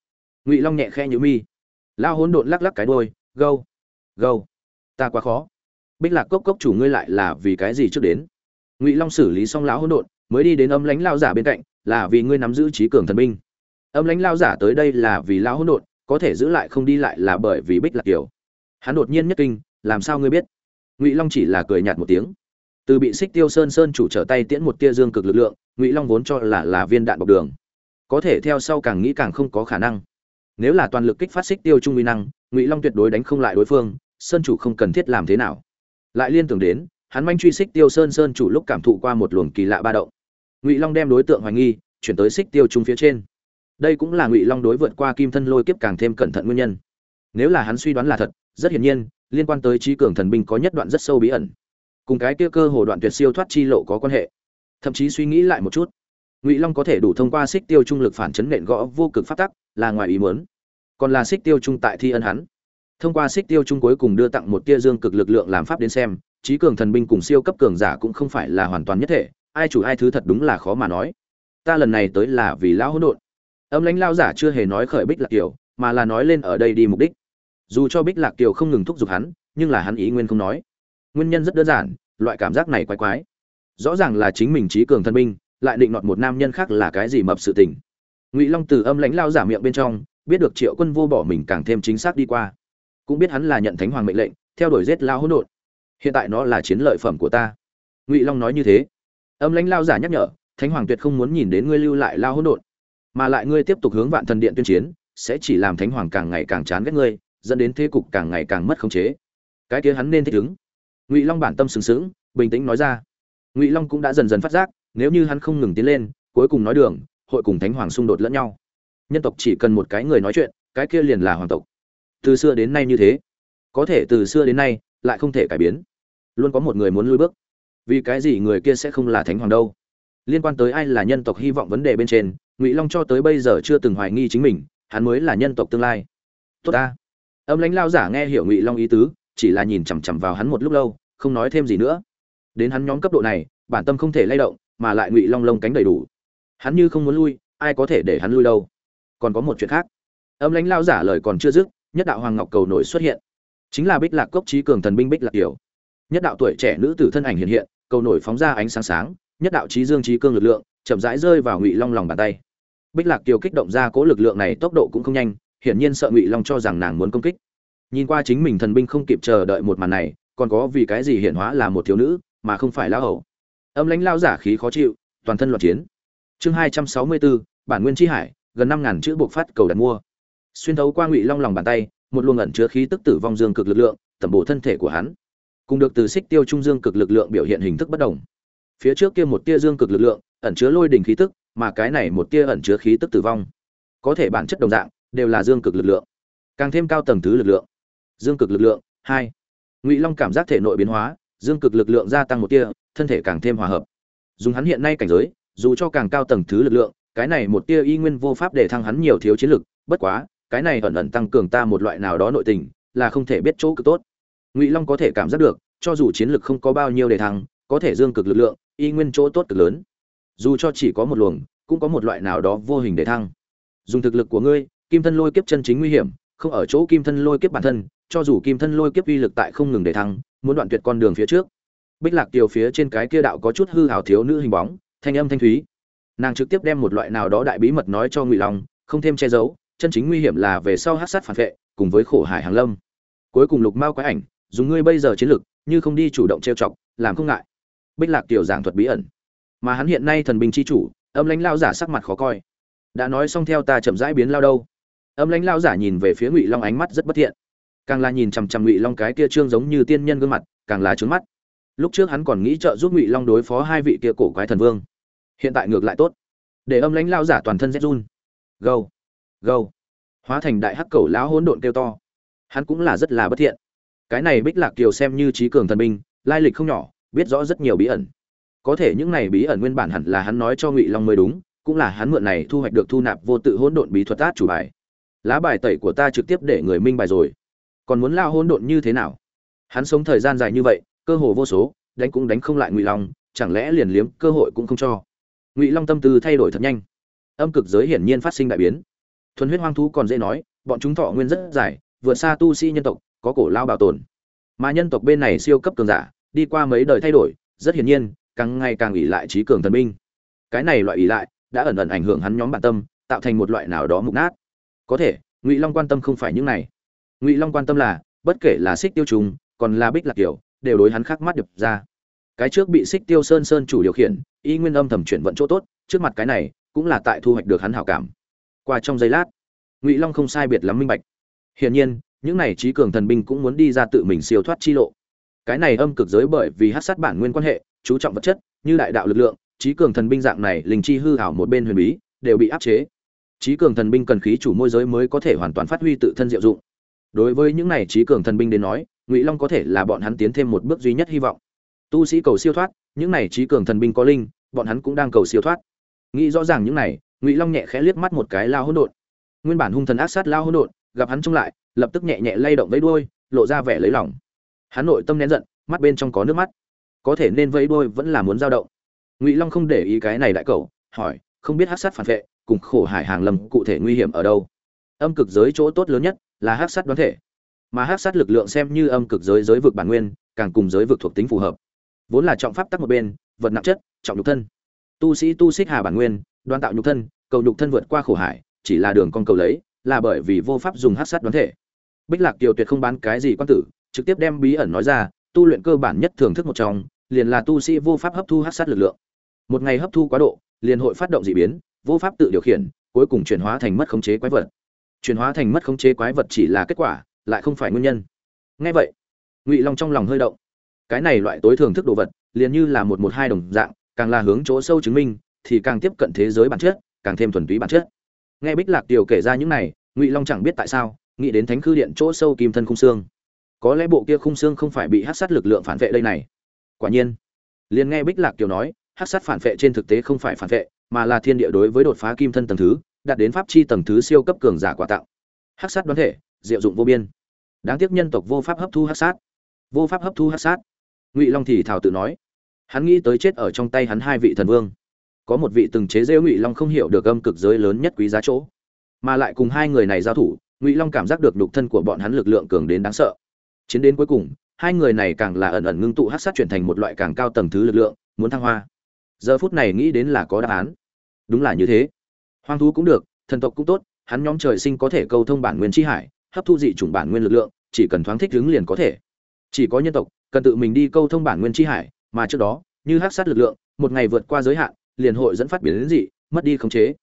Ngụy long nhẹ khe nhữ mi. Lão hỗn độn lắc lắc cái đôi gâu gâu ta quá khó. Bích lạc cốc cốc chủ ngươi lại là vì cái gì trước đến? Ngụy long xử lý xong lão hỗn độn, mới đi đến âm lãnh lao giả bên cạnh, là vì ngươi nắm giữ trí cường thần binh. Âm lãnh lao giả tới đây là vì lão hỗn độn, có thể giữ lại không đi lại là bởi vì bích lạc kiểu hắn đột nhiên nhất kinh, làm sao ngươi biết? Ngụy long chỉ là cười nhạt một tiếng. Từ bị xích tiêu sơn sơn chủ trở tay tiễn một tia dương cực lực lượng, ngụy long vốn cho là là viên đạn bọc đường. Có thể theo sau càng nghĩ càng không có khả năng. Nếu là toàn lực kích phát xích tiêu trung uy năng, ngụy long tuyệt đối đánh không lại đối phương sơn chủ không cần thiết làm thế nào. Lại liên tưởng đến, hắn manh truy xích tiêu sơn sơn chủ lúc cảm thụ qua một luồng kỳ lạ ba động. Ngụy long đem đối tượng hoài nghi, chuyển tới xích tiêu trung phía trên. Đây cũng là ngụy long đối vượt qua kim thân lôi kiếp càng thêm cẩn thận nguyên nhân. Nếu là hắn suy đoán là thật, rất hiển nhiên, liên quan tới trí cường thần binh có nhất đoạn rất sâu bí ẩn. Cùng cái kia cơ hồ đoạn tuyệt siêu thoát chi lộ có quan hệ. Thậm chí suy nghĩ lại một chút, ngụy long có thể đủ thông qua xích tiêu trung lực phản chấn nện gõ vô cực phát tắc, là ngoài ý muốn. Còn là xích tiêu trung tại thi ân hắn thông qua xích tiêu trung cuối cùng đưa tặng một tia dương cực lực lượng làm pháp đến xem, trí cường thần binh cùng siêu cấp cường giả cũng không phải là hoàn toàn nhất thể, ai chủ ai thứ thật đúng là khó mà nói. Ta lần này tới là vì lão hỗn độn. Âm lãnh lao giả chưa hề nói khởi bích lạc kiều, mà là nói lên ở đây đi mục đích. Dù cho bích lạc kiều không ngừng thúc giục hắn, nhưng là hắn ý nguyên không nói. Nguyên nhân rất đơn giản, loại cảm giác này quái quái. Rõ ràng là chính mình trí cường thân binh, lại định nọt một nam nhân khác là cái gì mập sự tình. Ngụy long từ âm lãnh lao giả miệng bên trong, biết được triệu quân vô bỏ mình càng thêm chính xác đi qua cũng biết hắn là nhận thánh hoàng mệnh lệnh, theo đuổi giết lao hỗn độn. Hiện tại nó là chiến lợi phẩm của ta. Ngụy long nói như thế. Âm lãnh lao giả nhắc nhở, thánh hoàng tuyệt không muốn nhìn đến ngươi lưu lại lao hỗn độn, mà lại ngươi tiếp tục hướng vạn thần điện tuyên chiến, sẽ chỉ làm thánh hoàng càng ngày càng chán ghét ngươi, dẫn đến thế cục càng ngày càng mất khống chế. Cái kia hắn nên thích ứng. Ngụy long bản tâm sừng sững, bình tĩnh nói ra. Ngụy long cũng đã dần dần phát giác, nếu như hắn không ngừng tiến lên, cuối cùng nói đường, hội cùng thánh hoàng xung đột lẫn nhau. Nhân tộc chỉ cần một cái người nói chuyện, cái kia liền là hoàng tộc từ xưa đến nay như thế. Có thể từ xưa đến nay, lại không thể cải biến. Luôn có một người muốn lui bước. Vì cái gì người kia sẽ không là thánh hoàng đâu? Liên quan tới ai là nhân tộc hy vọng vấn đề bên trên, ngụy long cho tới bây giờ chưa từng hoài nghi chính mình, hắn mới là nhân tộc tương lai. Tốt ta. Âm lãnh lao giả nghe hiểu ngụy long ý tứ, chỉ là nhìn chằm chằm vào hắn một lúc lâu, không nói thêm gì nữa. Đến hắn nhóm cấp độ này, bản tâm không thể lay động, mà lại ngụy long lông cánh đầy đủ. Hắn như không muốn lui, ai có thể để hắn lui đâu? Còn có một chuyện khác. Âm lãnh lao giả lời còn chưa dứt nhất đạo hoàng ngọc cầu nổi xuất hiện. Chính là bích lạc cốc trí cường thần binh bích lạc Tiểu. nhất đạo tuổi trẻ nữ tử thân ảnh hiện hiện, cầu nổi phóng ra ánh sáng sáng, nhất đạo trí dương trí cương lực lượng chậm rãi rơi vào ngụy long lòng bàn tay. Bích lạc kiều kích động ra cố lực lượng này tốc độ cũng không nhanh, hiển nhiên sợ ngụy long cho rằng nàng muốn công kích. Nhìn qua chính mình thần binh không kịp chờ đợi một màn này, còn có vì cái gì hiện hóa là một thiếu nữ, mà không phải lão hầu. Âm lãnh lao giả khí khó chịu, toàn thân loạn chiến. Chương hai trăm sáu mươi bốn, bản nguyên tri hải, gần năm ngàn chữ buộc phát cầu đặt mua xuyên thấu qua ngụy long lòng bàn tay, một luồng ẩn chứa khí tức tử vong dương cực lực lượng, tẩm bổ thân thể của hắn. Cùng được từ xích tiêu trung dương cực lực lượng biểu hiện hình thức bất đồng. Phía trước kia một tia dương cực lực lượng, ẩn chứa lôi đỉnh khí tức, mà cái này một tia ẩn chứa khí tức tử vong. Có thể bản chất đồng dạng, đều là dương cực lực lượng. Càng thêm cao tầng thứ lực lượng. Dương cực lực lượng, hai. Ngụy long cảm giác thể nội biến hóa, dương cực lực lượng gia tăng một tia, thân thể càng thêm hòa hợp. Dùng hắn hiện nay cảnh giới, dù cho càng cao tầng thứ lực lượng, cái này một tia y nguyên vô pháp để thăng hắn nhiều thiếu chiến lực, bất quá cái này ẩn ẩn tăng cường ta một loại nào đó nội tình, là không thể biết chỗ cực tốt. Ngụy long có thể cảm giác được, cho dù chiến lực không có bao nhiêu để thăng có thể dương cực lực lượng, y nguyên chỗ tốt cực lớn. Dù cho chỉ có một luồng, cũng có một loại nào đó vô hình để thăng. Dùng thực lực của ngươi, kim thân lôi kiếp chân chính nguy hiểm, không ở chỗ kim thân lôi kiếp bản thân, cho dù kim thân lôi kiếp uy lực tại không ngừng để thăng, muốn đoạn tuyệt con đường phía trước. Bích lạc tiều phía trên cái kia đạo có chút hư hào thiếu nữ hình bóng, thanh âm thanh thúy. Nàng trực tiếp đem một loại nào đó đại bí mật nói cho ngụy long, không thêm che giấu chân chính nguy hiểm là về sau hát sát phản vệ, cùng với khổ hải hàng lâm. Cuối cùng lục mao quái ảnh, dùng ngươi bây giờ chiến lực, như không đi chủ động trêu chọc, làm không ngại. Bích lạc tiểu giảng thuật bí ẩn. Mà hắn hiện nay thần binh chi chủ, âm lãnh lao giả sắc mặt khó coi. Đã nói xong theo ta chậm rãi biến lao đâu. Âm lãnh lao giả nhìn về phía ngụy long ánh mắt rất bất thiện. Càng là nhìn chằm chằm ngụy long cái kia trương giống như tiên nhân gương mặt, càng là trướng mắt. Lúc trước hắn còn nghĩ trợ giúp ngụy long đối phó hai vị kia cổ quái thần vương. Hiện tại ngược lại tốt. Để âm lãnh lao giả toàn thân rét run. Gâu gâu. Hóa thành đại hắc cầu lão hỗn độn kêu to. Hắn cũng là rất là bất thiện. Cái này bích lạc kiều xem như trí cường thần binh, lai lịch không nhỏ, biết rõ rất nhiều bí ẩn. Có thể những này bí ẩn nguyên bản hẳn là hắn nói cho ngụy long mới đúng, cũng là hắn mượn này thu hoạch được thu nạp vô tự hỗn độn bí thuật át chủ bài. Lá bài tẩy của ta trực tiếp để người minh bài rồi. Còn muốn lao hỗn độn như thế nào? Hắn sống thời gian dài như vậy, cơ hồ vô số, đánh cũng đánh không lại ngụy long, chẳng lẽ liền liếm cơ hội cũng không cho? Ngụy long tâm tư thay đổi thật nhanh. Âm cực giới hiển nhiên phát sinh đại biến thuần huyết hoang thú còn dễ nói, bọn chúng thọ nguyên rất dài, vượt xa tu sĩ nhân tộc, có cổ lao bảo tồn. Mà nhân tộc bên này siêu cấp cường giả, đi qua mấy đời thay đổi, rất hiển nhiên, càng ngày càng ỉ lại trí cường thần binh. Cái này loại ỉ lại, đã ẩn ẩn ảnh hưởng hắn nhóm bản tâm, tạo thành một loại nào đó mục nát. Có thể, ngụy long quan tâm không phải những này. Ngụy long quan tâm là, bất kể là xích tiêu trùng, còn là bích lạc kiểu đều đối hắn khắc mắt đập ra. Cái trước bị xích tiêu sơn sơn chủ điều khiển, y nguyên âm thầm chuyển vận chỗ tốt, trước mặt cái này, cũng là tại thu hoạch được hắn hảo cảm qua trong giây lát, ngụy long không sai biệt lắm minh bạch. Hiển nhiên, những này trí cường thần binh cũng muốn đi ra tự mình siêu thoát chi lộ. Cái này âm cực giới bởi vì hát sát bản nguyên quan hệ, chú trọng vật chất, như đại đạo lực lượng, trí cường thần binh dạng này linh chi hư hảo một bên huyền bí, đều bị áp chế. Trí cường thần binh cần khí chủ môi giới mới có thể hoàn toàn phát huy tự thân diệu dụng. Đối với những này trí cường thần binh đến nói, ngụy long có thể là bọn hắn tiến thêm một bước duy nhất hy vọng. Tu sĩ cầu siêu thoát, những này trí cường thần binh có linh, bọn hắn cũng đang cầu siêu thoát. Nghĩ rõ ràng những này ngụy long nhẹ khẽ liếc mắt một cái lao hỗn độn. Nguyên bản hung thần ác sát lao hỗn độn, gặp hắn trông lại, lập tức nhẹ nhẹ lay động vẫy đuôi, lộ ra vẻ lấy lòng. Hắn nội tâm nén giận, mắt bên trong có nước mắt. Có thể nên vẫy đuôi vẫn là muốn dao động. Ngụy long không để ý cái này đại cầu hỏi, không biết hát sát phản vệ, cùng khổ hải hàng lầm cụ thể nguy hiểm ở đâu? Âm cực giới chỗ tốt lớn nhất là hát sát đoán thể. Mà hát sát lực lượng xem như âm cực giới giới vực bản nguyên, càng cùng giới vực thuộc tính phù hợp. Vốn là trọng pháp tắc một bên, vật nặng chất, trọng nhục thân. Tu sĩ tu xích hà bản nguyên đoan tạo nhục thân, cầu nhục thân vượt qua khổ hải, chỉ là đường con cầu lấy, là bởi vì vô pháp dùng hát sát đoán thể. Bích lạc kiều tuyệt không bán cái gì quan tử, trực tiếp đem bí ẩn nói ra, tu luyện cơ bản nhất thưởng thức một trong, liền là tu sĩ vô pháp hấp thu hát sát lực lượng. Một ngày hấp thu quá độ, liền hội phát động dị biến, vô pháp tự điều khiển, cuối cùng chuyển hóa thành mất khống chế quái vật. Chuyển hóa thành mất khống chế quái vật chỉ là kết quả, lại không phải nguyên nhân. Ngay vậy, ngụy long trong lòng hơi động. Cái này loại tối thường thức đồ vật, liền như là một một hai đồng dạng, càng là hướng chỗ sâu chứng minh thì càng tiếp cận thế giới bản chất, càng thêm thuần túy bản chất. Nghe bích lạc điều kể ra những này, ngụy long chẳng biết tại sao, nghĩ đến thánh khư điện chỗ sâu kim thân khung xương. Có lẽ bộ kia khung xương không phải bị hát sát lực lượng phản vệ đây này. Quả nhiên, liền nghe bích lạc kiều nói hát sát phản vệ trên thực tế không phải phản vệ, mà là thiên địa đối với đột phá kim thân tầng thứ, đạt đến pháp chi tầng thứ siêu cấp cường giả quả tặng hát sát đoán thể, diệu dụng vô biên. Đáng tiếc nhân tộc vô pháp hấp thu hát sát. Vô pháp hấp thu hát sát. Ngụy long thì thảo tự nói. Hắn nghĩ tới chết ở trong tay hắn hai vị thần vương có một vị từng chế rêu ngụy long không hiểu được âm cực giới lớn nhất quý giá chỗ. Mà lại cùng hai người này giao thủ, ngụy long cảm giác được đục thân của bọn hắn lực lượng cường đến đáng sợ. Chiến đến cuối cùng, hai người này càng là ẩn ẩn ngưng tụ hát sát chuyển thành một loại càng cao tầng thứ lực lượng, muốn thăng hoa. Giờ phút này nghĩ đến là có đáp án. Đúng là như thế. Hoang thú cũng được, thần tộc cũng tốt, hắn nhóm trời sinh có thể câu thông bản nguyên tri hải, hấp thu dị chủng bản nguyên lực lượng, chỉ cần thoáng thích ứng liền có thể. Chỉ có nhân tộc, cần tự mình đi câu thông bản nguyên tri hải, mà trước đó, như hát sát lực lượng, một ngày vượt qua giới hạn liền hội dẫn phát biến đến dị, mất đi khống chế.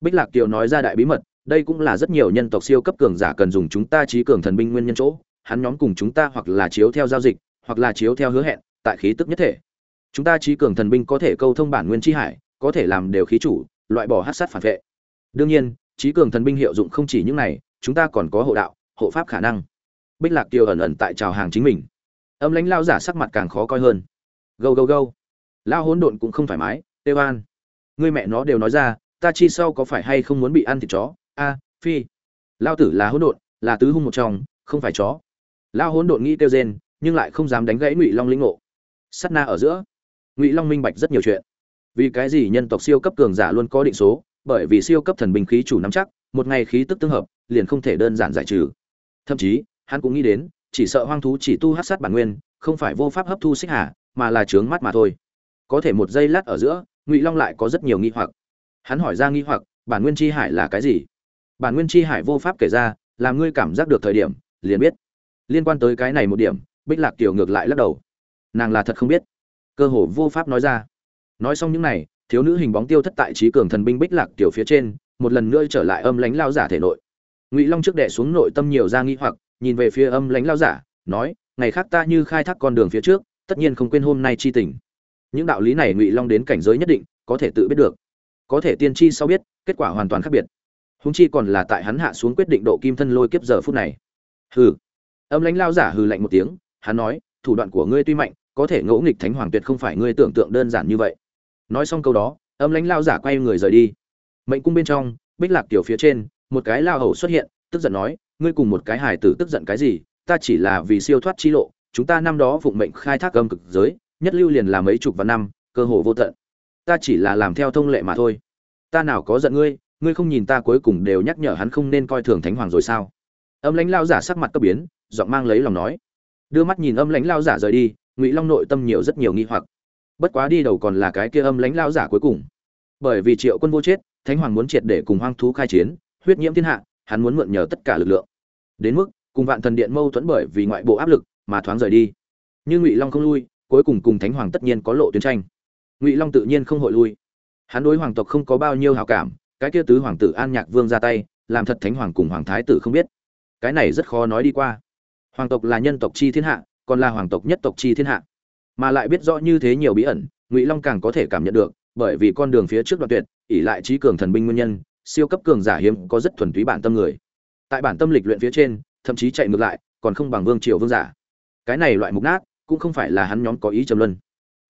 Bích lạc kiều nói ra đại bí mật, đây cũng là rất nhiều nhân tộc siêu cấp cường giả cần dùng chúng ta trí cường thần binh nguyên nhân chỗ. Hắn nhóm cùng chúng ta hoặc là chiếu theo giao dịch, hoặc là chiếu theo hứa hẹn, tại khí tức nhất thể. Chúng ta trí cường thần binh có thể câu thông bản nguyên chi hải, có thể làm đều khí chủ, loại bỏ hắc sát phản vệ. Đương nhiên, trí cường thần binh hiệu dụng không chỉ những này, chúng ta còn có hộ đạo, hộ pháp khả năng. Bích lạc tiêu ẩn ẩn tại chào hàng chính mình. Âm lãnh lao giả sắc mặt càng khó coi hơn. Gâu gâu gâu. Lao hỗn độn cũng không thoải mái tê an người mẹ nó đều nói ra, ta chi sau có phải hay không muốn bị ăn thịt chó? A, phi, lao tử là hỗn độn, là tứ hung một trong, không phải chó. Lao hỗn độn nghĩ kêu rên, nhưng lại không dám đánh gãy ngụy long linh ngộ. Sắt na ở giữa, ngụy long minh bạch rất nhiều chuyện. Vì cái gì nhân tộc siêu cấp cường giả luôn có định số, bởi vì siêu cấp thần binh khí chủ nắm chắc, một ngày khí tức tương hợp, liền không thể đơn giản giải trừ. Thậm chí, hắn cũng nghĩ đến, chỉ sợ hoang thú chỉ tu hát sát bản nguyên, không phải vô pháp hấp thu xích hà, mà là trướng mắt mà thôi. Có thể một giây lát ở giữa ngụy long lại có rất nhiều nghi hoặc hắn hỏi ra nghi hoặc bản nguyên chi hải là cái gì bản nguyên chi hải vô pháp kể ra làm ngươi cảm giác được thời điểm liền biết liên quan tới cái này một điểm bích lạc tiểu ngược lại lắc đầu nàng là thật không biết cơ hồ vô pháp nói ra nói xong những này thiếu nữ hình bóng tiêu thất tại trí cường thần binh bích lạc tiểu phía trên một lần nữa trở lại âm lãnh lao giả thể nội ngụy long trước đệ xuống nội tâm nhiều ra nghi hoặc nhìn về phía âm lãnh lao giả nói ngày khác ta như khai thác con đường phía trước tất nhiên không quên hôm nay chi tình những đạo lý này ngụy long đến cảnh giới nhất định, có thể tự biết được. Có thể tiên tri sau biết, kết quả hoàn toàn khác biệt. Húng chi còn là tại hắn hạ xuống quyết định độ kim thân lôi kiếp giờ phút này. Hừ. Âm lãnh lao giả hừ lạnh một tiếng, hắn nói, thủ đoạn của ngươi tuy mạnh, có thể ngẫu nghịch thánh hoàng tuyệt không phải ngươi tưởng tượng đơn giản như vậy. Nói xong câu đó, âm lãnh lao giả quay người rời đi. Mệnh cung bên trong, bích lạc tiểu phía trên, một cái lao hầu xuất hiện, tức giận nói, ngươi cùng một cái hài tử tức giận cái gì, ta chỉ là vì siêu thoát chi lộ, chúng ta năm đó phụng mệnh khai thác âm cực giới nhất lưu liền là mấy chục vạn năm, cơ hồ vô tận. Ta chỉ là làm theo thông lệ mà thôi. Ta nào có giận ngươi ngươi không nhìn ta cuối cùng đều nhắc nhở hắn không nên coi thường thánh hoàng rồi sao? Âm lãnh lao giả sắc mặt cấp biến, giọng mang lấy lòng nói. Đưa mắt nhìn âm lãnh lao giả rời đi, ngụy long nội tâm nhiều rất nhiều nghi hoặc. Bất quá đi đầu còn là cái kia âm lãnh lao giả cuối cùng. Bởi vì triệu quân vô chết, thánh hoàng muốn triệt để cùng hoang thú khai chiến, huyết nhiễm thiên hạ, hắn muốn mượn nhờ tất cả lực lượng. Đến mức, cùng vạn thần điện mâu thuẫn bởi vì ngoại bộ áp lực mà thoáng rời đi. Nhưng ngụy long không lui cuối cùng cùng thánh hoàng tất nhiên có lộ tuyến tranh. Ngụy long tự nhiên không hội lui. Hắn đối hoàng tộc không có bao nhiêu hào cảm, cái kia tứ hoàng tử an nhạc vương ra tay, làm thật thánh hoàng cùng hoàng thái tử không biết. Cái này rất khó nói đi qua. Hoàng tộc là nhân tộc chi thiên hạ, còn là hoàng tộc nhất tộc chi thiên hạ. Mà lại biết rõ như thế nhiều bí ẩn, ngụy long càng có thể cảm nhận được, bởi vì con đường phía trước đoạn tuyệt ỉ lại trí cường thần binh nguyên nhân, siêu cấp cường giả hiếm có rất thuần túy bản tâm người. Tại bản tâm lịch luyện phía trên, thậm chí chạy ngược lại, còn không bằng vương triều vương giả. Cái này loại mục nát cũng không phải là hắn nhóm có ý trầm luân,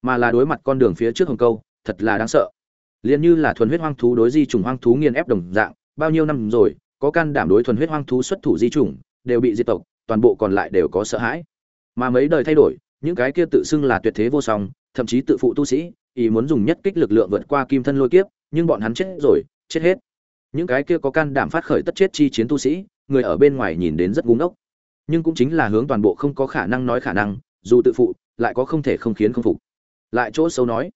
mà là đối mặt con đường phía trước hồng câu, thật là đáng sợ. Liền như là thuần huyết hoang thú đối di trùng hoang thú nghiền ép đồng dạng, bao nhiêu năm rồi, có can đảm đối thuần huyết hoang thú xuất thủ di trùng đều bị diệt tộc, toàn bộ còn lại đều có sợ hãi. Mà mấy đời thay đổi, những cái kia tự xưng là tuyệt thế vô song, thậm chí tự phụ tu sĩ, ý muốn dùng nhất kích lực lượng vượt qua kim thân lôi kiếp, nhưng bọn hắn chết rồi, chết hết. Những cái kia có can đảm phát khởi tất chết chi chiến tu sĩ, người ở bên ngoài nhìn đến rất ngu ngốc. Nhưng cũng chính là hướng toàn bộ không có khả năng nói khả năng dù tự phụ, lại có không thể không khiến không phục. Lại chỗ xấu nói,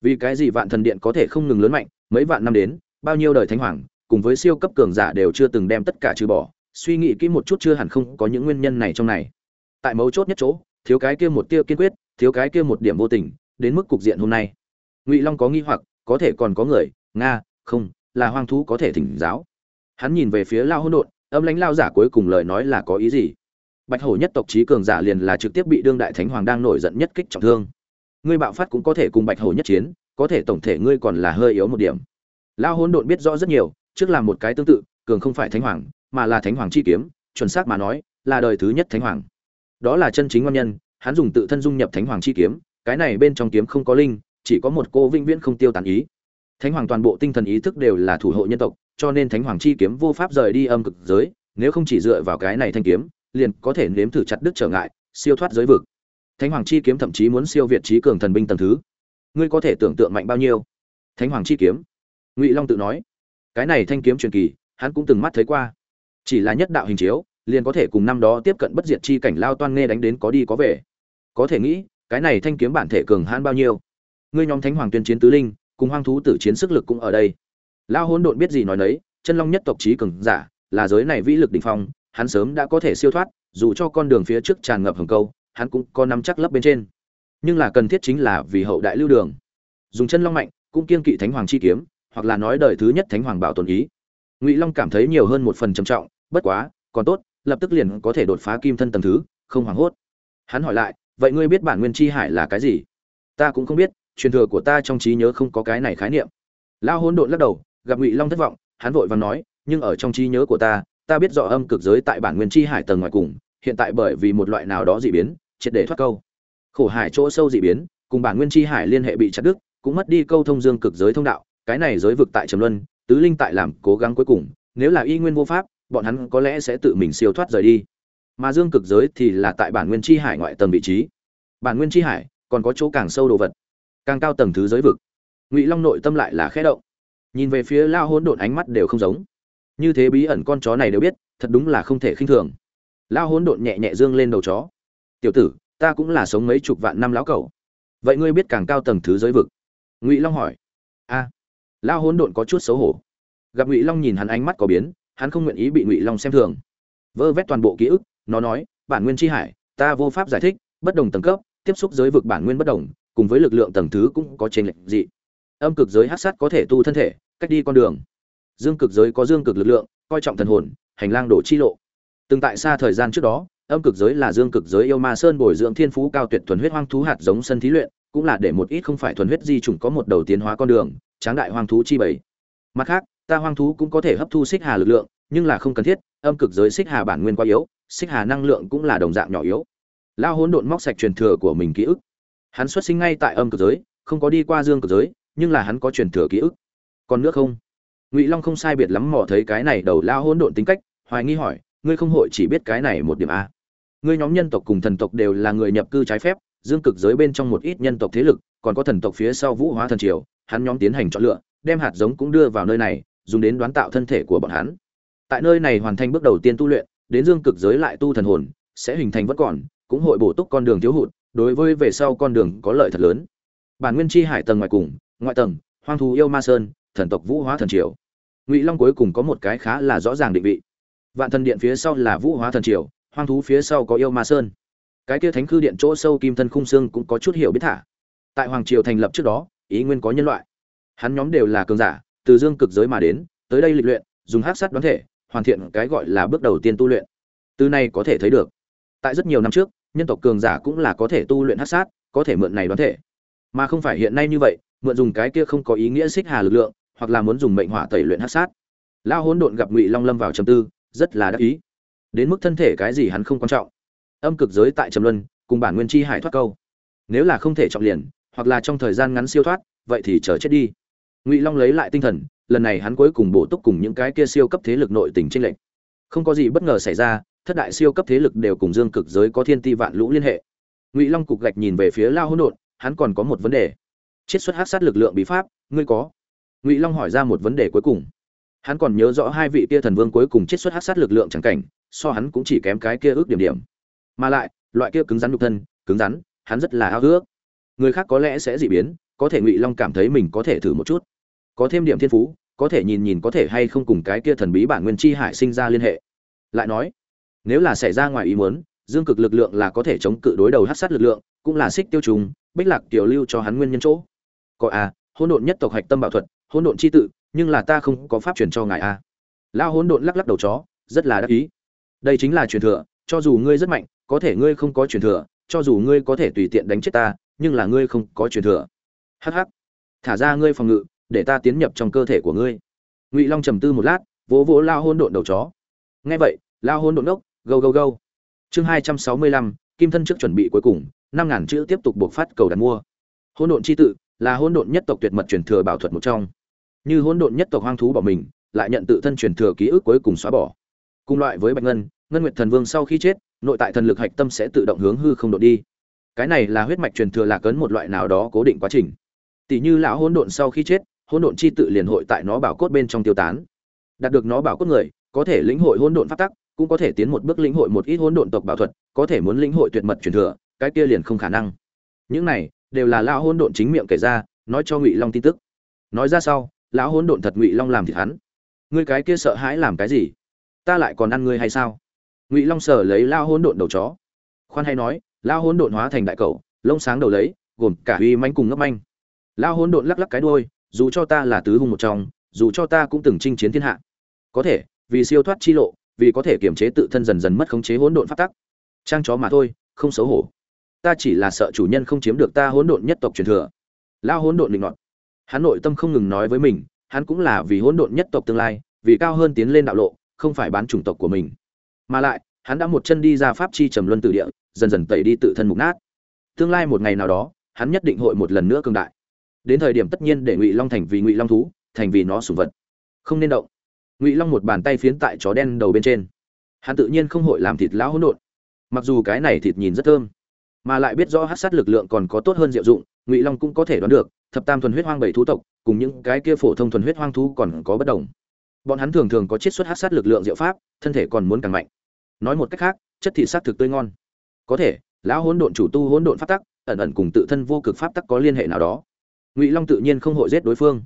vì cái gì vạn thần điện có thể không ngừng lớn mạnh, mấy vạn năm đến, bao nhiêu đời thánh hoàng, cùng với siêu cấp cường giả đều chưa từng đem tất cả trừ bỏ, suy nghĩ kỹ một chút chưa hẳn không có những nguyên nhân này trong này. Tại mấu chốt nhất chỗ, thiếu cái kia một tia kiên quyết, thiếu cái kia một điểm vô tình, đến mức cục diện hôm nay. Ngụy long có nghi hoặc, có thể còn có người, nga, không, là hoang thú có thể thỉnh giáo. Hắn nhìn về phía lao hỗn độn, âm lãnh lao giả cuối cùng lời nói là có ý gì? Bạch hổ nhất tộc trí cường giả liền là trực tiếp bị đương đại thánh hoàng đang nổi giận nhất kích trọng thương. Ngươi bạo phát cũng có thể cùng bạch hổ nhất chiến, có thể tổng thể ngươi còn là hơi yếu một điểm. Lao hỗn độn biết rõ rất nhiều, trước là một cái tương tự, cường không phải thánh hoàng, mà là thánh hoàng chi kiếm, chuẩn xác mà nói, là đời thứ nhất thánh hoàng. Đó là chân chính ngon nhân, hắn dùng tự thân dung nhập thánh hoàng chi kiếm, cái này bên trong kiếm không có linh, chỉ có một cô vĩnh viễn không tiêu tàn ý. Thánh hoàng toàn bộ tinh thần ý thức đều là thủ hộ nhân tộc, cho nên thánh hoàng chi kiếm vô pháp rời đi âm cực giới, nếu không chỉ dựa vào cái này thanh kiếm liền có thể nếm thử chặt đứt trở ngại, siêu thoát giới vực. Thánh hoàng chi kiếm thậm chí muốn siêu việt trí cường thần binh tầng thứ. Ngươi có thể tưởng tượng mạnh bao nhiêu? Thánh hoàng chi kiếm. Ngụy long tự nói. Cái này thanh kiếm truyền kỳ, hắn cũng từng mắt thấy qua. Chỉ là nhất đạo hình chiếu, liền có thể cùng năm đó tiếp cận bất diệt chi cảnh lao toan nghe đánh đến có đi có về. Có thể nghĩ, cái này thanh kiếm bản thể cường hãn bao nhiêu? Ngươi nhóm thánh hoàng tuyên chiến tứ linh, cùng hoang thú tử chiến sức lực cũng ở đây. Lao hỗn độn biết gì nói nấy, chân long nhất tộc trí cường giả, là giới này vĩ lực đỉnh phong hắn sớm đã có thể siêu thoát, dù cho con đường phía trước tràn ngập hầm câu, hắn cũng có nắm chắc lấp bên trên. Nhưng là cần thiết chính là vì hậu đại lưu đường. Dùng chân long mạnh, cũng kiên kỵ thánh hoàng chi kiếm, hoặc là nói đời thứ nhất thánh hoàng bảo tồn ý. Ngụy long cảm thấy nhiều hơn một phần trầm trọng, bất quá, còn tốt, lập tức liền có thể đột phá kim thân tầng thứ, không hoảng hốt. Hắn hỏi lại, vậy ngươi biết bản nguyên chi hải là cái gì? Ta cũng không biết, truyền thừa của ta trong trí nhớ không có cái này khái niệm. Lão hỗn độn lắc đầu, gặp ngụy long thất vọng, hắn vội vàng nói, nhưng ở trong trí nhớ của ta ta biết rõ âm cực giới tại bản nguyên chi hải tầng ngoài cùng, hiện tại bởi vì một loại nào đó dị biến, triệt để thoát câu. Khổ hải chỗ sâu dị biến, cùng bản nguyên chi hải liên hệ bị chặt đứt, cũng mất đi câu thông dương cực giới thông đạo, cái này giới vực tại trầm luân, tứ linh tại làm cố gắng cuối cùng, nếu là y nguyên vô pháp, bọn hắn có lẽ sẽ tự mình siêu thoát rời đi. Mà dương cực giới thì là tại bản nguyên chi hải ngoại tầng vị trí. Bản nguyên chi hải còn có chỗ càng sâu đồ vật, càng cao tầng thứ giới vực. Ngụy long nội tâm lại là khẽ động. Nhìn về phía lao hỗn độn ánh mắt đều không giống như thế bí ẩn con chó này đều biết thật đúng là không thể khinh thường. Lao hỗn độn nhẹ nhẹ dương lên đầu chó. Tiểu tử ta cũng là sống mấy chục vạn năm lão cẩu. Vậy ngươi biết càng cao tầng thứ giới vực? Ngụy long hỏi. A. À, lao hỗn độn có chút xấu hổ. Gặp ngụy long nhìn hắn ánh mắt có biến hắn không nguyện ý bị ngụy long xem thường. Vơ vét toàn bộ ký ức nó nói bản nguyên tri hải ta vô pháp giải thích bất đồng tầng cấp tiếp xúc giới vực bản nguyên bất đồng cùng với lực lượng tầng thứ cũng có trên lệch dị âm cực giới hát sát có thể tu thân thể cách đi con đường dương cực giới có dương cực lực lượng, coi trọng thần hồn, hành lang đổ chi lộ. Từng tại xa thời gian trước đó, âm cực giới là dương cực giới yêu ma sơn bồi dưỡng thiên phú cao tuyệt thuần huyết hoang thú hạt giống sân thí luyện, cũng là để một ít không phải thuần huyết di chủng có một đầu tiến hóa con đường, tráng đại hoang thú chi bảy mặt khác, ta hoang thú cũng có thể hấp thu xích hà lực lượng, nhưng là không cần thiết, âm cực giới xích hà bản nguyên quá yếu, xích hà năng lượng cũng là đồng dạng nhỏ yếu. Lao hỗn độn móc sạch truyền thừa của mình ký ức. Hắn xuất sinh ngay tại âm cực giới, không có đi qua dương cực giới, nhưng là hắn có truyền thừa ký ức. Còn nước không? Ngụy long không sai biệt lắm mò thấy cái này đầu lao hỗn độn tính cách, hoài nghi hỏi, ngươi không hội chỉ biết cái này một điểm a ngươi nhóm nhân tộc cùng thần tộc đều là người nhập cư trái phép, dương cực giới bên trong một ít nhân tộc thế lực, còn có thần tộc phía sau vũ hóa thần triều, hắn nhóm tiến hành chọn lựa, đem hạt giống cũng đưa vào nơi này, dùng đến đoán tạo thân thể của bọn hắn. Tại nơi này hoàn thành bước đầu tiên tu luyện, đến dương cực giới lại tu thần hồn, sẽ hình thành vẫn còn, cũng hội bổ túc con đường thiếu hụt, đối với về sau con đường có lợi thật lớn. Bản nguyên chi hải tầng ngoài cùng, ngoại tầng, hoang thú yêu ma sơn, thần tộc vũ hóa thần triều ngụy long cuối cùng có một cái khá là rõ ràng định vị vạn thần điện phía sau là vũ hóa thần triều hoang thú phía sau có yêu ma sơn cái kia thánh khư điện chỗ sâu kim thân khung xương cũng có chút hiểu biết thả tại hoàng triều thành lập trước đó ý nguyên có nhân loại hắn nhóm đều là cường giả từ dương cực giới mà đến tới đây lịch luyện dùng hắc sát đoán thể hoàn thiện cái gọi là bước đầu tiên tu luyện từ này có thể thấy được tại rất nhiều năm trước nhân tộc cường giả cũng là có thể tu luyện hắc sát có thể mượn này đoán thể mà không phải hiện nay như vậy mượn dùng cái kia không có ý nghĩa xích hà lực lượng hoặc là muốn dùng mệnh hỏa tẩy luyện hắc sát. Lao hỗn độn gặp ngụy long lâm vào trầm tư, rất là đắc ý. Đến mức thân thể cái gì hắn không quan trọng. Âm cực giới tại trầm luân, cùng bản nguyên chi hải thoát câu. Nếu là không thể trọng liền, hoặc là trong thời gian ngắn siêu thoát, vậy thì chờ chết đi. Ngụy long lấy lại tinh thần, lần này hắn cuối cùng bổ túc cùng những cái kia siêu cấp thế lực nội tình tranh lệch. Không có gì bất ngờ xảy ra, thất đại siêu cấp thế lực đều cùng dương cực giới có thiên ti vạn lũ liên hệ. Ngụy long cục gạch nhìn về phía lao hỗn độn, hắn còn có một vấn đề. Chiết xuất hắc sát lực lượng bí pháp, ngươi có ngụy long hỏi ra một vấn đề cuối cùng hắn còn nhớ rõ hai vị kia thần vương cuối cùng chết xuất hát sát lực lượng chẳng cảnh so hắn cũng chỉ kém cái kia ước điểm điểm mà lại loại kia cứng rắn nhục thân cứng rắn hắn rất là ao ước người khác có lẽ sẽ dị biến có thể ngụy long cảm thấy mình có thể thử một chút có thêm điểm thiên phú có thể nhìn nhìn có thể hay không cùng cái kia thần bí bản nguyên chi hải sinh ra liên hệ lại nói nếu là xảy ra ngoài ý muốn dương cực lực lượng là có thể chống cự đối đầu hát sát lực lượng cũng là xích tiêu trùng bích lạc tiểu lưu cho hắn nguyên nhân chỗ có à hỗn độn nhất tộc hạch tâm bảo thuật hỗn độn chi tự, nhưng là ta không có pháp truyền cho ngài a. À. lao hỗn độn lắc lắc đầu chó, rất là đắc ý. Đây chính là truyền thừa, cho dù ngươi rất mạnh, có thể ngươi không có truyền thừa, cho dù ngươi có thể tùy tiện đánh chết ta, nhưng là ngươi không có truyền thừa. Hh thả ra ngươi phòng ngự, để ta tiến nhập trong cơ thể của ngươi. Ngụy long trầm tư một lát, vỗ vỗ lao hôn độn đầu chó. Nghe vậy lao hôn độn ốc gâu gâu gâu. Chương hai trăm sáu mươi lăm, kim thân trước chuẩn bị cuối cùng, năm ngàn chữ tiếp tục buộc phát cầu đặt mua. Hôn độn c h i tự, là hôn độn nhất tộc tuyệt mật truyền thừa bảo thuật một trong như hỗn độn nhất tộc hoang thú bỏ mình, lại nhận tự thân truyền thừa ký ức cuối cùng xóa bỏ. Cùng loại với bạch ngân ngân nguyệt thần vương sau khi chết, nội tại thần lực hạch tâm sẽ tự động hướng hư không độ đi. Cái này là huyết mạch truyền thừa lạc ấn một loại nào đó cố định quá trình. Tỷ như lão hỗn độn sau khi chết, hỗn độn chi tự liền hội tại nó bảo cốt bên trong tiêu tán. Đạt được nó bảo cốt người, có thể lĩnh hội hỗn độn pháp tắc, cũng có thể tiến một bước lĩnh hội một ít hỗn độn tộc bảo thuật, có thể muốn lĩnh hội tuyệt mật truyền thừa, cái kia liền không khả năng. Những này đều là lão hỗn độn chính miệng kể ra, nói cho ngụy long tin tức. Nói ra sau lão hỗn độn thật ngụy long làm thịt hắn. Ngươi cái kia sợ hãi làm cái gì? Ta lại còn ăn ngươi hay sao? Ngụy long sở lấy lao hỗn độn đầu chó. Khoan hay nói lao hỗn độn hóa thành đại cầu lông sáng đầu lấy, gồm cả uy manh cùng ngấp manh. Lao hỗn độn lắc lắc cái đuôi, dù cho ta là tứ hung một trong, dù cho ta cũng từng chinh chiến thiên hạ. Có thể, vì siêu thoát chi lộ, vì có thể kiềm chế tự thân dần dần mất khống chế hỗn độn phát tắc. Trang chó mà thôi, không xấu hổ. Ta chỉ là sợ chủ nhân không chiếm được ta hỗn độn nhất tộc truyền thừa. Lao hỗn độn định ngọt hắn nội tâm không ngừng nói với mình, hắn cũng là vì hỗn độn nhất tộc tương lai, vì cao hơn tiến lên đạo lộ, không phải bán chủng tộc của mình. Mà lại, hắn đã một chân đi ra pháp chi trầm luân tự địa, dần dần tẩy đi tự thân mục nát. Tương lai một ngày nào đó, hắn nhất định hội một lần nữa cường đại. Đến thời điểm tất nhiên để ngụy long thành vì ngụy long thú, thành vì nó sủng vật. Không nên động. Ngụy long một bàn tay phiến tại chó đen đầu bên trên. Hắn tự nhiên không hội làm thịt lão hỗn độn. Mặc dù cái này thịt nhìn rất thơm, mà lại biết rõ hát sát lực lượng còn có tốt hơn diệu dụng, ngụy long cũng có thể đoán được thập tam thuần huyết hoang bảy thú tộc, cùng những cái kia phổ thông thuần huyết hoang thú còn có bất đồng. Bọn hắn thường thường có chiết xuất hát sát lực lượng diệu pháp, thân thể còn muốn càng mạnh. Nói một cách khác, chất thị sát thực tươi ngon. Có thể, lão hỗn độn chủ tu hỗn độn pháp tắc, ẩn ẩn cùng tự thân vô cực pháp tắc có liên hệ nào đó. Ngụy long tự nhiên không hội giết đối phương.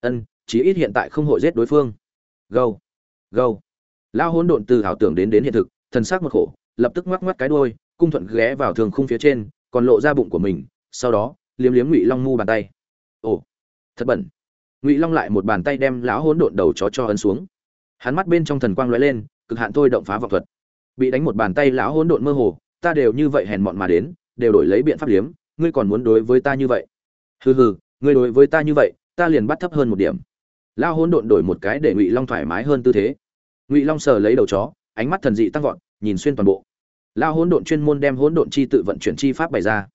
Ân, chí ít hiện tại không hội giết đối phương. Gâu gâu. Lão hỗn độn từ ảo tưởng đến đến hiện thực, thần sắc một khổ, lập tức ngoắc ngoắc cái đuôi, cung thuận ghé vào thường khung phía trên, còn lộ ra bụng của mình, sau đó, liếm liếm ngụy long mu bàn tay ồ, thật bẩn. Ngụy long lại một bàn tay đem lão hỗn độn đầu chó cho ấn xuống. Hắn mắt bên trong thần quang lóe lên, cực hạn thôi động phá vọng thuật. Bị đánh một bàn tay lão hỗn độn mơ hồ, ta đều như vậy hèn mọn mà đến, đều đổi lấy biện pháp liếm, ngươi còn muốn đối với ta như vậy? Hừ hừ, ngươi đối với ta như vậy, ta liền bắt thấp hơn một điểm. Lão hỗn độn đổi một cái để ngụy long thoải mái hơn tư thế. Ngụy long sờ lấy đầu chó, ánh mắt thần dị tăng vọt, nhìn xuyên toàn bộ. Lão hỗn độn chuyên môn đem hỗn độn chi tự vận chuyển chi pháp bày ra.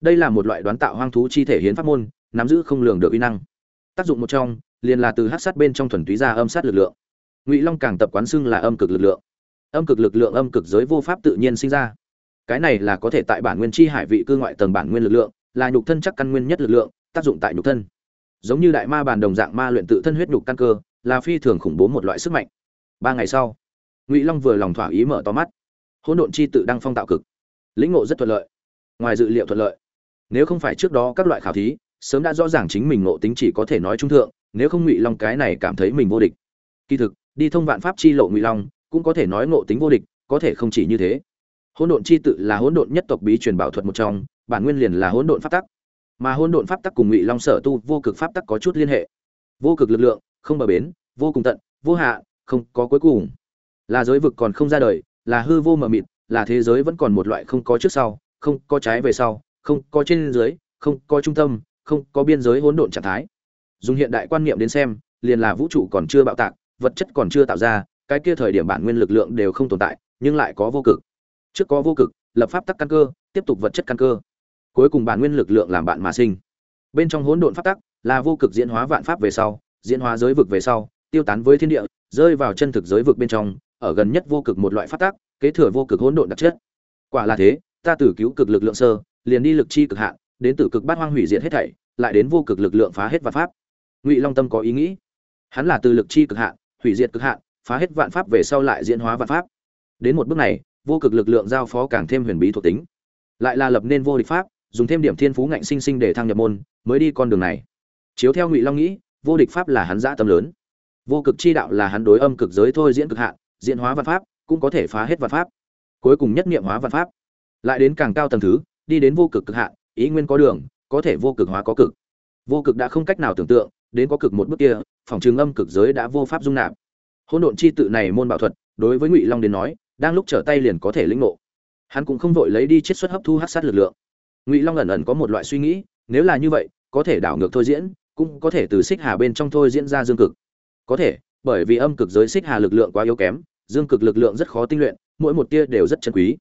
Đây là một loại đoán tạo hoang thú chi thể hiến pháp môn nắm giữ không lường được uy năng. Tác dụng một trong, liền là từ hát sát bên trong thuần túy ra âm sát lực lượng. Ngụy long càng tập quán xưng là âm cực lực lượng. Âm cực lực lượng, âm cực giới vô pháp tự nhiên sinh ra. Cái này là có thể tại bản nguyên chi hải vị cư ngoại tầng bản nguyên lực lượng, là nhục thân chắc căn nguyên nhất lực lượng, tác dụng tại nhục thân. Giống như đại ma bàn đồng dạng ma luyện tự thân huyết nhục căn cơ, là phi thường khủng bố một loại sức mạnh. Ba ngày sau, ngụy long vừa lòng thỏa ý mở to mắt. Hỗn độn chi tự đăng phong tạo cực. Lĩnh ngộ rất thuận lợi. Ngoài dự liệu thuận lợi. Nếu không phải trước đó các loại khảo thí sớm đã rõ ràng chính mình ngộ tính chỉ có thể nói trung thượng, nếu không ngụy long cái này cảm thấy mình vô địch. Kỳ thực, đi thông vạn pháp chi lộ ngụy long, cũng có thể nói ngộ tính vô địch, có thể không chỉ như thế. Hỗn độn chi tự là hỗn độn nhất tộc bí truyền bảo thuật một trong, bản nguyên liền là hỗn độn pháp tắc. Mà hỗn độn pháp tắc cùng ngụy long sở tu vô cực pháp tắc có chút liên hệ. Vô cực lực lượng, không bờ bến, vô cùng tận, vô hạ, không có cuối cùng. Là giới vực còn không ra đời, là hư vô mờ mịt, là thế giới vẫn còn một loại không có trước sau, không có trái về sau, không có trên dưới, không có trung tâm không có biên giới hỗn độn trạng thái. Dùng hiện đại quan niệm đến xem, liền là vũ trụ còn chưa bạo tạc, vật chất còn chưa tạo ra, cái kia thời điểm bản nguyên lực lượng đều không tồn tại, nhưng lại có vô cực. Trước có vô cực, lập pháp tắc căn cơ, tiếp tục vật chất căn cơ. Cuối cùng bản nguyên lực lượng làm bạn mà sinh. Bên trong hỗn độn pháp tắc là vô cực diễn hóa vạn pháp về sau, diễn hóa giới vực về sau, tiêu tán với thiên địa, rơi vào chân thực giới vực bên trong, ở gần nhất vô cực một loại pháp tắc, kế thừa vô cực hỗn độn đặc chất. Quả là thế, ta từ cứu cực lực lượng sơ, liền đi lực chi cực hạn đến từ cực bát hoang hủy diệt hết thảy, lại đến vô cực lực lượng phá hết vạn pháp. Ngụy long tâm có ý nghĩ. Hắn là từ lực chi cực hạn, hủy diệt cực hạn, phá hết vạn pháp về sau lại diễn hóa vạn pháp. Đến một bước này, vô cực lực lượng giao phó càng thêm huyền bí thuộc tính. Lại là lập nên vô địch pháp, dùng thêm điểm thiên phú ngạnh sinh sinh để thăng nhập môn, mới đi con đường này. Chiếu theo ngụy long nghĩ, vô địch pháp là hắn dã tâm lớn. Vô cực chi đạo là hắn đối âm cực giới thôi diễn cực hạn, diễn hóa vạn pháp, cũng có thể phá hết vạn pháp. Cuối cùng nhất niệm hóa vạn pháp. Lại đến càng cao tầng thứ, đi đến vô cực cực hạn ý nguyên có đường, có thể vô cực hóa có cực. Vô cực đã không cách nào tưởng tượng, đến có cực một bước kia, phòng trường âm cực giới đã vô pháp dung nạp. Hỗn độn chi tự này môn bảo thuật, đối với ngụy long đến nói, đang lúc trở tay liền có thể lĩnh ngộ. Hắn cũng không vội lấy đi chiết xuất hấp thu hát sát lực lượng. Ngụy long ẩn ẩn có một loại suy nghĩ, nếu là như vậy, có thể đảo ngược thôi diễn, cũng có thể từ xích hà bên trong thôi diễn ra dương cực. Có thể, bởi vì âm cực giới xích hà lực lượng quá yếu kém, dương cực lực lượng rất khó tinh luyện, mỗi một tia đều rất chân quý.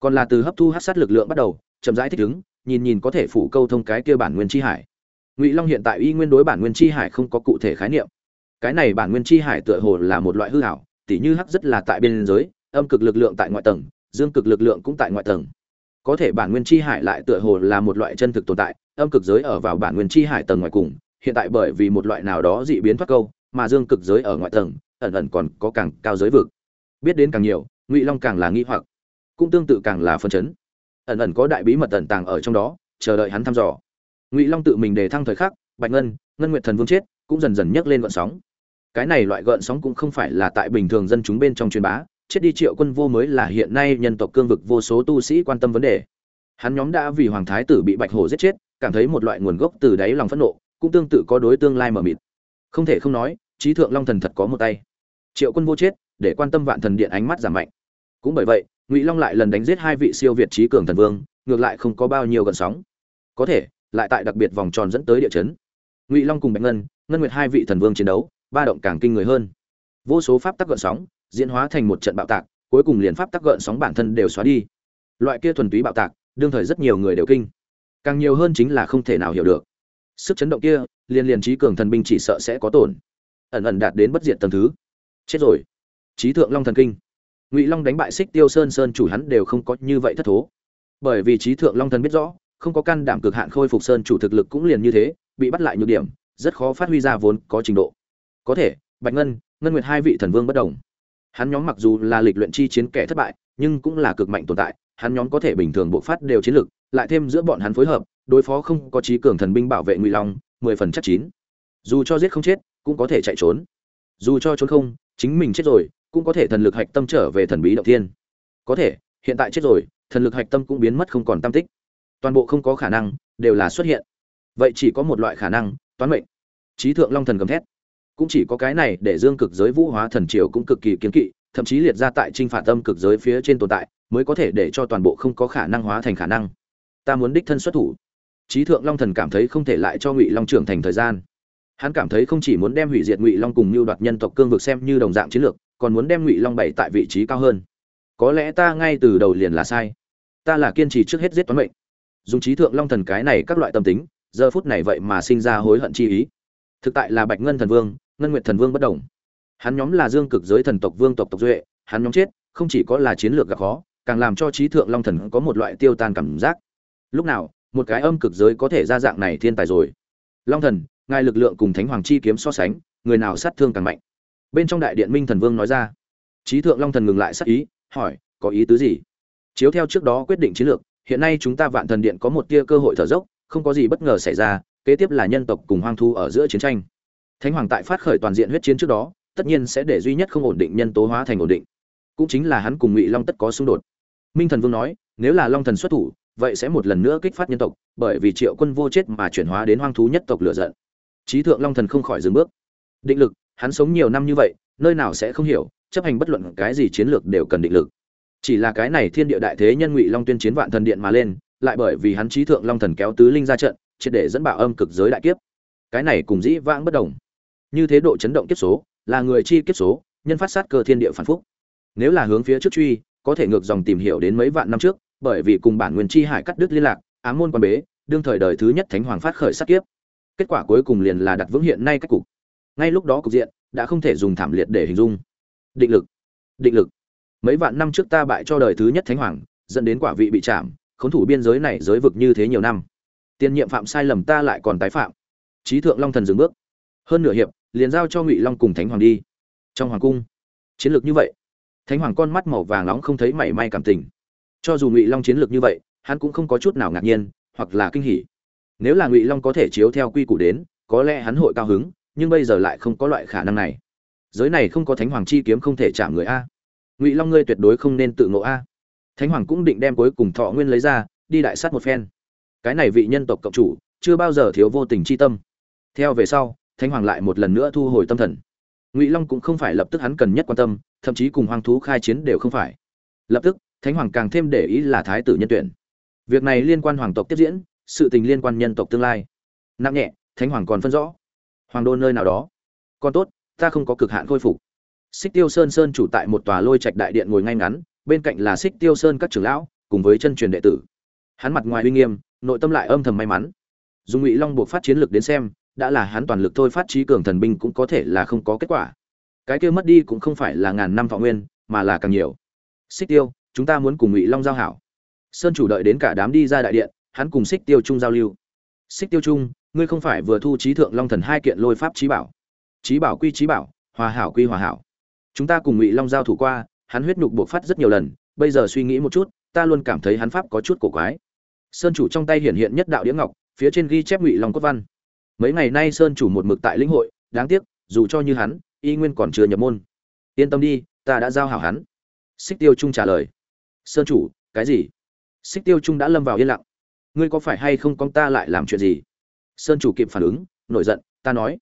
Còn là từ hấp thu hát sát lực lượng bắt đầu, chậm rãi thích ứng nhìn nhìn có thể phủ câu thông cái kia bản nguyên chi hải. Ngụy long hiện tại y nguyên đối bản nguyên chi hải không có cụ thể khái niệm. Cái này bản nguyên chi hải tựa hồ là một loại hư hảo tỉ như hắc rất là tại biên giới, âm cực lực lượng tại ngoại tầng, dương cực lực lượng cũng tại ngoại tầng. Có thể bản nguyên chi hải lại tựa hồ là một loại chân thực tồn tại, âm cực giới ở vào bản nguyên chi hải tầng ngoài cùng, hiện tại bởi vì một loại nào đó dị biến thoát câu, mà dương cực giới ở ngoại tầng, ẩn ẩn còn có càng cao giới vực. Biết đến càng nhiều, ngụy long càng là nghi hoặc, cũng tương tự càng là phân chấn ẩn ẩn có đại bí mật ẩn tàng ở trong đó, chờ đợi hắn thăm dò. Ngụy long tự mình đề thăng thời khắc, bạch ngân ngân nguyệt thần vương chết, cũng dần dần nhấc lên gợn sóng. Cái này loại gợn sóng cũng không phải là tại bình thường dân chúng bên trong truyền bá, chết đi triệu quân vô mới là hiện nay nhân tộc cương vực vô số tu sĩ quan tâm vấn đề. Hắn nhóm đã vì hoàng thái tử bị bạch hổ giết chết, cảm thấy một loại nguồn gốc từ đáy lòng phẫn nộ, cũng tương tự có đối tương lai mờ mịt. Không thể không nói, trí thượng long thần thật có một tay. Triệu quân vô chết, để quan tâm vạn thần điện ánh mắt giảm mạnh cũng bởi vậy, ngụy long lại lần đánh giết hai vị siêu việt trí cường thần vương, ngược lại không có bao nhiêu gần sóng. Có thể, lại tại đặc biệt vòng tròn dẫn tới địa chấn. Ngụy long cùng bạch ngân ngân nguyệt hai vị thần vương chiến đấu, ba động càng kinh người hơn. Vô số pháp tắc gợn sóng, diễn hóa thành một trận bạo tạc, cuối cùng liền pháp tắc gợn sóng bản thân đều xóa đi. Loại kia thuần túy bạo tạc, đương thời rất nhiều người đều kinh. Càng nhiều hơn chính là không thể nào hiểu được. Sức chấn động kia liền liền trí cường thần binh chỉ sợ sẽ có tổn. Ẩn ẩn đạt đến bất diệt tầng thứ. Chết rồi. Trí thượng long thần kinh ngụy long đánh bại xích tiêu sơn sơn chủ hắn đều không có như vậy thất thố. Bởi vì trí thượng long thần biết rõ, không có can đảm cực hạn khôi phục sơn chủ thực lực cũng liền như thế, bị bắt lại nhược điểm, rất khó phát huy ra vốn có trình độ. Có thể, bạch ngân ngân nguyệt hai vị thần vương bất đồng. Hắn nhóm mặc dù là lịch luyện chi chiến kẻ thất bại, nhưng cũng là cực mạnh tồn tại, hắn nhóm có thể bình thường bộ phát đều chiến lực, lại thêm giữa bọn hắn phối hợp, đối phó không có trí cường thần binh bảo vệ ngụy long, mười phần chắc chín. Dù cho giết không chết, cũng có thể chạy trốn. Dù cho trốn không, chính mình chết rồi cũng có thể thần lực hạch tâm trở về thần bí động thiên. Có thể, hiện tại chết rồi, thần lực hạch tâm cũng biến mất không còn tam tích. Toàn bộ không có khả năng, đều là xuất hiện. Vậy chỉ có một loại khả năng, toán mệnh. Trí thượng long thần gầm thét. Cũng chỉ có cái này để dương cực giới vũ hóa thần triều cũng cực kỳ kiến kỵ, thậm chí liệt ra tại trinh phạt tâm cực giới phía trên tồn tại, mới có thể để cho toàn bộ không có khả năng hóa thành khả năng. Ta muốn đích thân xuất thủ. Trí thượng long thần cảm thấy không thể lại cho ngụy long trưởng thành thời gian. Hắn cảm thấy không chỉ muốn đem hủy diệt ngụy long cùng mưu đoạt nhân tộc cương vực xem như đồng dạng chiến lược còn muốn đem ngụy long bày tại vị trí cao hơn. Có lẽ ta ngay từ đầu liền là sai. Ta là kiên trì trước hết giết toán mệnh. Dùng trí thượng long thần cái này các loại tâm tính, giờ phút này vậy mà sinh ra hối hận chi ý. Thực tại là bạch ngân thần vương, ngân nguyệt thần vương bất đồng. Hắn nhóm là dương cực giới thần tộc vương tộc tộc duệ, hắn nhóm chết, không chỉ có là chiến lược gặp khó, càng làm cho trí thượng long thần có một loại tiêu tan cảm giác. Lúc nào, một cái âm cực giới có thể ra dạng này thiên tài rồi. Long thần, ngài lực lượng cùng thánh hoàng chi kiếm so sánh, người nào sát thương càng mạnh? Bên trong đại điện minh thần vương nói ra. Trí thượng long thần ngừng lại sắc ý, hỏi, có ý tứ gì? Chiếu theo trước đó quyết định chiến lược, hiện nay chúng ta vạn thần điện có một tia cơ hội thở dốc, không có gì bất ngờ xảy ra, kế tiếp là nhân tộc cùng hoang thu ở giữa chiến tranh. Thánh hoàng tại phát khởi toàn diện huyết chiến trước đó, tất nhiên sẽ để duy nhất không ổn định nhân tố hóa thành ổn định. Cũng chính là hắn cùng ngụy long tất có xung đột. Minh thần vương nói, nếu là long thần xuất thủ, vậy sẽ một lần nữa kích phát nhân tộc, bởi vì triệu quân vô chết mà chuyển hóa đến hoang thú nhất tộc lựa giận. Trí thượng long thần không khỏi dừng bước. Định lực hắn sống nhiều năm như vậy, nơi nào sẽ không hiểu, chấp hành bất luận cái gì chiến lược đều cần định lực. Chỉ là cái này thiên địa đại thế nhân ngụy long tuyên chiến vạn thần điện mà lên, lại bởi vì hắn trí thượng long thần kéo tứ linh ra trận, triệt để dẫn bạo âm cực giới đại kiếp. Cái này cùng dĩ vãng bất đồng. Như thế độ chấn động kiếp số, là người chi kiếp số, nhân phát sát cơ thiên địa phản phúc. Nếu là hướng phía trước truy, có thể ngược dòng tìm hiểu đến mấy vạn năm trước, bởi vì cùng bản nguyên chi hải cắt đứt liên lạc, ám môn quan bế, đương thời đời thứ nhất thánh hoàng phát khởi sát kiếp. Kết quả cuối cùng liền là đặt vững hiện nay cách cục ngay lúc đó cục diện đã không thể dùng thảm liệt để hình dung. Định lực định lực. Mấy vạn năm trước ta bại cho đời thứ nhất thánh hoàng, dẫn đến quả vị bị chạm, khốn thủ biên giới này giới vực như thế nhiều năm. Tiên nhiệm phạm sai lầm ta lại còn tái phạm. Trí thượng long thần dừng bước. Hơn nửa hiệp, liền giao cho ngụy long cùng thánh hoàng đi. Trong hoàng cung, chiến lược như vậy, thánh hoàng con mắt màu vàng nóng không thấy mảy may cảm tình. Cho dù ngụy long chiến lược như vậy, hắn cũng không có chút nào ngạc nhiên hoặc là kinh hỉ. Nếu là ngụy long có thể chiếu theo quy củ đến, có lẽ hắn hội cao hứng nhưng bây giờ lại không có loại khả năng này. Giới này không có thánh hoàng chi kiếm không thể chạm người a. Ngụy long ngươi tuyệt đối không nên tự ngộ a. Thánh hoàng cũng định đem cuối cùng thọ nguyên lấy ra, đi đại sát một phen. Cái này vị nhân tộc cộng chủ, chưa bao giờ thiếu vô tình chi tâm. Theo về sau, thánh hoàng lại một lần nữa thu hồi tâm thần. Ngụy long cũng không phải lập tức hắn cần nhất quan tâm, thậm chí cùng hoang thú khai chiến đều không phải. Lập tức, thánh hoàng càng thêm để ý là thái tử nhân tuyển. Việc này liên quan hoàng tộc tiếp diễn, sự tình liên quan nhân tộc tương lai. Nặng nhẹ, thánh hoàng còn phân rõ hoàng đô nơi nào đó. Còn tốt, ta không có cực hạn khôi phục. Xích tiêu sơn sơn chủ tại một tòa lôi trạch đại điện ngồi ngay ngắn, bên cạnh là xích tiêu sơn các trưởng lão, cùng với chân truyền đệ tử. Hắn mặt ngoài uy nghiêm, nội tâm lại âm thầm may mắn. Dùng ngụy long buộc phát chiến lược đến xem, đã là hắn toàn lực thôi phát trí cường thần binh cũng có thể là không có kết quả. Cái kia mất đi cũng không phải là ngàn năm thọ nguyên, mà là càng nhiều. Xích tiêu, chúng ta muốn cùng ngụy long giao hảo. Sơn chủ đợi đến cả đám đi ra đại điện, hắn cùng xích tiêu trung giao lưu. Xích tiêu trung ngươi không phải vừa thu trí thượng long thần hai kiện lôi pháp trí bảo. Trí bảo quy trí bảo, hòa hảo quy hòa hảo. Chúng ta cùng ngụy long giao thủ qua, hắn huyết nhục buộc phát rất nhiều lần, bây giờ suy nghĩ một chút, ta luôn cảm thấy hắn pháp có chút cổ quái. Sơn chủ trong tay hiện hiện nhất đạo đĩa ngọc, phía trên ghi chép ngụy long cốt văn. Mấy ngày nay sơn chủ một mực tại lĩnh hội, đáng tiếc, dù cho như hắn, y nguyên còn chưa nhập môn. Yên tâm đi, ta đã giao hảo hắn. Xích tiêu trung trả lời. Sơn chủ, cái gì? Xích tiêu trung đã lâm vào yên lặng. Ngươi có phải hay không con ta lại làm chuyện gì? Sơn chủ kịp phản ứng, nổi giận, ta nói,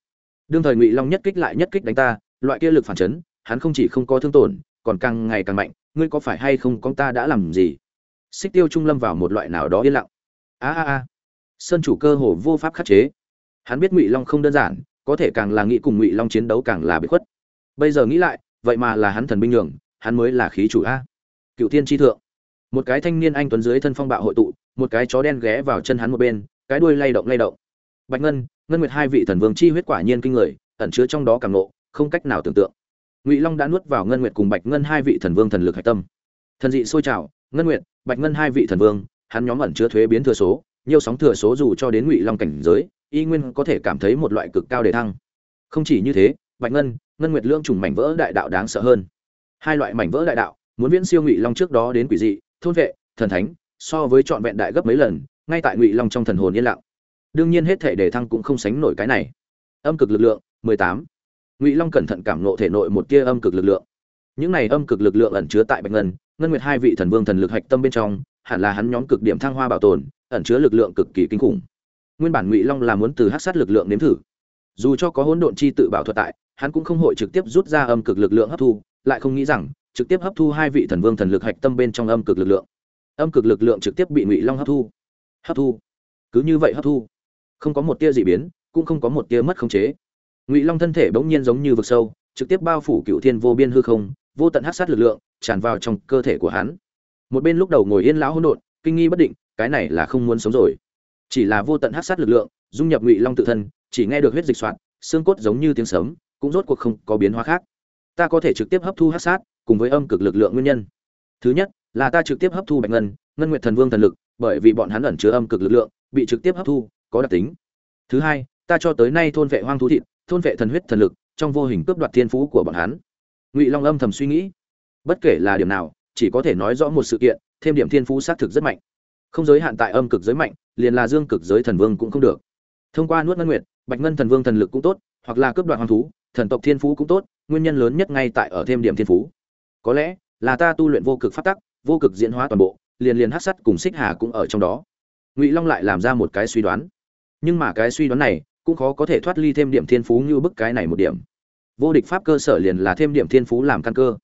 đương thời ngụy long nhất kích lại nhất kích đánh ta, loại kia lực phản chấn, hắn không chỉ không có thương tổn, còn càng ngày càng mạnh, ngươi có phải hay không con ta đã làm gì? Xích tiêu trung lâm vào một loại nào đó yên lặng. A a a. Sơn chủ cơ hồ vô pháp khắc chế. Hắn biết ngụy long không đơn giản, có thể càng là nghĩ cùng ngụy long chiến đấu càng là bị khuất. Bây giờ nghĩ lại, vậy mà là hắn thần binh nhường, hắn mới là khí chủ a. Cựu thiên tri thượng. Một cái thanh niên anh tuấn dưới thân phong bạo hội tụ, một cái chó đen ghé vào chân hắn một bên, cái đuôi lay động lay động bạch ngân ngân nguyệt hai vị thần vương chi huyết quả nhiên kinh người, ẩn chứa trong đó càng nộ không cách nào tưởng tượng. Ngụy long đã nuốt vào ngân nguyệt cùng bạch ngân hai vị thần vương thần lực hạch tâm. Thần dị sôi trào, ngân nguyệt, bạch ngân hai vị thần vương, hắn nhóm ẩn chứa thuế biến thừa số, nhiều sóng thừa số dù cho đến ngụy long cảnh giới, y nguyên có thể cảm thấy một loại cực cao đề thăng. Không chỉ như thế, bạch ngân ngân nguyệt lương trùng mảnh vỡ đại đạo đáng sợ hơn. Hai loại mảnh vỡ đại đạo, muốn viễn siêu ngụy long trước đó đến quỷ dị, thôn vệ, thần thánh, so với trọn vẹn đại gấp mấy lần, ngay tại ngụy long trong thần hồn yên lặng đương nhiên hết thể đề thăng cũng không sánh nổi cái này. Âm cực lực lượng 18. ngụy long cẩn thận cảm nộ thể nội một tia âm cực lực lượng. Những này âm cực lực lượng ẩn chứa tại bạch ngân ngân nguyệt hai vị thần vương thần lực hạch tâm bên trong, hẳn là hắn nhóm cực điểm thăng hoa bảo tồn, ẩn chứa lực lượng cực kỳ kinh khủng. Nguyên bản ngụy long là muốn từ hắc sát lực lượng nếm thử. Dù cho có hỗn độn chi tự bảo thuật tại, hắn cũng không hội trực tiếp rút ra âm cực lực lượng hấp thu, lại không nghĩ rằng, trực tiếp hấp thu hai vị thần vương thần lực hạch tâm bên trong âm cực lực lượng. Âm cực lực lượng trực tiếp bị ngụy long hấp thu. Hấp thu. Cứ như vậy hấp thu không có một tia dị biến, cũng không có một tia mất khống chế. Ngụy long thân thể bỗng nhiên giống như vực sâu, trực tiếp bao phủ cựu thiên vô biên hư không, vô tận hắc sát lực lượng tràn vào trong cơ thể của hắn. Một bên lúc đầu ngồi yên lão hỗn độn, kinh nghi bất định, cái này là không muốn sống rồi. Chỉ là vô tận hắc sát lực lượng, dung nhập ngụy long tự thân, chỉ nghe được huyết dịch soạn xương cốt giống như tiếng sấm, cũng rốt cuộc không có biến hóa khác. Ta có thể trực tiếp hấp thu hắc sát, cùng với âm cực lực lượng nguyên nhân. Thứ nhất, là ta trực tiếp hấp thu bạch ngân ngân nguyệt thần vương thần lực, bởi vì bọn hắn ẩn chứa âm cực lực lượng, bị trực tiếp hấp thu có đặc tính. Thứ hai, ta cho tới nay thôn vệ hoang thú thịt, thôn vệ thần huyết thần lực, trong vô hình cướp đoạt thiên phú của bọn hắn. Ngụy long âm thầm suy nghĩ. Bất kể là điểm nào, chỉ có thể nói rõ một sự kiện, thêm điểm thiên phú xác thực rất mạnh. Không giới hạn tại âm cực giới mạnh, liền là dương cực giới thần vương cũng không được. Thông qua nuốt ngân nguyệt, bạch ngân thần vương thần lực cũng tốt, hoặc là cướp đoạt hoang thú, thần tộc thiên phú cũng tốt, nguyên nhân lớn nhất ngay tại ở thêm điểm thiên phú. Có lẽ là ta tu luyện vô cực phát tắc, vô cực diễn hóa toàn bộ, liền liền hát sắt cùng xích hà cũng ở trong đó. Ngụy long lại làm ra một cái suy đoán nhưng mà cái suy đoán này cũng khó có thể thoát ly thêm điểm thiên phú như bức cái này một điểm. Vô địch pháp cơ sở liền là thêm điểm thiên phú làm căn cơ.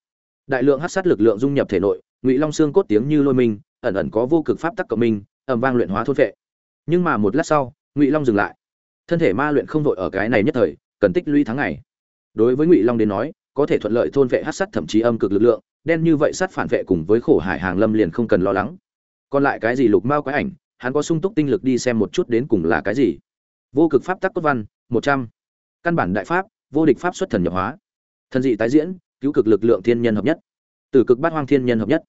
Đại lượng hát sát lực lượng dung nhập thể nội, ngụy long xương cốt tiếng như lôi minh, ẩn ẩn có vô cực pháp tắc cộng minh ẩm vang luyện hóa thôn vệ. Nhưng mà một lát sau, ngụy long dừng lại. Thân thể ma luyện không vội ở cái này nhất thời, cần tích lũy tháng ngày. Đối với ngụy long đến nói, có thể thuận lợi thôn vệ hát sắt thậm chí âm cực lực lượng, đen như vậy sát phản vệ cùng với khổ hải hàng lâm liền không cần lo lắng. Còn lại cái gì lục mao quái ảnh hắn có sung túc tinh lực đi xem một chút đến cùng là cái gì. Vô cực pháp tắc cốt văn, một trăm. Căn bản đại pháp, vô địch pháp xuất thần nhập hóa. Thần dị tái diễn, cứu cực lực lượng thiên nhân hợp nhất. Từ cực bát hoang thiên nhân hợp nhất.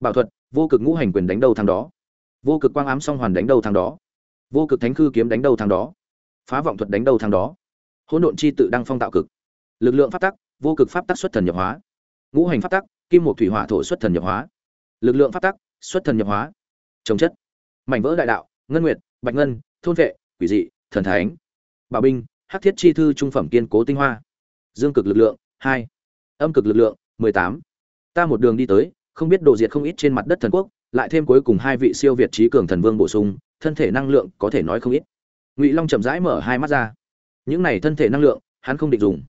Bảo thuật, vô cực ngũ hành quyền đánh đầu thằng đó. Vô cực quang ám song hoàn đánh đầu thằng đó. Vô cực thánh khư kiếm đánh đầu thằng đó. Phá vọng thuật đánh đầu thằng đó. Hỗn độn chi tự đăng phong tạo cực. Lực lượng pháp tắc, vô cực pháp tắc xuất thần nhập hóa. Ngũ hành pháp tắc, kim một thủy hỏa thổ xuất thần nhập hóa. Lực lượng pháp tắc, xuất thần nhập hóa. Trồng chất mảnh vỡ đại đạo, ngân nguyệt, bạch ngân, thôn vệ, quỷ dị, thần thánh, bảo binh, hắc thiết chi thư trung phẩm kiên cố tinh hoa. Dương cực lực lượng, hai. Âm cực lực lượng, mười tám. Ta một đường đi tới, không biết đồ diệt không ít trên mặt đất thần quốc, lại thêm cuối cùng hai vị siêu việt trí cường thần vương bổ sung, thân thể năng lượng có thể nói không ít. Ngụy long chậm rãi mở hai mắt ra. Những này thân thể năng lượng, hắn không định dùng.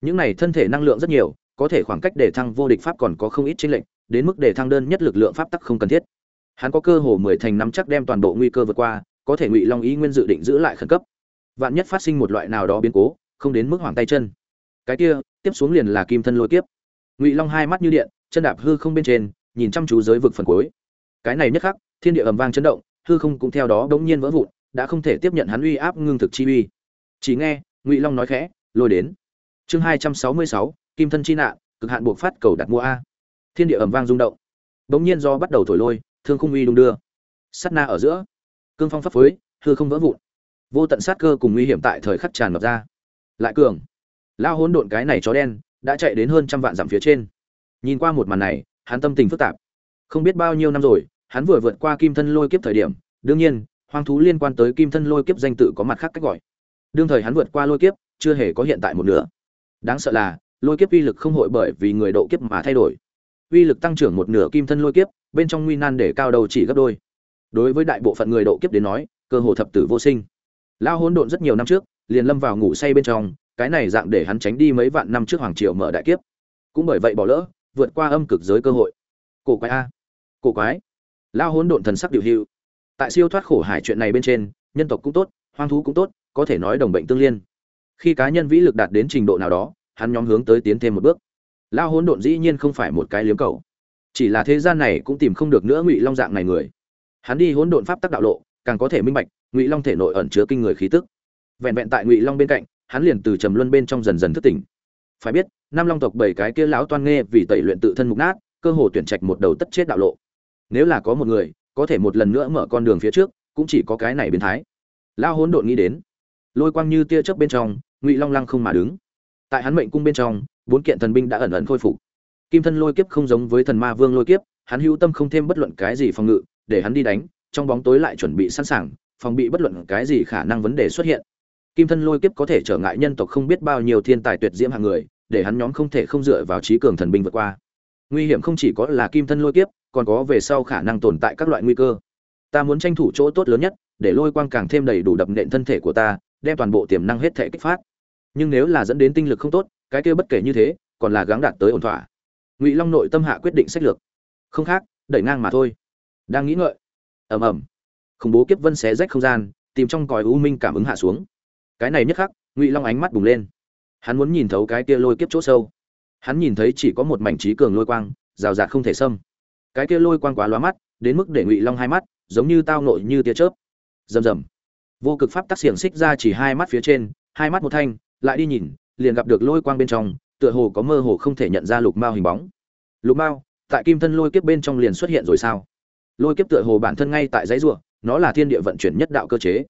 Những này thân thể năng lượng rất nhiều, có thể khoảng cách để thăng vô địch pháp còn có không ít chênh lệnh đến mức để thăng đơn nhất lực lượng pháp tắc không cần thiết hắn có cơ hồ mười thành nắm chắc đem toàn bộ nguy cơ vượt qua, có thể ngụy long ý nguyên dự định giữ lại khẩn cấp. Vạn nhất phát sinh một loại nào đó biến cố, không đến mức hoảng tay chân. Cái kia, tiếp xuống liền là kim thân lôi kiếp. Ngụy long hai mắt như điện, chân đạp hư không bên trên, nhìn chăm chú giới vực phần cuối. Cái này nhất khắc, thiên địa ầm vang chấn động, hư không cũng theo đó bỗng nhiên vỡ vụn, đã không thể tiếp nhận hắn uy áp ngưng thực chi uy. Chỉ nghe, ngụy long nói khẽ, lôi đến. Chương hai trăm sáu mươi sáu, kim thân chi nạn, cực hạn buộc phát cầu đặt mua a. Thiên địa ầm vang rung động. Bỗng nhiên do bắt đầu thổi lôi thương khung uy đung đưa. Sắt na ở giữa, cương phong pháp phối hư không vỡ vụn. Vô tận sát cơ cùng nguy hiểm tại thời khắc tràn ngập ra. Lại cường lao hỗn độn cái này chó đen đã chạy đến hơn trăm vạn dặm phía trên. Nhìn qua một màn này, hắn tâm tình phức tạp. Không biết bao nhiêu năm rồi, hắn vừa vượt qua kim thân lôi kiếp thời điểm, đương nhiên, hoang thú liên quan tới kim thân lôi kiếp danh tự có mặt khác cách gọi. Đương thời hắn vượt qua lôi kiếp, chưa hề có hiện tại một nửa. Đáng sợ là, lôi kiếp uy lực không hội bởi vì người độ kiếp mà thay đổi. Uy lực tăng trưởng một nửa kim thân lôi kiếp bên trong nguy nan để cao đầu chỉ gấp đôi. Đối với đại bộ phận người độ kiếp đến nói, cơ hồ thập tử vô sinh. Lao hỗn độn rất nhiều năm trước, liền lâm vào ngủ say bên trong, cái này dạng để hắn tránh đi mấy vạn năm trước hoàng triều mở đại kiếp. Cũng bởi vậy bỏ lỡ, vượt qua âm cực giới cơ hội. Cổ quái a, cổ quái. Lao hỗn độn thần sắc điều hưu tại siêu thoát khổ hải chuyện này bên trên, nhân tộc cũng tốt, hoang thú cũng tốt, có thể nói đồng bệnh tương liên. Khi cá nhân vĩ lực đạt đến trình độ nào đó, hắn nhóm hướng tới tiến thêm một bước. Lao hỗn độn dĩ nhiên không phải một cái liếm cầu chỉ là thế gian này cũng tìm không được nữa ngụy long dạng này người. Hắn đi hỗn độn pháp tắc đạo lộ, càng có thể minh bạch, ngụy long thể nội ẩn chứa kinh người khí tức. Vẹn vẹn tại ngụy long bên cạnh, hắn liền từ trầm luân bên trong dần dần thức tỉnh. Phải biết, nam long tộc bảy cái kia lão toan nghe vì tẩy luyện tự thân mục nát, cơ hồ tuyển trạch một đầu tất chết đạo lộ. Nếu là có một người, có thể một lần nữa mở con đường phía trước, cũng chỉ có cái này biến thái. Lao hỗn độn nghĩ đến, lôi quang như tia chớp bên trong, ngụy long lăng không mà đứng. Tại hắn mệnh cung bên trong, bốn kiện thần binh đã ẩn ẩn khôi phục kim thân lôi kiếp không giống với thần ma vương lôi kiếp, hắn hữu tâm không thêm bất luận cái gì phòng ngự, để hắn đi đánh, trong bóng tối lại chuẩn bị sẵn sàng, phòng bị bất luận cái gì khả năng vấn đề xuất hiện. Kim thân lôi kiếp có thể trở ngại nhân tộc không biết bao nhiêu thiên tài tuyệt diễm hàng người, để hắn nhóm không thể không dựa vào trí cường thần binh vượt qua. Nguy hiểm không chỉ có là kim thân lôi kiếp, còn có về sau khả năng tồn tại các loại nguy cơ. Ta muốn tranh thủ chỗ tốt lớn nhất, để lôi quang càng thêm đầy đủ đập nện thân thể của ta, đem toàn bộ tiềm năng hết thể kích phát. Nhưng nếu là dẫn đến tinh lực không tốt, cái kia bất kể như thế, còn là gắng đạt tới ổn thỏa ngụy long nội tâm hạ quyết định sách lược không khác đẩy ngang mà thôi đang nghĩ ngợi ầm ầm khủng bố kiếp vân xé rách không gian tìm trong còi u minh cảm ứng hạ xuống cái này nhất khắc ngụy long ánh mắt bùng lên hắn muốn nhìn thấu cái kia lôi kiếp chỗ sâu hắn nhìn thấy chỉ có một mảnh trí cường lôi quang rào rạt không thể xâm cái kia lôi quang quá loa mắt đến mức để ngụy long hai mắt giống như tao nội như tia chớp rầm rầm vô cực pháp tác xiềng xích ra chỉ hai mắt phía trên hai mắt một thanh lại đi nhìn liền gặp được lôi quang bên trong tựa hồ có mơ hồ không thể nhận ra lục mao hình bóng. Lục mao, tại kim thân lôi kiếp bên trong liền xuất hiện rồi sao? Lôi kiếp tựa hồ bản thân ngay tại dãy ruộng nó là thiên địa vận chuyển nhất đạo cơ chế.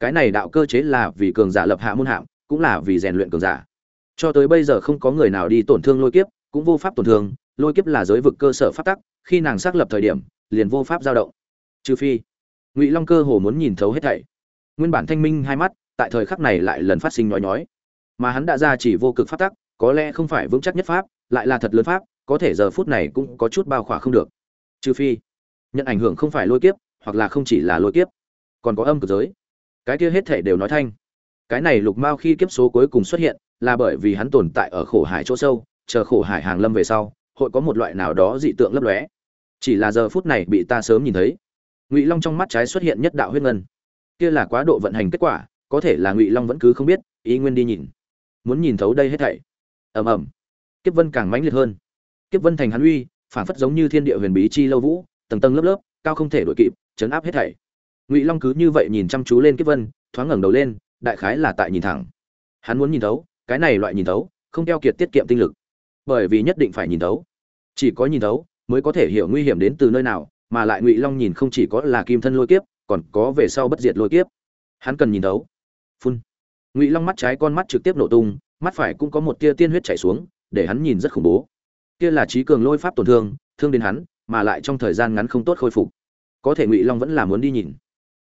Cái này đạo cơ chế là vì cường giả lập hạ môn hạng, cũng là vì rèn luyện cường giả. Cho tới bây giờ không có người nào đi tổn thương lôi kiếp, cũng vô pháp tổn thương. Lôi kiếp là giới vực cơ sở phát tắc, khi nàng xác lập thời điểm, liền vô pháp dao động. Trừ phi, ngụy long cơ hồ muốn nhìn thấu hết thảy. Nguyên bản thanh minh hai mắt, tại thời khắc này lại lần phát sinh nói nói mà hắn đã ra chỉ vô cực phát tắc có lẽ không phải vững chắc nhất pháp, lại là thật lớn pháp, có thể giờ phút này cũng có chút bao khỏa không được. Trừ phi, nhận ảnh hưởng không phải lôi kiếp, hoặc là không chỉ là lôi kiếp, còn có âm cực giới. Cái kia hết thể đều nói thanh. Cái này lục mao khi kiếp số cuối cùng xuất hiện, là bởi vì hắn tồn tại ở khổ hải chỗ sâu, chờ khổ hải hàng lâm về sau, hội có một loại nào đó dị tượng lấp lóe. Chỉ là giờ phút này bị ta sớm nhìn thấy. Ngụy long trong mắt trái xuất hiện nhất đạo huyết ngân. Kia là quá độ vận hành kết quả, có thể là ngụy long vẫn cứ không biết, ý nguyên đi nhìn. Muốn nhìn thấu đây hết thảy ầm ầm. Kiếp vân càng mãnh liệt hơn. Kiếp vân thành hắn uy, phản phất giống như thiên địa huyền bí chi lâu vũ, tầng tầng lớp lớp, cao không thể đuổi kịp, chấn áp hết thảy. Ngụy long cứ như vậy nhìn chăm chú lên kiếp vân, thoáng ngẩng đầu lên, đại khái là tại nhìn thẳng. Hắn muốn nhìn thấu, cái này loại nhìn thấu, không keo kiệt tiết kiệm tinh lực. Bởi vì nhất định phải nhìn thấu. Chỉ có nhìn thấu, mới có thể hiểu nguy hiểm đến từ nơi nào, mà lại ngụy long nhìn không chỉ có là kim thân lôi kiếp, còn có về sau bất diệt lôi kiếp. Hắn cần nhìn thấu. Phun. Ngụy long mắt trái con mắt trực tiếp nổ tung mắt phải cũng có một tia tiên huyết chảy xuống, để hắn nhìn rất khủng bố. Kia là trí cường lôi pháp tổn thương thương đến hắn, mà lại trong thời gian ngắn không tốt khôi phục. Có thể ngụy long vẫn là muốn đi nhìn.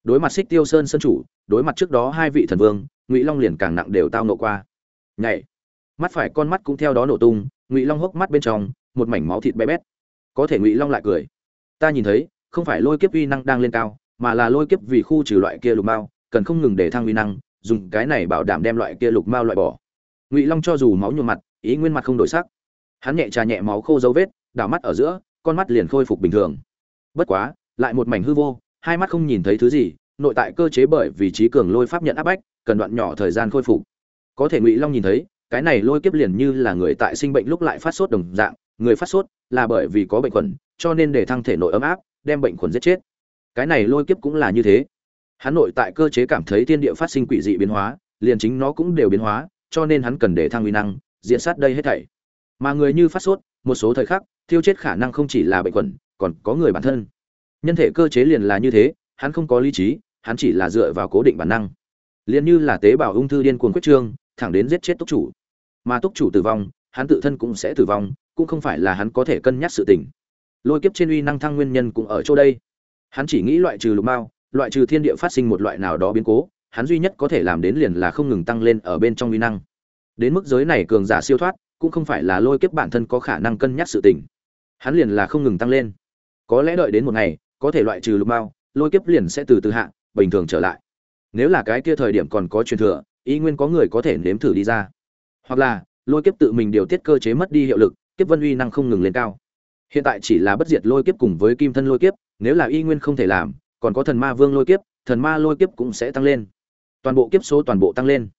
Đối mặt xích tiêu sơn sân chủ, đối mặt trước đó hai vị thần vương, ngụy long liền càng nặng đều tao nộ qua. Nhảy. Mắt phải con mắt cũng theo đó nổ tung, ngụy long hốc mắt bên trong, một mảnh máu thịt bé bét. Có thể ngụy long lại cười. Ta nhìn thấy, không phải lôi kiếp uy năng đang lên cao, mà là lôi kiếp vì khu trừ loại kia lục mao, cần không ngừng để thăng uy năng, dùng cái này bảo đảm đem loại kia lục mao loại bỏ ngụy long cho dù máu nhuộm mặt, ý nguyên mặt không đổi sắc. Hắn nhẹ trà nhẹ máu khô dấu vết, đảo mắt ở giữa, con mắt liền khôi phục bình thường. Bất quá, lại một mảnh hư vô, hai mắt không nhìn thấy thứ gì, nội tại cơ chế bởi vì trí cường lôi pháp nhận áp bách, cần đoạn nhỏ thời gian khôi phục. Có thể ngụy long nhìn thấy, cái này lôi kiếp liền như là người tại sinh bệnh lúc lại phát sốt đồng dạng, người phát sốt là bởi vì có bệnh khuẩn, cho nên để thăng thể nội ấm áp, đem bệnh khuẩn giết chết. Cái này lôi kiếp cũng là như thế. Hắn nội tại cơ chế cảm thấy thiên địa phát sinh quỷ dị biến hóa, liền chính nó cũng đều biến hóa cho nên hắn cần để thăng uy năng diễn sát đây hết thảy. Mà người như phát sốt, một số thời khắc, thiêu chết khả năng không chỉ là bệnh quẩn, còn có người bản thân. Nhân thể cơ chế liền là như thế, hắn không có lý trí, hắn chỉ là dựa vào cố định bản năng. Liền như là tế bào ung thư điên cuồng quyết trương, thẳng đến giết chết túc chủ. Mà túc chủ tử vong, hắn tự thân cũng sẽ tử vong, cũng không phải là hắn có thể cân nhắc sự tình. Lôi kiếp trên uy năng thăng nguyên nhân cũng ở chỗ đây. Hắn chỉ nghĩ loại trừ lục mao, loại trừ thiên địa phát sinh một loại nào đó biến cố hắn duy nhất có thể làm đến liền là không ngừng tăng lên ở bên trong uy năng. Đến mức giới này cường giả siêu thoát, cũng không phải là lôi kiếp bản thân có khả năng cân nhắc sự tình. Hắn liền là không ngừng tăng lên. Có lẽ đợi đến một ngày, có thể loại trừ lục mao, lôi kiếp liền sẽ từ từ hạ, bình thường trở lại. Nếu là cái kia thời điểm còn có truyền thừa, ý nguyên có người có thể nếm thử đi ra. Hoặc là, lôi kiếp tự mình điều tiết cơ chế mất đi hiệu lực, kiếp vân uy năng không ngừng lên cao. Hiện tại chỉ là bất diệt lôi kiếp cùng với kim thân lôi kiếp, nếu là y nguyên không thể làm, còn có thần ma vương lôi kiếp, thần ma lôi kiếp cũng sẽ tăng lên toàn bộ kiếp số toàn bộ tăng lên.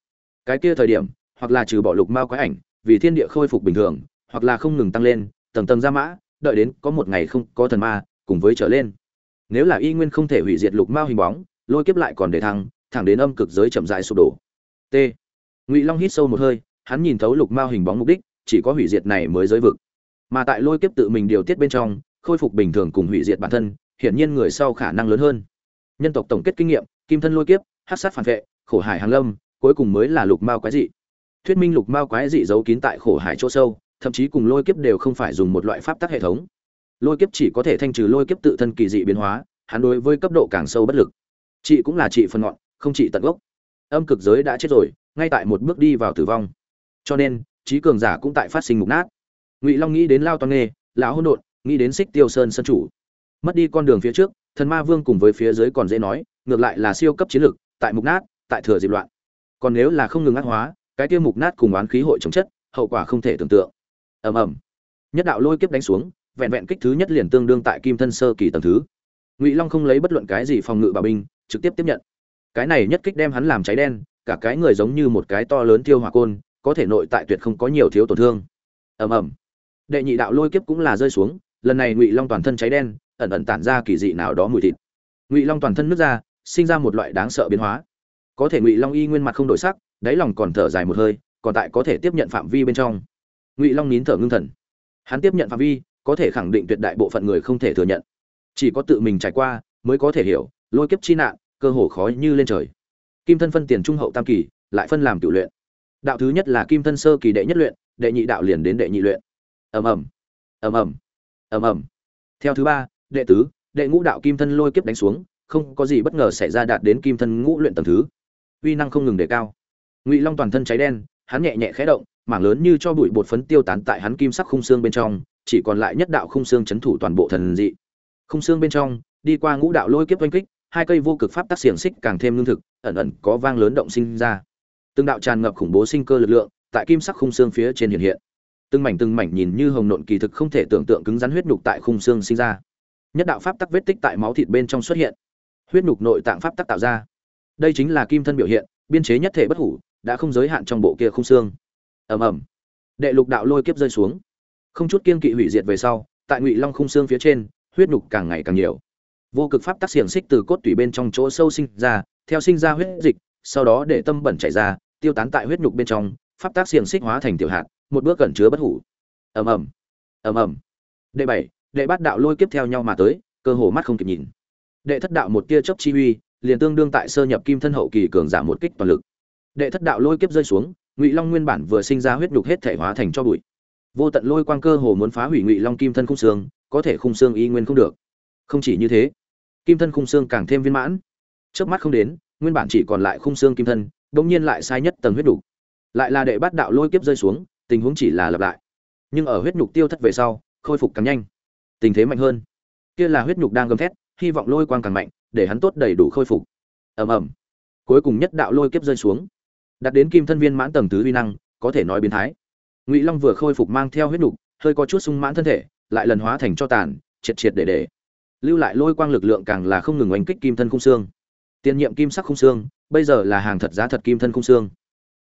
Cái kia thời điểm, hoặc là trừ bỏ lục mao quái ảnh, vì thiên địa khôi phục bình thường, hoặc là không ngừng tăng lên, tầng tầng ra mã, đợi đến có một ngày không có thần ma, cùng với trở lên. Nếu là y nguyên không thể hủy diệt lục mao hình bóng, lôi kiếp lại còn để thăng, thẳng đến âm cực giới chậm rãi sụp đổ. T. Ngụy long hít sâu một hơi, hắn nhìn thấu lục mao hình bóng mục đích, chỉ có hủy diệt này mới giới vực. Mà tại lôi kiếp tự mình điều tiết bên trong, khôi phục bình thường cùng hủy diệt bản thân, hiển nhiên người sau khả năng lớn hơn. Nhân tộc tổng kết kinh nghiệm, kim thân lôi kiếp, hát sát phản vệ khổ hải hàng lâm cuối cùng mới là lục mao quái dị. Thuyết minh lục mao quái dị giấu kín tại khổ hải chỗ sâu thậm chí cùng lôi kiếp đều không phải dùng một loại pháp tắc hệ thống. Lôi kiếp chỉ có thể thanh trừ lôi kiếp tự thân kỳ dị biến hóa hắn đối với cấp độ càng sâu bất lực. Chị cũng là chị phần ngọn không chị tận gốc. Âm cực giới đã chết rồi ngay tại một bước đi vào tử vong. Cho nên trí cường giả cũng tại phát sinh mục nát. Ngụy long nghĩ đến lao toan nghê lão hỗn độn, nghĩ đến xích tiêu sơn sân chủ. Mất đi con đường phía trước thần ma vương cùng với phía dưới còn dễ nói ngược lại là siêu cấp chiến lược tại mục nát tại thừa dịp loạn. Còn nếu là không ngừng ác hóa, cái tiêu mục nát cùng oán khí hội chống chất, hậu quả không thể tưởng tượng. Ầm ầm. Nhất đạo lôi kiếp đánh xuống, vẹn vẹn kích thứ nhất liền tương đương tại kim thân sơ kỳ tầng thứ. Ngụy long không lấy bất luận cái gì phòng ngự bảo binh, trực tiếp tiếp nhận. Cái này nhất kích đem hắn làm cháy đen, cả cái người giống như một cái to lớn tiêu hỏa côn, có thể nội tại tuyệt không có nhiều thiếu tổn thương. Ầm ầm. Đệ nhị đạo lôi kiếp cũng là rơi xuống, lần này ngụy long toàn thân cháy đen, ẩn ẩn tản ra kỳ dị nào đó mùi thịt. Ngụy long toàn thân nước ra, sinh ra một loại đáng sợ biến hóa có thể ngụy long y nguyên mặt không đổi sắc đáy lòng còn thở dài một hơi còn tại có thể tiếp nhận phạm vi bên trong ngụy long nín thở ngưng thần hắn tiếp nhận phạm vi có thể khẳng định tuyệt đại bộ phận người không thể thừa nhận chỉ có tự mình trải qua mới có thể hiểu lôi kiếp chi nạn cơ hồ khó như lên trời kim thân phân tiền trung hậu tam kỳ lại phân làm cửu luyện đạo thứ nhất là kim thân sơ kỳ đệ nhất luyện đệ nhị đạo liền đến đệ nhị luyện ầm ầm ầm ầm ầm ầm theo thứ ba đệ tứ đệ ngũ đạo kim thân lôi kiếp đánh xuống không có gì bất ngờ xảy ra đạt đến kim thân ngũ luyện tầng thứ uy năng không ngừng đề cao. Ngụy long toàn thân cháy đen, hắn nhẹ nhẹ khẽ động, mảng lớn như cho bụi bột phấn tiêu tán tại hắn kim sắc khung xương bên trong, chỉ còn lại nhất đạo khung xương chấn thủ toàn bộ thần dị. Khung xương bên trong, đi qua ngũ đạo lôi kiếp oanh kích, hai cây vô cực pháp tác xiềng xích càng thêm lương thực, ẩn ẩn có vang lớn động sinh ra. Từng đạo tràn ngập khủng bố sinh cơ lực lượng, tại kim sắc khung xương phía trên hiện hiện. Từng mảnh từng mảnh nhìn như hồng nộn kỳ thực không thể tưởng tượng cứng rắn huyết nhục tại khung xương sinh ra. Nhất đạo pháp tắc vết tích tại máu thịt bên trong xuất hiện. Huyết nhục nội tạng pháp tắc tạo ra đây chính là kim thân biểu hiện, biên chế nhất thể bất hủ, đã không giới hạn trong bộ kia khung xương. Ầm ầm. Đệ lục đạo lôi kiếp rơi xuống. Không chút kiên kỵ hủy diệt về sau, tại ngụy long khung xương phía trên, huyết nhục càng ngày càng nhiều. Vô cực pháp tác xiềng xích từ cốt tủy bên trong chỗ sâu sinh ra, theo sinh ra huyết dịch, sau đó để tâm bẩn chảy ra, tiêu tán tại huyết nhục bên trong, pháp tác xiềng xích hóa thành tiểu hạt, một bước cẩn chứa bất hủ. Ầm ầm. Ầm ầm. Đệ bảy, đệ bát đạo lôi kiếp theo nhau mà tới, cơ hồ mắt không kịp nhìn. Đệ thất đạo một tia chớp chi uy liền tương đương tại sơ nhập kim thân hậu kỳ cường giảm một kích toàn lực. Đệ thất đạo lôi kiếp rơi xuống, ngụy long nguyên bản vừa sinh ra huyết nhục hết thể hóa thành cho bụi. Vô tận lôi quang cơ hồ muốn phá hủy ngụy long kim thân khung xương, có thể khung xương y nguyên không được. Không chỉ như thế, kim thân khung xương càng thêm viên mãn. Trước mắt không đến, nguyên bản chỉ còn lại khung xương kim thân đ nhiên lại sai nhất tầng huyết nhục. Lại là đệ bát đạo lôi kiếp rơi xuống, tình huống chỉ là lặp lại. Nhưng ở huyết nhục tiêu thất về sau, khôi phục càng nhanh. Tình thế mạnh hơn. Kia là huyết nhục đang gầm thét, hy vọng lôi quang càng mạnh để hắn tốt đầy đủ khôi phục. Ầm ầm. Cuối cùng nhất đạo lôi kiếp rơi xuống. Đặt đến kim thân viên mãn tầng tứ vi năng, có thể nói biến thái. Ngụy long vừa khôi phục mang theo huyết đục hơi có chút sung mãn thân thể, lại lần hóa thành cho tàn, triệt triệt để để. Lưu lại lôi quang lực lượng càng là không ngừng oanh kích kim thân khung xương. Tiền nhiệm kim sắc khung xương, bây giờ là hàng thật giá thật kim thân khung xương.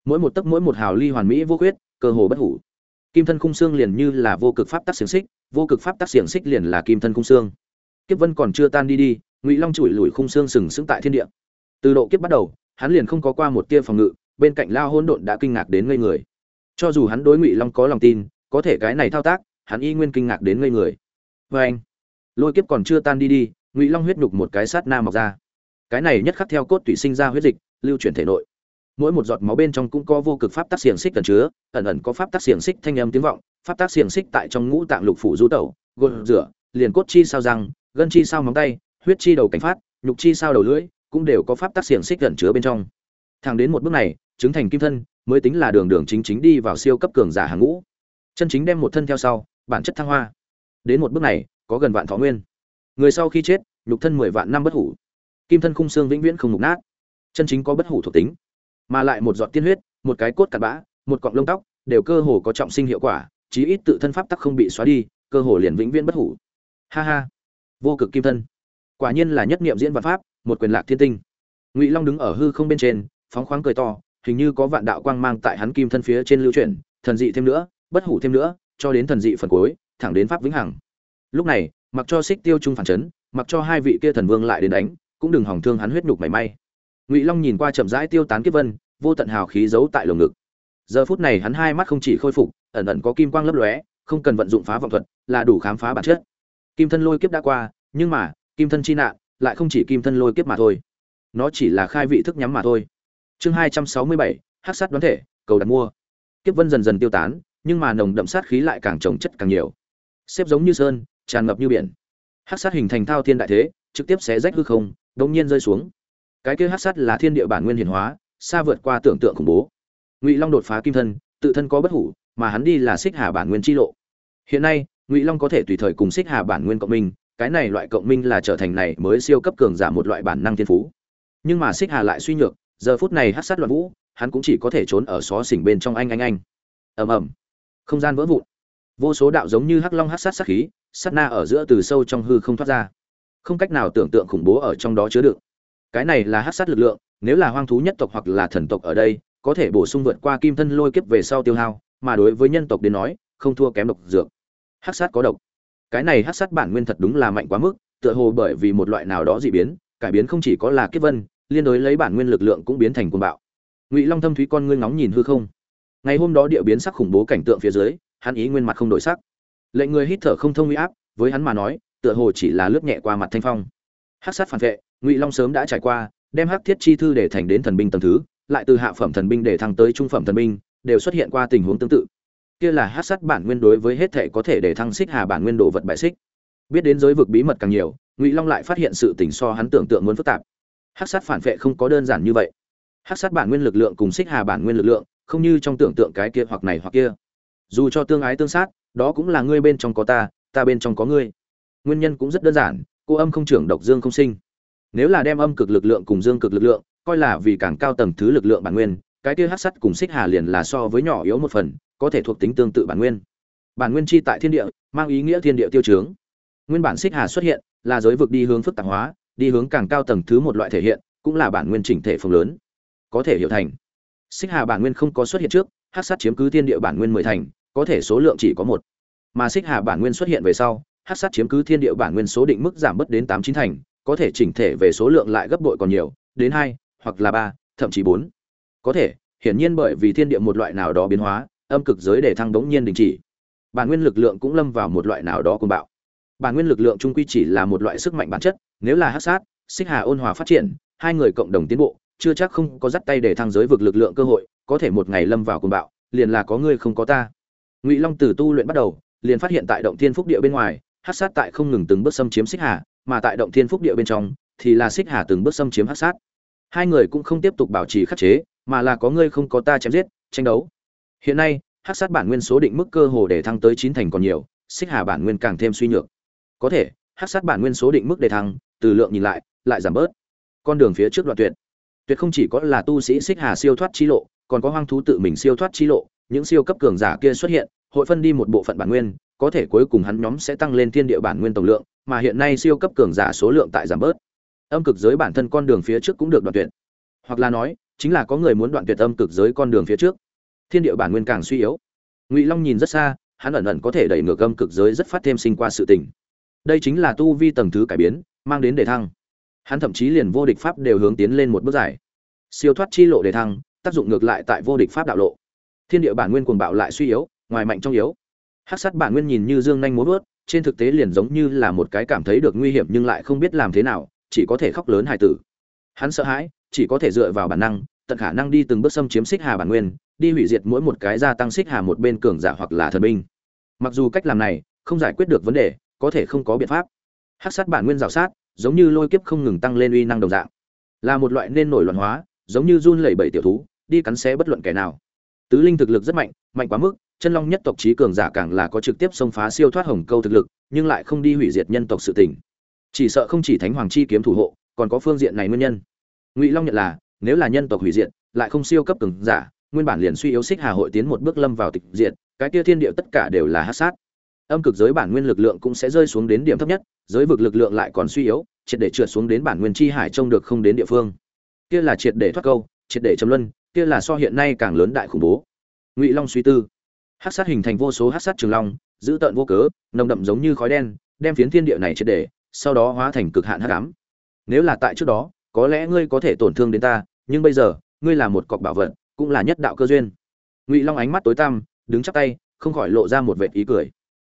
Mỗi một tấc mỗi một hào ly hoàn mỹ vô khuyết, cơ hồ bất hủ. Kim thân khung xương liền như là vô cực pháp tắc xiềng xích, vô cực pháp tắc xiềng xích liền là kim thân khung xương. Kiếp vân còn chưa tan đi đi ngụy long chùi lùi khung xương sừng sững tại thiên địa từ độ kiếp bắt đầu hắn liền không có qua một tia phòng ngự bên cạnh lao hôn độn đã kinh ngạc đến ngây người cho dù hắn đối ngụy long có lòng tin có thể cái này thao tác hắn y nguyên kinh ngạc đến ngây người vê anh lôi kiếp còn chưa tan đi đi ngụy long huyết nhục một cái sát na mọc ra cái này nhất khắc theo cốt tủy sinh ra huyết dịch lưu chuyển thể nội mỗi một giọt máu bên trong cũng có vô cực pháp tác xiềng xích cần chứa ẩn ẩn có pháp tác xiềng xích thanh âm tiếng vọng pháp tác xiềng xích tại trong ngũ tạng lục phủ du tẩu gột rửa liền cốt chi sao răng gân chi sao móng tay huyết chi đầu cảnh phát, nhục chi sao đầu lưỡi, cũng đều có pháp tác xiển xích gần chứa bên trong. Thẳng đến một bước này, chứng thành kim thân, mới tính là đường đường chính chính đi vào siêu cấp cường giả hàng ngũ. Chân chính đem một thân theo sau, bản chất thăng hoa. Đến một bước này, có gần vạn thọ nguyên. Người sau khi chết, nhục thân mười vạn năm bất hủ. Kim thân khung xương vĩnh viễn không mục nát. Chân chính có bất hủ thuộc tính. Mà lại một giọt tiên huyết, một cái cốt cặn bã, một cọng lông tóc, đều cơ hồ có trọng sinh hiệu quả, chí ít tự thân pháp tắc không bị xóa đi, cơ hồ liền vĩnh viễn bất hủ. Ha ha. Vô cực kim thân quả nhiên là nhất niệm diễn văn pháp, một quyền lạc thiên tinh. Ngụy long đứng ở hư không bên trên, phóng khoáng cười to, hình như có vạn đạo quang mang tại hắn kim thân phía trên lưu chuyển, thần dị thêm nữa, bất hủ thêm nữa, cho đến thần dị phần cuối, thẳng đến pháp vĩnh hằng. Lúc này, mặc cho xích tiêu trung phản chấn, mặc cho hai vị kia thần vương lại đến đánh, cũng đừng hỏng thương hắn huyết nhục mảy may. Ngụy long nhìn qua chậm rãi tiêu tán kiếp vân, vô tận hào khí giấu tại lồng ngực. Giờ phút này hắn hai mắt không chỉ khôi phục, ẩn ẩn có kim quang lấp lóe, không cần vận dụng phá vọng thuật, là đủ khám phá bản chất. Kim thân lôi kiếp đã qua, nhưng mà kim thân chi nạn, lại không chỉ kim thân lôi kiếp mà thôi. Nó chỉ là khai vị thức nhắm mà thôi. Chương hai trăm sáu mươi bảy, hắc sát đoán thể, cầu đặt mua. Kiếp vân dần dần tiêu tán, nhưng mà nồng đậm sát khí lại càng trồng chất càng nhiều. Xếp giống như sơn, tràn ngập như biển. Hắc sát hình thành thao thiên đại thế, trực tiếp xé rách hư không, đống nhiên rơi xuống. Cái kia hắc sát là thiên địa bản nguyên hiển hóa, xa vượt qua tưởng tượng khủng bố. Ngụy long đột phá kim thân, tự thân có bất hủ, mà hắn đi là xích hà bản nguyên chi lộ. Hiện nay, ngụy long có thể tùy thời cùng xích hà bản nguyên cộng minh cái này loại cộng minh là trở thành này mới siêu cấp cường giả một loại bản năng thiên phú. Nhưng mà xích hà lại suy nhược, giờ phút này hát sát loạn vũ, hắn cũng chỉ có thể trốn ở xó xỉnh bên trong anh anh anh. Ầm ầm. Không gian vỡ vụn. Vô số đạo giống như hắc long hát sát sát khí, sát na ở giữa từ sâu trong hư không thoát ra. Không cách nào tưởng tượng khủng bố ở trong đó chứa đựng. Cái này là hát sát lực lượng, nếu là hoang thú nhất tộc hoặc là thần tộc ở đây, có thể bổ sung vượt qua kim thân lôi kiếp về sau tiêu hao, mà đối với nhân tộc đến nói, không thua kém độc dược. Hát sát có độc cái này hát sát bản nguyên thật đúng là mạnh quá mức, tựa hồ bởi vì một loại nào đó dị biến, cải biến không chỉ có là kiếp vân, liên đối lấy bản nguyên lực lượng cũng biến thành cuồng bạo. Ngụy long thâm thúy con ngươi ngóng nhìn hư không. Ngày hôm đó địa biến sắc khủng bố cảnh tượng phía dưới, hắn ý nguyên mặt không đổi sắc. Lệnh người hít thở không thông uy áp, với hắn mà nói, tựa hồ chỉ là lướt nhẹ qua mặt thanh phong. Hắc sát phản vệ, ngụy long sớm đã trải qua, đem hắc thiết chi thư để thành đến thần binh tầng thứ, lại từ hạ phẩm thần binh để thăng tới trung phẩm thần binh, đều xuất hiện qua tình huống tương tự kia là hắc sát bản nguyên đối với hết thể có thể để thăng xích hà bản nguyên đồ vật bại xích. Biết đến giới vực bí mật càng nhiều, ngụy long lại phát hiện sự tỉnh so hắn tưởng tượng muốn phức tạp. Hắc sát phản vệ không có đơn giản như vậy. Hắc sát bản nguyên lực lượng cùng xích hà bản nguyên lực lượng, không như trong tưởng tượng cái kia hoặc này hoặc kia. Dù cho tương ái tương sát, đó cũng là ngươi bên trong có ta ta bên trong có ngươi. Nguyên nhân cũng rất đơn giản, cô âm không trưởng độc dương không sinh. Nếu là đem âm cực lực lượng cùng dương cực lực lượng, coi là vì càng cao tầng thứ lực lượng bản nguyên, cái kia hắc sắt cùng xích hà liền là so với nhỏ yếu một phần có thể thuộc tính tương tự bản nguyên. Bản nguyên chi tại thiên địa, mang ý nghĩa thiên địa tiêu chướng nguyên bản xích hà xuất hiện, là giới vực đi hướng phức tạp hóa, đi hướng càng cao tầng thứ một loại thể hiện, cũng là bản nguyên chỉnh thể phương lớn. Có thể hiểu thành. Xích hà bản nguyên không có xuất hiện trước, hắc sát chiếm cứ thiên địa bản nguyên mười thành, có thể số lượng chỉ có một. Mà xích hà bản nguyên xuất hiện về sau hát sát chiếm cứ thiên địa bản nguyên số định mức giảm bớt đến tám chín thành, có thể chỉnh thể về số lượng lại gấp bội còn nhiều, đến hai hoặc là ba, thậm chí bốn. Có thể, hiển nhiên bởi vì thiên địa một loại nào đó biến hóa âm cực giới để thăng bỗng nhiên đình chỉ. Bản nguyên lực lượng cũng lâm vào một loại nào đó côn bạo. Bản nguyên lực lượng trung quy chỉ là một loại sức mạnh bản chất, nếu là hát sát, xích hà ôn hòa phát triển, hai người cộng đồng tiến bộ, chưa chắc không có dắt tay để thăng giới vực lực lượng cơ hội, có thể một ngày lâm vào côn bạo, liền là có ngươi không có ta. Ngụy long từ tu luyện bắt đầu, liền phát hiện tại động thiên phúc địa bên ngoài hát sát tại không ngừng từng bước xâm chiếm xích hà, mà tại động thiên phúc địa bên trong, thì là xích hà từng bước xâm chiếm hát sát. Hai người cũng không tiếp tục bảo trì khắc chế, mà là có ngươi không có ta chém giết, tranh đấu hiện nay, hắc sát bản nguyên số định mức cơ hồ để thăng tới chín thành còn nhiều, xích hà bản nguyên càng thêm suy nhược. Có thể, hắc sát bản nguyên số định mức để thăng, từ lượng nhìn lại lại giảm bớt. Con đường phía trước đoạn tuyệt. Tuyệt không chỉ có là tu sĩ xích hà siêu thoát chi lộ, còn có hoang thú tự mình siêu thoát chi lộ, những siêu cấp cường giả kia xuất hiện, hội phân đi một bộ phận bản nguyên, có thể cuối cùng hắn nhóm sẽ tăng lên thiên địa bản nguyên tổng lượng, mà hiện nay siêu cấp cường giả số lượng tại giảm bớt. Âm cực giới bản thân con đường phía trước cũng được đoạn tuyệt. Hoặc là nói, chính là có người muốn đoạn tuyệt âm cực giới con đường phía trước thiên địa bản nguyên càng suy yếu. Ngụy long nhìn rất xa, hắn ẩn ẩn có thể đẩy ngược âm cực giới rất phát thêm sinh qua sự tình. Đây chính là tu vi tầng thứ cải biến, mang đến đề thăng. Hắn thậm chí liền vô địch pháp đều hướng tiến lên một bước dài. Siêu thoát chi lộ đề thăng, tác dụng ngược lại tại vô địch pháp đạo lộ. Thiên địa bản nguyên cuồng bạo lại suy yếu, ngoài mạnh trong yếu. Hắc sát bản nguyên nhìn như dương nhanh múa vớt, trên thực tế liền giống như là một cái cảm thấy được nguy hiểm nhưng lại không biết làm thế nào, chỉ có thể khóc lớn hài tử. Hắn sợ hãi, chỉ có thể dựa vào bản năng, tận khả năng đi từng bước xâm chiếm xích hà bản nguyên đi hủy diệt mỗi một cái gia tăng xích hà một bên cường giả hoặc là thần binh. Mặc dù cách làm này không giải quyết được vấn đề, có thể không có biện pháp. Hắc sát bản nguyên rào sát, giống như lôi kiếp không ngừng tăng lên uy năng đồng dạng. Là một loại nên nổi loạn hóa, giống như run lẩy bẩy tiểu thú, đi cắn xé bất luận kẻ nào. Tứ linh thực lực rất mạnh mạnh quá mức, chân long nhất tộc trí cường giả càng là có trực tiếp xông phá siêu thoát hồng câu thực lực, nhưng lại không đi hủy diệt nhân tộc sự tình. Chỉ sợ không chỉ thánh hoàng chi kiếm thủ hộ, còn có phương diện này nguyên nhân. Ngụy long nhận là, nếu là nhân tộc hủy diệt, lại không siêu cấp cường giả nguyên bản liền suy yếu xích hà hội tiến một bước lâm vào tịch diệt, cái kia thiên địa tất cả đều là hát sát. Âm cực giới bản nguyên lực lượng cũng sẽ rơi xuống đến điểm thấp nhất, giới vực lực lượng lại còn suy yếu, triệt để trượt xuống đến bản nguyên chi hải trông được không đến địa phương. Kia là triệt để thoát câu, triệt để chấm luân, kia là so hiện nay càng lớn đại khủng bố. Ngụy long suy tư. Hát sát hình thành vô số hát sát trường long, giữ tợn vô cớ, nồng đậm giống như khói đen, đem phiến thiên địa này triệt để, sau đó hóa thành cực hạn hắc ám. Nếu là tại trước đó, có lẽ ngươi có thể tổn thương đến ta, nhưng bây giờ, ngươi là một cọc bảo vật cũng là nhất đạo cơ duyên. Ngụy long ánh mắt tối tăm, đứng chắp tay, không khỏi lộ ra một vệt ý cười.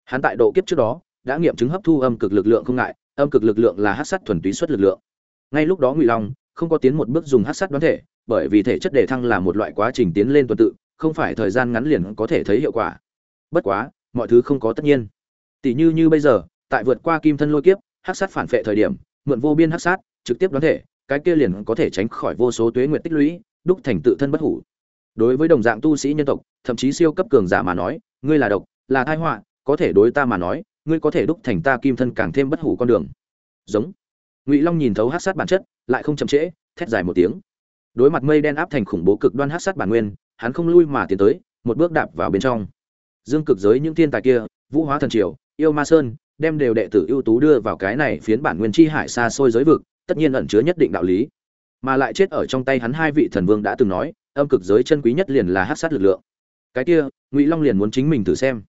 Hắn tại độ kiếp trước đó, đã nghiệm chứng hấp thu âm cực lực lượng không ngại, âm cực lực lượng là hát sát thuần túy xuất lực lượng. Ngay lúc đó ngụy long không có tiến một bước dùng hát sát đoán thể, bởi vì thể chất đề thăng là một loại quá trình tiến lên tuần tự, không phải thời gian ngắn liền có thể thấy hiệu quả. Bất quá, mọi thứ không có tất nhiên. Tỷ như như bây giờ, tại vượt qua kim thân lôi kiếp, hát sát phản phệ thời điểm, mượn vô biên hát sát, trực tiếp đoán thể, cái kia liền có thể tránh khỏi vô số tuế nguyện tích lũy, đúc thành tự thân bất hủ đối với đồng dạng tu sĩ nhân tộc, thậm chí siêu cấp cường giả mà nói, ngươi là độc, là tai họa, có thể đối ta mà nói, ngươi có thể đúc thành ta kim thân càng thêm bất hủ con đường. Giống. Ngụy long nhìn thấu hát sát bản chất, lại không chậm trễ, thét dài một tiếng. Đối mặt mây đen áp thành khủng bố cực đoan hát sát bản nguyên, hắn không lui mà tiến tới, một bước đạp vào bên trong. Dương cực giới những thiên tài kia, vũ hóa thần triều, yêu ma sơn, đem đều đệ tử ưu tú đưa vào cái này phiến bản nguyên chi hải xa xôi giới vực, tất nhiên ẩn chứa nhất định đạo lý. Mà lại chết ở trong tay hắn hai vị thần vương đã từng nói âm cực giới chân quý nhất liền là hát sát lực lượng. Cái kia, ngụy long liền muốn chính mình thử xem.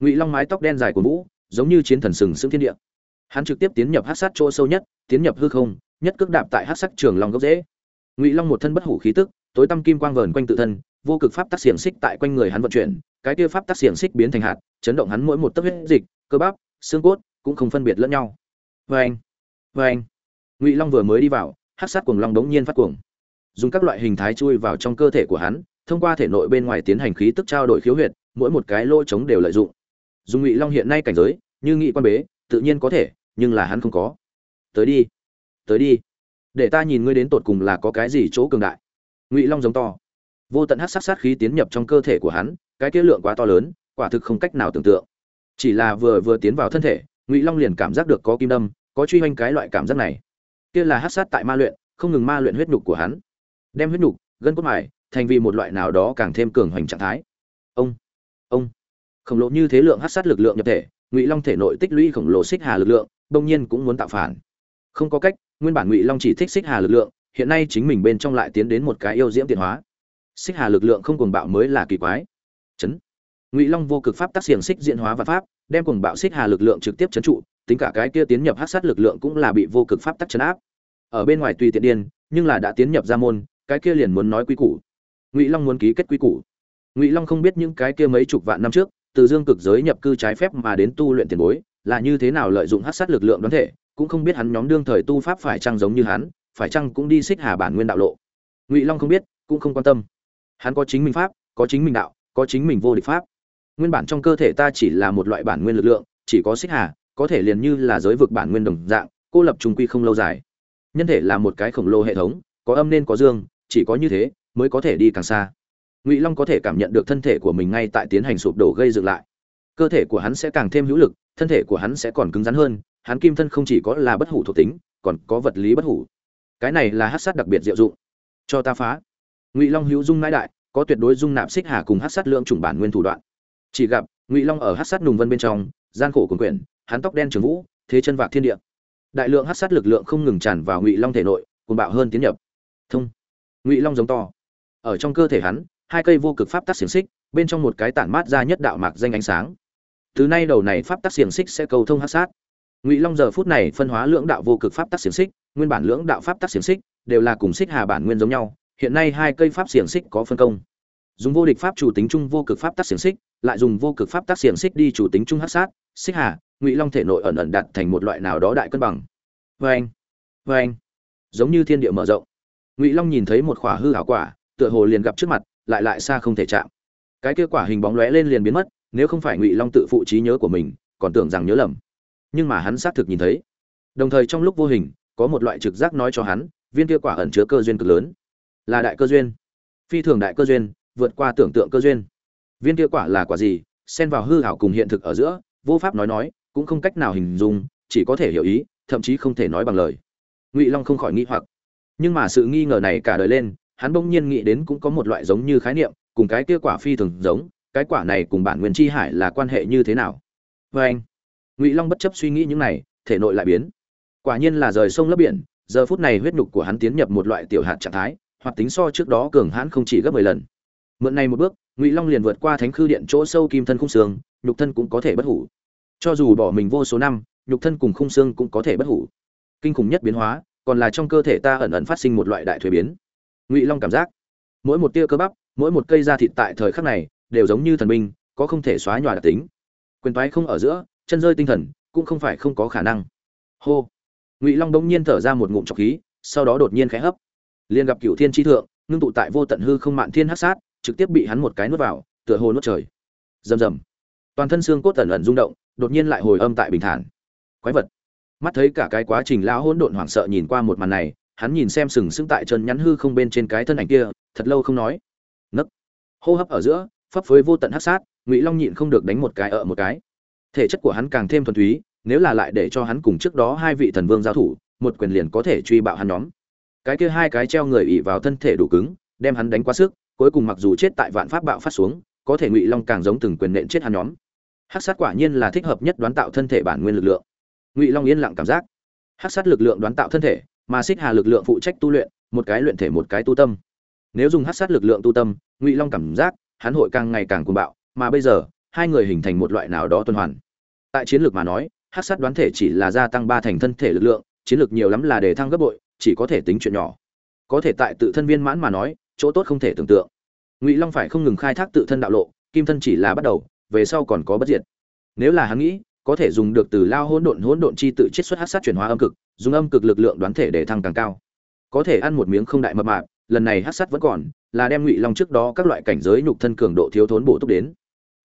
Ngụy long mái tóc đen dài của vũ, giống như chiến thần sừng sững thiên địa. Hắn trực tiếp tiến nhập hát sát chỗ sâu nhất, tiến nhập hư không, nhất cước đạp tại hát sắc trường long gốc dễ ngụy long một thân bất hủ khí tức, tối tăm kim quang vờn quanh tự thân, vô cực pháp tác xiềng xích tại quanh người hắn vận chuyển, cái kia pháp tác xiềng xích biến thành hạt, chấn động hắn mỗi một tấc huyết dịch, cơ bắp, xương cốt cũng không phân biệt lẫn nhau. Vê anh vê anh ngụy long vừa mới đi vào, hát sát cuồng long đống nhiên phát cuồng dùng các loại hình thái chui vào trong cơ thể của hắn, thông qua thể nội bên ngoài tiến hành khí tức trao đổi khiếu huyệt, mỗi một cái lỗ trống đều lợi dụng. Dùng ngụy long hiện nay cảnh giới, như nghị quan bế, tự nhiên có thể, nhưng là hắn không có. Tới đi tới đi. Để ta nhìn ngươi đến tột cùng là có cái gì chỗ cường đại. Ngụy long giống to. Vô tận hát sát sát khí tiến nhập trong cơ thể của hắn, cái kia lượng quá to lớn, quả thực không cách nào tưởng tượng. Chỉ là vừa vừa tiến vào thân thể, ngụy long liền cảm giác được có kim đâm, có truy hoanh cái loại cảm giác này. Kia là hát sát tại ma luyện, không ngừng ma luyện huyết nhục của hắn đem huyết nhục, gân cốt mài, thành vì một loại nào đó càng thêm cường hoành trạng thái. Ông ông. Khổng lồ như thế lượng hát sát lực lượng nhập thể, ngụy long thể nội tích lũy khổng lồ xích hà lực lượng đông nhiên cũng muốn tạo phản. Không có cách, nguyên bản ngụy long chỉ thích xích hà lực lượng, hiện nay chính mình bên trong lại tiến đến một cái yêu diễm tiện hóa. Xích hà lực lượng không cuồng bạo mới là kỳ quái. Chấn. Ngụy long vô cực pháp tác xiềng xích diễn hóa và pháp, đem cùng bạo xích hà lực lượng trực tiếp chấn trụ, tính cả cái kia tiến nhập hát sát lực lượng cũng là bị vô cực pháp tác chấn áp. Ở bên ngoài tùy tiện điên, nhưng là đã tiến nhập ra môn cái kia liền muốn nói quy củ. Ngụy long muốn ký kết quy củ. Ngụy long không biết những cái kia mấy chục vạn năm trước, từ dương cực giới nhập cư trái phép mà đến tu luyện tiền bối, là như thế nào lợi dụng hát sát lực lượng đoán thể, cũng không biết hắn nhóm đương thời tu pháp phải chăng giống như hắn, phải chăng cũng đi xích hà bản nguyên đạo lộ. Ngụy long không biết, cũng không quan tâm. Hắn có chính mình pháp, có chính mình đạo, có chính mình vô địch pháp. Nguyên bản trong cơ thể ta chỉ là một loại bản nguyên lực lượng, chỉ có xích hà, có thể liền như là giới vực bản nguyên đồng dạng, cô lập trùng quy không lâu dài. Nhân thể là một cái khổng lồ hệ thống, có âm nên có dương chỉ có như thế mới có thể đi càng xa. Ngụy long có thể cảm nhận được thân thể của mình ngay tại tiến hành sụp đổ gây dựng lại. Cơ thể của hắn sẽ càng thêm hữu lực, thân thể của hắn sẽ còn cứng rắn hơn, hắn kim thân không chỉ có là bất hủ thuộc tính, còn có vật lý bất hủ. Cái này là hát sát đặc biệt diệu dụng. Cho ta phá. Ngụy long hữu dung mãi đại, có tuyệt đối dung nạp xích hà cùng hát sát lượng chủng bản nguyên thủ đoạn. Chỉ gặp, ngụy long ở hát sát nùng vân bên trong, gian khổ cuồng quyển, hắn tóc đen trường vũ, thế chân vạc thiên địa. Đại lượng hát sát lực lượng không ngừng tràn vào ngụy long thể nội cùng bạo hơn tiến nhập. Thông ngụy long giống to. Ở trong cơ thể hắn, hai cây vô cực pháp tắc xiềng xích, bên trong một cái tản mát ra nhất đạo mạc danh ánh sáng. Từ nay đầu này pháp tắc xiềng xích sẽ cầu thông hát sát. Ngụy long giờ phút này phân hóa lưỡng đạo vô cực pháp tắc xiềng xích, nguyên bản lưỡng đạo pháp tắc xiềng xích đều là cùng xích hà bản nguyên giống nhau, hiện nay hai cây pháp xiềng xích có phân công. Dùng vô địch pháp chủ tính chung vô cực pháp tắc xiềng xích, lại dùng vô cực pháp tắc xiềng xích đi chủ tính chung hát sát, xích hà, ngụy long thể nội ẩn ẩn đặt thành một loại nào đó đại cân bằng. Vê anh vê anh giống như thiên địa mở rộng ngụy long nhìn thấy một khỏa hư hảo quả, tựa hồ liền gặp trước mặt, lại lại xa không thể chạm. Cái kia quả hình bóng lóe lên liền biến mất, nếu không phải ngụy long tự phụ trí nhớ của mình, còn tưởng rằng nhớ lầm. Nhưng mà hắn xác thực nhìn thấy. Đồng thời trong lúc vô hình, có một loại trực giác nói cho hắn, viên kia quả ẩn chứa cơ duyên cực lớn. Là đại cơ duyên. Phi thường đại cơ duyên, vượt qua tưởng tượng cơ duyên. Viên kia quả là quả gì, xen vào hư hảo cùng hiện thực ở giữa, vô pháp nói nói, cũng không cách nào hình dung, chỉ có thể hiểu ý, thậm chí không thể nói bằng lời. Ngụy long không khỏi nghĩ hoặc nhưng mà sự nghi ngờ này cả đời lên, hắn bỗng nhiên nghĩ đến cũng có một loại giống như khái niệm, cùng cái kia quả phi thường giống, cái quả này cùng bản nguyên chi hải là quan hệ như thế nào? Vê anh, ngụy long bất chấp suy nghĩ những này, thể nội lại biến. Quả nhiên là rời sông lấp biển, giờ phút này huyết nhục của hắn tiến nhập một loại tiểu hạt trạng thái, hoặc tính so trước đó cường hãn không chỉ gấp mười lần. Mượn này một bước, ngụy long liền vượt qua thánh khư điện chỗ sâu kim thân khung xương, nhục thân cũng có thể bất hủ. Cho dù bỏ mình vô số năm, nhục thân cùng khung xương cũng có thể bất hủ. Kinh khủng nhất biến hóa còn là trong cơ thể ta ẩn ẩn phát sinh một loại đại thuế biến. Ngụy long cảm giác, mỗi một tia cơ bắp, mỗi một cây da thịt tại thời khắc này đều giống như thần binh, có không thể xóa nhòa đặc tính. Quyền toái không ở giữa, chân rơi tinh thần cũng không phải không có khả năng. Hô. Ngụy long bỗng nhiên thở ra một ngụm trọc khí, sau đó đột nhiên khẽ hấp. Liền gặp cựu thiên tri thượng, ngưng tụ tại vô tận hư không mạn thiên hắc sát, trực tiếp bị hắn một cái nuốt vào, tựa hồ nuốt trời. Rầm rầm. Toàn thân xương cốt ẩn ẩn rung động, đột nhiên lại hồi âm tại bình thản. Quái vật mắt thấy cả cái quá trình lão hỗn độn hoảng sợ nhìn qua một màn này, hắn nhìn xem sừng sững tại chân nhắn hư không bên trên cái thân ảnh kia, thật lâu không nói. Nấc. Hô hấp ở giữa, phấp phới vô tận hắc sát, ngụy long nhịn không được đánh một cái ở một cái. Thể chất của hắn càng thêm thuần túy, nếu là lại để cho hắn cùng trước đó hai vị thần vương giao thủ, một quyền liền có thể truy bạo hắn nhóm. Cái kia hai cái treo người ỉ vào thân thể đủ cứng, đem hắn đánh quá sức, cuối cùng mặc dù chết tại vạn pháp bạo phát xuống, có thể ngụy long càng giống từng quyền nện chết hắn nhóm. Hắc sát quả nhiên là thích hợp nhất đoán tạo thân thể bản nguyên lực lượng ngụy long yên lặng cảm giác hắc sát lực lượng đoán tạo thân thể mà xích hà lực lượng phụ trách tu luyện một cái luyện thể một cái tu tâm nếu dùng hắc sát lực lượng tu tâm ngụy long cảm giác hắn hội càng ngày càng cuồng bạo mà bây giờ hai người hình thành một loại nào đó tuần hoàn tại chiến lược mà nói hắc sát đoán thể chỉ là gia tăng ba thành thân thể lực lượng chiến lược nhiều lắm là để thăng gấp bội chỉ có thể tính chuyện nhỏ có thể tại tự thân viên mãn mà nói chỗ tốt không thể tưởng tượng ngụy long phải không ngừng khai thác tự thân đạo lộ kim thân chỉ là bắt đầu về sau còn có bất diệt nếu là hắn nghĩ có thể dùng được từ lao hỗn độn hỗn độn chi tự chiết xuất hắc sát chuyển hóa âm cực, dùng âm cực lực lượng đoán thể để thăng càng cao. Có thể ăn một miếng không đại mập mạp, lần này hắc sát vẫn còn, là đem ngụy long trước đó các loại cảnh giới nhục thân cường độ thiếu thốn bổ túc đến.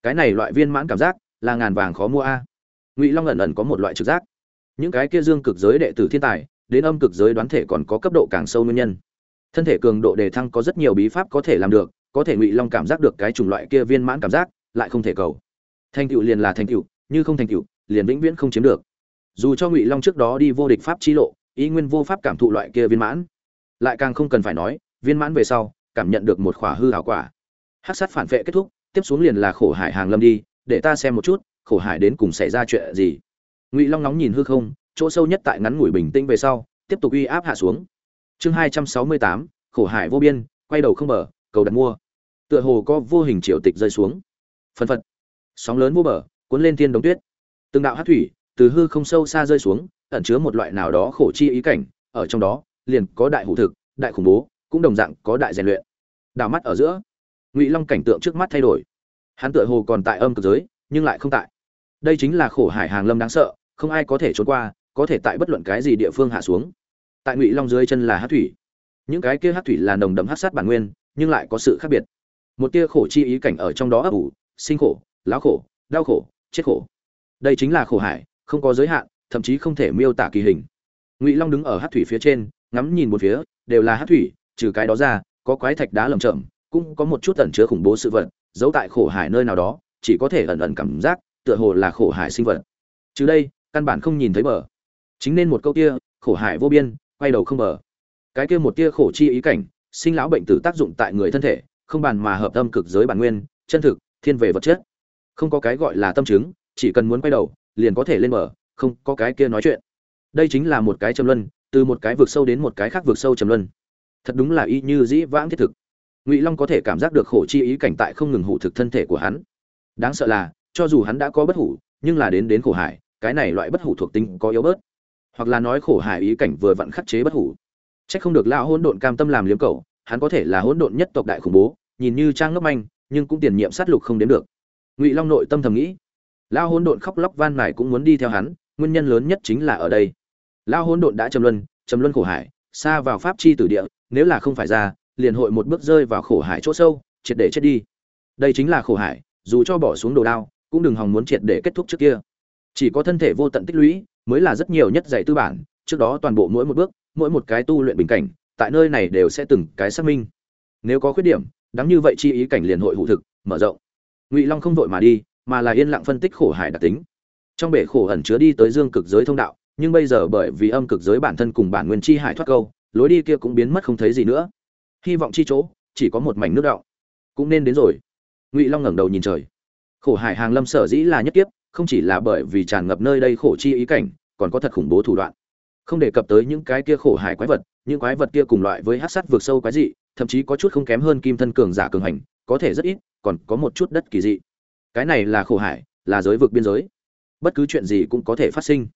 Cái này loại viên mãn cảm giác, là ngàn vàng khó mua a. Ngụy long ẩn ẩn có một loại trực giác. Những cái kia dương cực giới đệ tử thiên tài, đến âm cực giới đoán thể còn có cấp độ càng sâu nguyên nhân. Thân thể cường độ đề thăng có rất nhiều bí pháp có thể làm được, có thể ngụy long cảm giác được cái chủng loại kia viên mãn cảm giác, lại không thể cầu. Thành tựu liền là thành tựu như không thành tựu, liền vĩnh viễn không chiếm được. Dù cho ngụy long trước đó đi vô địch pháp chi lộ, ý nguyên vô pháp cảm thụ loại kia viên mãn. Lại càng không cần phải nói, viên mãn về sau, cảm nhận được một khỏa hư hảo quả. Hát sát phản vệ kết thúc, tiếp xuống liền là khổ hải hàng lâm đi, để ta xem một chút, khổ hải đến cùng xảy ra chuyện gì. Ngụy long nóng nhìn hư không, chỗ sâu nhất tại ngắn ngủi bình tĩnh về sau, tiếp tục uy áp hạ xuống. Chương hai trăm sáu mươi tám, khổ hải vô biên, quay đầu không mở cầu đặt mua. Tựa hồ có vô hình triều tịch rơi xuống. Phân phật. Sóng lớn vô bờ cuốn lên thiên đống tuyết. Từng đạo hát thủy từ hư không sâu xa rơi xuống, ẩn chứa một loại nào đó khổ chi ý cảnh. Ở trong đó, liền có đại hủ thực, đại khủng bố, cũng đồng dạng có đại rèn luyện. Đảo mắt ở giữa, ngụy long cảnh tượng trước mắt thay đổi. Hắn tựa hồ còn tại âm cực giới, nhưng lại không tại. Đây chính là khổ hải hàng lâm đáng sợ, không ai có thể trốn qua, có thể tại bất luận cái gì địa phương hạ xuống. Tại ngụy long dưới chân là hát thủy. Những cái kia hát thủy là nồng đậm hát sát bản nguyên, nhưng lại có sự khác biệt. Một tia khổ chi ý cảnh ở trong đó ấp ủ, sinh khổ, lão khổ, đau khổ chết khổ. Đây chính là khổ hải, không có giới hạn, thậm chí không thể miêu tả kỳ hình. Ngụy long đứng ở hát thủy phía trên, ngắm nhìn một phía, đều là hát thủy, trừ cái đó ra, có quái thạch đá lầm chậm cũng có một chút ẩn chứa khủng bố sự vật, giấu tại khổ hải nơi nào đó, chỉ có thể ẩn ẩn cảm giác, tựa hồ là khổ hải sinh vật. Chứ đây, căn bản không nhìn thấy bờ. Chính nên một câu kia, khổ hải vô biên, quay đầu không bờ. Cái kia một tia khổ chi ý cảnh, sinh lão bệnh tử tác dụng tại người thân thể, không bàn mà hợp tâm cực giới bản nguyên, chân thực, thiên về vật chất không có cái gọi là tâm chứng chỉ cần muốn quay đầu liền có thể lên mở, không có cái kia nói chuyện. Đây chính là một cái trầm luân từ một cái vực sâu đến một cái khác vực sâu trầm luân. Thật đúng là y như dĩ vãng thiết thực. Ngụy long có thể cảm giác được khổ chi ý cảnh tại không ngừng hủ thực thân thể của hắn. Đáng sợ là cho dù hắn đã có bất hủ nhưng là đến đến khổ hải cái này loại bất hủ thuộc tính có yếu bớt. Hoặc là nói khổ hải ý cảnh vừa vặn khắc chế bất hủ. Chắc không được lão hỗn độn cam tâm làm liếm cầu, hắn có thể là hỗn độn nhất tộc đại khủng bố, nhìn như trang ngốc manh, nhưng cũng tiền nhiệm sát lục không đến được. Ngụy Long nội tâm thầm nghĩ, lão hỗn độn khóc lóc van nài cũng muốn đi theo hắn, nguyên nhân lớn nhất chính là ở đây. Lão hỗn độn đã trầm luân, trầm luân khổ hải, xa vào pháp chi tử địa, nếu là không phải ra, liền hội một bước rơi vào khổ hải chỗ sâu, triệt để chết đi. Đây chính là khổ hải, dù cho bỏ xuống đồ đao, cũng đừng hòng muốn triệt để kết thúc trước kia. Chỉ có thân thể vô tận tích lũy, mới là rất nhiều nhất dạy tư bản, trước đó toàn bộ mỗi một bước, mỗi một cái tu luyện bình cảnh, tại nơi này đều sẽ từng cái xác minh. Nếu có khuyết điểm, đáng như vậy chi ý cảnh liền hội hữu thực, mở rộng. Ngụy Long không vội mà đi, mà là yên lặng phân tích khổ hải đặc tính. Trong bể khổ ẩn chứa đi tới dương cực giới thông đạo, nhưng bây giờ bởi vì âm cực giới bản thân cùng bản nguyên chi hải thoát câu, lối đi kia cũng biến mất không thấy gì nữa. Hy vọng chi chỗ, chỉ có một mảnh nước đọng. Cũng nên đến rồi. Ngụy Long ngẩng đầu nhìn trời. Khổ hải hàng lâm sở dĩ là nhất kiếp, không chỉ là bởi vì tràn ngập nơi đây khổ chi ý cảnh, còn có thật khủng bố thủ đoạn không đề cập tới những cái kia khổ hải quái vật những quái vật kia cùng loại với hát sắt vượt sâu quái dị thậm chí có chút không kém hơn kim thân cường giả cường hành có thể rất ít còn có một chút đất kỳ dị. Cái này là khổ hải là giới vực biên giới. Bất cứ chuyện gì cũng có thể phát sinh.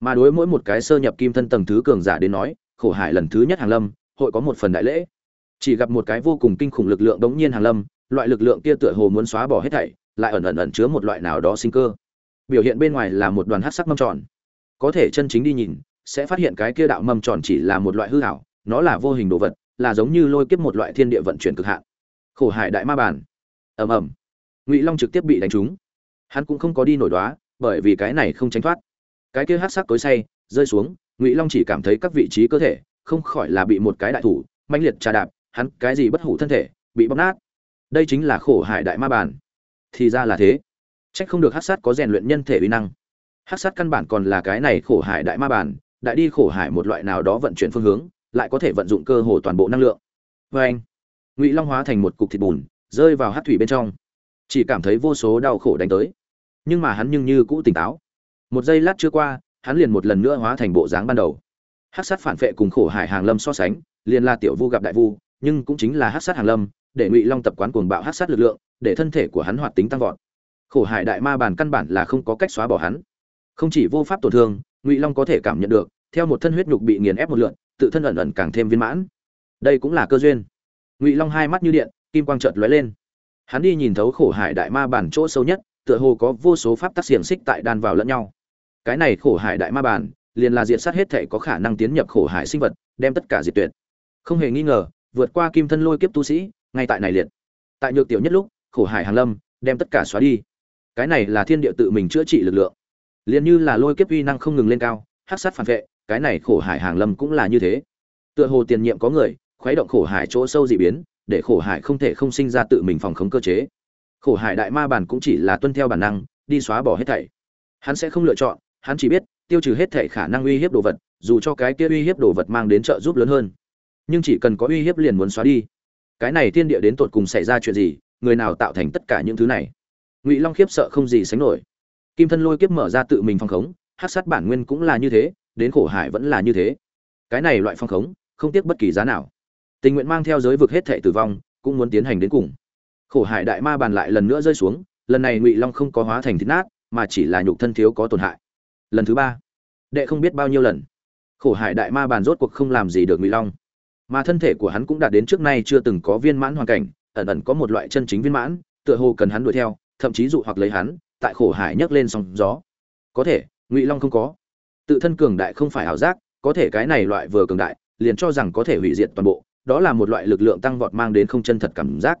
Mà đối mỗi một cái sơ nhập kim thân tầng thứ cường giả đến nói khổ hải lần thứ nhất hàng lâm hội có một phần đại lễ. Chỉ gặp một cái vô cùng kinh khủng lực lượng đống nhiên hàng lâm loại lực lượng kia tựa hồ muốn xóa bỏ hết thảy lại ẩn ẩn ẩn chứa một loại nào đó sinh cơ. Biểu hiện bên ngoài là một đoàn hát sắc mâm tròn. Có thể chân chính đi nhìn sẽ phát hiện cái kia đạo mâm tròn chỉ là một loại hư ảo, nó là vô hình đồ vật, là giống như lôi kiếp một loại thiên địa vận chuyển cực hạn. Khổ hải đại ma bản. Ầm ầm. Ngụy Long trực tiếp bị đánh trúng. Hắn cũng không có đi nổi đoá, bởi vì cái này không tránh thoát. Cái kia hát sắc cối say, rơi xuống, Ngụy Long chỉ cảm thấy các vị trí cơ thể, không khỏi là bị một cái đại thủ mãnh liệt trà đạp, hắn cái gì bất hủ thân thể, bị bóc nát. Đây chính là khổ hải đại ma bản. Thì ra là thế. Chắc không được hát sát có rèn luyện nhân thể uy năng. hát sát căn bản còn là cái này khổ hải đại ma bản, đại đi khổ hải một loại nào đó vận chuyển phương hướng lại có thể vận dụng cơ hồ toàn bộ năng lượng vê anh ngụy long hóa thành một cục thịt bùn rơi vào hát thủy bên trong. Chỉ cảm thấy vô số đau khổ đánh tới. Nhưng mà hắn nhưng như cũ tỉnh táo. Một giây lát chưa qua, hắn liền một lần nữa hóa thành bộ dáng ban đầu. Hát sát phản vệ cùng khổ hải hàng lâm so sánh, liền là tiểu vu gặp đại vu, nhưng cũng chính là hát sát hàng lâm, để ngụy long tập quán cuồng bạo hát sát lực lượng, để thân thể của hắn hoạt tính tăng vọt. Khổ hải đại ma bản căn bản là không có cách xóa bỏ hắn. Không chỉ vô pháp tổn thương, ngụy long có thể cảm nhận được, theo một thân huyết nhục bị nghiền ép một lượn, tự thân ẩn ẩn càng thêm viên mãn. Đây cũng là cơ duyên. Ngụy long hai mắt như điện kim quang chợt lóe lên. Hắn đi nhìn thấu khổ hải đại ma bản chỗ sâu nhất, tựa hồ có vô số pháp tắc xiềng xích tại đan vào lẫn nhau. Cái này khổ hải đại ma bản, liền là diện sát hết thể có khả năng tiến nhập khổ hải sinh vật, đem tất cả diệt tuyệt. Không hề nghi ngờ, vượt qua kim thân lôi kiếp tu sĩ, ngay tại này liệt. Tại nhược tiểu nhất lúc, khổ hải hàng lâm, đem tất cả xóa đi. Cái này là thiên địa tự mình chữa trị lực lượng. Liền như là lôi kiếp uy năng không ngừng lên cao, hắc sát phản vệ, cái này khổ hải hàng lâm cũng là như thế. Tựa hồ tiền nhiệm có người, khuấy động khổ hải chỗ sâu dị biến để khổ hải không thể không sinh ra tự mình phòng khống cơ chế. Khổ hải đại ma bản cũng chỉ là tuân theo bản năng, đi xóa bỏ hết thảy. Hắn sẽ không lựa chọn, hắn chỉ biết tiêu trừ hết thảy khả năng uy hiếp đồ vật, dù cho cái kia uy hiếp đồ vật mang đến trợ giúp lớn hơn. Nhưng chỉ cần có uy hiếp liền muốn xóa đi. Cái này thiên địa đến tột cùng xảy ra chuyện gì, người nào tạo thành tất cả những thứ này? Ngụy long khiếp sợ không gì sánh nổi. Kim thân lôi kiếp mở ra tự mình phong khống hát sát bản nguyên cũng là như thế, đến khổ hải vẫn là như thế. Cái này loại phong khống, không tiếc bất kỳ giá nào tình nguyện mang theo giới vực hết thệ tử vong, cũng muốn tiến hành đến cùng. Khổ hải đại ma bàn lại lần nữa rơi xuống, lần này ngụy long không có hóa thành thịt nát, mà chỉ là nhục thân thiếu có tổn hại. Lần thứ ba, đệ không biết bao nhiêu lần. Khổ hải đại ma bàn rốt cuộc không làm gì được ngụy long. Mà thân thể của hắn cũng đạt đến trước nay chưa từng có viên mãn hoàn cảnh, ẩn ẩn có một loại chân chính viên mãn, tựa hồ cần hắn đuổi theo, thậm chí dụ hoặc lấy hắn, tại khổ hải nhấc lên sóng gió. Có thể, ngụy long không có. Tự thân cường đại không phải ảo giác, có thể cái này loại vừa cường đại, liền cho rằng có thể hủy diệt toàn bộ đó là một loại lực lượng tăng vọt mang đến không chân thật cảm giác.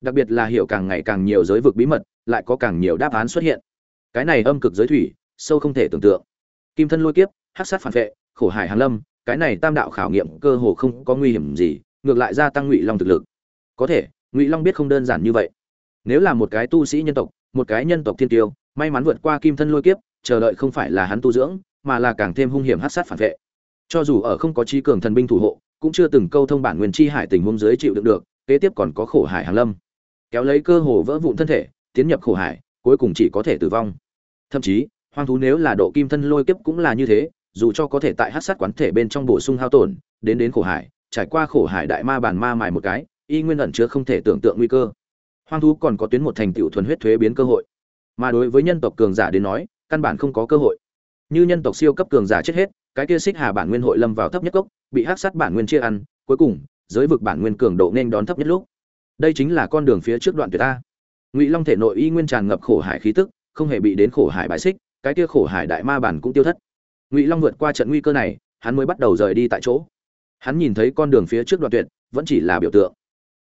Đặc biệt là hiểu càng ngày càng nhiều giới vực bí mật, lại có càng nhiều đáp án xuất hiện. Cái này âm cực giới thủy, sâu không thể tưởng tượng. Kim thân lôi kiếp, hắc sát phản vệ, khổ hải hàn lâm, cái này tam đạo khảo nghiệm cơ hồ không có nguy hiểm gì, ngược lại gia tăng ngụy long thực lực. Có thể, ngụy long biết không đơn giản như vậy. Nếu là một cái tu sĩ nhân tộc, một cái nhân tộc thiên tiêu, may mắn vượt qua kim thân lôi kiếp, chờ đợi không phải là hắn tu dưỡng, mà là càng thêm hung hiểm hắc sát phản vệ. Cho dù ở không có trí cường thần binh thủ hộ cũng chưa từng câu thông bản nguyên chi hải tình huống dưới chịu đựng được, kế tiếp còn có khổ hải hàng lâm. Kéo lấy cơ hồ vỡ vụn thân thể, tiến nhập khổ hải, cuối cùng chỉ có thể tử vong. Thậm chí, hoang thú nếu là độ kim thân lôi kiếp cũng là như thế, dù cho có thể tại hắc sát quán thể bên trong bổ sung hao tổn, đến đến khổ hải, trải qua khổ hải đại ma bản ma mài một cái, y nguyên ẩn chứa không thể tưởng tượng nguy cơ. Hoang thú còn có tuyến một thành tựu thuần huyết thuế biến cơ hội. Mà đối với nhân tộc cường giả đến nói, căn bản không có cơ hội. Như nhân tộc siêu cấp cường giả chết hết cái kia xích hà bản nguyên hội lâm vào thấp nhất gốc bị hắc sát bản nguyên chia ăn, cuối cùng, giới vực bản nguyên cường độ nên đón thấp nhất lúc. Đây chính là con đường phía trước đoạn tuyệt ta. Ngụy long thể nội y nguyên tràn ngập khổ hải khí tức, không hề bị đến khổ hải bãi xích, cái kia khổ hải đại ma bản cũng tiêu thất. Ngụy long vượt qua trận nguy cơ này, hắn mới bắt đầu rời đi tại chỗ. Hắn nhìn thấy con đường phía trước đoạn tuyệt, vẫn chỉ là biểu tượng.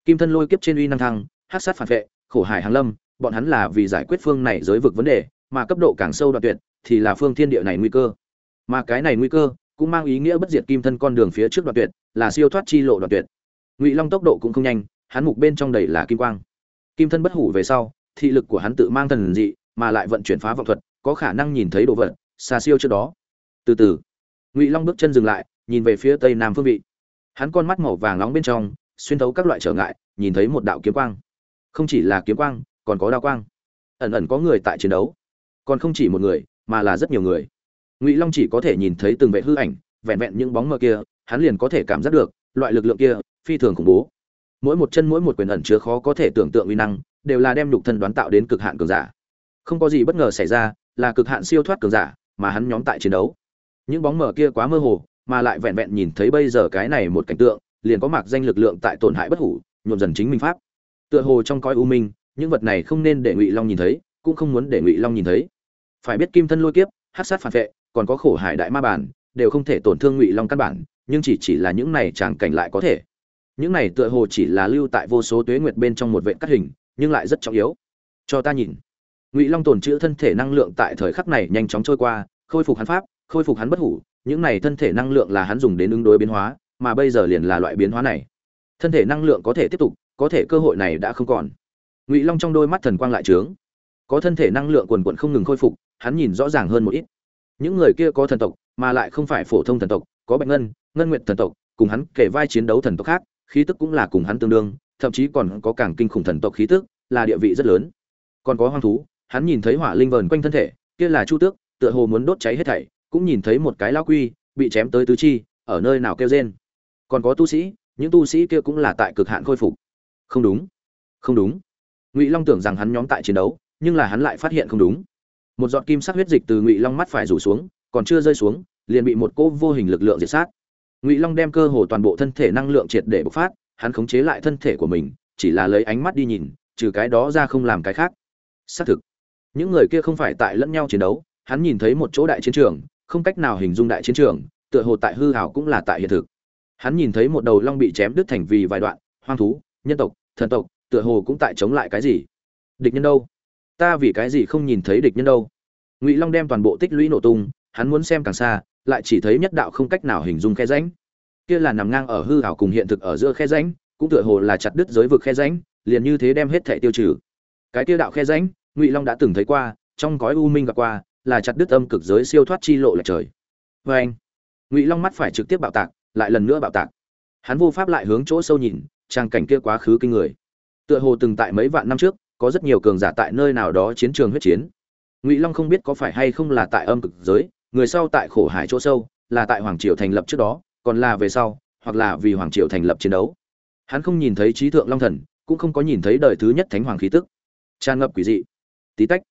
Kim thân lôi kiếp trên uy năng thăng hát sát phản vệ, khổ hải hàng lâm, bọn hắn là vì giải quyết phương này giới vực vấn đề, mà cấp độ càng sâu đoạn tuyệt, thì là phương thiên địa này nguy cơ mà cái này nguy cơ cũng mang ý nghĩa bất diệt kim thân con đường phía trước đoạn tuyệt, là siêu thoát chi lộ đoạn tuyệt. Ngụy long tốc độ cũng không nhanh, hắn mục bên trong đầy là kim quang. Kim thân bất hủ về sau, thị lực của hắn tự mang thần dị, mà lại vận chuyển phá vọng thuật, có khả năng nhìn thấy đồ vật, xa siêu trước đó. Từ từ, ngụy long bước chân dừng lại, nhìn về phía tây nam phương vị. Hắn con mắt màu vàng nóng bên trong, xuyên thấu các loại trở ngại, nhìn thấy một đạo kiếm quang. Không chỉ là kiếm quang, còn có đao quang. Ẩn ẩn có người tại chiến đấu. Còn không chỉ một người, mà là rất nhiều người ngụy long chỉ có thể nhìn thấy từng vệ hư ảnh, vẹn vẹn những bóng mờ kia, hắn liền có thể cảm giác được, loại lực lượng kia, phi thường khủng bố. Mỗi một chân mỗi một quyền ẩn chứa khó có thể tưởng tượng uy năng, đều là đem nhục thân đoán tạo đến cực hạn cường giả. Không có gì bất ngờ xảy ra, là cực hạn siêu thoát cường giả mà hắn nhóm tại chiến đấu. Những bóng mờ kia quá mơ hồ, mà lại vẹn vẹn nhìn thấy bây giờ cái này một cảnh tượng, liền có mặc danh lực lượng tại tổn hại bất hủ, nhuộm dần chính minh pháp. Tựa hồ trong coi u minh, những vật này không nên để ngụy long nhìn thấy, cũng không muốn để ngụy long nhìn thấy. Phải biết kim thân lôi kiếp hát sát phản vệ còn có khổ hải đại ma bản, đều không thể tổn thương ngụy long căn bản, nhưng chỉ chỉ là những này chẳng cảnh lại có thể. Những này tựa hồ chỉ là lưu tại vô số tuế nguyệt bên trong một vệ cắt hình, nhưng lại rất trọng yếu. Cho ta nhìn. Ngụy long tồn chữ thân thể năng lượng tại thời khắc này nhanh chóng trôi qua, khôi phục hắn pháp, khôi phục hắn bất hủ, những này thân thể năng lượng là hắn dùng đến ứng đối biến hóa, mà bây giờ liền là loại biến hóa này. Thân thể năng lượng có thể tiếp tục, có thể cơ hội này đã không còn. Ngụy long trong đôi mắt thần quang lại trướng. Có thân thể năng lượng quần quận không ngừng khôi phục, hắn nhìn rõ ràng hơn một ít những người kia có thần tộc, mà lại không phải phổ thông thần tộc, có bạch ngân ngân nguyện thần tộc, cùng hắn kể vai chiến đấu thần tộc khác, khí tức cũng là cùng hắn tương đương, thậm chí còn có càng kinh khủng thần tộc khí tức, là địa vị rất lớn. Còn có hoang thú, hắn nhìn thấy hỏa linh vờn quanh thân thể, kia là chu tước, tựa hồ muốn đốt cháy hết thảy, cũng nhìn thấy một cái lao quy, bị chém tới tứ chi, ở nơi nào kêu rên. Còn có tu sĩ, những tu sĩ kia cũng là tại cực hạn khôi phục. Không đúng không đúng. Ngụy long tưởng rằng hắn nhóm tại chiến đấu, nhưng là hắn lại phát hiện không đúng một giọt kim sắc huyết dịch từ ngụy long mắt phải rủ xuống, còn chưa rơi xuống, liền bị một cỗ vô hình lực lượng diệt sát. Ngụy long đem cơ hồ toàn bộ thân thể năng lượng triệt để bộc phát, hắn khống chế lại thân thể của mình, chỉ là lấy ánh mắt đi nhìn, trừ cái đó ra không làm cái khác. Xác thực, những người kia không phải tại lẫn nhau chiến đấu, hắn nhìn thấy một chỗ đại chiến trường, không cách nào hình dung đại chiến trường, tựa hồ tại hư hảo cũng là tại hiện thực. Hắn nhìn thấy một đầu long bị chém đứt thành vì vài đoạn, hoang thú, nhân tộc, thần tộc, tựa hồ cũng tại chống lại cái gì. Địch nhân đâu? Ta vì cái gì không nhìn thấy địch nhân đâu? Ngụy long đem toàn bộ tích lũy nổ tung, hắn muốn xem càng xa, lại chỉ thấy nhất đạo không cách nào hình dung khe rãnh. Kia là nằm ngang ở hư hảo cùng hiện thực ở giữa khe rãnh, cũng tựa hồ là chặt đứt giới vực khe rãnh, liền như thế đem hết thẻ tiêu trừ. Cái tiêu đạo khe rãnh, ngụy long đã từng thấy qua, trong gói u minh gặp qua, là chặt đứt âm cực giới siêu thoát chi lộ lệch trời. Vê anh, ngụy long mắt phải trực tiếp bạo tạc, lại lần nữa bạo tạc. Hắn vô pháp lại hướng chỗ sâu nhìn trang cảnh kia quá khứ kinh người. Tựa hồ từng tại mấy vạn năm trước có rất nhiều cường giả tại nơi nào đó chiến trường huyết chiến. Ngụy long không biết có phải hay không là tại âm cực giới, người sau tại khổ hải chỗ sâu, là tại hoàng triều thành lập trước đó, còn là về sau, hoặc là vì hoàng triều thành lập chiến đấu. Hắn không nhìn thấy trí thượng long thần, cũng không có nhìn thấy đời thứ nhất thánh hoàng khí tức. Tràn ngập quỷ dị. Tí tách,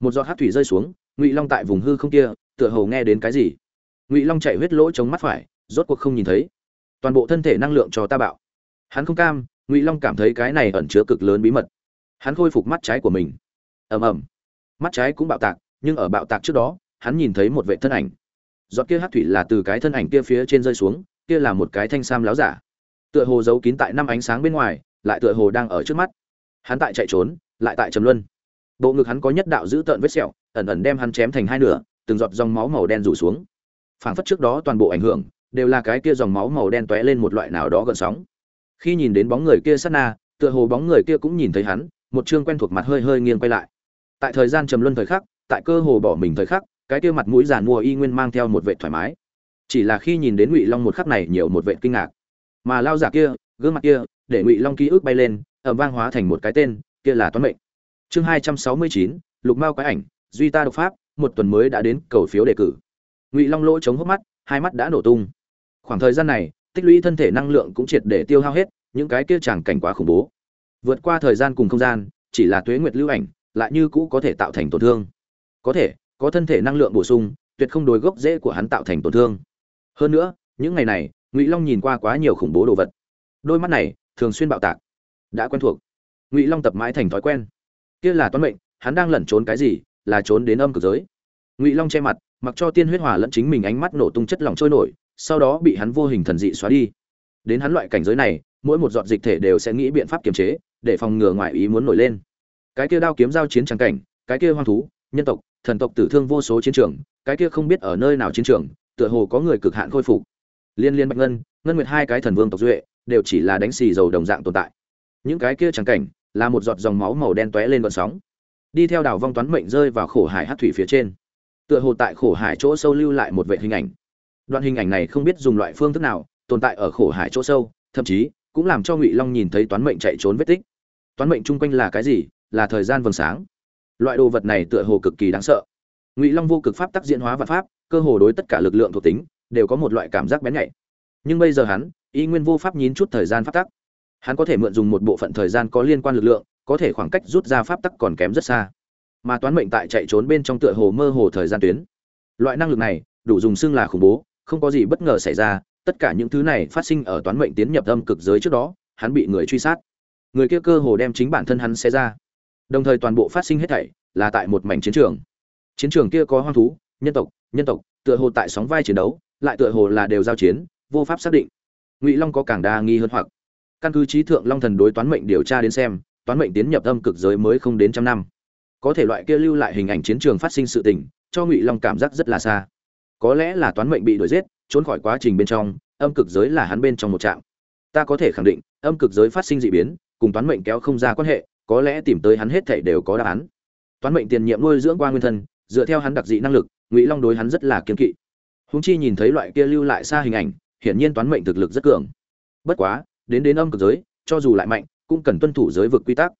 một giọt hát thủy rơi xuống, ngụy long tại vùng hư không kia, tựa hồ nghe đến cái gì. Ngụy long chạy huyết lỗ chống mắt phải, rốt cuộc không nhìn thấy. Toàn bộ thân thể năng lượng cho ta bạo. Hắn không cam, ngụy long cảm thấy cái này ẩn chứa cực lớn bí mật hắn khôi phục mắt trái của mình. Ầm ầm. Mắt trái cũng bạo tạc, nhưng ở bạo tạc trước đó, hắn nhìn thấy một vệ thân ảnh. Giọt kia hát thủy là từ cái thân ảnh kia phía trên rơi xuống, kia là một cái thanh sam láo giả. Tựa hồ giấu kín tại năm ánh sáng bên ngoài, lại tựa hồ đang ở trước mắt. Hắn tại chạy trốn, lại tại trầm luân. Bộ ngực hắn có nhất đạo giữ tợn vết sẹo, ẩn ẩn đem hắn chém thành hai nửa, từng giọt dòng máu màu đen rủ xuống. Phảng phất trước đó toàn bộ ảnh hưởng, đều là cái kia dòng máu màu đen tóe lên một loại nào đó gần sóng. Khi nhìn đến bóng người kia sát na, tựa hồ bóng người kia cũng nhìn thấy hắn một chương quen thuộc mặt hơi hơi nghiêng quay lại. Tại thời gian trầm luân thời khắc, tại cơ hồ bỏ mình thời khắc, cái kia mặt mũi giàn mua y nguyên mang theo một vệ thoải mái. Chỉ là khi nhìn đến ngụy long một khắc này nhiều một vệ kinh ngạc. Mà lao giả kia, gương mặt kia, để ngụy long ký ức bay lên ẩm vang hóa thành một cái tên, kia là toán mệnh. Chương hai trăm sáu mươi chín, lục mao quái ảnh, duy ta độc pháp, một tuần mới đã đến cầu phiếu đề cử. Ngụy long lỗ chống hốc mắt, hai mắt đã nổ tung. Khoảng thời gian này, tích lũy thân thể năng lượng cũng triệt để tiêu hao hết, những cái kia chẳng cảnh quá khủng bố vượt qua thời gian cùng không gian, chỉ là tuế nguyệt lưu ảnh, lại như cũ có thể tạo thành tổn thương. Có thể, có thân thể năng lượng bổ sung, tuyệt không đối gốc rễ của hắn tạo thành tổn thương. Hơn nữa, những ngày này, ngụy long nhìn qua quá nhiều khủng bố đồ vật. Đôi mắt này, thường xuyên bạo tạc. Đã quen thuộc. Ngụy long tập mãi thành thói quen. Kia là toán mệnh, hắn đang lẩn trốn cái gì, là trốn đến âm cực giới. Ngụy long che mặt, mặc cho tiên huyết hòa lẫn chính mình ánh mắt nổ tung chất lỏng trôi nổi, sau đó bị hắn vô hình thần dị xóa đi. Đến hắn loại cảnh giới này, mỗi một giọt dịch thể đều sẽ nghĩ biện pháp kiềm chế để phòng ngừa ngoại ý muốn nổi lên. Cái kia đao kiếm giao chiến trắng cảnh, cái kia hoang thú, nhân tộc, thần tộc tử thương vô số chiến trường, cái kia không biết ở nơi nào chiến trường, tựa hồ có người cực hạn khôi phục. Liên liên bạch ngân ngân nguyệt hai cái thần vương tộc duệ, đều chỉ là đánh xì dầu đồng dạng tồn tại. Những cái kia trắng cảnh, là một giọt dòng máu màu đen tóe lên vận sóng. Đi theo đảo vong toán mệnh rơi vào khổ hải hát thủy phía trên. Tựa hồ tại khổ hải chỗ sâu lưu lại một vệ hình ảnh. Đoạn hình ảnh này không biết dùng loại phương thức nào tồn tại ở khổ hải chỗ sâu, thậm chí cũng làm cho ngụy long nhìn thấy toán mệnh chạy trốn vết tích. Toán mệnh chung quanh là cái gì? Là thời gian vầng sáng. Loại đồ vật này tựa hồ cực kỳ đáng sợ. Ngụy long vô cực pháp tác diễn hóa vạn pháp, cơ hồ đối tất cả lực lượng thuộc tính, đều có một loại cảm giác bén nhạy. Nhưng bây giờ hắn, y nguyên vô pháp nhín chút thời gian pháp tắc. Hắn có thể mượn dùng một bộ phận thời gian có liên quan lực lượng, có thể khoảng cách rút ra pháp tắc còn kém rất xa. Mà toán mệnh tại chạy trốn bên trong tựa hồ mơ hồ thời gian tuyến. Loại năng lực này, đủ dùng xưng là khủng bố, không có gì bất ngờ xảy ra tất cả những thứ này phát sinh ở toán mệnh tiến nhập âm cực giới trước đó, hắn bị người truy sát. Người kia cơ hồ đem chính bản thân hắn xé ra. Đồng thời toàn bộ phát sinh hết thảy là tại một mảnh chiến trường. Chiến trường kia có hoang thú, nhân tộc nhân tộc, tựa hồ tại sóng vai chiến đấu, lại tựa hồ là đều giao chiến, vô pháp xác định. Ngụy long có càng đa nghi hơn hoặc. Căn cứ trí thượng long thần đối toán mệnh điều tra đến xem, toán mệnh tiến nhập âm cực giới mới không đến trăm năm. Có thể loại kia lưu lại hình ảnh chiến trường phát sinh sự tình, cho ngụy long cảm giác rất là xa. Có lẽ là toán mệnh bị đuổi giết trốn khỏi quá trình bên trong, âm cực giới là hắn bên trong một trạm. Ta có thể khẳng định, âm cực giới phát sinh dị biến, cùng toán mệnh kéo không ra quan hệ, có lẽ tìm tới hắn hết thảy đều có đáp án. Toán mệnh tiền nhiệm nuôi dưỡng qua nguyên thân, dựa theo hắn đặc dị năng lực, ngụy long đối hắn rất là kiên kỵ. Húng chi nhìn thấy loại kia lưu lại xa hình ảnh, hiển nhiên toán mệnh thực lực rất cường. Bất quá, đến đến âm cực giới, cho dù lại mạnh, cũng cần tuân thủ giới vực quy tắc.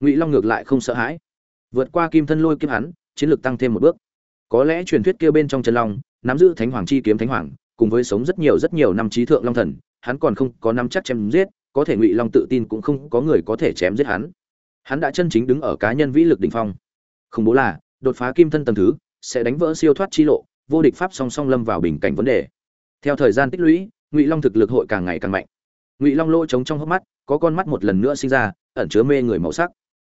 Ngụy long ngược lại không sợ hãi. Vượt qua kim thân lôi kiếm hắn, chiến lược tăng thêm một bước. Có lẽ truyền thuyết kia bên trong chân long, nắm giữ thánh hoàng chi kiếm thánh hoàng cùng với sống rất nhiều rất nhiều năm trí thượng long thần, hắn còn không có năm chắc chém giết, có thể ngụy long tự tin cũng không có người có thể chém giết hắn. Hắn đã chân chính đứng ở cá nhân vĩ lực đỉnh phong. Không bố là, đột phá kim thân tầng thứ, sẽ đánh vỡ siêu thoát chi lộ, vô địch pháp song song lâm vào bình cảnh vấn đề. Theo thời gian tích lũy, ngụy long thực lực hội càng ngày càng mạnh. Ngụy long lỗ trống trong hốc mắt, có con mắt một lần nữa sinh ra, ẩn chứa mê người màu sắc.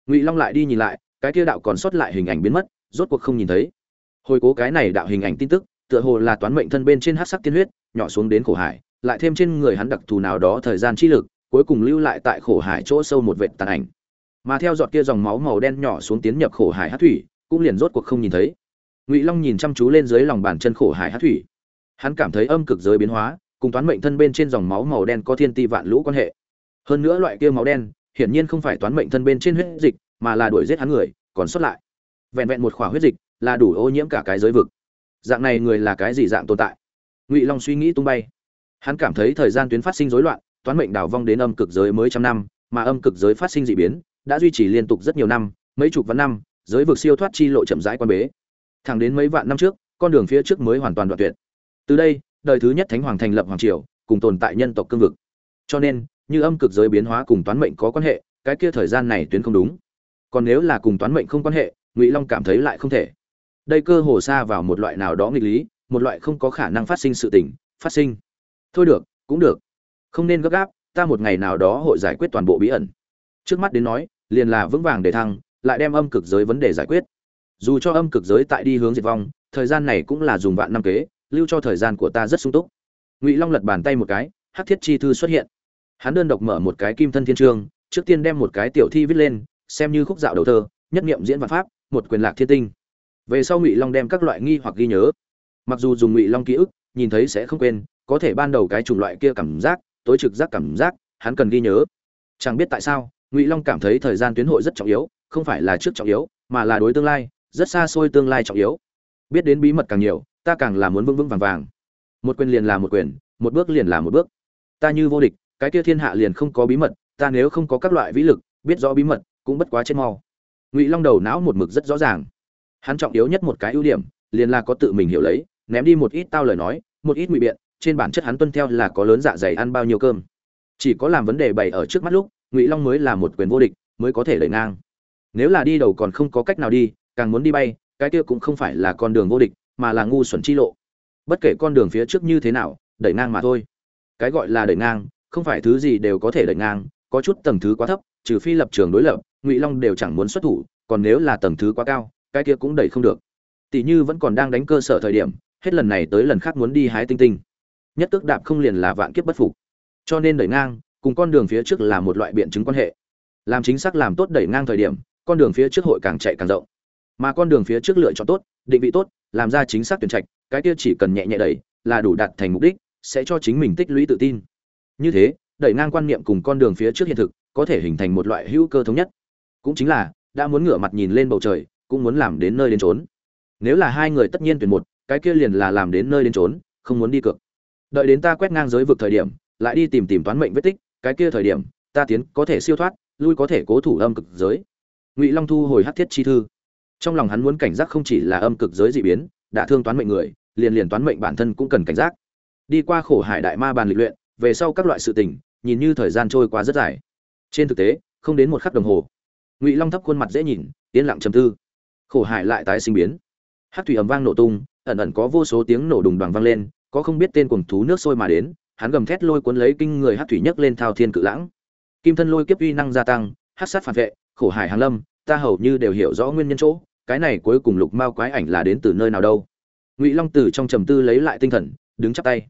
Ngụy long lại đi nhìn lại, cái kia đạo còn sót lại hình ảnh biến mất, rốt cuộc không nhìn thấy. Hồi cố cái này đạo hình ảnh tin tức tựa hồ là toán mệnh thân bên trên hắc sắc tiên huyết, nhỏ xuống đến khổ hải, lại thêm trên người hắn đặc thù nào đó thời gian chi lực, cuối cùng lưu lại tại khổ hải chỗ sâu một vệt tàn ảnh. Mà theo giọt kia dòng máu màu đen nhỏ xuống tiến nhập khổ hải hát thủy, cũng liền rốt cuộc không nhìn thấy. Ngụy long nhìn chăm chú lên dưới lòng bàn chân khổ hải hát thủy. Hắn cảm thấy âm cực giới biến hóa, cùng toán mệnh thân bên trên dòng máu màu đen có thiên ti vạn lũ quan hệ. Hơn nữa loại kia máu đen, hiển nhiên không phải toán mệnh thân bên trên huyết dịch, mà là đuổi giết hắn người, còn sót lại. Vẹn vẹn một khỏa huyết dịch là đủ ô nhiễm cả cái giới vực dạng này người là cái gì dạng tồn tại? Ngụy long suy nghĩ tung bay. Hắn cảm thấy thời gian tuyến phát sinh rối loạn, toán mệnh đảo vong đến âm cực giới mới trăm năm, mà âm cực giới phát sinh dị biến, đã duy trì liên tục rất nhiều năm, mấy chục vạn năm, giới vực siêu thoát chi lộ chậm rãi quan bế. Thẳng đến mấy vạn năm trước, con đường phía trước mới hoàn toàn đoạn tuyệt. Từ đây, đời thứ nhất thánh hoàng thành lập hoàng triều, cùng tồn tại nhân tộc cương vực. Cho nên, như âm cực giới biến hóa cùng toán mệnh có quan hệ, cái kia thời gian này tuyến không đúng. Còn nếu là cùng toán mệnh không quan hệ, ngụy long cảm thấy lại không thể đây cơ hồ xa vào một loại nào đó nghịch lý, một loại không có khả năng phát sinh sự tình, phát sinh. Thôi được, cũng được. Không nên gấp gáp, ta một ngày nào đó hội giải quyết toàn bộ bí ẩn. Trước mắt đến nói, liền là vững vàng để thăng, lại đem âm cực giới vấn đề giải quyết. Dù cho âm cực giới tại đi hướng diệt vong, thời gian này cũng là dùng vạn năm kế, lưu cho thời gian của ta rất sung túc. Ngụy long lật bàn tay một cái, hắc thiết chi thư xuất hiện. Hắn đơn độc mở một cái kim thân thiên trương, trước tiên đem một cái tiểu thi viết lên, xem như khúc dạo đầu thơ, nhất nghiệm diễn văn pháp, một quyền lạc thiên tinh về sau ngụy long đem các loại nghi hoặc ghi nhớ. Mặc dù dùng ngụy long ký ức, nhìn thấy sẽ không quên, có thể ban đầu cái chủng loại kia cảm giác, tối trực giác cảm giác, hắn cần ghi nhớ. Chẳng biết tại sao, ngụy long cảm thấy thời gian tuyến hội rất trọng yếu, không phải là trước trọng yếu, mà là đối tương lai, rất xa xôi tương lai trọng yếu. Biết đến bí mật càng nhiều, ta càng là muốn vững vững vàng vàng. Một quyền liền là một quyền, một bước liền là một bước. Ta như vô địch, cái kia thiên hạ liền không có bí mật, ta nếu không có các loại vĩ lực, biết rõ bí mật, cũng bất quá chết mau. Ngụy long đầu não một mực rất rõ ràng hắn trọng yếu nhất một cái ưu điểm, liền là có tự mình hiểu lấy, ném đi một ít tao lời nói, một ít ngụy biện, trên bản chất hắn tuân theo là có lớn dạ dày ăn bao nhiêu cơm. Chỉ có làm vấn đề bày ở trước mắt lúc, ngụy long mới là một quyền vô địch, mới có thể đẩy ngang. Nếu là đi đầu còn không có cách nào đi, càng muốn đi bay, cái kia cũng không phải là con đường vô địch, mà là ngu xuẩn chi lộ. Bất kể con đường phía trước như thế nào, đẩy ngang mà thôi. Cái gọi là đẩy ngang, không phải thứ gì đều có thể đẩy ngang, có chút tầng thứ quá thấp, trừ phi lập trường đối lập, ngụy long đều chẳng muốn xuất thủ, còn nếu là tầng thứ quá cao cái kia cũng đẩy không được. Tỷ như vẫn còn đang đánh cơ sở thời điểm, hết lần này tới lần khác muốn đi hái tinh tinh. Nhất tước đạp không liền là vạn kiếp bất phục. Cho nên đẩy ngang, cùng con đường phía trước là một loại biện chứng quan hệ. Làm chính xác làm tốt đẩy ngang thời điểm, con đường phía trước hội càng chạy càng rộng. Mà con đường phía trước lựa chọn tốt, định vị tốt, làm ra chính xác tuyển trạch, cái kia chỉ cần nhẹ nhẹ đẩy, là đủ đạt thành mục đích, sẽ cho chính mình tích lũy tự tin. Như thế, đẩy ngang quan niệm cùng con đường phía trước hiện thực, có thể hình thành một loại hữu cơ thống nhất. Cũng chính là, đã muốn ngửa mặt nhìn lên bầu trời cũng muốn làm đến nơi đến trốn. Nếu là hai người tất nhiên tuyển một, cái kia liền là làm đến nơi đến trốn, không muốn đi cược. Đợi đến ta quét ngang giới vực thời điểm, lại đi tìm tìm toán mệnh vết tích, cái kia thời điểm, ta tiến, có thể siêu thoát, lui có thể cố thủ âm cực giới. Ngụy long thu hồi hát thiết chi thư. Trong lòng hắn muốn cảnh giác không chỉ là âm cực giới dị biến, đã thương toán mệnh người, liền liền toán mệnh bản thân cũng cần cảnh giác. Đi qua khổ hải đại ma bàn lịch luyện, về sau các loại sự tình, nhìn như thời gian trôi qua rất dài. Trên thực tế, không đến một khắc đồng hồ, ngụy long thấp khuôn mặt dễ nhìn, yên lặng trầm tư khổ hải lại tái sinh biến. Hát thủy ầm vang nổ tung, ẩn ẩn có vô số tiếng nổ đùng đoàn vang lên, có không biết tên cuồng thú nước sôi mà đến, hắn gầm thét lôi cuốn lấy kinh người hát thủy nhấc lên thao thiên cự lãng. Kim thân lôi kiếp uy năng gia tăng, hát sát phản vệ, khổ hải hàng lâm, ta hầu như đều hiểu rõ nguyên nhân chỗ, cái này cuối cùng lục mao quái ảnh là đến từ nơi nào đâu. Ngụy long từ trong trầm tư lấy lại tinh thần, đứng chắp tay.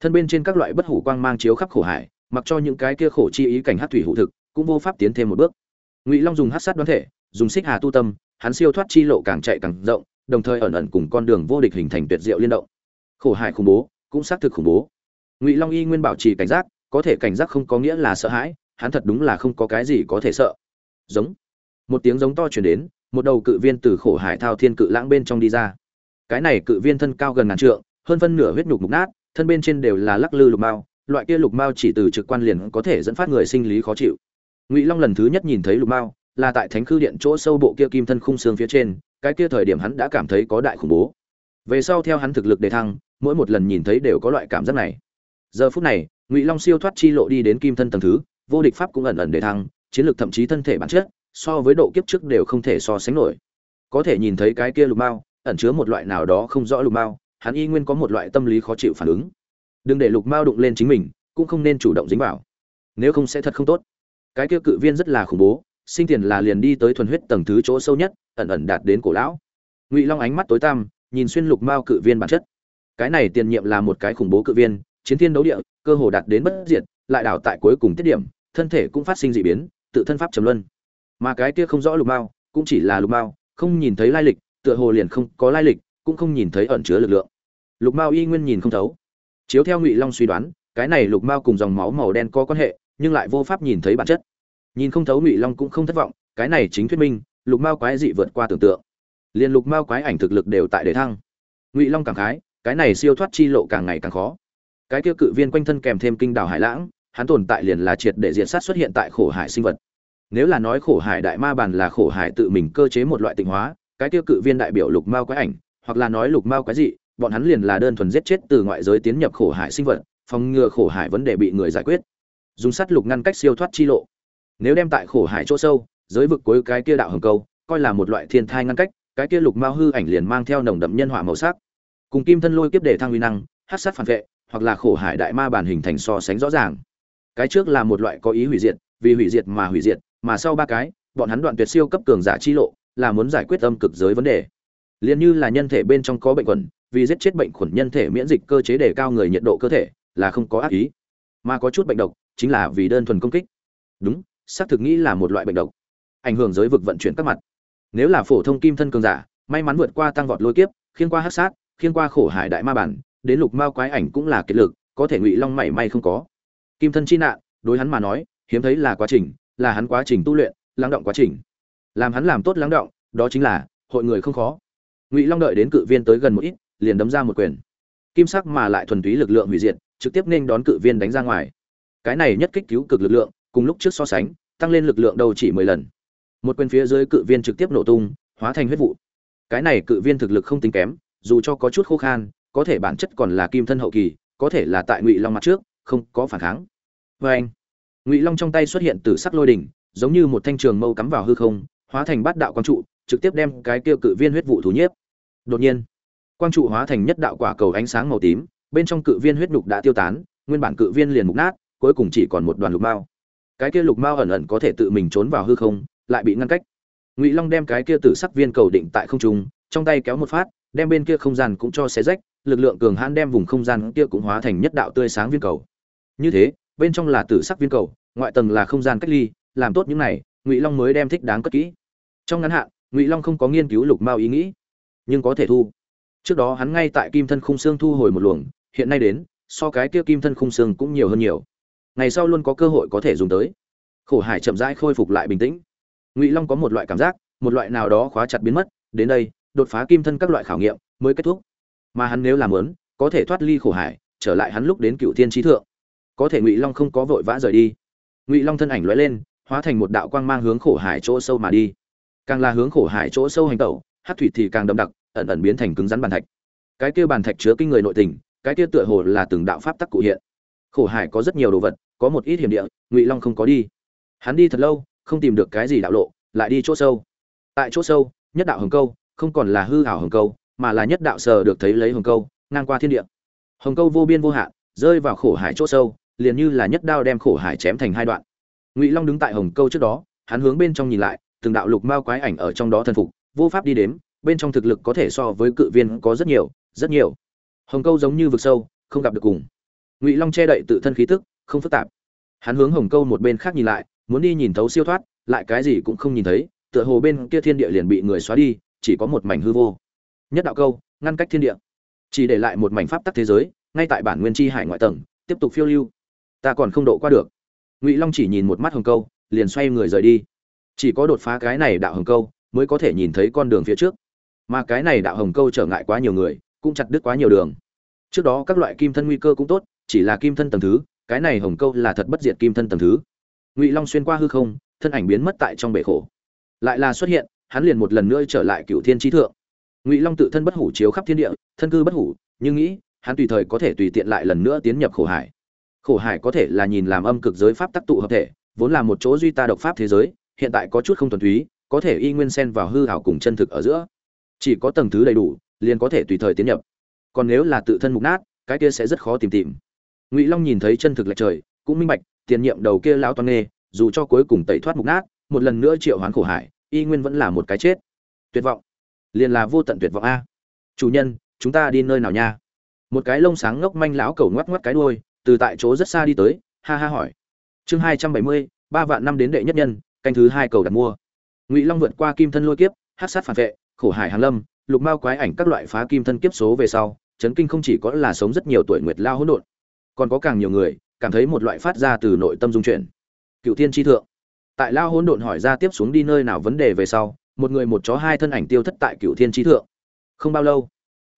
Thân bên trên các loại bất hủ quang mang chiếu khắp khổ hải mặc cho những cái kia khổ chi ý cảnh hát thủy hữu thực, cũng vô pháp tiến thêm một bước. Ngụy long dùng hát sát đoán thể, dùng xích hà tu tâm hắn siêu thoát chi lộ càng chạy càng rộng, đồng thời ẩn ẩn cùng con đường vô địch hình thành tuyệt diệu liên động. Khổ hải khủng bố, cũng xác thực khủng bố. Ngụy long y nguyên bảo trì cảnh giác, có thể cảnh giác không có nghĩa là sợ hãi, hắn thật đúng là không có cái gì có thể sợ. Giống. Một tiếng giống to truyền đến, một đầu cự viên từ khổ hải thao thiên cự lãng bên trong đi ra. Cái này cự viên thân cao gần ngàn trượng, hơn phân nửa huyết nhục mục nát, thân bên trên đều là lắc lư lục mao, loại kia lục mao chỉ từ trực quan liền có thể dẫn phát người sinh lý khó chịu. Ngụy long lần thứ nhất nhìn thấy lục mao là tại thánh khư điện chỗ sâu bộ kia kim thân khung xương phía trên, cái kia thời điểm hắn đã cảm thấy có đại khủng bố. Về sau theo hắn thực lực đề thăng, mỗi một lần nhìn thấy đều có loại cảm giác này. Giờ phút này, ngụy long siêu thoát chi lộ đi đến kim thân tầng thứ, vô địch pháp cũng ẩn ẩn đề thăng, chiến lược thậm chí thân thể bản chất, so với độ kiếp trước đều không thể so sánh nổi. Có thể nhìn thấy cái kia lục mao, ẩn chứa một loại nào đó không rõ lục mao, hắn y nguyên có một loại tâm lý khó chịu phản ứng. Đừng để lục mao đụng lên chính mình, cũng không nên chủ động dính vào. Nếu không sẽ thật không tốt. Cái kia cự viên rất là khủng bố sinh tiền là liền đi tới thuần huyết tầng thứ chỗ sâu nhất, ẩn ẩn đạt đến cổ lão. Ngụy long ánh mắt tối tăm, nhìn xuyên lục mao cự viên bản chất. Cái này tiền nhiệm là một cái khủng bố cự viên, chiến thiên đấu địa, cơ hồ đạt đến bất diệt, lại đảo tại cuối cùng tiết điểm, thân thể cũng phát sinh dị biến, tự thân pháp trầm luân. Mà cái kia không rõ lục mao, cũng chỉ là lục mao, không nhìn thấy lai lịch, tựa hồ liền không có lai lịch, cũng không nhìn thấy ẩn chứa lực lượng. Lục mao y nguyên nhìn không thấu. Chiếu theo ngụy long suy đoán, cái này lục mao cùng dòng máu màu đen có quan hệ, nhưng lại vô pháp nhìn thấy bản chất nhìn không thấu ngụy long cũng không thất vọng cái này chính thuyết minh lục mao quái dị vượt qua tưởng tượng liền lục mao quái ảnh thực lực đều tại đề thăng ngụy long cảm khái cái này siêu thoát chi lộ càng ngày càng khó cái kia cự viên quanh thân kèm thêm kinh đảo hải lãng hắn tồn tại liền là triệt để diện sát xuất hiện tại khổ hải sinh vật nếu là nói khổ hải đại ma bàn là khổ hải tự mình cơ chế một loại tịnh hóa cái tiêu cự viên đại biểu lục mao quái ảnh hoặc là nói lục mao quái dị bọn hắn liền là đơn thuần giết chết từ ngoại giới tiến nhập khổ hải sinh vật phòng ngừa khổ hải vấn đề bị người giải quyết dùng sắt lục ngăn cách siêu thoát chi lộ nếu đem tại khổ hải chỗ sâu, giới vực cuối cái kia đạo hầm câu, coi là một loại thiên thai ngăn cách, cái kia lục mao hư ảnh liền mang theo nồng đậm nhân hỏa màu sắc. Cùng kim thân lôi kiếp để thăng uy năng, hát sát phản vệ, hoặc là khổ hải đại ma bản hình thành so sánh rõ ràng. Cái trước là một loại có ý hủy diệt, vì hủy diệt mà hủy diệt, mà sau ba cái, bọn hắn đoạn tuyệt siêu cấp cường giả chi lộ, là muốn giải quyết âm cực giới vấn đề. Liền như là nhân thể bên trong có bệnh khuẩn vì giết chết bệnh khuẩn nhân thể miễn dịch cơ chế để cao người nhiệt độ cơ thể, là không có ác ý. Mà có chút bệnh độc, chính là vì đơn thuần công kích. Đúng xác thực nghĩ là một loại bệnh độc, ảnh hưởng giới vực vận chuyển các mặt. Nếu là phổ thông kim thân cường giả, may mắn vượt qua tăng vọt lôi kiếp, khiên qua hắc sát, khiên qua khổ hải đại ma bản, đến lục mao quái ảnh cũng là kiệt lực, có thể ngụy long mảy may không có. Kim thân chi nạn, đối hắn mà nói, hiếm thấy là quá trình, là hắn quá trình tu luyện, lắng động quá trình. Làm hắn làm tốt lắng động, đó chính là, hội người không khó. Ngụy long đợi đến cự viên tới gần một ít, liền đấm ra một quyền. Kim sắc mà lại thuần túy lực lượng hủy diệt, trực tiếp nên đón cự viên đánh ra ngoài. Cái này nhất kích cứu cực lực lượng, cùng lúc trước so sánh tăng lên lực lượng đầu chỉ mười lần. Một quyền phía dưới cự viên trực tiếp nổ tung, hóa thành huyết vụ. Cái này cự viên thực lực không tính kém, dù cho có chút khô khan, có thể bản chất còn là kim thân hậu kỳ, có thể là tại ngụy long mặt trước, không có phản kháng. Vê anh, ngụy long trong tay xuất hiện từ sắc lôi đỉnh, giống như một thanh trường mâu cắm vào hư không, hóa thành bát đạo quang trụ, trực tiếp đem cái kia cự viên huyết vụ thú nhiếp. Đột nhiên, quang trụ hóa thành nhất đạo quả cầu ánh sáng màu tím, bên trong cự viên huyết nhục đã tiêu tán, nguyên bản cự viên liền mục nát, cuối cùng chỉ còn một đoàn lục mao cái kia lục mao ẩn ẩn có thể tự mình trốn vào hư không, lại bị ngăn cách. Ngụy long đem cái kia tử sắc viên cầu định tại không trung, trong tay kéo một phát, đem bên kia không gian cũng cho xé rách, lực lượng cường hãn đem vùng không gian kia cũng hóa thành nhất đạo tươi sáng viên cầu. Như thế, bên trong là tử sắc viên cầu, ngoại tầng là không gian cách ly, làm tốt những này, ngụy long mới đem thích đáng cất kỹ. Trong ngắn hạn, ngụy long không có nghiên cứu lục mao ý nghĩ, nhưng có thể thu. Trước đó hắn ngay tại kim thân khung xương thu hồi một luồng, hiện nay đến, so cái kia kim thân khung xương cũng nhiều hơn nhiều ngày sau luôn có cơ hội có thể dùng tới. Khổ hải chậm rãi khôi phục lại bình tĩnh. Ngụy long có một loại cảm giác, một loại nào đó khóa chặt biến mất, đến đây, đột phá kim thân các loại khảo nghiệm mới kết thúc. Mà hắn nếu làm lớn có thể thoát ly khổ hải, trở lại hắn lúc đến cựu thiên trí thượng. Có thể ngụy long không có vội vã rời đi. Ngụy long thân ảnh lóe lên, hóa thành một đạo quang mang hướng khổ hải chỗ sâu mà đi. Càng là hướng khổ hải chỗ sâu hành tẩu hát thủy thì càng đậm đặc, ẩn ẩn biến thành cứng rắn bàn thạch. Cái kia bàn thạch chứa kinh người nội tình, cái kia tựa hồ là từng đạo pháp tắc cụ hiện. Khổ hải có rất nhiều đồ vật có một ít hiểm địa, ngụy long không có đi. Hắn đi thật lâu, không tìm được cái gì đạo lộ, lại đi chỗ sâu. Tại chỗ sâu, nhất đạo hồng câu, không còn là hư ảo hồng câu, mà là nhất đạo sờ được thấy lấy hồng câu, ngang qua thiên địa. Hồng câu vô biên vô hạn, rơi vào khổ hải chỗ sâu, liền như là nhất đao đem khổ hải chém thành hai đoạn. Ngụy long đứng tại hồng câu trước đó, hắn hướng bên trong nhìn lại, từng đạo lục mao quái ảnh ở trong đó thần phục, vô pháp đi đếm, bên trong thực lực có thể so với cự viên có rất nhiều rất nhiều. Hồng câu giống như vực sâu, không gặp được cùng. Ngụy long che đậy tự thân khí tức không phức tạp. Hắn hướng hồng câu một bên khác nhìn lại, muốn đi nhìn thấu siêu thoát, lại cái gì cũng không nhìn thấy, tựa hồ bên kia thiên địa liền bị người xóa đi, chỉ có một mảnh hư vô. Nhất đạo câu, ngăn cách thiên địa. Chỉ để lại một mảnh pháp tắc thế giới, ngay tại bản nguyên chi hải ngoại tầng, tiếp tục phiêu lưu. Ta còn không độ qua được. Ngụy long chỉ nhìn một mắt hồng câu, liền xoay người rời đi. Chỉ có đột phá cái này đạo hồng câu, mới có thể nhìn thấy con đường phía trước. Mà cái này đạo hồng câu trở ngại quá nhiều người, cũng chặt đứt quá nhiều đường. Trước đó các loại kim thân nguy cơ cũng tốt, chỉ là kim thân tầng thứ cái này hồng câu là thật bất diệt kim thân tầng thứ. Ngụy long xuyên qua hư không, thân ảnh biến mất tại trong bể khổ. Lại là xuất hiện, hắn liền một lần nữa trở lại cựu thiên trí thượng. Ngụy long tự thân bất hủ chiếu khắp thiên địa, thân cư bất hủ, nhưng nghĩ, hắn tùy thời có thể tùy tiện lại lần nữa tiến nhập khổ hải. Khổ hải có thể là nhìn làm âm cực giới pháp tác tụ hợp thể, vốn là một chỗ duy ta độc pháp thế giới, hiện tại có chút không thuần túy, có thể y nguyên xen vào hư hảo cùng chân thực ở giữa. Chỉ có tầng thứ đầy đủ, liền có thể tùy thời tiến nhập. Còn nếu là tự thân mục nát, cái kia sẽ rất khó tìm tìm ngụy long nhìn thấy chân thực lệch trời, cũng minh bạch, tiền nhiệm đầu kia lão toan nghê dù cho cuối cùng tẩy thoát mục nát, một lần nữa triệu hoán khổ hải, y nguyên vẫn là một cái chết. Tuyệt vọng. Liền là vô tận tuyệt vọng a. Chủ nhân, chúng ta đi nơi nào nha? Một cái lông sáng ngốc manh lão cầu ngoắc ngoắc cái đuôi, từ tại chỗ rất xa đi tới, ha ha hỏi. Chương hai trăm bảy mươi, ba vạn năm đến đệ nhất nhân, canh thứ hai cầu đặt mua. Ngụy long vượt qua kim thân lôi kiếp, hát sát phản vệ, khổ hải hàn lâm, lục mao quái ảnh các loại phá kim thân kiếp số về sau, chấn kinh không chỉ có là sống rất nhiều tuổi nguyệt lao hỗn độn còn có càng nhiều người, cảm thấy một loại phát ra từ nội tâm dung chuyển. Cựu thiên tri thượng. Tại lao hỗn độn hỏi ra tiếp xuống đi nơi nào vấn đề về sau, một người một chó hai thân ảnh tiêu thất tại cựu thiên tri thượng. Không bao lâu,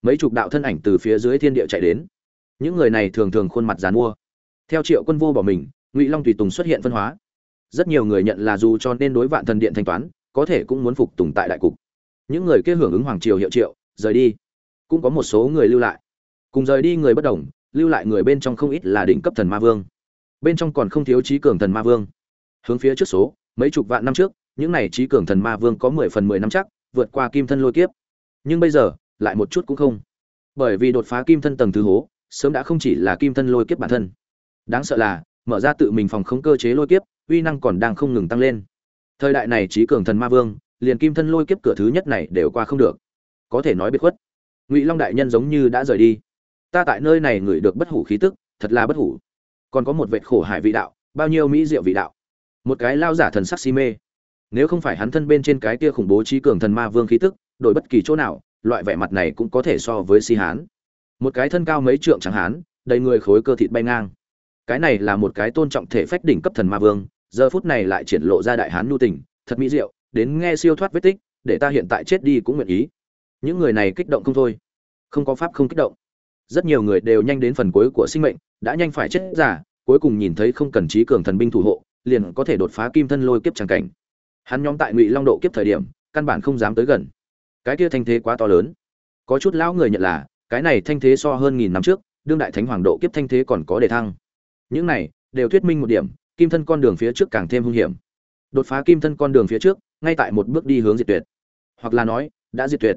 mấy chục đạo thân ảnh từ phía dưới thiên địa chạy đến. Những người này thường thường khuôn mặt dàn mua theo triệu quân vô bỏ mình, ngụy long tùy tùng xuất hiện phân hóa. Rất nhiều người nhận là dù cho nên đối vạn thần điện thanh toán, có thể cũng muốn phục tùng tại đại cục. Những người kia hưởng ứng hoàng triều hiệu triệu, rời đi. Cũng có một số người lưu lại. Cùng rời đi người bất đồng lưu lại người bên trong không ít là đỉnh cấp thần ma vương. Bên trong còn không thiếu trí cường thần ma vương. Hướng phía trước số, mấy chục vạn năm trước, những này trí cường thần ma vương có mười phần mười năm chắc, vượt qua kim thân lôi kiếp. Nhưng bây giờ, lại một chút cũng không. Bởi vì đột phá kim thân tầng thứ hố, sớm đã không chỉ là kim thân lôi kiếp bản thân. Đáng sợ là, mở ra tự mình phòng không cơ chế lôi kiếp, uy năng còn đang không ngừng tăng lên. Thời đại này trí cường thần ma vương, liền kim thân lôi kiếp cửa thứ nhất này đều qua không được. Có thể nói biệt khuất. Ngụy long đại nhân giống như đã rời đi ta tại nơi này ngửi được bất hủ khí tức, thật là bất hủ. Còn có một vệt khổ hải vị đạo, bao nhiêu mỹ diệu vị đạo. Một cái lao giả thần sắc si mê. Nếu không phải hắn thân bên trên cái kia khủng bố trí cường thần ma vương khí tức, đổi bất kỳ chỗ nào, loại vẻ mặt này cũng có thể so với si hán. Một cái thân cao mấy trượng chẳng hán, đầy người khối cơ thịt bay ngang. Cái này là một cái tôn trọng thể phách đỉnh cấp thần ma vương, giờ phút này lại triển lộ ra đại hán nhu tình, thật mỹ diệu, đến nghe siêu thoát vết tích, để ta hiện tại chết đi cũng nguyện ý. Những người này kích động không thôi. Không có pháp không kích động rất nhiều người đều nhanh đến phần cuối của sinh mệnh, đã nhanh phải chết giả cuối cùng nhìn thấy không cần trí cường thần binh thủ hộ, liền có thể đột phá kim thân lôi kiếp tràng cảnh. Hắn nhóm tại ngụy long độ kiếp thời điểm, căn bản không dám tới gần. Cái kia thanh thế quá to lớn. Có chút lão người nhận là, cái này thanh thế so hơn nghìn năm trước, đương đại thánh hoàng độ kiếp thanh thế còn có đề thăng. Những này, đều thuyết minh một điểm, kim thân con đường phía trước càng thêm hung hiểm. Đột phá kim thân con đường phía trước, ngay tại một bước đi hướng diệt tuyệt. Hoặc là nói, đã diệt tuyệt.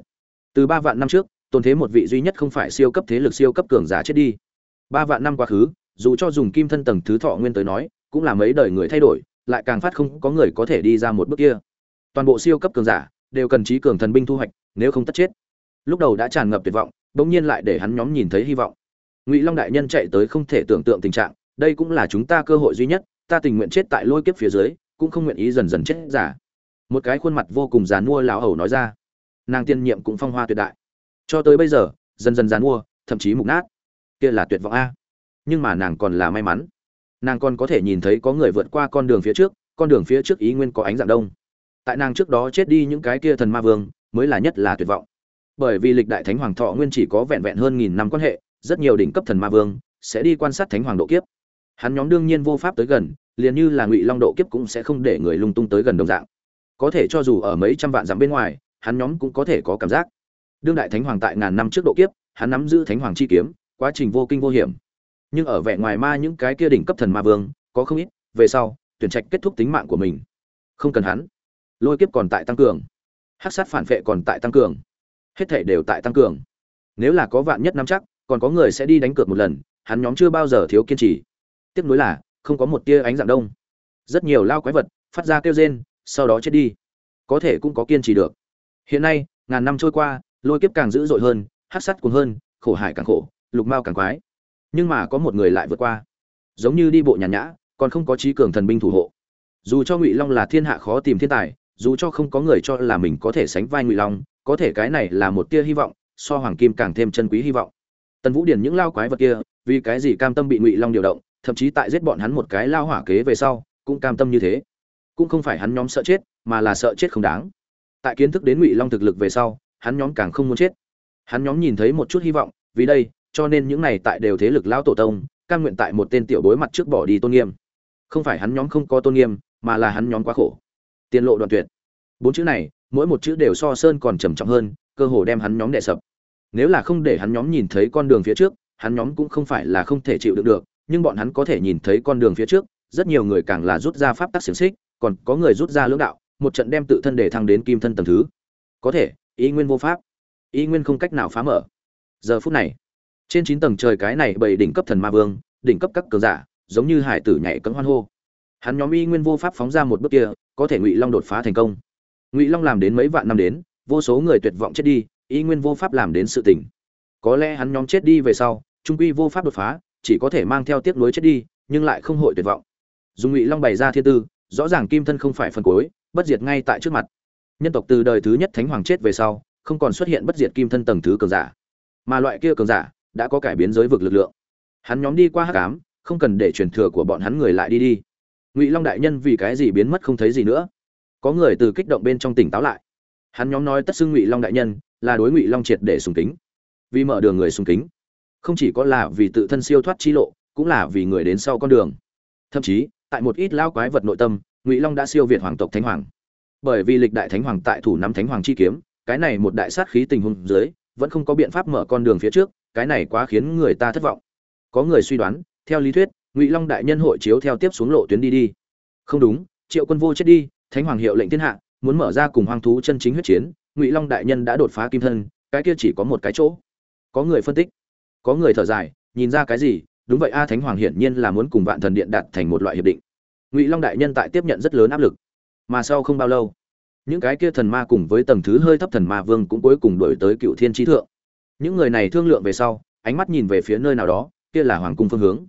Từ ba vạn năm trước tồn thế một vị duy nhất không phải siêu cấp thế lực siêu cấp cường giả chết đi. Ba vạn năm quá khứ, dù cho dùng kim thân tầng thứ thọ nguyên tới nói, cũng là mấy đời người thay đổi, lại càng phát không có người có thể đi ra một bước kia. Toàn bộ siêu cấp cường giả đều cần trí cường thần binh thu hoạch, nếu không tất chết. Lúc đầu đã tràn ngập tuyệt vọng, bỗng nhiên lại để hắn nhóm nhìn thấy hy vọng. Ngụy long đại nhân chạy tới không thể tưởng tượng tình trạng, đây cũng là chúng ta cơ hội duy nhất, ta tình nguyện chết tại lôi kiếp phía dưới, cũng không nguyện ý dần dần chết giả. Một cái khuôn mặt vô cùng dàn mua lão hầu nói ra. Nàng tiên nhiệm cũng phong hoa tuyệt đại cho tới bây giờ, dần dần dán mua, thậm chí mục nát. Kia là tuyệt vọng a. Nhưng mà nàng còn là may mắn. Nàng còn có thể nhìn thấy có người vượt qua con đường phía trước, con đường phía trước ý nguyên có ánh dạng đông. Tại nàng trước đó chết đi những cái kia thần ma vương, mới là nhất là tuyệt vọng. Bởi vì lịch đại thánh hoàng thọ nguyên chỉ có vẹn vẹn hơn nghìn năm quan hệ, rất nhiều đỉnh cấp thần ma vương sẽ đi quan sát thánh hoàng độ kiếp. Hắn nhóm đương nhiên vô pháp tới gần, liền như là ngụy long độ kiếp cũng sẽ không để người lung tung tới gần đồng dạng. Có thể cho dù ở mấy trăm vạn dặm bên ngoài, hắn nhóm cũng có thể có cảm giác đương đại thánh hoàng tại ngàn năm trước độ kiếp, hắn nắm giữ thánh hoàng chi kiếm, quá trình vô kinh vô hiểm. Nhưng ở vẻ ngoài ma những cái kia đỉnh cấp thần ma vương, có không ít, về sau, tuyển trạch kết thúc tính mạng của mình. Không cần hắn. Lôi kiếp còn tại tăng cường. Hắc sát phản vệ còn tại tăng cường. Hết thể đều tại tăng cường. Nếu là có vạn nhất năm chắc, còn có người sẽ đi đánh cược một lần, hắn nhóm chưa bao giờ thiếu kiên trì. Tiếc nuối là, không có một tia ánh dạng đông. Rất nhiều lao quái vật, phát ra kêu rên, sau đó chết đi. Có thể cũng có kiên trì được. Hiện nay, ngàn năm trôi qua lôi kiếp càng dữ dội hơn hát sắt cuồng hơn, khổ hải càng khổ, lục mao càng quái. Nhưng mà có một người lại vượt qua. Giống như đi bộ nhàn nhã, còn không có trí cường thần binh thủ hộ. Dù cho ngụy long là thiên hạ khó tìm thiên tài, dù cho không có người cho là mình có thể sánh vai ngụy long, có thể cái này là một tia hy vọng, so hoàng kim càng thêm chân quý hy vọng. Tần vũ điển những lao quái vật kia, vì cái gì cam tâm bị ngụy long điều động, thậm chí tại giết bọn hắn một cái lao hỏa kế về sau, cũng cam tâm như thế. Cũng không phải hắn nhóm sợ chết, mà là sợ chết không đáng. Tại kiến thức đến ngụy long thực lực về sau hắn nhóm càng không muốn chết. Hắn nhóm nhìn thấy một chút hy vọng, vì đây, cho nên những này tại đều thế lực lão tổ tông, cam nguyện tại một tên tiểu bối mặt trước bỏ đi tôn nghiêm. Không phải hắn nhóm không có tôn nghiêm, mà là hắn nhóm quá khổ. Tiền lộ đoạn tuyệt. Bốn chữ này, mỗi một chữ đều so sơn còn trầm trọng hơn, cơ hồ đem hắn nhóm đè sập. Nếu là không để hắn nhóm nhìn thấy con đường phía trước, hắn nhóm cũng không phải là không thể chịu đựng được, nhưng bọn hắn có thể nhìn thấy con đường phía trước, rất nhiều người càng là rút ra pháp tắc xiềng xích, còn có người rút ra lưỡng đạo, một trận đem tự thân để thăng đến kim thân tầng thứ. Có thể ý nguyên vô pháp, ý nguyên không cách nào phá mở. Giờ phút này, trên chín tầng trời cái này bảy đỉnh cấp thần ma vương, đỉnh cấp các cường giả, giống như hải tử nhảy cấm hoan hô. Hắn nhóm y nguyên vô pháp phóng ra một bước kia, có thể ngụy long đột phá thành công. Ngụy long làm đến mấy vạn năm đến, vô số người tuyệt vọng chết đi y nguyên vô pháp làm đến sự tỉnh. Có lẽ hắn nhóm chết đi về sau, trung quy vô pháp đột phá, chỉ có thể mang theo tiếc nuối chết đi, nhưng lại không hội tuyệt vọng. Dùng ngụy long bày ra thiên tư, rõ ràng kim thân không phải phần cuối, bất diệt ngay tại trước mặt nhân tộc từ đời thứ nhất thánh hoàng chết về sau, không còn xuất hiện bất diệt kim thân tầng thứ cường giả. Mà loại kia cường giả đã có cải biến giới vực lực lượng. Hắn nhóm đi qua hắc ám, không cần để truyền thừa của bọn hắn người lại đi đi. Ngụy long đại nhân vì cái gì biến mất không thấy gì nữa? Có người từ kích động bên trong tỉnh táo lại. Hắn nhóm nói tất xưng ngụy long đại nhân là đối ngụy long triệt để sùng kính. Vì mở đường người sùng kính. Không chỉ có là vì tự thân siêu thoát chi lộ, cũng là vì người đến sau con đường. Thậm chí, tại một ít lao quái vật nội tâm, ngụy long đã siêu việt hoàng tộc thánh hoàng bởi vì lịch đại thánh hoàng tại thủ nắm thánh hoàng chi kiếm, cái này một đại sát khí tình huống dưới, vẫn không có biện pháp mở con đường phía trước, cái này quá khiến người ta thất vọng. Có người suy đoán, theo lý thuyết, ngụy long đại nhân hội chiếu theo tiếp xuống lộ tuyến đi đi. Không đúng, triệu quân vô chết đi, thánh hoàng hiệu lệnh thiên hạ, muốn mở ra cùng hoang thú chân chính huyết chiến, ngụy long đại nhân đã đột phá kim thân, cái kia chỉ có một cái chỗ. Có người phân tích, có người thở dài, nhìn ra cái gì, đúng vậy a, thánh hoàng hiển nhiên là muốn cùng vạn thần điện đạt thành một loại hiệp định. Ngụy long đại nhân tại tiếp nhận rất lớn áp lực mà sau không bao lâu, những cái kia thần ma cùng với tầng thứ hơi thấp thần ma vương cũng cuối cùng đổi tới cựu thiên trí thượng. Những người này thương lượng về sau, ánh mắt nhìn về phía nơi nào đó, kia là hoàng cung phương hướng.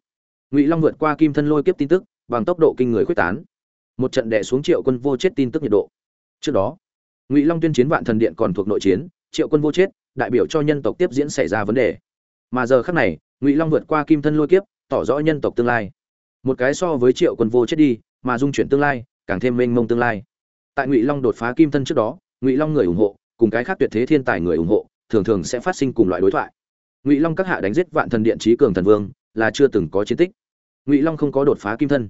Ngụy long vượt qua kim thân lôi kiếp tin tức, bằng tốc độ kinh người quyết tán. Một trận đệ xuống triệu quân vô chết tin tức nhiệt độ. Trước đó, ngụy long tuyên chiến vạn thần điện còn thuộc nội chiến, triệu quân vô chết, đại biểu cho nhân tộc tiếp diễn xảy ra vấn đề. Mà giờ khác này, ngụy long vượt qua kim thân lôi kiếp, tỏ rõ nhân tộc tương lai. Một cái so với triệu quân vô chết đi, mà dung chuyển tương lai càng thêm mênh mông tương lai. Tại ngụy long đột phá kim thân trước đó, ngụy long người ủng hộ, cùng cái khác tuyệt thế thiên tài người ủng hộ, thường thường sẽ phát sinh cùng loại đối thoại. Ngụy long các hạ đánh giết vạn thần điện trí cường thần vương, là chưa từng có chiến tích. Ngụy long không có đột phá kim thân.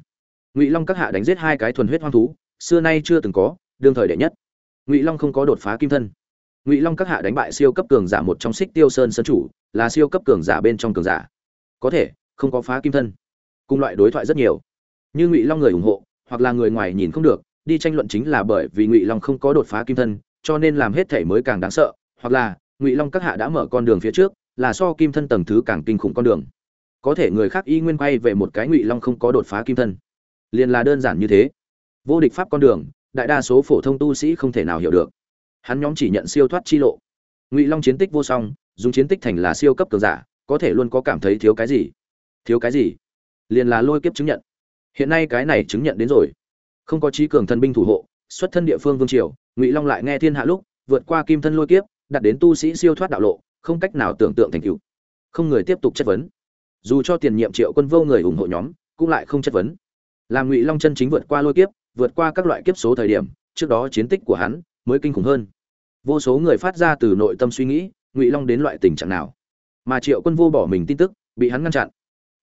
Ngụy long các hạ đánh giết hai cái thuần huyết hoang thú, xưa nay chưa từng có, đương thời đệ nhất. Ngụy long không có đột phá kim thân. Ngụy long các hạ đánh bại siêu cấp cường giả một trong xích tiêu sơn sơn chủ, là siêu cấp cường giả bên trong cường giả. Có thể, không có phá kim thân. Cùng loại đối thoại rất nhiều. Như ngụy long người ủng hộ hoặc là người ngoài nhìn không được, đi tranh luận chính là bởi vì ngụy long không có đột phá kim thân, cho nên làm hết thể mới càng đáng sợ, hoặc là, ngụy long các hạ đã mở con đường phía trước, là so kim thân tầng thứ càng kinh khủng con đường. Có thể người khác y nguyên quay về một cái ngụy long không có đột phá kim thân. Liền là đơn giản như thế. Vô địch pháp con đường, đại đa số phổ thông tu sĩ không thể nào hiểu được. Hắn nhóm chỉ nhận siêu thoát chi lộ. Ngụy long chiến tích vô song, dùng chiến tích thành là siêu cấp cường giả, có thể luôn có cảm thấy thiếu cái gì? Thiếu cái gì? Liền là lôi kiếp chứng nhận hiện nay cái này chứng nhận đến rồi. Không có trí cường thần binh thủ hộ, xuất thân địa phương vương triều, ngụy long lại nghe thiên hạ lúc, vượt qua kim thân lôi kiếp đặt đến tu sĩ siêu thoát đạo lộ, không cách nào tưởng tượng thành cựu không người tiếp tục chất vấn. Dù cho tiền nhiệm triệu quân vô người ủng hộ nhóm, cũng lại không chất vấn. Làm ngụy long chân chính vượt qua lôi kiếp, vượt qua các loại kiếp số thời điểm, trước đó chiến tích của hắn mới kinh khủng hơn. Vô số người phát ra từ nội tâm suy nghĩ, ngụy long đến loại tình trạng nào? Mà triệu quân vô bỏ mình tin tức, bị hắn ngăn chặn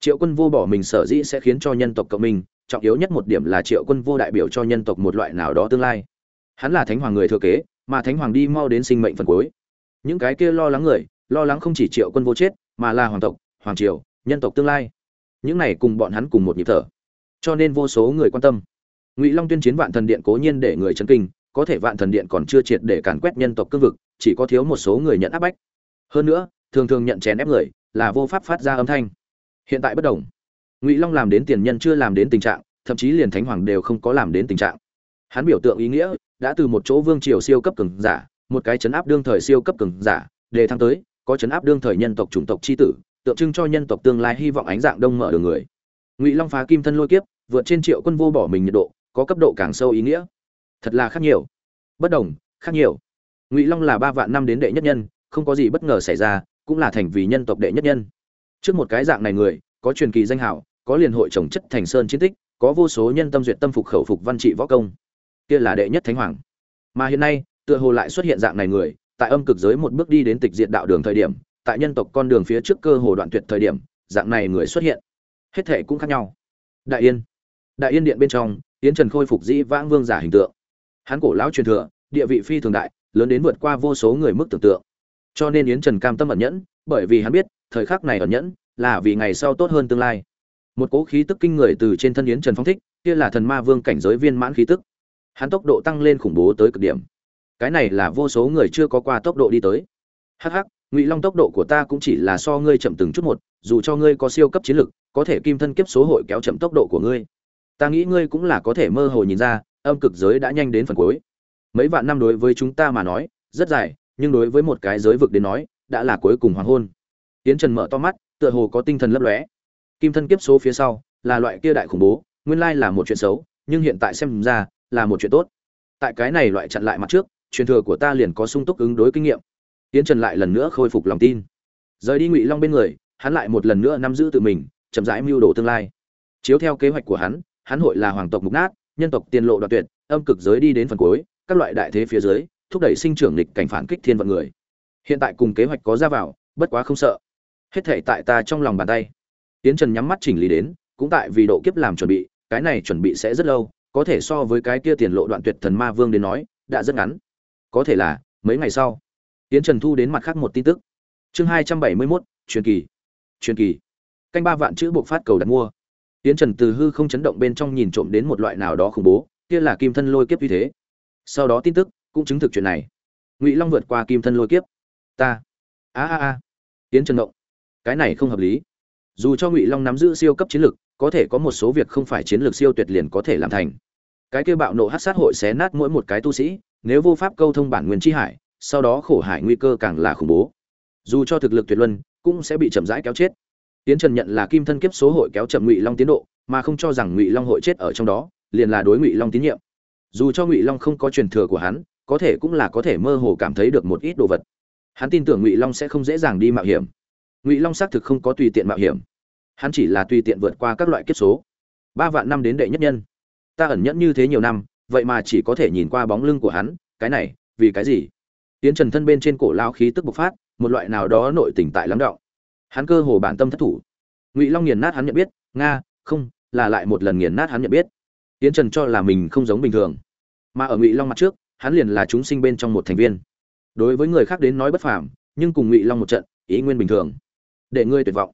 triệu quân vô bỏ mình sở dĩ sẽ khiến cho nhân tộc cộng mình trọng yếu nhất một điểm là triệu quân vô đại biểu cho nhân tộc một loại nào đó tương lai. Hắn là thánh hoàng người thừa kế, mà thánh hoàng đi mau đến sinh mệnh phần cuối. Những cái kia lo lắng người, lo lắng không chỉ triệu quân vô chết, mà là hoàng tộc, hoàng triều, nhân tộc tương lai. Những này cùng bọn hắn cùng một nhịp thở. Cho nên vô số người quan tâm. Ngụy long tuyên chiến vạn thần điện cố nhiên để người chấn kinh, có thể vạn thần điện còn chưa triệt để càn quét nhân tộc cương vực, chỉ có thiếu một số người nhận áp bách. Hơn nữa, thường thường nhận chèn ép người, là vô pháp phát ra âm thanh hiện tại bất đồng. Ngụy long làm đến tiền nhân chưa làm đến tình trạng, thậm chí liền thánh hoàng đều không có làm đến tình trạng. Hắn biểu tượng ý nghĩa đã từ một chỗ vương triều siêu cấp cường giả, một cái chấn áp đương thời siêu cấp cường giả đề thăng tới, có chấn áp đương thời nhân tộc chủng tộc chi tử, tượng trưng cho nhân tộc tương lai hy vọng ánh dạng đông mở đường người. Ngụy long phá kim thân lôi kiếp, vượt trên triệu quân vô bỏ mình nhiệt độ, có cấp độ càng sâu ý nghĩa. Thật là khác nhiều. Bất đồng, khác nhiều. Ngụy long là ba vạn năm đến đệ nhất nhân, không có gì bất ngờ xảy ra, cũng là thành vì nhân tộc đệ nhất nhân trước một cái dạng này người, có truyền kỳ danh hảo có liền hội trồng chất thành sơn chiến tích, có vô số nhân tâm duyệt tâm phục khẩu phục văn trị võ công. Kia là đệ nhất thánh hoàng. Mà hiện nay, tựa hồ lại xuất hiện dạng này người, tại âm cực giới một bước đi đến tịch diệt đạo đường thời điểm, tại nhân tộc con đường phía trước cơ hồ đoạn tuyệt thời điểm, dạng này người xuất hiện. Hết thể cũng khác nhau. Đại yên. Đại yên điện bên trong, yến trần khôi phục dĩ vãng vương giả hình tượng. Hắn cổ lão truyền thừa, địa vị phi thường đại, lớn đến vượt qua vô số người mức tưởng tượng. Cho nên yến trần cam tâm ẩn nhẫn, bởi vì hắn biết thời khắc này ẩn nhẫn, là vì ngày sau tốt hơn tương lai. Một cỗ khí tức kinh người từ trên thân yến trần phong thích, kia là thần ma vương cảnh giới viên mãn khí tức. Hắn tốc độ tăng lên khủng bố tới cực điểm. Cái này là vô số người chưa có qua tốc độ đi tới. Hắc hắc, ngụy long tốc độ của ta cũng chỉ là so ngươi chậm từng chút một, dù cho ngươi có siêu cấp chiến lực, có thể kim thân kiếp số hội kéo chậm tốc độ của ngươi. Ta nghĩ ngươi cũng là có thể mơ hồ nhìn ra, âm cực giới đã nhanh đến phần cuối. Mấy vạn năm đối với chúng ta mà nói, rất dài, nhưng đối với một cái giới vực đến nói, đã là cuối cùng hoàng hôn. Yến trần mở to mắt, tựa hồ có tinh thần lấp lóe. Kim thân kiếp số phía sau, là loại kia đại khủng bố, nguyên lai là một chuyện xấu, nhưng hiện tại xem ra, là một chuyện tốt. Tại cái này loại chặn lại mặt trước, truyền thừa của ta liền có sung túc ứng đối kinh nghiệm. Yến trần lại lần nữa khôi phục lòng tin. Rời đi ngụy long bên người, hắn lại một lần nữa nắm giữ tự mình, chậm rãi mưu đồ tương lai. Chiếu theo kế hoạch của hắn hắn hội là hoàng tộc mục nát, nhân tộc tiền lộ đoạn tuyệt, âm cực giới đi đến phần cuối, các loại đại thế phía dưới, thúc đẩy sinh trưởng lịch cảnh phản kích thiên vận người. Hiện tại cùng kế hoạch có ra vào, bất quá không sợ hết thể tại ta trong lòng bàn tay. Tiến trần nhắm mắt chỉnh lý đến, cũng tại vì độ kiếp làm chuẩn bị, cái này chuẩn bị sẽ rất lâu, có thể so với cái kia tiền lộ đoạn tuyệt thần ma vương đến nói, đã rất ngắn. Có thể là, mấy ngày sau. Tiến trần thu đến mặt khác một tin tức. Chương hai trăm bảy mươi mốt, truyền kỳ. Truyền kỳ. Canh ba vạn chữ buộc phát cầu đặt mua. Tiến trần từ hư không chấn động bên trong nhìn trộm đến một loại nào đó khủng bố, kia là kim thân lôi kiếp như thế. Sau đó tin tức, cũng chứng thực chuyện này. Ngụy long vượt qua kim thân lôi kiếp. Ta. A a a. Tiến trần động cái này không hợp lý. Dù cho ngụy long nắm giữ siêu cấp chiến lược có thể có một số việc không phải chiến lược siêu tuyệt liền có thể làm thành. Cái kia bạo nộ hát sát hội xé nát mỗi một cái tu sĩ, nếu vô pháp câu thông bản nguyên tri hải, sau đó khổ hải nguy cơ càng là khủng bố. Dù cho thực lực tuyệt luân, cũng sẽ bị chậm rãi kéo chết. Tiến trần nhận là kim thân kiếp số hội kéo chậm ngụy long tiến độ, mà không cho rằng ngụy long hội chết ở trong đó, liền là đối ngụy long tín nhiệm. Dù cho ngụy long không có truyền thừa của hắn, có thể cũng là có thể mơ hồ cảm thấy được một ít đồ vật. Hắn tin tưởng ngụy long sẽ không dễ dàng đi mạo hiểm ngụy long xác thực không có tùy tiện mạo hiểm hắn chỉ là tùy tiện vượt qua các loại kiếp số ba vạn năm đến đệ nhất nhân ta ẩn nhẫn như thế nhiều năm vậy mà chỉ có thể nhìn qua bóng lưng của hắn cái này vì cái gì tiến trần thân bên trên cổ lao khí tức bộc phát một loại nào đó nội tỉnh tại lắng động hắn cơ hồ bản tâm thất thủ ngụy long nghiền nát hắn nhận biết nga không là lại một lần nghiền nát hắn nhận biết tiến trần cho là mình không giống bình thường mà ở ngụy long mặt trước hắn liền là chúng sinh bên trong một thành viên đối với người khác đến nói bất phàm nhưng cùng ngụy long một trận ý nguyên bình thường để ngươi tuyệt vọng.